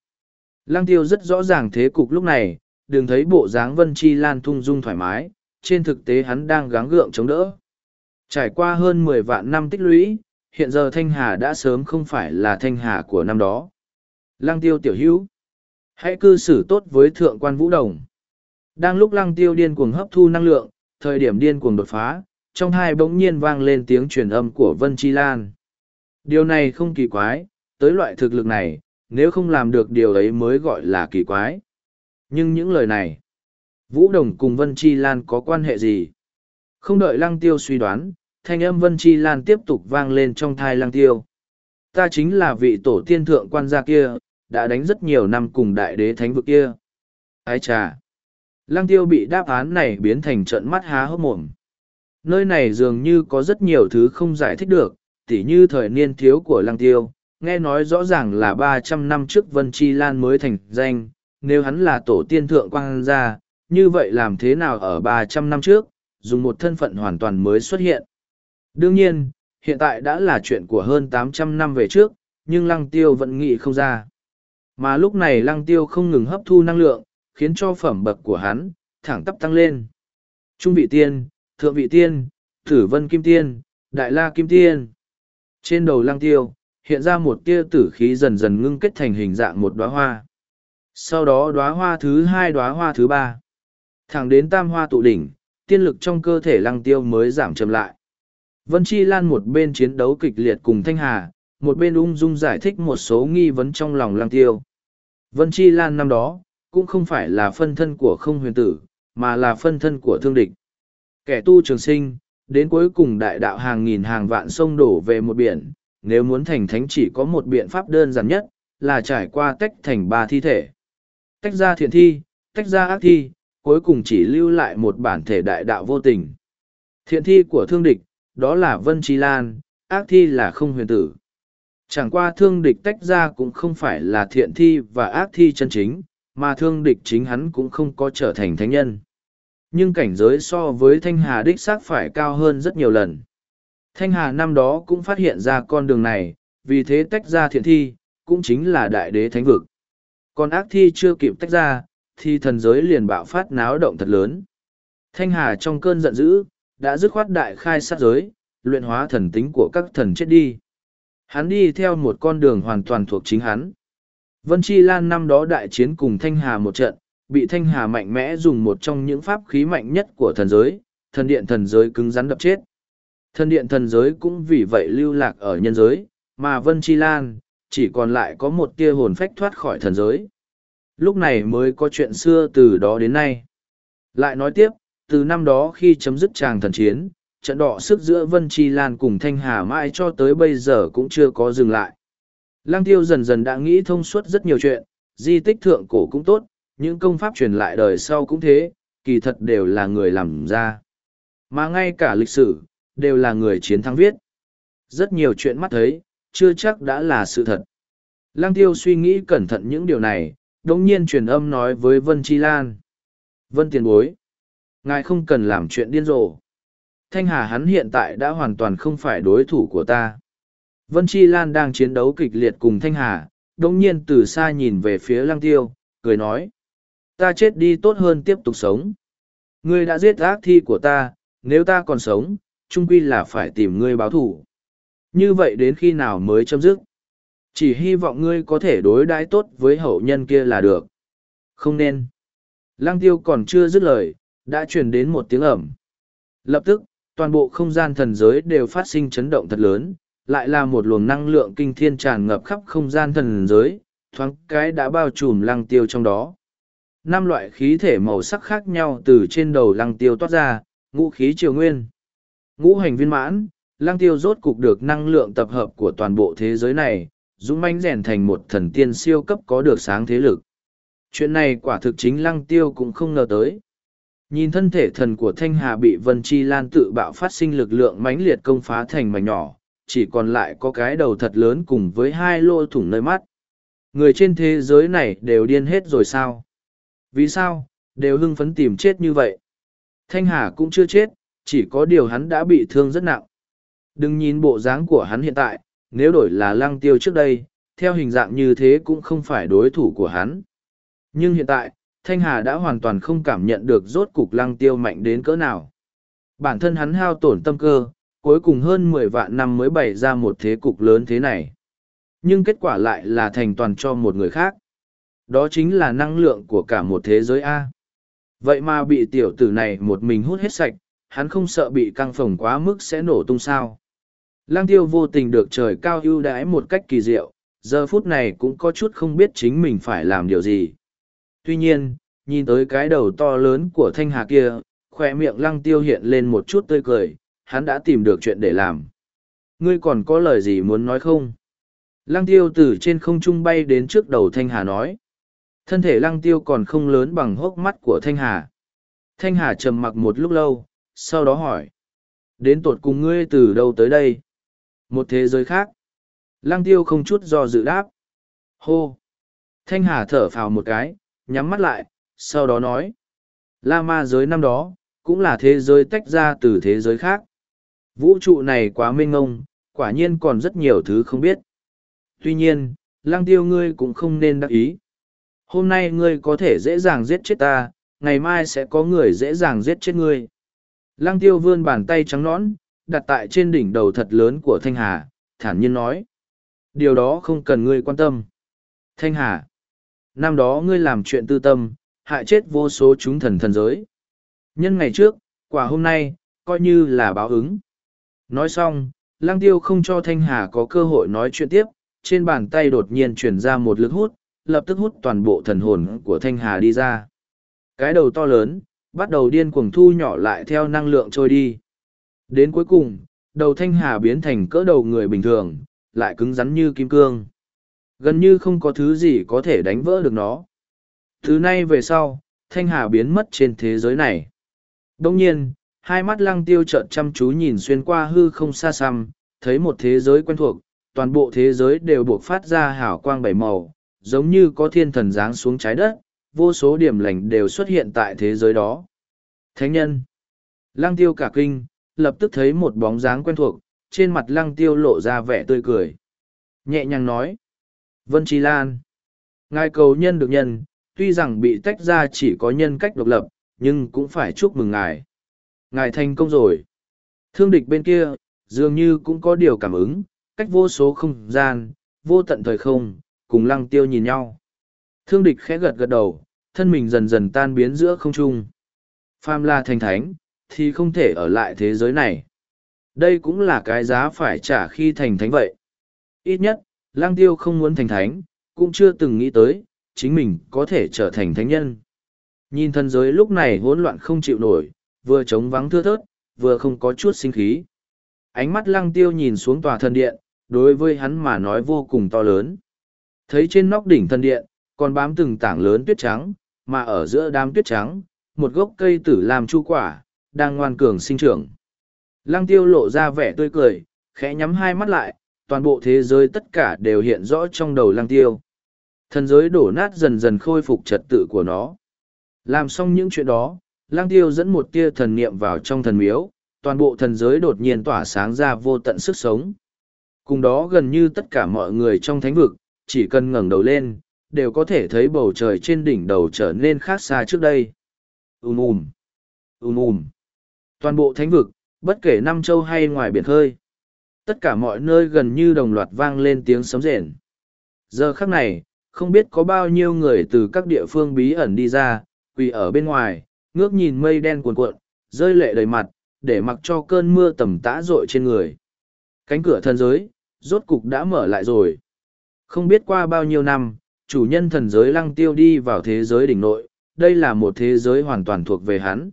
Lăng tiêu rất rõ ràng thế cục lúc này, đừng thấy bộ dáng vân chi lan thung dung thoải mái, trên thực tế hắn đang gắng gượng chống đỡ. Trải qua hơn mười vạn năm tích lũy, hiện giờ Thanh Hà đã sớm không phải là Thanh Hà của năm đó. Lăng tiêu tiểu hữu. Hãy cư xử tốt với thượng quan vũ đồng. Đang lúc lăng tiêu điên cuồng hấp thu năng lượng, thời điểm điên cuồng đột phá, trong hai bỗng nhiên vang lên tiếng truyền âm của Vân Chi Lan. Điều này không kỳ quái, tới loại thực lực này, nếu không làm được điều ấy mới gọi là kỳ quái. Nhưng những lời này, Vũ Đồng cùng Vân Chi Lan có quan hệ gì? Không đợi Lăng Tiêu suy đoán, thanh âm Vân Chi Lan tiếp tục vang lên trong thai Lăng Tiêu. Ta chính là vị tổ tiên thượng quan gia kia, đã đánh rất nhiều năm cùng đại đế thánh vực kia. Ái trà! Lăng Tiêu bị đáp án này biến thành trận mắt há hốc mồm. Nơi này dường như có rất nhiều thứ không giải thích được, tỉ như thời niên thiếu của Lăng Tiêu, nghe nói rõ ràng là ba trăm năm trước Vân Chi Lan mới thành danh, nếu hắn là tổ tiên thượng quang gia, như vậy làm thế nào ở ba trăm năm trước, dùng một thân phận hoàn toàn mới xuất hiện. Đương nhiên, hiện tại đã là chuyện của hơn tám trăm năm về trước, nhưng lăng tiêu vẫn nghĩ không ra. Mà lúc này lăng tiêu không ngừng hấp thu năng lượng, khiến cho phẩm bậc của hắn, thẳng tắp tăng lên. Trung vị tiên, thượng vị tiên, tử vân kim tiên, đại la kim tiên. Trên đầu lăng tiêu, hiện ra một tia tử khí dần dần ngưng kết thành hình dạng một đóa hoa. Sau đó đóa hoa thứ hai đóa hoa thứ ba. Thẳng đến tam hoa tụ đỉnh, tiên lực trong cơ thể lăng tiêu mới giảm chậm lại. Vân Chi Lan một bên chiến đấu kịch liệt cùng Thanh Hà, một bên ung dung giải thích một số nghi vấn trong lòng lăng tiêu. Vân Chi Lan năm đó, cũng không phải là phân thân của không huyền tử, mà là phân thân của thương địch. Kẻ tu trường sinh, đến cuối cùng đại đạo hàng nghìn hàng vạn sông đổ về một biển, nếu muốn thành thánh chỉ có một biện pháp đơn giản nhất, là trải qua tách thành ba thi thể. Tách ra thiện thi, tách ra ác thi, cuối cùng chỉ lưu lại một bản thể đại đạo vô tình. Thiện thi của thương địch, đó là Vân Trí Lan, ác thi là không huyền tử. Chẳng qua thương địch tách ra cũng không phải là thiện thi và ác thi chân chính, mà thương địch chính hắn cũng không có trở thành thánh nhân. Nhưng cảnh giới so với Thanh Hà đích xác phải cao hơn rất nhiều lần. Thanh Hà năm đó cũng phát hiện ra con đường này, vì thế tách ra thiện thi, cũng chính là đại đế thánh vực. Còn ác thi chưa kịp tách ra, thì thần giới liền bạo phát náo động thật lớn. Thanh Hà trong cơn giận dữ, đã dứt khoát đại khai sát giới, luyện hóa thần tính của các thần chết đi. Hắn đi theo một con đường hoàn toàn thuộc chính hắn. Vân Chi Lan năm đó đại chiến cùng Thanh Hà một trận, bị Thanh Hà mạnh mẽ dùng một trong những pháp khí mạnh nhất của thần giới, thần điện thần giới cứng rắn đập chết. Thần điện thần giới cũng vì vậy lưu lạc ở nhân giới, mà Vân Chi Lan, chỉ còn lại có một tia hồn phách thoát khỏi thần giới. Lúc này mới có chuyện xưa từ đó đến nay. Lại nói tiếp, từ năm đó khi chấm dứt tràng thần chiến, trận đọ sức giữa Vân Chi Lan cùng Thanh Hà mãi cho tới bây giờ cũng chưa có dừng lại. Lang tiêu dần dần đã nghĩ thông suốt rất nhiều chuyện, di tích thượng cổ cũng tốt, những công pháp truyền lại đời sau cũng thế, kỳ thật đều là người làm ra. Mà ngay cả lịch sử, đều là người chiến thắng viết. Rất nhiều chuyện mắt thấy, chưa chắc đã là sự thật. Lăng tiêu suy nghĩ cẩn thận những điều này, đồng nhiên truyền âm nói với Vân Chi Lan. Vân tiền bối. Ngài không cần làm chuyện điên rồ. Thanh Hà hắn hiện tại đã hoàn toàn không phải đối thủ của ta. Vân Chi Lan đang chiến đấu kịch liệt cùng Thanh Hà, đồng nhiên từ xa nhìn về phía lăng tiêu, cười nói. Ta chết đi tốt hơn tiếp tục sống. Ngươi đã giết ác thi của ta, nếu ta còn sống, chung quy là phải tìm ngươi báo thủ. Như vậy đến khi nào mới chấm dứt? Chỉ hy vọng ngươi có thể đối đãi tốt với hậu nhân kia là được. Không nên. Lăng tiêu còn chưa dứt lời, đã truyền đến một tiếng ẩm. Lập tức, toàn bộ không gian thần giới đều phát sinh chấn động thật lớn, lại là một luồng năng lượng kinh thiên tràn ngập khắp không gian thần giới, thoáng cái đã bao trùm lăng tiêu trong đó. Năm loại khí thể màu sắc khác nhau từ trên đầu lăng tiêu toát ra, ngũ khí triều nguyên. Ngũ hành viên mãn, lăng tiêu rốt cục được năng lượng tập hợp của toàn bộ thế giới này, dũng mãnh rèn thành một thần tiên siêu cấp có được sáng thế lực. Chuyện này quả thực chính lăng tiêu cũng không ngờ tới. Nhìn thân thể thần của Thanh Hà bị Vân Chi Lan tự bạo phát sinh lực lượng mãnh liệt công phá thành mảnh nhỏ, chỉ còn lại có cái đầu thật lớn cùng với hai lô thủng nơi mắt. Người trên thế giới này đều điên hết rồi sao? Vì sao? Đều hưng phấn tìm chết như vậy. Thanh Hà cũng chưa chết, chỉ có điều hắn đã bị thương rất nặng. Đừng nhìn bộ dáng của hắn hiện tại, nếu đổi là lăng tiêu trước đây, theo hình dạng như thế cũng không phải đối thủ của hắn. Nhưng hiện tại, Thanh Hà đã hoàn toàn không cảm nhận được rốt cục lăng tiêu mạnh đến cỡ nào. Bản thân hắn hao tổn tâm cơ, cuối cùng hơn mười vạn năm mới bày ra một thế cục lớn thế này. Nhưng kết quả lại là thành toàn cho một người khác. Đó chính là năng lượng của cả một thế giới A. Vậy mà bị tiểu tử này một mình hút hết sạch, hắn không sợ bị căng phồng quá mức sẽ nổ tung sao. lang tiêu vô tình được trời cao ưu đãi một cách kỳ diệu, giờ phút này cũng có chút không biết chính mình phải làm điều gì. Tuy nhiên, nhìn tới cái đầu to lớn của thanh hà kia, khoe miệng lăng tiêu hiện lên một chút tươi cười, hắn đã tìm được chuyện để làm. Ngươi còn có lời gì muốn nói không? Lăng tiêu từ trên không trung bay đến trước đầu thanh hà nói. Thân thể lăng tiêu còn không lớn bằng hốc mắt của thanh hà. Thanh hà trầm mặc một lúc lâu, sau đó hỏi. Đến tột cùng ngươi từ đâu tới đây? Một thế giới khác. Lăng tiêu không chút do dự đáp. Hô! Thanh hà thở phào một cái, nhắm mắt lại, sau đó nói. La ma giới năm đó, cũng là thế giới tách ra từ thế giới khác. Vũ trụ này quá mênh ngông, quả nhiên còn rất nhiều thứ không biết. Tuy nhiên, lăng tiêu ngươi cũng không nên đắc ý. Hôm nay ngươi có thể dễ dàng giết chết ta, ngày mai sẽ có người dễ dàng giết chết ngươi. Lăng tiêu vươn bàn tay trắng nõn, đặt tại trên đỉnh đầu thật lớn của Thanh Hà, thản nhiên nói. Điều đó không cần ngươi quan tâm. Thanh Hà, năm đó ngươi làm chuyện tư tâm, hại chết vô số chúng thần thần giới. Nhân ngày trước, quả hôm nay, coi như là báo ứng. Nói xong, Lăng Tiêu không cho Thanh Hà có cơ hội nói chuyện tiếp, trên bàn tay đột nhiên chuyển ra một lực hút, lập tức hút toàn bộ thần hồn của Thanh Hà đi ra. Cái đầu to lớn, bắt đầu điên cuồng thu nhỏ lại theo năng lượng trôi đi. Đến cuối cùng, đầu Thanh Hà biến thành cỡ đầu người bình thường, lại cứng rắn như kim cương. Gần như không có thứ gì có thể đánh vỡ được nó. Thứ nay về sau, Thanh Hà biến mất trên thế giới này. Đông nhiên, hai mắt lăng tiêu trợn chăm chú nhìn xuyên qua hư không xa xăm, thấy một thế giới quen thuộc, toàn bộ thế giới đều buộc phát ra hào quang bảy màu, giống như có thiên thần giáng xuống trái đất, vô số điểm lành đều xuất hiện tại thế giới đó. Thánh nhân. Lăng tiêu cả kinh, lập tức thấy một bóng dáng quen thuộc, trên mặt lăng tiêu lộ ra vẻ tươi cười. Nhẹ nhàng nói. Vân Trí Lan. Ngài cầu nhân được nhân, tuy rằng bị tách ra chỉ có nhân cách độc lập, nhưng cũng phải chúc mừng ngài. Ngài thành công rồi. Thương địch bên kia, dường như cũng có điều cảm ứng, cách vô số không gian, vô tận thời không, cùng lăng tiêu nhìn nhau. Thương địch khẽ gật gật đầu, thân mình dần dần tan biến giữa không trung. Phàm la thành thánh, thì không thể ở lại thế giới này. Đây cũng là cái giá phải trả khi thành thánh vậy. Ít nhất, lang tiêu không muốn thành thánh, cũng chưa từng nghĩ tới, chính mình có thể trở thành thánh nhân. Nhìn thân giới lúc này hỗn loạn không chịu nổi, vừa trống vắng thưa thớt, vừa không có chút sinh khí. Ánh mắt lăng tiêu nhìn xuống tòa thần điện, đối với hắn mà nói vô cùng to lớn. Thấy trên nóc đỉnh thần điện, còn bám từng tảng lớn tuyết trắng, mà ở giữa đám tuyết trắng, một gốc cây tử làm chu quả, đang ngoan cường sinh trưởng. Lăng tiêu lộ ra vẻ tươi cười, khẽ nhắm hai mắt lại, toàn bộ thế giới tất cả đều hiện rõ trong đầu lăng tiêu. Thần giới đổ nát dần dần khôi phục trật tự của nó. Làm xong những chuyện đó, lăng tiêu dẫn một tia thần niệm vào trong thần miếu, toàn bộ thần giới đột nhiên tỏa sáng ra vô tận sức sống. Cùng đó gần như tất cả mọi người trong thánh vực, chỉ cần ngẩng đầu lên, đều có thể thấy bầu trời trên đỉnh đầu trở nên khác xa trước đây. Ùm ùm, ùm ùm. Toàn bộ thánh vực, bất kể năm châu hay ngoài biển khơi. Tất cả mọi nơi gần như đồng loạt vang lên tiếng sấm rền. Giờ khắc này, không biết có bao nhiêu người từ các địa phương bí ẩn đi ra, quỳ ở bên ngoài, ngước nhìn mây đen cuồn cuộn, rơi lệ đầy mặt, để mặc cho cơn mưa tầm tã rội trên người. Cánh cửa thần giới, rốt cục đã mở lại rồi. Không biết qua bao nhiêu năm, chủ nhân thần giới lăng tiêu đi vào thế giới đỉnh nội, đây là một thế giới hoàn toàn thuộc về hắn.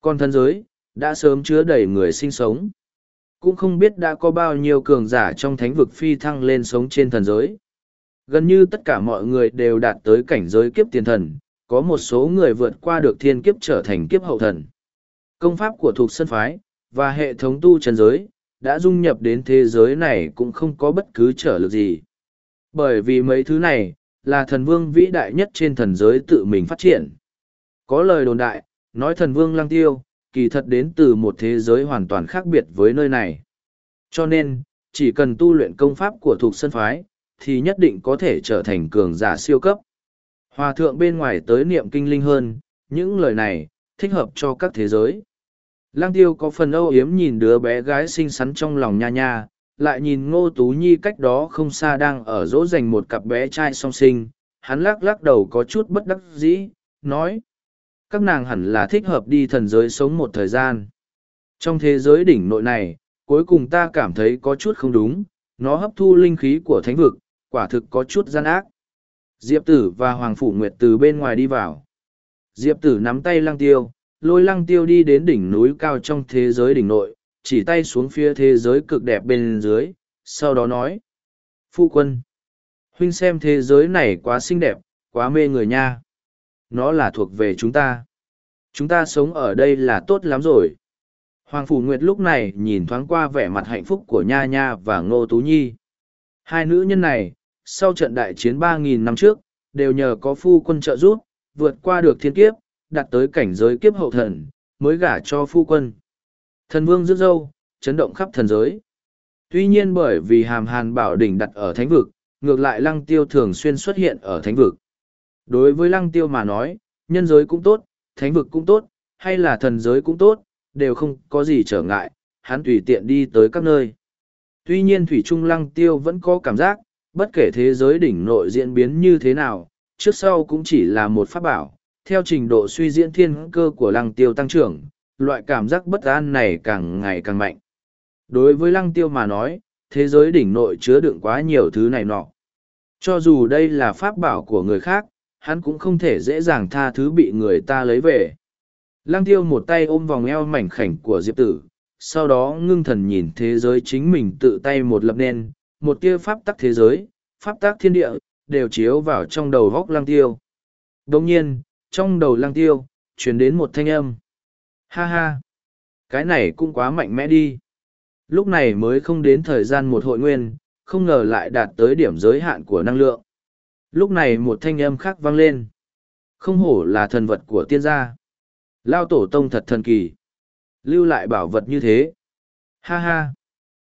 Còn thần giới, đã sớm chứa đầy người sinh sống. Cũng không biết đã có bao nhiêu cường giả trong thánh vực phi thăng lên sống trên thần giới. Gần như tất cả mọi người đều đạt tới cảnh giới kiếp tiền thần, có một số người vượt qua được thiên kiếp trở thành kiếp hậu thần. Công pháp của thuộc sân phái, và hệ thống tu trần giới, đã dung nhập đến thế giới này cũng không có bất cứ trở lực gì. Bởi vì mấy thứ này, là thần vương vĩ đại nhất trên thần giới tự mình phát triển. Có lời đồn đại, nói thần vương lăng tiêu, kỳ thật đến từ một thế giới hoàn toàn khác biệt với nơi này. Cho nên, chỉ cần tu luyện công pháp của thuộc sân phái, thì nhất định có thể trở thành cường giả siêu cấp. Hòa thượng bên ngoài tới niệm kinh linh hơn, những lời này, thích hợp cho các thế giới. Lăng tiêu có phần âu yếm nhìn đứa bé gái xinh xắn trong lòng nha nha, lại nhìn ngô tú nhi cách đó không xa đang ở dỗ dành một cặp bé trai song sinh, hắn lắc lắc đầu có chút bất đắc dĩ, nói. Các nàng hẳn là thích hợp đi thần giới sống một thời gian. Trong thế giới đỉnh nội này, cuối cùng ta cảm thấy có chút không đúng, nó hấp thu linh khí của thánh vực, quả thực có chút gian ác. Diệp tử và Hoàng Phủ Nguyệt từ bên ngoài đi vào. Diệp tử nắm tay lăng tiêu, lôi lăng tiêu đi đến đỉnh núi cao trong thế giới đỉnh nội, chỉ tay xuống phía thế giới cực đẹp bên dưới, sau đó nói. Phu quân, huynh xem thế giới này quá xinh đẹp, quá mê người nha. Nó là thuộc về chúng ta. Chúng ta sống ở đây là tốt lắm rồi. Hoàng Phủ Nguyệt lúc này nhìn thoáng qua vẻ mặt hạnh phúc của Nha Nha và Ngô Tú Nhi. Hai nữ nhân này, sau trận đại chiến 3.000 năm trước, đều nhờ có phu quân trợ giúp, vượt qua được thiên kiếp, đạt tới cảnh giới kiếp hậu thần, mới gả cho phu quân. Thần vương rước dâu, chấn động khắp thần giới. Tuy nhiên bởi vì hàm hàn bảo đỉnh đặt ở thánh vực, ngược lại lăng tiêu thường xuyên xuất hiện ở thánh vực. Đối với lăng tiêu mà nói, nhân giới cũng tốt, thánh vực cũng tốt, hay là thần giới cũng tốt, đều không có gì trở ngại, hắn tùy tiện đi tới các nơi. Tuy nhiên Thủy Trung lăng tiêu vẫn có cảm giác, bất kể thế giới đỉnh nội diễn biến như thế nào, trước sau cũng chỉ là một pháp bảo, theo trình độ suy diễn thiên cơ của lăng tiêu tăng trưởng, loại cảm giác bất an này càng ngày càng mạnh. Đối với lăng tiêu mà nói, thế giới đỉnh nội chứa đựng quá nhiều thứ này nọ. Cho dù đây là pháp bảo của người khác, hắn cũng không thể dễ dàng tha thứ bị người ta lấy về. Lăng tiêu một tay ôm vòng eo mảnh khảnh của Diệp tử, sau đó ngưng thần nhìn thế giới chính mình tự tay một lập nên, một tia pháp tắc thế giới, pháp tắc thiên địa, đều chiếu vào trong đầu góc lăng tiêu. Đồng nhiên, trong đầu lăng tiêu, truyền đến một thanh âm. Ha ha! Cái này cũng quá mạnh mẽ đi. Lúc này mới không đến thời gian một hội nguyên, không ngờ lại đạt tới điểm giới hạn của năng lượng. Lúc này một thanh âm khác vang lên. Không hổ là thần vật của tiên gia. Lao tổ tông thật thần kỳ. Lưu lại bảo vật như thế. Ha ha!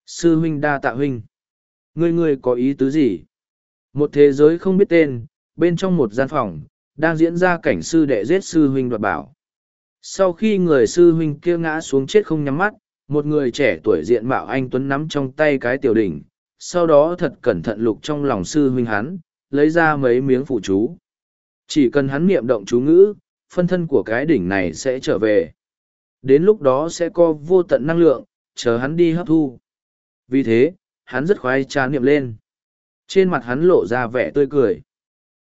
Sư huynh đa tạ huynh. Ngươi ngươi có ý tứ gì? Một thế giới không biết tên, bên trong một gian phòng, đang diễn ra cảnh sư đệ giết sư huynh đoạt bảo. Sau khi người sư huynh kia ngã xuống chết không nhắm mắt, một người trẻ tuổi diện mạo anh Tuấn nắm trong tay cái tiểu đỉnh, sau đó thật cẩn thận lục trong lòng sư huynh hắn, lấy ra mấy miếng phụ chú. Chỉ cần hắn niệm động chú ngữ, phân thân của cái đỉnh này sẽ trở về. Đến lúc đó sẽ có vô tận năng lượng, chờ hắn đi hấp thu. Vì thế, hắn rất khoái trà niệm lên. Trên mặt hắn lộ ra vẻ tươi cười.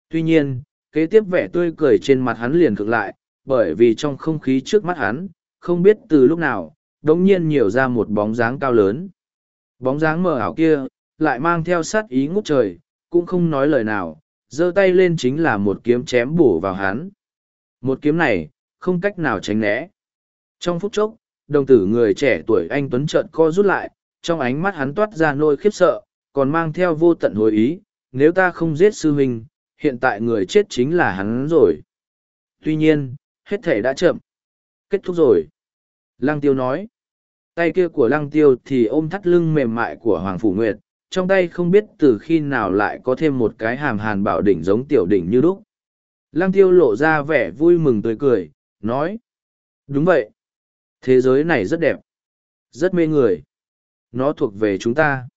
Tuy nhiên, kế tiếp vẻ tươi cười trên mặt hắn liền cực lại, bởi vì trong không khí trước mắt hắn, không biết từ lúc nào, đống nhiên nhiều ra một bóng dáng cao lớn. Bóng dáng mờ ảo kia, lại mang theo sát ý ngút trời, cũng không nói lời nào, giơ tay lên chính là một kiếm chém bổ vào hắn. Một kiếm này, không cách nào tránh né. Trong phút chốc, đồng tử người trẻ tuổi anh Tuấn trợn co rút lại, trong ánh mắt hắn toát ra nỗi khiếp sợ, còn mang theo vô tận hồi ý, nếu ta không giết sư huynh, hiện tại người chết chính là hắn rồi. Tuy nhiên, hết thể đã chậm. Kết thúc rồi. Lăng tiêu nói. Tay kia của lăng tiêu thì ôm thắt lưng mềm mại của Hoàng Phủ Nguyệt, trong tay không biết từ khi nào lại có thêm một cái hàm hàn bảo đỉnh giống tiểu đỉnh như đúc. Lăng tiêu lộ ra vẻ vui mừng tươi cười, nói. Đúng vậy. Thế giới này rất đẹp. Rất mê người. Nó thuộc về chúng ta.